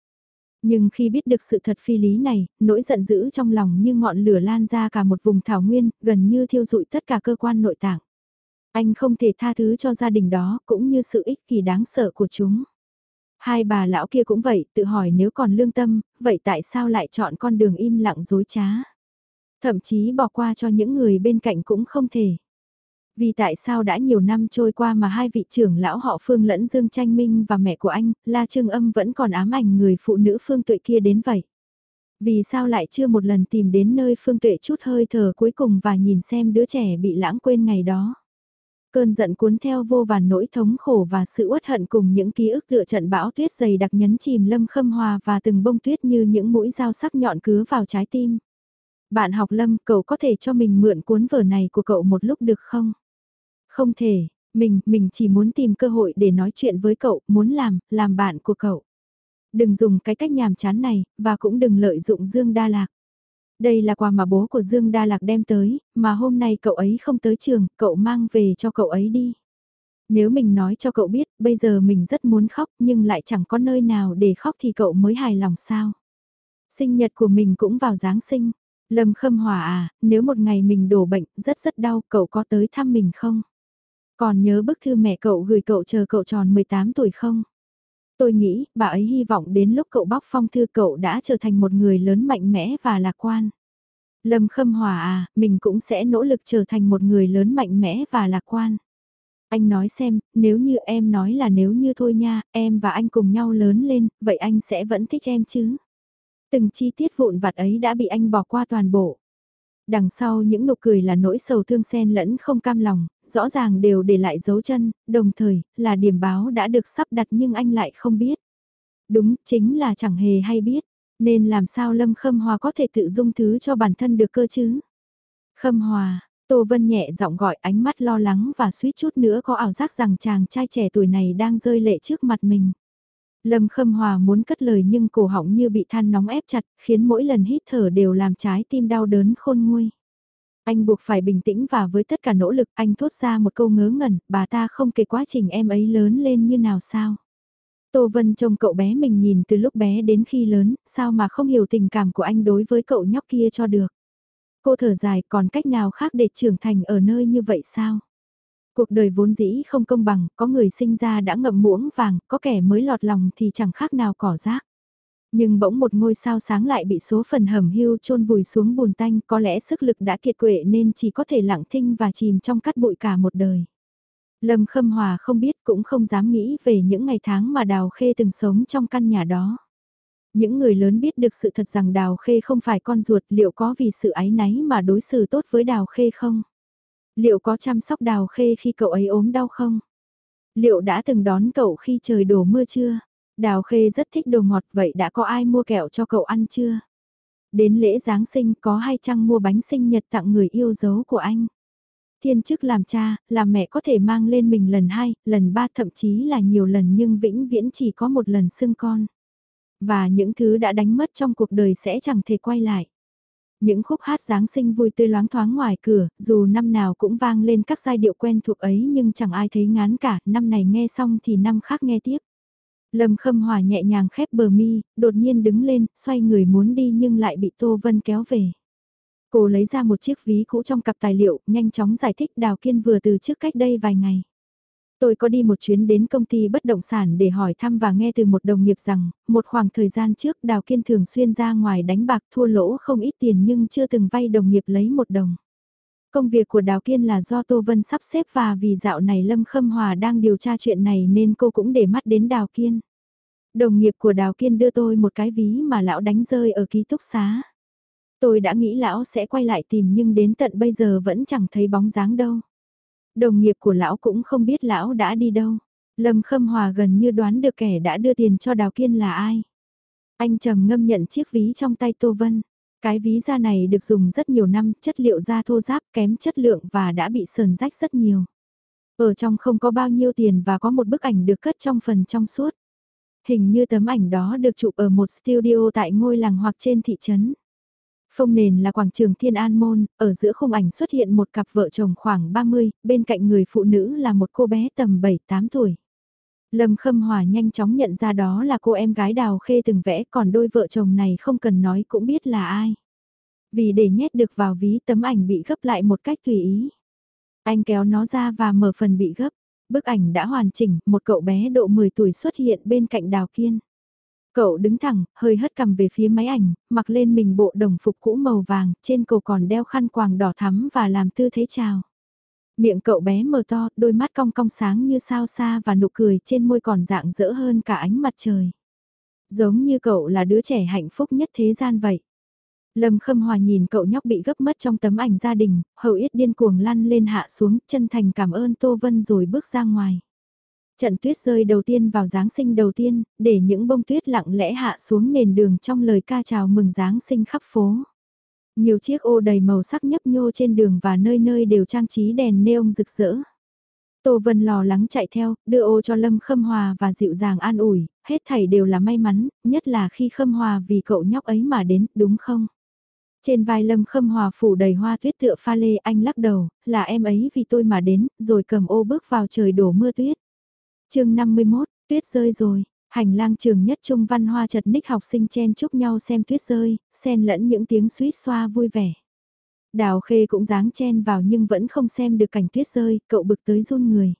Nhưng khi biết được sự thật phi lý này, nỗi giận dữ trong lòng như ngọn lửa lan ra cả một vùng thảo nguyên, gần như thiêu dụi tất cả cơ quan nội tạng. Anh không thể tha thứ cho gia đình đó, cũng như sự ích kỷ đáng sợ của chúng. Hai bà lão kia cũng vậy, tự hỏi nếu còn lương tâm, vậy tại sao lại chọn con đường im lặng dối trá? Thậm chí bỏ qua cho những người bên cạnh cũng không thể. Vì tại sao đã nhiều năm trôi qua mà hai vị trưởng lão họ Phương lẫn Dương Tranh Minh và mẹ của anh, La Trương Âm vẫn còn ám ảnh người phụ nữ Phương Tuệ kia đến vậy? Vì sao lại chưa một lần tìm đến nơi Phương Tuệ chút hơi thở cuối cùng và nhìn xem đứa trẻ bị lãng quên ngày đó? Cơn giận cuốn theo vô vàn nỗi thống khổ và sự uất hận cùng những ký ức tựa trận bão tuyết dày đặc nhấn chìm Lâm Khâm Hòa và từng bông tuyết như những mũi dao sắc nhọn cứa vào trái tim. Bạn học Lâm, cậu có thể cho mình mượn cuốn vở này của cậu một lúc được không? Không thể, mình, mình chỉ muốn tìm cơ hội để nói chuyện với cậu, muốn làm, làm bạn của cậu. Đừng dùng cái cách nhàm chán này, và cũng đừng lợi dụng Dương Đa Lạc. Đây là quà mà bố của Dương Đa Lạc đem tới, mà hôm nay cậu ấy không tới trường, cậu mang về cho cậu ấy đi. Nếu mình nói cho cậu biết, bây giờ mình rất muốn khóc nhưng lại chẳng có nơi nào để khóc thì cậu mới hài lòng sao. Sinh nhật của mình cũng vào Giáng sinh. Lâm Khâm Hòa à, nếu một ngày mình đổ bệnh, rất rất đau, cậu có tới thăm mình không? Còn nhớ bức thư mẹ cậu gửi cậu chờ cậu tròn 18 tuổi không? Tôi nghĩ, bà ấy hy vọng đến lúc cậu bóc phong thư cậu đã trở thành một người lớn mạnh mẽ và lạc quan. Lâm Khâm Hòa à, mình cũng sẽ nỗ lực trở thành một người lớn mạnh mẽ và lạc quan. Anh nói xem, nếu như em nói là nếu như thôi nha, em và anh cùng nhau lớn lên, vậy anh sẽ vẫn thích em chứ? Từng chi tiết vụn vặt ấy đã bị anh bỏ qua toàn bộ. Đằng sau những nụ cười là nỗi sầu thương xen lẫn không cam lòng, rõ ràng đều để lại dấu chân, đồng thời, là điểm báo đã được sắp đặt nhưng anh lại không biết. Đúng, chính là chẳng hề hay biết, nên làm sao Lâm Khâm Hòa có thể tự dung thứ cho bản thân được cơ chứ? Khâm Hòa, Tô Vân nhẹ giọng gọi ánh mắt lo lắng và suýt chút nữa có ảo giác rằng chàng trai trẻ tuổi này đang rơi lệ trước mặt mình. Lâm Khâm Hòa muốn cất lời nhưng cổ họng như bị than nóng ép chặt, khiến mỗi lần hít thở đều làm trái tim đau đớn khôn nguôi. Anh buộc phải bình tĩnh và với tất cả nỗ lực anh thốt ra một câu ngớ ngẩn, bà ta không kể quá trình em ấy lớn lên như nào sao. Tô Vân trông cậu bé mình nhìn từ lúc bé đến khi lớn, sao mà không hiểu tình cảm của anh đối với cậu nhóc kia cho được. Cô thở dài còn cách nào khác để trưởng thành ở nơi như vậy sao? Cuộc đời vốn dĩ không công bằng, có người sinh ra đã ngậm muỗng vàng, có kẻ mới lọt lòng thì chẳng khác nào cỏ rác. Nhưng bỗng một ngôi sao sáng lại bị số phần hầm hưu chôn vùi xuống bùn tanh, có lẽ sức lực đã kiệt quệ nên chỉ có thể lặng thinh và chìm trong cát bụi cả một đời. Lâm Khâm Hòa không biết cũng không dám nghĩ về những ngày tháng mà Đào Khê từng sống trong căn nhà đó. Những người lớn biết được sự thật rằng Đào Khê không phải con ruột liệu có vì sự ái náy mà đối xử tốt với Đào Khê không? Liệu có chăm sóc Đào Khê khi cậu ấy ốm đau không? Liệu đã từng đón cậu khi trời đổ mưa chưa? Đào Khê rất thích đồ ngọt vậy đã có ai mua kẹo cho cậu ăn chưa? Đến lễ Giáng sinh có hay chăng mua bánh sinh nhật tặng người yêu dấu của anh? Thiên chức làm cha, làm mẹ có thể mang lên mình lần hai, lần ba thậm chí là nhiều lần nhưng vĩnh viễn chỉ có một lần xưng con. Và những thứ đã đánh mất trong cuộc đời sẽ chẳng thể quay lại. Những khúc hát Giáng sinh vui tươi loáng thoáng ngoài cửa, dù năm nào cũng vang lên các giai điệu quen thuộc ấy nhưng chẳng ai thấy ngán cả, năm này nghe xong thì năm khác nghe tiếp. Lâm Khâm Hòa nhẹ nhàng khép bờ mi, đột nhiên đứng lên, xoay người muốn đi nhưng lại bị Tô Vân kéo về. Cô lấy ra một chiếc ví cũ trong cặp tài liệu, nhanh chóng giải thích Đào Kiên vừa từ trước cách đây vài ngày. Tôi có đi một chuyến đến công ty bất động sản để hỏi thăm và nghe từ một đồng nghiệp rằng, một khoảng thời gian trước Đào Kiên thường xuyên ra ngoài đánh bạc thua lỗ không ít tiền nhưng chưa từng vay đồng nghiệp lấy một đồng. Công việc của Đào Kiên là do Tô Vân sắp xếp và vì dạo này Lâm Khâm Hòa đang điều tra chuyện này nên cô cũng để mắt đến Đào Kiên. Đồng nghiệp của Đào Kiên đưa tôi một cái ví mà lão đánh rơi ở ký túc xá. Tôi đã nghĩ lão sẽ quay lại tìm nhưng đến tận bây giờ vẫn chẳng thấy bóng dáng đâu. Đồng nghiệp của lão cũng không biết lão đã đi đâu. Lâm Khâm Hòa gần như đoán được kẻ đã đưa tiền cho Đào Kiên là ai. Anh trầm ngâm nhận chiếc ví trong tay Tô Vân. Cái ví da này được dùng rất nhiều năm, chất liệu da thô ráp kém chất lượng và đã bị sờn rách rất nhiều. Ở trong không có bao nhiêu tiền và có một bức ảnh được cất trong phần trong suốt. Hình như tấm ảnh đó được chụp ở một studio tại ngôi làng hoặc trên thị trấn. Phông nền là quảng trường Thiên An Môn, ở giữa khung ảnh xuất hiện một cặp vợ chồng khoảng 30, bên cạnh người phụ nữ là một cô bé tầm 7-8 tuổi. Lâm Khâm Hòa nhanh chóng nhận ra đó là cô em gái Đào Khê từng vẽ còn đôi vợ chồng này không cần nói cũng biết là ai. Vì để nhét được vào ví tấm ảnh bị gấp lại một cách tùy ý. Anh kéo nó ra và mở phần bị gấp. Bức ảnh đã hoàn chỉnh, một cậu bé độ 10 tuổi xuất hiện bên cạnh Đào Kiên. Cậu đứng thẳng, hơi hất cầm về phía máy ảnh, mặc lên mình bộ đồng phục cũ màu vàng, trên cổ còn đeo khăn quàng đỏ thắm và làm tư thế chào. Miệng cậu bé mở to, đôi mắt cong cong sáng như sao xa và nụ cười trên môi còn dạng dỡ hơn cả ánh mặt trời. Giống như cậu là đứa trẻ hạnh phúc nhất thế gian vậy. Lâm Khâm Hòa nhìn cậu nhóc bị gấp mất trong tấm ảnh gia đình, hầu yết điên cuồng lăn lên hạ xuống, chân thành cảm ơn Tô Vân rồi bước ra ngoài. Trận tuyết rơi đầu tiên vào Giáng sinh đầu tiên, để những bông tuyết lặng lẽ hạ xuống nền đường trong lời ca chào mừng Giáng sinh khắp phố. Nhiều chiếc ô đầy màu sắc nhấp nhô trên đường và nơi nơi đều trang trí đèn neon rực rỡ. Tô Vân lò lắng chạy theo, đưa ô cho Lâm Khâm Hòa và dịu dàng an ủi, hết thảy đều là may mắn, nhất là khi Khâm Hòa vì cậu nhóc ấy mà đến, đúng không? Trên vai Lâm Khâm Hòa phủ đầy hoa tuyết tựa pha lê anh lắc đầu, là em ấy vì tôi mà đến, rồi cầm ô bước vào trời đổ mưa tuyết chương 51, tuyết rơi rồi, hành lang trường nhất trung văn hoa chật ních học sinh chen chúc nhau xem tuyết rơi, xen lẫn những tiếng suýt xoa vui vẻ. Đào khê cũng dáng chen vào nhưng vẫn không xem được cảnh tuyết rơi, cậu bực tới run người.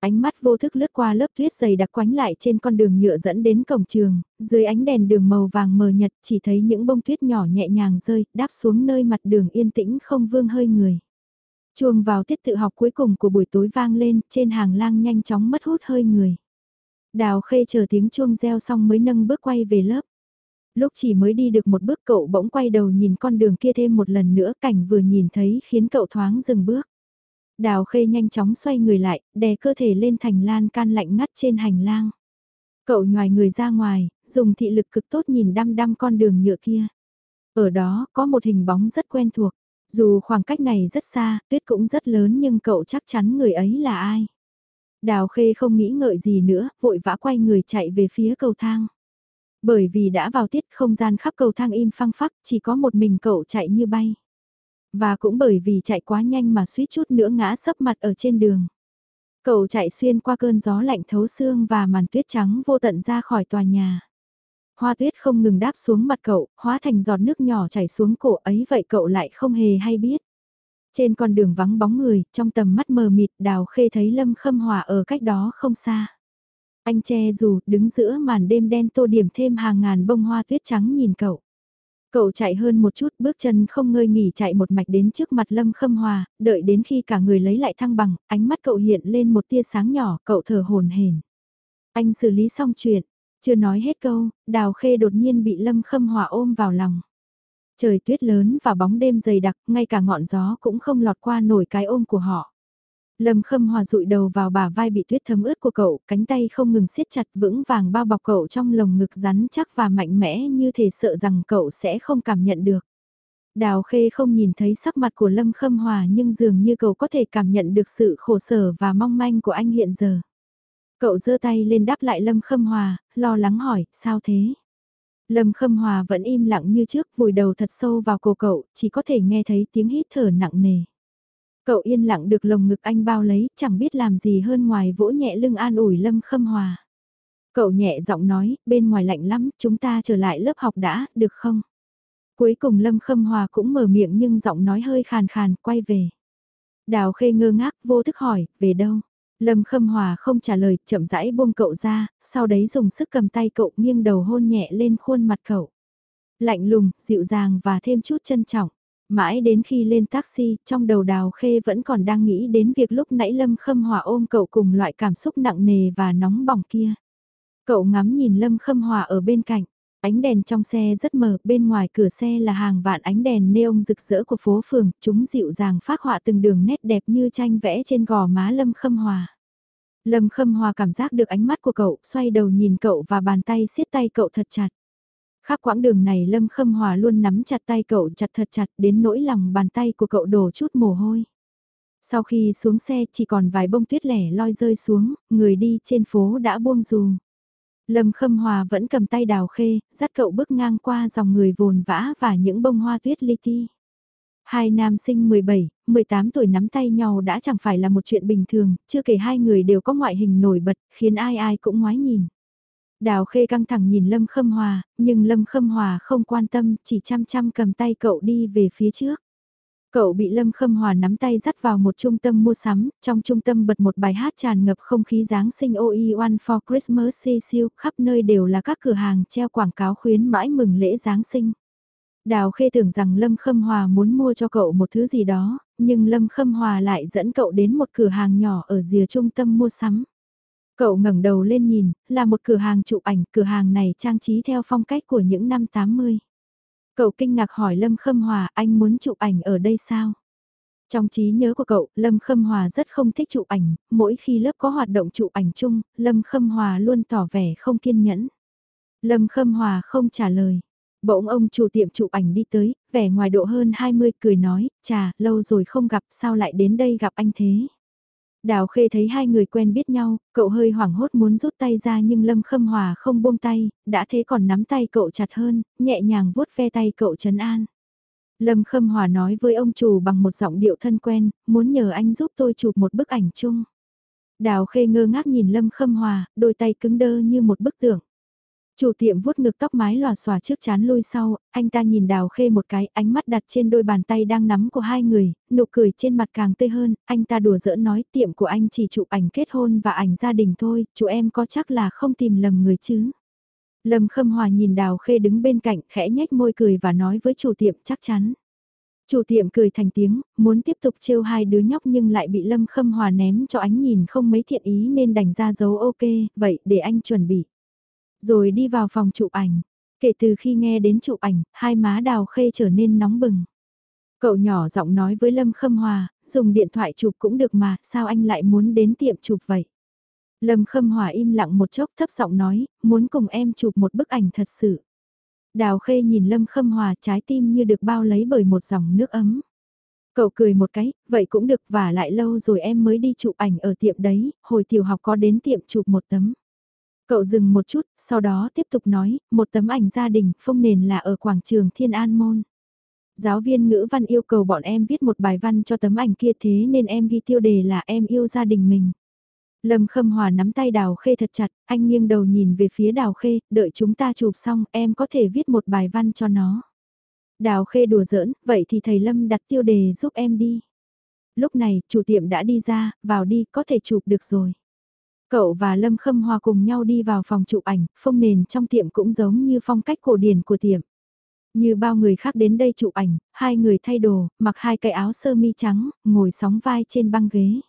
Ánh mắt vô thức lướt qua lớp tuyết dày đặc quánh lại trên con đường nhựa dẫn đến cổng trường, dưới ánh đèn đường màu vàng mờ nhật chỉ thấy những bông tuyết nhỏ nhẹ nhàng rơi, đáp xuống nơi mặt đường yên tĩnh không vương hơi người. Chuông vào tiết tự học cuối cùng của buổi tối vang lên, trên hàng lang nhanh chóng mất hút hơi người. Đào khê chờ tiếng chuông reo xong mới nâng bước quay về lớp. Lúc chỉ mới đi được một bước cậu bỗng quay đầu nhìn con đường kia thêm một lần nữa cảnh vừa nhìn thấy khiến cậu thoáng dừng bước. Đào khê nhanh chóng xoay người lại, đè cơ thể lên thành lan can lạnh ngắt trên hành lang. Cậu nhòi người ra ngoài, dùng thị lực cực tốt nhìn đăm đăm con đường nhựa kia. Ở đó có một hình bóng rất quen thuộc. Dù khoảng cách này rất xa, tuyết cũng rất lớn nhưng cậu chắc chắn người ấy là ai. Đào khê không nghĩ ngợi gì nữa, vội vã quay người chạy về phía cầu thang. Bởi vì đã vào tiết không gian khắp cầu thang im phăng phắc, chỉ có một mình cậu chạy như bay. Và cũng bởi vì chạy quá nhanh mà suýt chút nữa ngã sấp mặt ở trên đường. Cậu chạy xuyên qua cơn gió lạnh thấu xương và màn tuyết trắng vô tận ra khỏi tòa nhà. Hoa tuyết không ngừng đáp xuống mặt cậu, hóa thành giọt nước nhỏ chảy xuống cổ ấy vậy cậu lại không hề hay biết. Trên con đường vắng bóng người, trong tầm mắt mờ mịt đào khê thấy lâm khâm hòa ở cách đó không xa. Anh che dù đứng giữa màn đêm đen tô điểm thêm hàng ngàn bông hoa tuyết trắng nhìn cậu. Cậu chạy hơn một chút bước chân không ngơi nghỉ chạy một mạch đến trước mặt Lâm Khâm Hòa, đợi đến khi cả người lấy lại thăng bằng, ánh mắt cậu hiện lên một tia sáng nhỏ, cậu thở hồn hển. Anh xử lý xong chuyện, chưa nói hết câu, Đào Khê đột nhiên bị Lâm Khâm Hòa ôm vào lòng. Trời tuyết lớn và bóng đêm dày đặc, ngay cả ngọn gió cũng không lọt qua nổi cái ôm của họ. Lâm Khâm Hòa rụi đầu vào bả vai bị tuyết thấm ướt của cậu, cánh tay không ngừng siết chặt vững vàng bao bọc cậu trong lồng ngực rắn chắc và mạnh mẽ như thể sợ rằng cậu sẽ không cảm nhận được. Đào Khê không nhìn thấy sắc mặt của Lâm Khâm Hòa nhưng dường như cậu có thể cảm nhận được sự khổ sở và mong manh của anh hiện giờ. Cậu giơ tay lên đáp lại Lâm Khâm Hòa, lo lắng hỏi, sao thế? Lâm Khâm Hòa vẫn im lặng như trước, vùi đầu thật sâu vào cổ cậu, chỉ có thể nghe thấy tiếng hít thở nặng nề. Cậu yên lặng được lồng ngực anh bao lấy, chẳng biết làm gì hơn ngoài vỗ nhẹ lưng an ủi Lâm Khâm Hòa. Cậu nhẹ giọng nói, bên ngoài lạnh lắm, chúng ta trở lại lớp học đã, được không? Cuối cùng Lâm Khâm Hòa cũng mở miệng nhưng giọng nói hơi khàn khàn, quay về. Đào khê ngơ ngác, vô thức hỏi, về đâu? Lâm Khâm Hòa không trả lời, chậm rãi buông cậu ra, sau đấy dùng sức cầm tay cậu nghiêng đầu hôn nhẹ lên khuôn mặt cậu. Lạnh lùng, dịu dàng và thêm chút trân trọng. Mãi đến khi lên taxi, trong đầu đào khê vẫn còn đang nghĩ đến việc lúc nãy Lâm Khâm Hòa ôm cậu cùng loại cảm xúc nặng nề và nóng bỏng kia. Cậu ngắm nhìn Lâm Khâm Hòa ở bên cạnh, ánh đèn trong xe rất mờ, bên ngoài cửa xe là hàng vạn ánh đèn neon rực rỡ của phố phường, chúng dịu dàng phát họa từng đường nét đẹp như tranh vẽ trên gò má Lâm Khâm Hòa. Lâm Khâm Hòa cảm giác được ánh mắt của cậu, xoay đầu nhìn cậu và bàn tay siết tay cậu thật chặt. Khắp quãng đường này Lâm Khâm Hòa luôn nắm chặt tay cậu chặt thật chặt đến nỗi lòng bàn tay của cậu đổ chút mồ hôi. Sau khi xuống xe chỉ còn vài bông tuyết lẻ loi rơi xuống, người đi trên phố đã buông dù. Lâm Khâm Hòa vẫn cầm tay đào khê, dắt cậu bước ngang qua dòng người vồn vã và những bông hoa tuyết li ti. Hai nam sinh 17, 18 tuổi nắm tay nhau đã chẳng phải là một chuyện bình thường, chưa kể hai người đều có ngoại hình nổi bật, khiến ai ai cũng ngoái nhìn. Đào khê căng thẳng nhìn Lâm Khâm Hòa, nhưng Lâm Khâm Hòa không quan tâm, chỉ chăm chăm cầm tay cậu đi về phía trước. Cậu bị Lâm Khâm Hòa nắm tay dắt vào một trung tâm mua sắm, trong trung tâm bật một bài hát tràn ngập không khí Giáng sinh OE One for Christmas siêu, khắp nơi đều là các cửa hàng treo quảng cáo khuyến mãi mừng lễ Giáng sinh. Đào khê tưởng rằng Lâm Khâm Hòa muốn mua cho cậu một thứ gì đó, nhưng Lâm Khâm Hòa lại dẫn cậu đến một cửa hàng nhỏ ở rìa trung tâm mua sắm. Cậu ngẩng đầu lên nhìn, là một cửa hàng chụp ảnh, cửa hàng này trang trí theo phong cách của những năm 80. Cậu kinh ngạc hỏi Lâm Khâm Hòa, anh muốn chụp ảnh ở đây sao? Trong trí nhớ của cậu, Lâm Khâm Hòa rất không thích chụp ảnh, mỗi khi lớp có hoạt động chụp ảnh chung, Lâm Khâm Hòa luôn tỏ vẻ không kiên nhẫn. Lâm Khâm Hòa không trả lời. Bỗng ông chủ tiệm chụp ảnh đi tới, vẻ ngoài độ hơn 20 cười nói, chà, lâu rồi không gặp, sao lại đến đây gặp anh thế? Đào Khê thấy hai người quen biết nhau, cậu hơi hoảng hốt muốn rút tay ra nhưng Lâm Khâm Hòa không buông tay, đã thế còn nắm tay cậu chặt hơn, nhẹ nhàng vuốt ve tay cậu trấn an. Lâm Khâm Hòa nói với ông chủ bằng một giọng điệu thân quen, muốn nhờ anh giúp tôi chụp một bức ảnh chung. Đào Khê ngơ ngác nhìn Lâm Khâm Hòa, đôi tay cứng đơ như một bức tượng. Chủ tiệm vuốt ngực tóc mái lòa xòa trước chán lui sau, anh ta nhìn đào khê một cái, ánh mắt đặt trên đôi bàn tay đang nắm của hai người, nụ cười trên mặt càng tươi hơn, anh ta đùa giỡn nói tiệm của anh chỉ chụp ảnh kết hôn và ảnh gia đình thôi, chú em có chắc là không tìm lầm người chứ. Lâm Khâm Hòa nhìn đào khê đứng bên cạnh khẽ nhếch môi cười và nói với chủ tiệm chắc chắn. Chủ tiệm cười thành tiếng, muốn tiếp tục trêu hai đứa nhóc nhưng lại bị Lâm Khâm Hòa ném cho ánh nhìn không mấy thiện ý nên đành ra dấu ok, vậy để anh chuẩn bị. Rồi đi vào phòng chụp ảnh. Kể từ khi nghe đến chụp ảnh, hai má đào khê trở nên nóng bừng. Cậu nhỏ giọng nói với Lâm Khâm Hòa, dùng điện thoại chụp cũng được mà, sao anh lại muốn đến tiệm chụp vậy? Lâm Khâm Hòa im lặng một chốc thấp giọng nói, muốn cùng em chụp một bức ảnh thật sự. Đào Khê nhìn Lâm Khâm Hòa trái tim như được bao lấy bởi một dòng nước ấm. Cậu cười một cái, vậy cũng được và lại lâu rồi em mới đi chụp ảnh ở tiệm đấy, hồi tiểu học có đến tiệm chụp một tấm. Cậu dừng một chút, sau đó tiếp tục nói, một tấm ảnh gia đình, phông nền là ở quảng trường Thiên An Môn. Giáo viên ngữ văn yêu cầu bọn em viết một bài văn cho tấm ảnh kia thế nên em ghi tiêu đề là em yêu gia đình mình. Lâm Khâm Hòa nắm tay Đào Khê thật chặt, anh nghiêng đầu nhìn về phía Đào Khê, đợi chúng ta chụp xong em có thể viết một bài văn cho nó. Đào Khê đùa giỡn, vậy thì thầy Lâm đặt tiêu đề giúp em đi. Lúc này, chủ tiệm đã đi ra, vào đi, có thể chụp được rồi. Cậu và Lâm Khâm Hòa cùng nhau đi vào phòng chụp ảnh, phong nền trong tiệm cũng giống như phong cách cổ điển của tiệm. Như bao người khác đến đây chụp ảnh, hai người thay đồ, mặc hai cái áo sơ mi trắng, ngồi sóng vai trên băng ghế.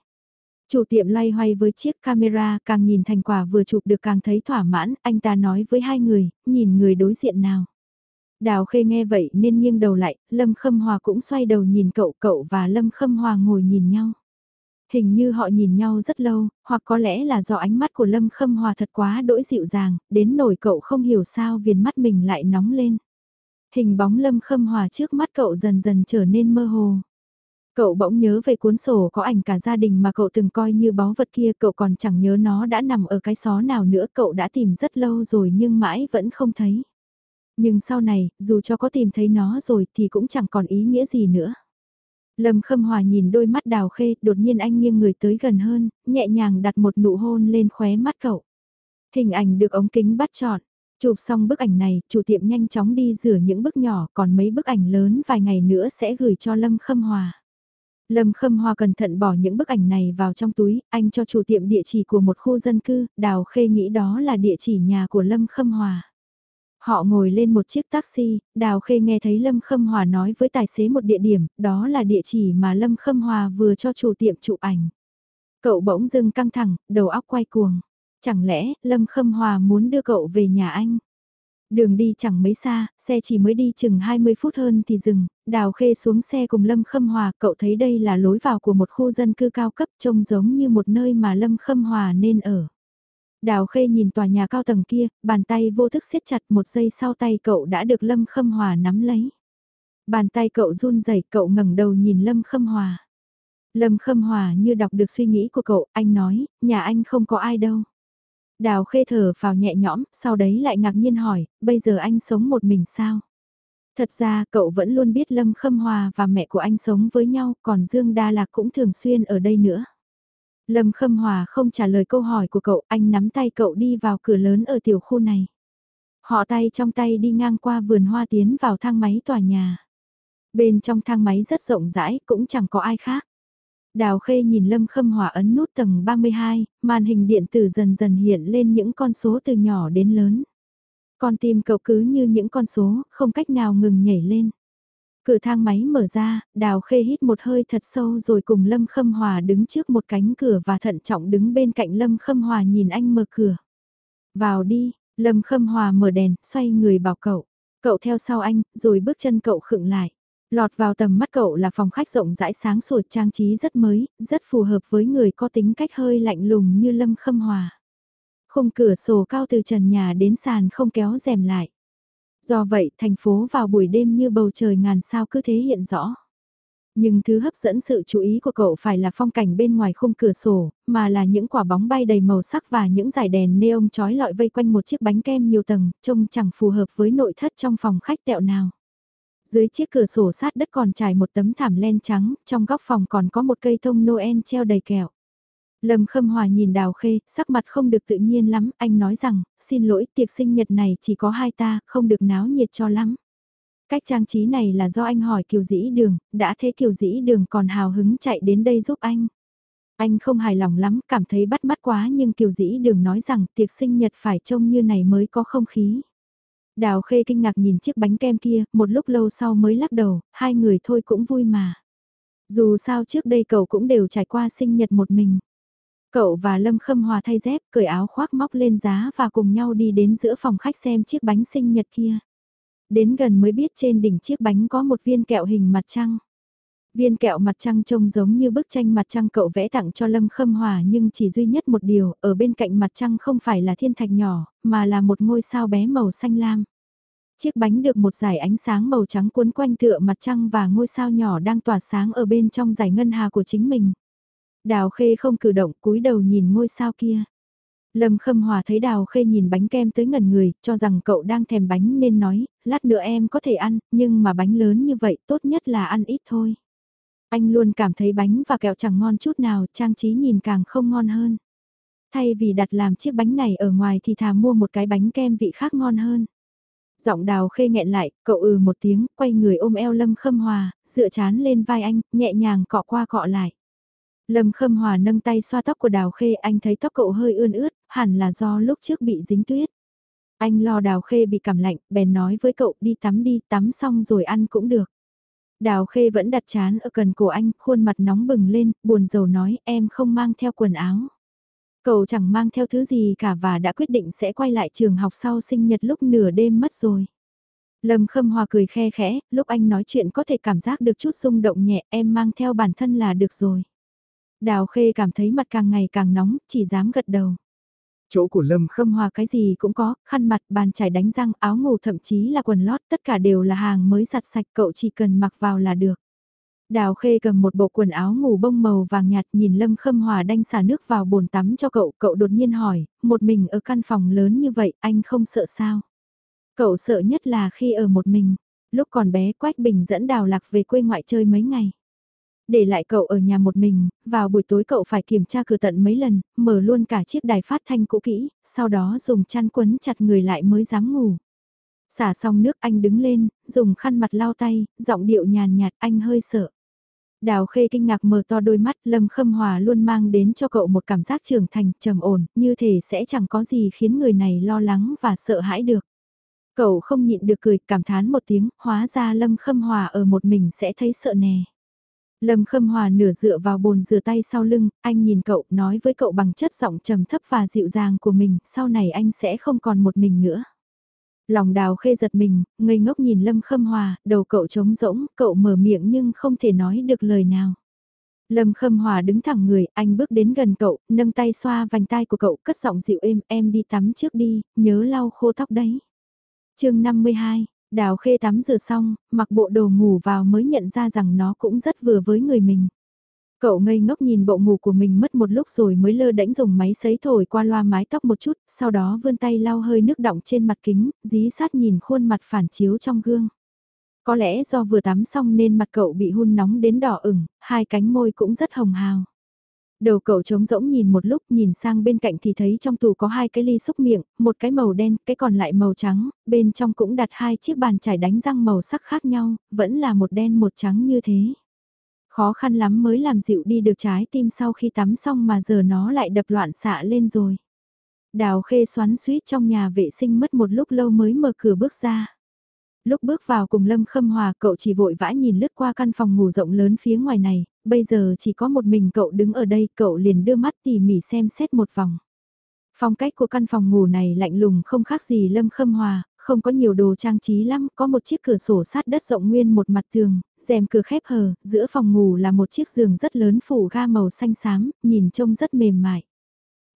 Chủ tiệm loay hoay với chiếc camera, càng nhìn thành quả vừa chụp được càng thấy thỏa mãn, anh ta nói với hai người, nhìn người đối diện nào. Đào Khê nghe vậy nên nghiêng đầu lại, Lâm Khâm Hòa cũng xoay đầu nhìn cậu, cậu và Lâm Khâm Hòa ngồi nhìn nhau. Hình như họ nhìn nhau rất lâu, hoặc có lẽ là do ánh mắt của Lâm Khâm Hòa thật quá đỗi dịu dàng, đến nổi cậu không hiểu sao viền mắt mình lại nóng lên. Hình bóng Lâm Khâm Hòa trước mắt cậu dần dần trở nên mơ hồ. Cậu bỗng nhớ về cuốn sổ có ảnh cả gia đình mà cậu từng coi như báu vật kia, cậu còn chẳng nhớ nó đã nằm ở cái xó nào nữa, cậu đã tìm rất lâu rồi nhưng mãi vẫn không thấy. Nhưng sau này, dù cho có tìm thấy nó rồi thì cũng chẳng còn ý nghĩa gì nữa. Lâm Khâm Hòa nhìn đôi mắt đào khê, đột nhiên anh nghiêng người tới gần hơn, nhẹ nhàng đặt một nụ hôn lên khóe mắt cậu. Hình ảnh được ống kính bắt chọn. Chụp xong bức ảnh này, chủ tiệm nhanh chóng đi rửa những bức nhỏ, còn mấy bức ảnh lớn vài ngày nữa sẽ gửi cho Lâm Khâm Hòa. Lâm Khâm Hòa cẩn thận bỏ những bức ảnh này vào trong túi, anh cho chủ tiệm địa chỉ của một khu dân cư, Đào Khê nghĩ đó là địa chỉ nhà của Lâm Khâm Hòa. Họ ngồi lên một chiếc taxi, Đào Khê nghe thấy Lâm Khâm Hòa nói với tài xế một địa điểm, đó là địa chỉ mà Lâm Khâm Hòa vừa cho chủ tiệm chụp ảnh. Cậu bỗng dưng căng thẳng, đầu óc quay cuồng. Chẳng lẽ Lâm Khâm Hòa muốn đưa cậu về nhà anh? Đường đi chẳng mấy xa, xe chỉ mới đi chừng 20 phút hơn thì dừng, Đào Khê xuống xe cùng Lâm Khâm Hòa, cậu thấy đây là lối vào của một khu dân cư cao cấp trông giống như một nơi mà Lâm Khâm Hòa nên ở. Đào Khê nhìn tòa nhà cao tầng kia, bàn tay vô thức siết chặt một giây sau tay cậu đã được Lâm Khâm Hòa nắm lấy. Bàn tay cậu run rẩy, cậu ngẩng đầu nhìn Lâm Khâm Hòa. Lâm Khâm Hòa như đọc được suy nghĩ của cậu, anh nói, nhà anh không có ai đâu. Đào khê thở vào nhẹ nhõm, sau đấy lại ngạc nhiên hỏi, bây giờ anh sống một mình sao? Thật ra cậu vẫn luôn biết Lâm Khâm Hòa và mẹ của anh sống với nhau, còn Dương Đa Lạc cũng thường xuyên ở đây nữa. Lâm Khâm Hòa không trả lời câu hỏi của cậu, anh nắm tay cậu đi vào cửa lớn ở tiểu khu này. Họ tay trong tay đi ngang qua vườn hoa tiến vào thang máy tòa nhà. Bên trong thang máy rất rộng rãi, cũng chẳng có ai khác. Đào Khê nhìn Lâm Khâm Hòa ấn nút tầng 32, màn hình điện tử dần dần hiện lên những con số từ nhỏ đến lớn. Con tim cậu cứ như những con số, không cách nào ngừng nhảy lên. Cửa thang máy mở ra, Đào Khê hít một hơi thật sâu rồi cùng Lâm Khâm Hòa đứng trước một cánh cửa và thận trọng đứng bên cạnh Lâm Khâm Hòa nhìn anh mở cửa. Vào đi, Lâm Khâm Hòa mở đèn, xoay người bảo cậu. Cậu theo sau anh, rồi bước chân cậu khựng lại. Lọt vào tầm mắt cậu là phòng khách rộng rãi sáng sủa trang trí rất mới, rất phù hợp với người có tính cách hơi lạnh lùng như Lâm Khâm Hòa. Khung cửa sổ cao từ trần nhà đến sàn không kéo rèm lại. Do vậy thành phố vào buổi đêm như bầu trời ngàn sao cứ thế hiện rõ. Nhưng thứ hấp dẫn sự chú ý của cậu phải là phong cảnh bên ngoài khung cửa sổ, mà là những quả bóng bay đầy màu sắc và những dải đèn neon trói lọi vây quanh một chiếc bánh kem nhiều tầng, trông chẳng phù hợp với nội thất trong phòng khách tẹo nào. Dưới chiếc cửa sổ sát đất còn trải một tấm thảm len trắng, trong góc phòng còn có một cây thông Noel treo đầy kẹo. Lâm Khâm Hòa nhìn Đào Khê, sắc mặt không được tự nhiên lắm, anh nói rằng, xin lỗi tiệc sinh nhật này chỉ có hai ta, không được náo nhiệt cho lắm. Cách trang trí này là do anh hỏi Kiều Dĩ Đường, đã thế Kiều Dĩ Đường còn hào hứng chạy đến đây giúp anh. Anh không hài lòng lắm, cảm thấy bắt mắt quá nhưng Kiều Dĩ Đường nói rằng tiệc sinh nhật phải trông như này mới có không khí. Đào Khê kinh ngạc nhìn chiếc bánh kem kia, một lúc lâu sau mới lắc đầu, hai người thôi cũng vui mà. Dù sao trước đây cậu cũng đều trải qua sinh nhật một mình. Cậu và Lâm Khâm Hòa thay dép, cởi áo khoác móc lên giá và cùng nhau đi đến giữa phòng khách xem chiếc bánh sinh nhật kia. Đến gần mới biết trên đỉnh chiếc bánh có một viên kẹo hình mặt trăng. Viên kẹo mặt trăng trông giống như bức tranh mặt trăng cậu vẽ tặng cho Lâm Khâm Hòa nhưng chỉ duy nhất một điều, ở bên cạnh mặt trăng không phải là thiên thạch nhỏ, mà là một ngôi sao bé màu xanh lam. Chiếc bánh được một dải ánh sáng màu trắng cuốn quanh tựa mặt trăng và ngôi sao nhỏ đang tỏa sáng ở bên trong dải ngân hà của chính mình. Đào Khê không cử động cúi đầu nhìn ngôi sao kia. Lâm Khâm Hòa thấy Đào Khê nhìn bánh kem tới ngần người, cho rằng cậu đang thèm bánh nên nói, lát nữa em có thể ăn, nhưng mà bánh lớn như vậy tốt nhất là ăn ít thôi. Anh luôn cảm thấy bánh và kẹo chẳng ngon chút nào, trang trí nhìn càng không ngon hơn. Thay vì đặt làm chiếc bánh này ở ngoài thì thà mua một cái bánh kem vị khác ngon hơn. Giọng đào khê nghẹn lại, cậu ừ một tiếng, quay người ôm eo Lâm Khâm Hòa, dựa chán lên vai anh, nhẹ nhàng cọ qua cọ lại. Lâm Khâm Hòa nâng tay xoa tóc của Đào Khê, anh thấy tóc cậu hơi ươn ướt, hẳn là do lúc trước bị dính tuyết. Anh lo Đào Khê bị cảm lạnh, bèn nói với cậu đi tắm đi, tắm xong rồi ăn cũng được. Đào Khê vẫn đặt chán ở cần cổ anh, khuôn mặt nóng bừng lên, buồn rầu nói em không mang theo quần áo. Cậu chẳng mang theo thứ gì cả và đã quyết định sẽ quay lại trường học sau sinh nhật lúc nửa đêm mất rồi. Lâm Khâm Hòa cười khe khẽ, lúc anh nói chuyện có thể cảm giác được chút rung động nhẹ, em mang theo bản thân là được rồi. Đào Khê cảm thấy mặt càng ngày càng nóng, chỉ dám gật đầu. Chỗ của Lâm Khâm Hòa cái gì cũng có, khăn mặt, bàn chải đánh răng, áo ngủ thậm chí là quần lót, tất cả đều là hàng mới giặt sạch cậu chỉ cần mặc vào là được. Đào Khê cầm một bộ quần áo ngủ bông màu vàng nhạt nhìn Lâm Khâm Hòa đanh xả nước vào bồn tắm cho cậu, cậu đột nhiên hỏi, một mình ở căn phòng lớn như vậy anh không sợ sao? Cậu sợ nhất là khi ở một mình, lúc còn bé Quách Bình dẫn Đào Lạc về quê ngoại chơi mấy ngày. Để lại cậu ở nhà một mình, vào buổi tối cậu phải kiểm tra cửa tận mấy lần, mở luôn cả chiếc đài phát thanh cũ kỹ, sau đó dùng chăn quấn chặt người lại mới dám ngủ. Xả xong nước anh đứng lên, dùng khăn mặt lau tay, giọng điệu nhàn nhạt anh hơi sợ. Đào khê kinh ngạc mở to đôi mắt, Lâm Khâm Hòa luôn mang đến cho cậu một cảm giác trưởng thành, trầm ổn, như thể sẽ chẳng có gì khiến người này lo lắng và sợ hãi được. Cậu không nhịn được cười, cảm thán một tiếng, hóa ra Lâm Khâm Hòa ở một mình sẽ thấy sợ nè. Lâm Khâm Hòa nửa dựa vào bồn rửa tay sau lưng, anh nhìn cậu, nói với cậu bằng chất giọng trầm thấp và dịu dàng của mình, sau này anh sẽ không còn một mình nữa. Lòng đào khê giật mình, ngây ngốc nhìn Lâm Khâm Hòa, đầu cậu trống rỗng, cậu mở miệng nhưng không thể nói được lời nào. Lâm Khâm Hòa đứng thẳng người, anh bước đến gần cậu, nâng tay xoa vành tai của cậu, cất giọng dịu êm, em đi tắm trước đi, nhớ lau khô tóc đấy. chương 52, Đào khê tắm rửa xong, mặc bộ đồ ngủ vào mới nhận ra rằng nó cũng rất vừa với người mình. Cậu ngây ngốc nhìn bộ ngủ của mình mất một lúc rồi mới lơ đễnh dùng máy sấy thổi qua loa mái tóc một chút, sau đó vươn tay lau hơi nước đọng trên mặt kính, dí sát nhìn khuôn mặt phản chiếu trong gương. Có lẽ do vừa tắm xong nên mặt cậu bị hun nóng đến đỏ ửng, hai cánh môi cũng rất hồng hào. Đầu cậu trống rỗng nhìn một lúc nhìn sang bên cạnh thì thấy trong tủ có hai cái ly xúc miệng, một cái màu đen, cái còn lại màu trắng, bên trong cũng đặt hai chiếc bàn chải đánh răng màu sắc khác nhau, vẫn là một đen một trắng như thế. Khó khăn lắm mới làm dịu đi được trái tim sau khi tắm xong mà giờ nó lại đập loạn xạ lên rồi. Đào khê xoắn suýt trong nhà vệ sinh mất một lúc lâu mới mở cửa bước ra. Lúc bước vào cùng Lâm Khâm Hòa cậu chỉ vội vã nhìn lướt qua căn phòng ngủ rộng lớn phía ngoài này, bây giờ chỉ có một mình cậu đứng ở đây cậu liền đưa mắt tỉ mỉ xem xét một vòng. Phong cách của căn phòng ngủ này lạnh lùng không khác gì Lâm Khâm Hòa, không có nhiều đồ trang trí lắm, có một chiếc cửa sổ sát đất rộng nguyên một mặt tường, rèm cửa khép hờ, giữa phòng ngủ là một chiếc giường rất lớn phủ ga màu xanh xám, nhìn trông rất mềm mại.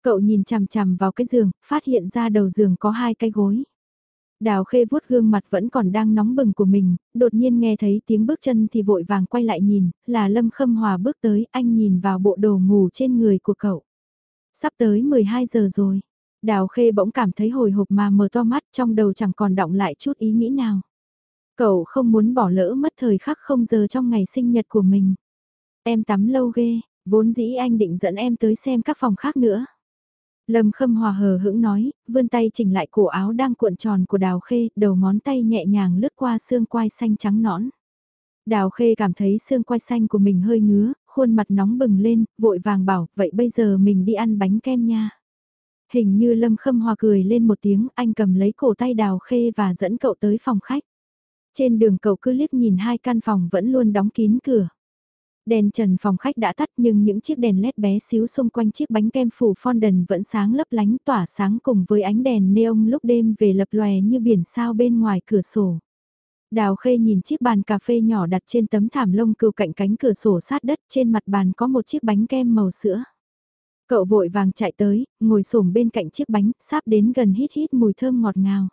Cậu nhìn chằm chằm vào cái giường, phát hiện ra đầu giường có hai cái gối. Đào khê vuốt gương mặt vẫn còn đang nóng bừng của mình, đột nhiên nghe thấy tiếng bước chân thì vội vàng quay lại nhìn, là Lâm Khâm Hòa bước tới, anh nhìn vào bộ đồ ngủ trên người của cậu. Sắp tới 12 giờ rồi, Đào khê bỗng cảm thấy hồi hộp mà mở to mắt trong đầu chẳng còn động lại chút ý nghĩ nào. Cậu không muốn bỏ lỡ mất thời khắc không giờ trong ngày sinh nhật của mình. Em tắm lâu ghê, vốn dĩ anh định dẫn em tới xem các phòng khác nữa. Lâm Khâm Hòa hờ hững nói, vươn tay chỉnh lại cổ áo đang cuộn tròn của Đào Khê, đầu ngón tay nhẹ nhàng lướt qua xương quai xanh trắng nõn. Đào Khê cảm thấy xương quai xanh của mình hơi ngứa, khuôn mặt nóng bừng lên, vội vàng bảo, vậy bây giờ mình đi ăn bánh kem nha. Hình như Lâm Khâm Hòa cười lên một tiếng, anh cầm lấy cổ tay Đào Khê và dẫn cậu tới phòng khách. Trên đường cậu cứ liếc nhìn hai căn phòng vẫn luôn đóng kín cửa. Đèn trần phòng khách đã tắt nhưng những chiếc đèn led bé xíu xung quanh chiếc bánh kem phủ fondant vẫn sáng lấp lánh tỏa sáng cùng với ánh đèn neon lúc đêm về lập lòe như biển sao bên ngoài cửa sổ. Đào Khê nhìn chiếc bàn cà phê nhỏ đặt trên tấm thảm lông cừu cạnh cánh cửa sổ sát đất trên mặt bàn có một chiếc bánh kem màu sữa. Cậu vội vàng chạy tới, ngồi xổm bên cạnh chiếc bánh, sắp đến gần hít hít mùi thơm ngọt ngào.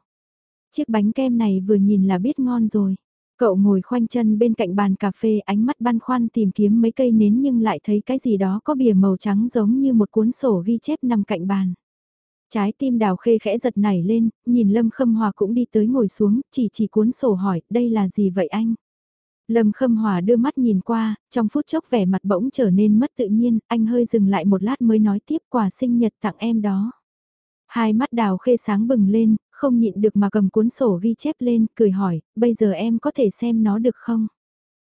Chiếc bánh kem này vừa nhìn là biết ngon rồi. Cậu ngồi khoanh chân bên cạnh bàn cà phê ánh mắt băn khoăn tìm kiếm mấy cây nến nhưng lại thấy cái gì đó có bìa màu trắng giống như một cuốn sổ ghi chép nằm cạnh bàn. Trái tim đào khê khẽ giật nảy lên, nhìn Lâm Khâm Hòa cũng đi tới ngồi xuống, chỉ chỉ cuốn sổ hỏi, đây là gì vậy anh? Lâm Khâm Hòa đưa mắt nhìn qua, trong phút chốc vẻ mặt bỗng trở nên mất tự nhiên, anh hơi dừng lại một lát mới nói tiếp quà sinh nhật tặng em đó. Hai mắt đào khê sáng bừng lên, không nhịn được mà cầm cuốn sổ ghi chép lên, cười hỏi, bây giờ em có thể xem nó được không?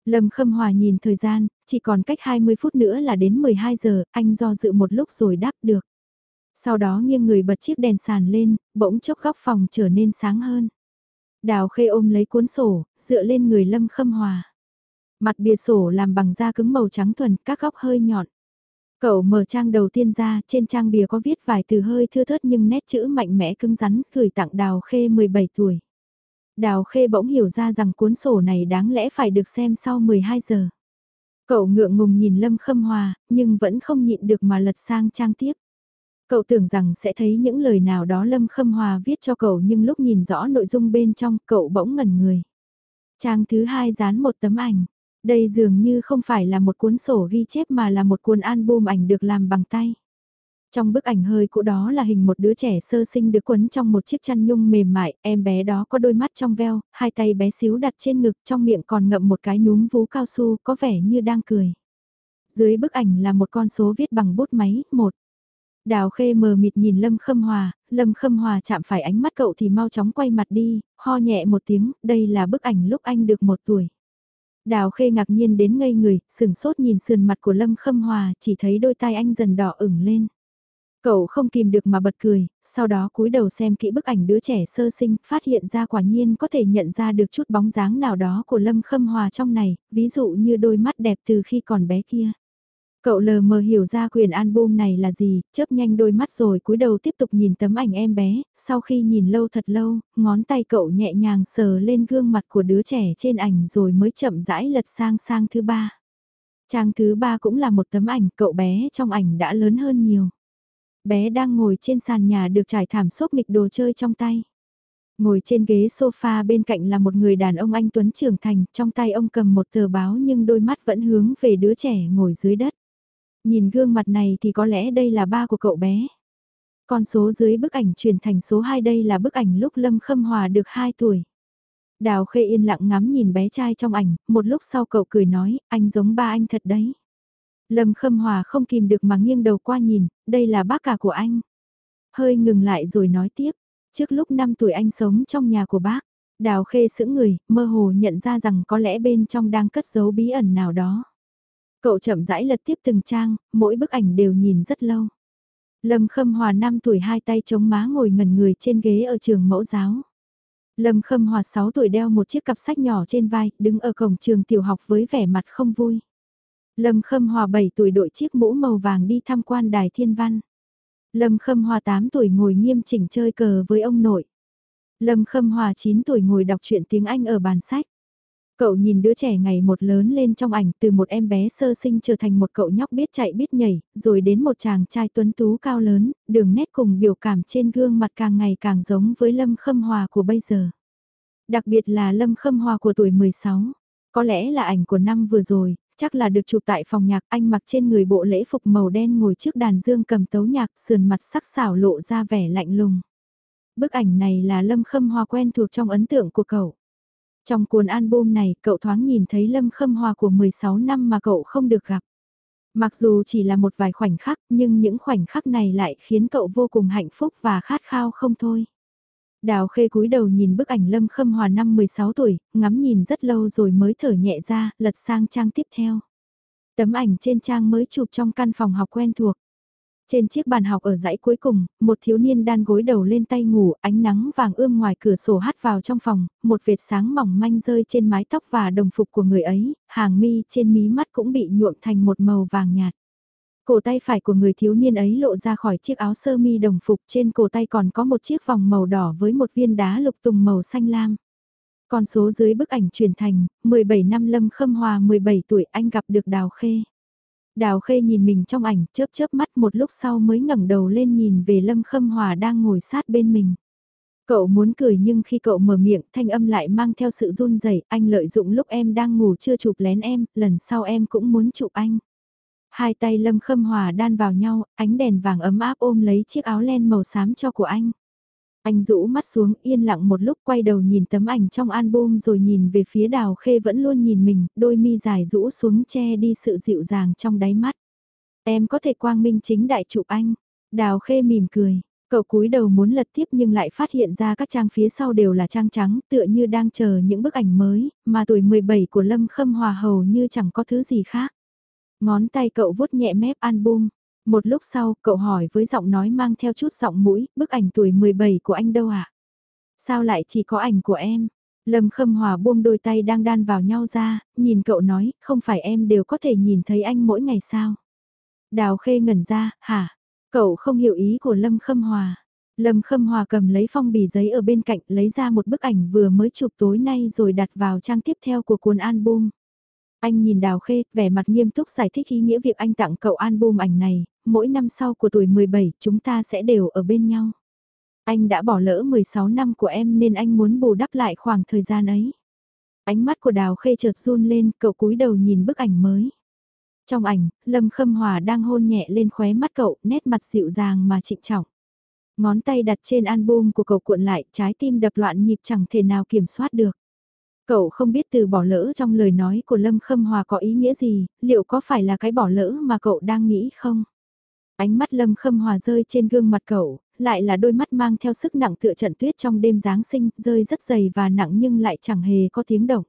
Lâm Khâm Hòa nhìn thời gian, chỉ còn cách 20 phút nữa là đến 12 giờ, anh do dự một lúc rồi đáp được. Sau đó nghiêng người bật chiếc đèn sàn lên, bỗng chốc góc phòng trở nên sáng hơn. Đào khê ôm lấy cuốn sổ, dựa lên người Lâm Khâm Hòa. Mặt bìa sổ làm bằng da cứng màu trắng thuần, các góc hơi nhọn. Cậu mở trang đầu tiên ra, trên trang bìa có viết vài từ hơi thưa thớt nhưng nét chữ mạnh mẽ cứng rắn, gửi tặng Đào Khê 17 tuổi. Đào Khê bỗng hiểu ra rằng cuốn sổ này đáng lẽ phải được xem sau 12 giờ. Cậu ngượng ngùng nhìn Lâm Khâm Hòa, nhưng vẫn không nhịn được mà lật sang trang tiếp. Cậu tưởng rằng sẽ thấy những lời nào đó Lâm Khâm Hòa viết cho cậu nhưng lúc nhìn rõ nội dung bên trong cậu bỗng ngẩn người. Trang thứ hai dán một tấm ảnh. Đây dường như không phải là một cuốn sổ ghi chép mà là một cuốn album ảnh được làm bằng tay. Trong bức ảnh hơi cũ đó là hình một đứa trẻ sơ sinh được quấn trong một chiếc chăn nhung mềm mại, em bé đó có đôi mắt trong veo, hai tay bé xíu đặt trên ngực trong miệng còn ngậm một cái núm vú cao su có vẻ như đang cười. Dưới bức ảnh là một con số viết bằng bút máy, một. Đào khê mờ mịt nhìn Lâm Khâm Hòa, Lâm Khâm Hòa chạm phải ánh mắt cậu thì mau chóng quay mặt đi, ho nhẹ một tiếng, đây là bức ảnh lúc anh được một tuổi. Đào khê ngạc nhiên đến ngây người, sừng sốt nhìn sườn mặt của Lâm Khâm Hòa, chỉ thấy đôi tai anh dần đỏ ửng lên. Cậu không kìm được mà bật cười, sau đó cúi đầu xem kỹ bức ảnh đứa trẻ sơ sinh, phát hiện ra quả nhiên có thể nhận ra được chút bóng dáng nào đó của Lâm Khâm Hòa trong này, ví dụ như đôi mắt đẹp từ khi còn bé kia. Cậu lờ mờ hiểu ra quyền album này là gì, chớp nhanh đôi mắt rồi cúi đầu tiếp tục nhìn tấm ảnh em bé, sau khi nhìn lâu thật lâu, ngón tay cậu nhẹ nhàng sờ lên gương mặt của đứa trẻ trên ảnh rồi mới chậm rãi lật sang sang thứ ba. Trang thứ ba cũng là một tấm ảnh, cậu bé trong ảnh đã lớn hơn nhiều. Bé đang ngồi trên sàn nhà được trải thảm xốp nghịch đồ chơi trong tay. Ngồi trên ghế sofa bên cạnh là một người đàn ông anh Tuấn trưởng thành, trong tay ông cầm một tờ báo nhưng đôi mắt vẫn hướng về đứa trẻ ngồi dưới đất. Nhìn gương mặt này thì có lẽ đây là ba của cậu bé. Con số dưới bức ảnh chuyển thành số 2 đây là bức ảnh lúc Lâm Khâm Hòa được 2 tuổi. Đào Khê yên lặng ngắm nhìn bé trai trong ảnh, một lúc sau cậu cười nói, anh giống ba anh thật đấy. Lâm Khâm Hòa không kìm được mà nghiêng đầu qua nhìn, đây là bác cả của anh. Hơi ngừng lại rồi nói tiếp, trước lúc 5 tuổi anh sống trong nhà của bác. Đào Khê sững người, mơ hồ nhận ra rằng có lẽ bên trong đang cất giấu bí ẩn nào đó. Cậu chậm rãi lật tiếp từng trang, mỗi bức ảnh đều nhìn rất lâu. Lâm Khâm Hòa 5 tuổi hai tay chống má ngồi ngẩn người trên ghế ở trường mẫu giáo. Lâm Khâm Hòa 6 tuổi đeo một chiếc cặp sách nhỏ trên vai, đứng ở cổng trường tiểu học với vẻ mặt không vui. Lâm Khâm Hòa 7 tuổi đội chiếc mũ màu vàng đi tham quan đài thiên văn. Lâm Khâm Hòa 8 tuổi ngồi nghiêm chỉnh chơi cờ với ông nội. Lâm Khâm Hòa 9 tuổi ngồi đọc truyện tiếng Anh ở bàn sách. Cậu nhìn đứa trẻ ngày một lớn lên trong ảnh từ một em bé sơ sinh trở thành một cậu nhóc biết chạy biết nhảy, rồi đến một chàng trai tuấn tú cao lớn, đường nét cùng biểu cảm trên gương mặt càng ngày càng giống với Lâm Khâm Hòa của bây giờ. Đặc biệt là Lâm Khâm Hòa của tuổi 16. Có lẽ là ảnh của năm vừa rồi, chắc là được chụp tại phòng nhạc anh mặc trên người bộ lễ phục màu đen ngồi trước đàn dương cầm tấu nhạc sườn mặt sắc sảo lộ ra vẻ lạnh lùng. Bức ảnh này là Lâm Khâm Hòa quen thuộc trong ấn tượng của cậu. Trong cuốn album này, cậu thoáng nhìn thấy Lâm Khâm Hòa của 16 năm mà cậu không được gặp. Mặc dù chỉ là một vài khoảnh khắc, nhưng những khoảnh khắc này lại khiến cậu vô cùng hạnh phúc và khát khao không thôi. Đào khê cúi đầu nhìn bức ảnh Lâm Khâm Hòa năm 16 tuổi, ngắm nhìn rất lâu rồi mới thở nhẹ ra, lật sang trang tiếp theo. Tấm ảnh trên trang mới chụp trong căn phòng học quen thuộc. Trên chiếc bàn học ở dãy cuối cùng, một thiếu niên đan gối đầu lên tay ngủ, ánh nắng vàng ươm ngoài cửa sổ hắt vào trong phòng, một vệt sáng mỏng manh rơi trên mái tóc và đồng phục của người ấy, hàng mi trên mí mắt cũng bị nhuộm thành một màu vàng nhạt. Cổ tay phải của người thiếu niên ấy lộ ra khỏi chiếc áo sơ mi đồng phục trên cổ tay còn có một chiếc vòng màu đỏ với một viên đá lục tùng màu xanh lam. Con số dưới bức ảnh truyền thành, 17 năm Lâm Khâm Hòa 17 tuổi anh gặp được Đào Khê. Đào Khê nhìn mình trong ảnh chớp chớp mắt một lúc sau mới ngẩng đầu lên nhìn về Lâm Khâm Hòa đang ngồi sát bên mình. Cậu muốn cười nhưng khi cậu mở miệng thanh âm lại mang theo sự run rẩy anh lợi dụng lúc em đang ngủ chưa chụp lén em, lần sau em cũng muốn chụp anh. Hai tay Lâm Khâm Hòa đan vào nhau, ánh đèn vàng ấm áp ôm lấy chiếc áo len màu xám cho của anh. Anh rũ mắt xuống yên lặng một lúc quay đầu nhìn tấm ảnh trong album rồi nhìn về phía đào khê vẫn luôn nhìn mình, đôi mi dài rũ xuống che đi sự dịu dàng trong đáy mắt. Em có thể quang minh chính đại chụp anh. Đào khê mỉm cười, cậu cúi đầu muốn lật tiếp nhưng lại phát hiện ra các trang phía sau đều là trang trắng tựa như đang chờ những bức ảnh mới, mà tuổi 17 của Lâm Khâm Hòa hầu như chẳng có thứ gì khác. Ngón tay cậu vuốt nhẹ mép album. Một lúc sau, cậu hỏi với giọng nói mang theo chút giọng mũi, bức ảnh tuổi 17 của anh đâu ạ? À? Sao lại chỉ có ảnh của em? Lâm Khâm Hòa buông đôi tay đang đan vào nhau ra, nhìn cậu nói, không phải em đều có thể nhìn thấy anh mỗi ngày sao? Đào khê ngẩn ra, hả? Cậu không hiểu ý của Lâm Khâm Hòa. Lâm Khâm Hòa cầm lấy phong bì giấy ở bên cạnh lấy ra một bức ảnh vừa mới chụp tối nay rồi đặt vào trang tiếp theo của cuốn album. Anh nhìn Đào Khê, vẻ mặt nghiêm túc giải thích ý nghĩa việc anh tặng cậu album ảnh này, mỗi năm sau của tuổi 17 chúng ta sẽ đều ở bên nhau. Anh đã bỏ lỡ 16 năm của em nên anh muốn bù đắp lại khoảng thời gian ấy. Ánh mắt của Đào Khê chợt run lên, cậu cúi đầu nhìn bức ảnh mới. Trong ảnh, Lâm Khâm Hòa đang hôn nhẹ lên khóe mắt cậu, nét mặt dịu dàng mà trịnh trọng. Ngón tay đặt trên album của cậu cuộn lại, trái tim đập loạn nhịp chẳng thể nào kiểm soát được. Cậu không biết từ bỏ lỡ trong lời nói của Lâm Khâm Hòa có ý nghĩa gì, liệu có phải là cái bỏ lỡ mà cậu đang nghĩ không? Ánh mắt Lâm Khâm Hòa rơi trên gương mặt cậu, lại là đôi mắt mang theo sức nặng tựa trận tuyết trong đêm Giáng sinh, rơi rất dày và nặng nhưng lại chẳng hề có tiếng động.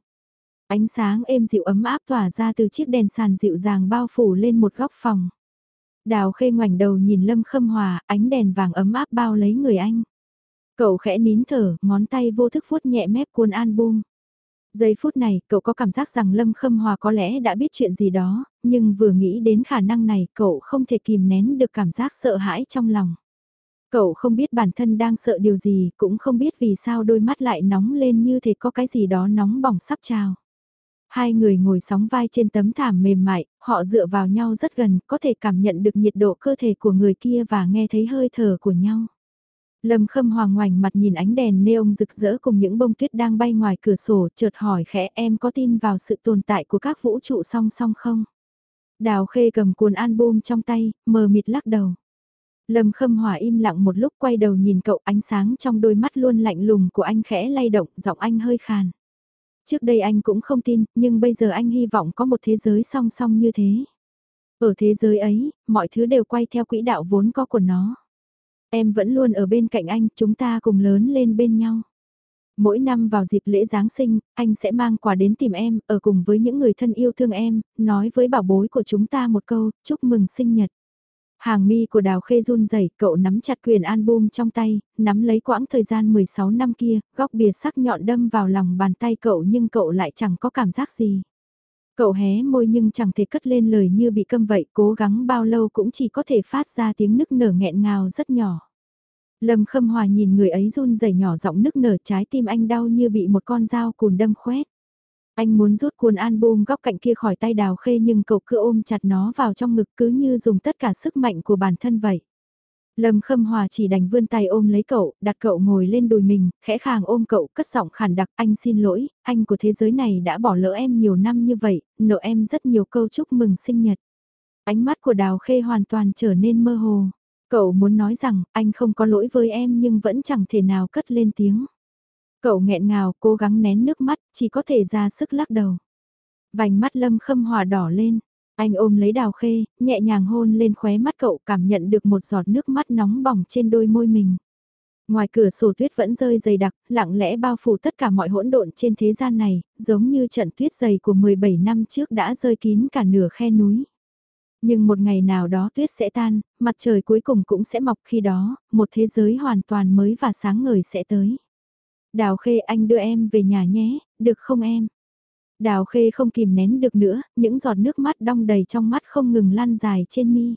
Ánh sáng êm dịu ấm áp tỏa ra từ chiếc đèn sàn dịu dàng bao phủ lên một góc phòng. Đào khê ngoảnh đầu nhìn Lâm Khâm Hòa, ánh đèn vàng ấm áp bao lấy người anh. Cậu khẽ nín thở, ngón tay vô thức vuốt nhẹ mép cuốn album. Giây phút này, cậu có cảm giác rằng Lâm Khâm Hòa có lẽ đã biết chuyện gì đó, nhưng vừa nghĩ đến khả năng này, cậu không thể kìm nén được cảm giác sợ hãi trong lòng. Cậu không biết bản thân đang sợ điều gì, cũng không biết vì sao đôi mắt lại nóng lên như thể có cái gì đó nóng bỏng sắp trào. Hai người ngồi sóng vai trên tấm thảm mềm mại, họ dựa vào nhau rất gần, có thể cảm nhận được nhiệt độ cơ thể của người kia và nghe thấy hơi thở của nhau. Lâm Khâm Hoàng ngoảnh mặt nhìn ánh đèn neon rực rỡ cùng những bông tuyết đang bay ngoài cửa sổ, chợt hỏi khẽ em có tin vào sự tồn tại của các vũ trụ song song không? Đào Khê cầm cuốn album trong tay, mờ mịt lắc đầu. Lâm Khâm Hòa im lặng một lúc quay đầu nhìn cậu ánh sáng trong đôi mắt luôn lạnh lùng của anh khẽ lay động, giọng anh hơi khàn. Trước đây anh cũng không tin, nhưng bây giờ anh hy vọng có một thế giới song song như thế. Ở thế giới ấy, mọi thứ đều quay theo quỹ đạo vốn có của nó. Em vẫn luôn ở bên cạnh anh, chúng ta cùng lớn lên bên nhau. Mỗi năm vào dịp lễ Giáng sinh, anh sẽ mang quà đến tìm em, ở cùng với những người thân yêu thương em, nói với bảo bối của chúng ta một câu, chúc mừng sinh nhật. Hàng mi của Đào Khê run rẩy, cậu nắm chặt quyền album trong tay, nắm lấy quãng thời gian 16 năm kia, góc bìa sắc nhọn đâm vào lòng bàn tay cậu nhưng cậu lại chẳng có cảm giác gì. Cậu hé môi nhưng chẳng thể cất lên lời như bị câm vậy, cố gắng bao lâu cũng chỉ có thể phát ra tiếng nức nở nghẹn ngào rất nhỏ. Lâm Khâm Hòa nhìn người ấy run rẩy nhỏ giọng nức nở trái tim anh đau như bị một con dao cùn đâm khoét. Anh muốn rút cuốn album góc cạnh kia khỏi tay đào khê nhưng cậu cứ ôm chặt nó vào trong ngực cứ như dùng tất cả sức mạnh của bản thân vậy. Lâm Khâm Hòa chỉ đành vươn tay ôm lấy cậu, đặt cậu ngồi lên đùi mình, khẽ khàng ôm cậu, cất giọng khản đặc, anh xin lỗi, anh của thế giới này đã bỏ lỡ em nhiều năm như vậy, nợ em rất nhiều câu chúc mừng sinh nhật. Ánh mắt của Đào Khê hoàn toàn trở nên mơ hồ. Cậu muốn nói rằng, anh không có lỗi với em nhưng vẫn chẳng thể nào cất lên tiếng. Cậu nghẹn ngào, cố gắng nén nước mắt, chỉ có thể ra sức lắc đầu. Vành mắt Lâm Khâm Hòa đỏ lên, anh ôm lấy đào khê, nhẹ nhàng hôn lên khóe mắt cậu cảm nhận được một giọt nước mắt nóng bỏng trên đôi môi mình. Ngoài cửa sổ tuyết vẫn rơi dày đặc, lặng lẽ bao phủ tất cả mọi hỗn độn trên thế gian này, giống như trận tuyết dày của 17 năm trước đã rơi kín cả nửa khe núi. Nhưng một ngày nào đó tuyết sẽ tan, mặt trời cuối cùng cũng sẽ mọc khi đó, một thế giới hoàn toàn mới và sáng ngời sẽ tới. Đào Khê anh đưa em về nhà nhé, được không em? Đào Khê không kìm nén được nữa, những giọt nước mắt đong đầy trong mắt không ngừng lan dài trên mi.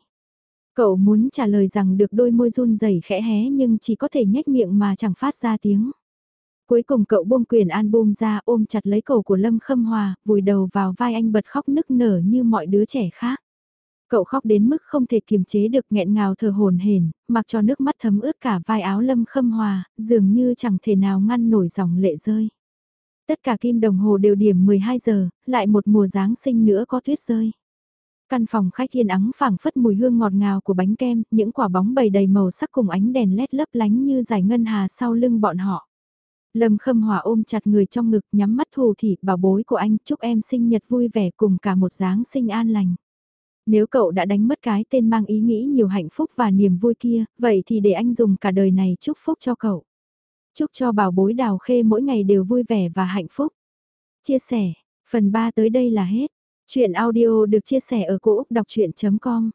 Cậu muốn trả lời rằng được đôi môi run rẩy khẽ hé nhưng chỉ có thể nhếch miệng mà chẳng phát ra tiếng. Cuối cùng cậu buông quyền album ra ôm chặt lấy cổ của Lâm Khâm Hòa, vùi đầu vào vai anh bật khóc nức nở như mọi đứa trẻ khác. Cậu khóc đến mức không thể kiềm chế được nghẹn ngào thở hồn hển, mặc cho nước mắt thấm ướt cả vai áo Lâm Khâm Hòa, dường như chẳng thể nào ngăn nổi dòng lệ rơi. Tất cả kim đồng hồ đều điểm 12 giờ, lại một mùa Giáng sinh nữa có tuyết rơi. Căn phòng khách yên ắng phảng phất mùi hương ngọt ngào của bánh kem, những quả bóng bầy đầy màu sắc cùng ánh đèn led lấp lánh như giải ngân hà sau lưng bọn họ. Lâm Khâm Hòa ôm chặt người trong ngực nhắm mắt thù thì bảo bối của anh chúc em sinh nhật vui vẻ cùng cả một giáng sinh an lành. Nếu cậu đã đánh mất cái tên mang ý nghĩ nhiều hạnh phúc và niềm vui kia, vậy thì để anh dùng cả đời này chúc phúc cho cậu. Chúc cho bảo bối đào khê mỗi ngày đều vui vẻ và hạnh phúc. Chia sẻ, phần 3 tới đây là hết. Chuyện audio được chia sẻ ở cỗ đọc chuyện.com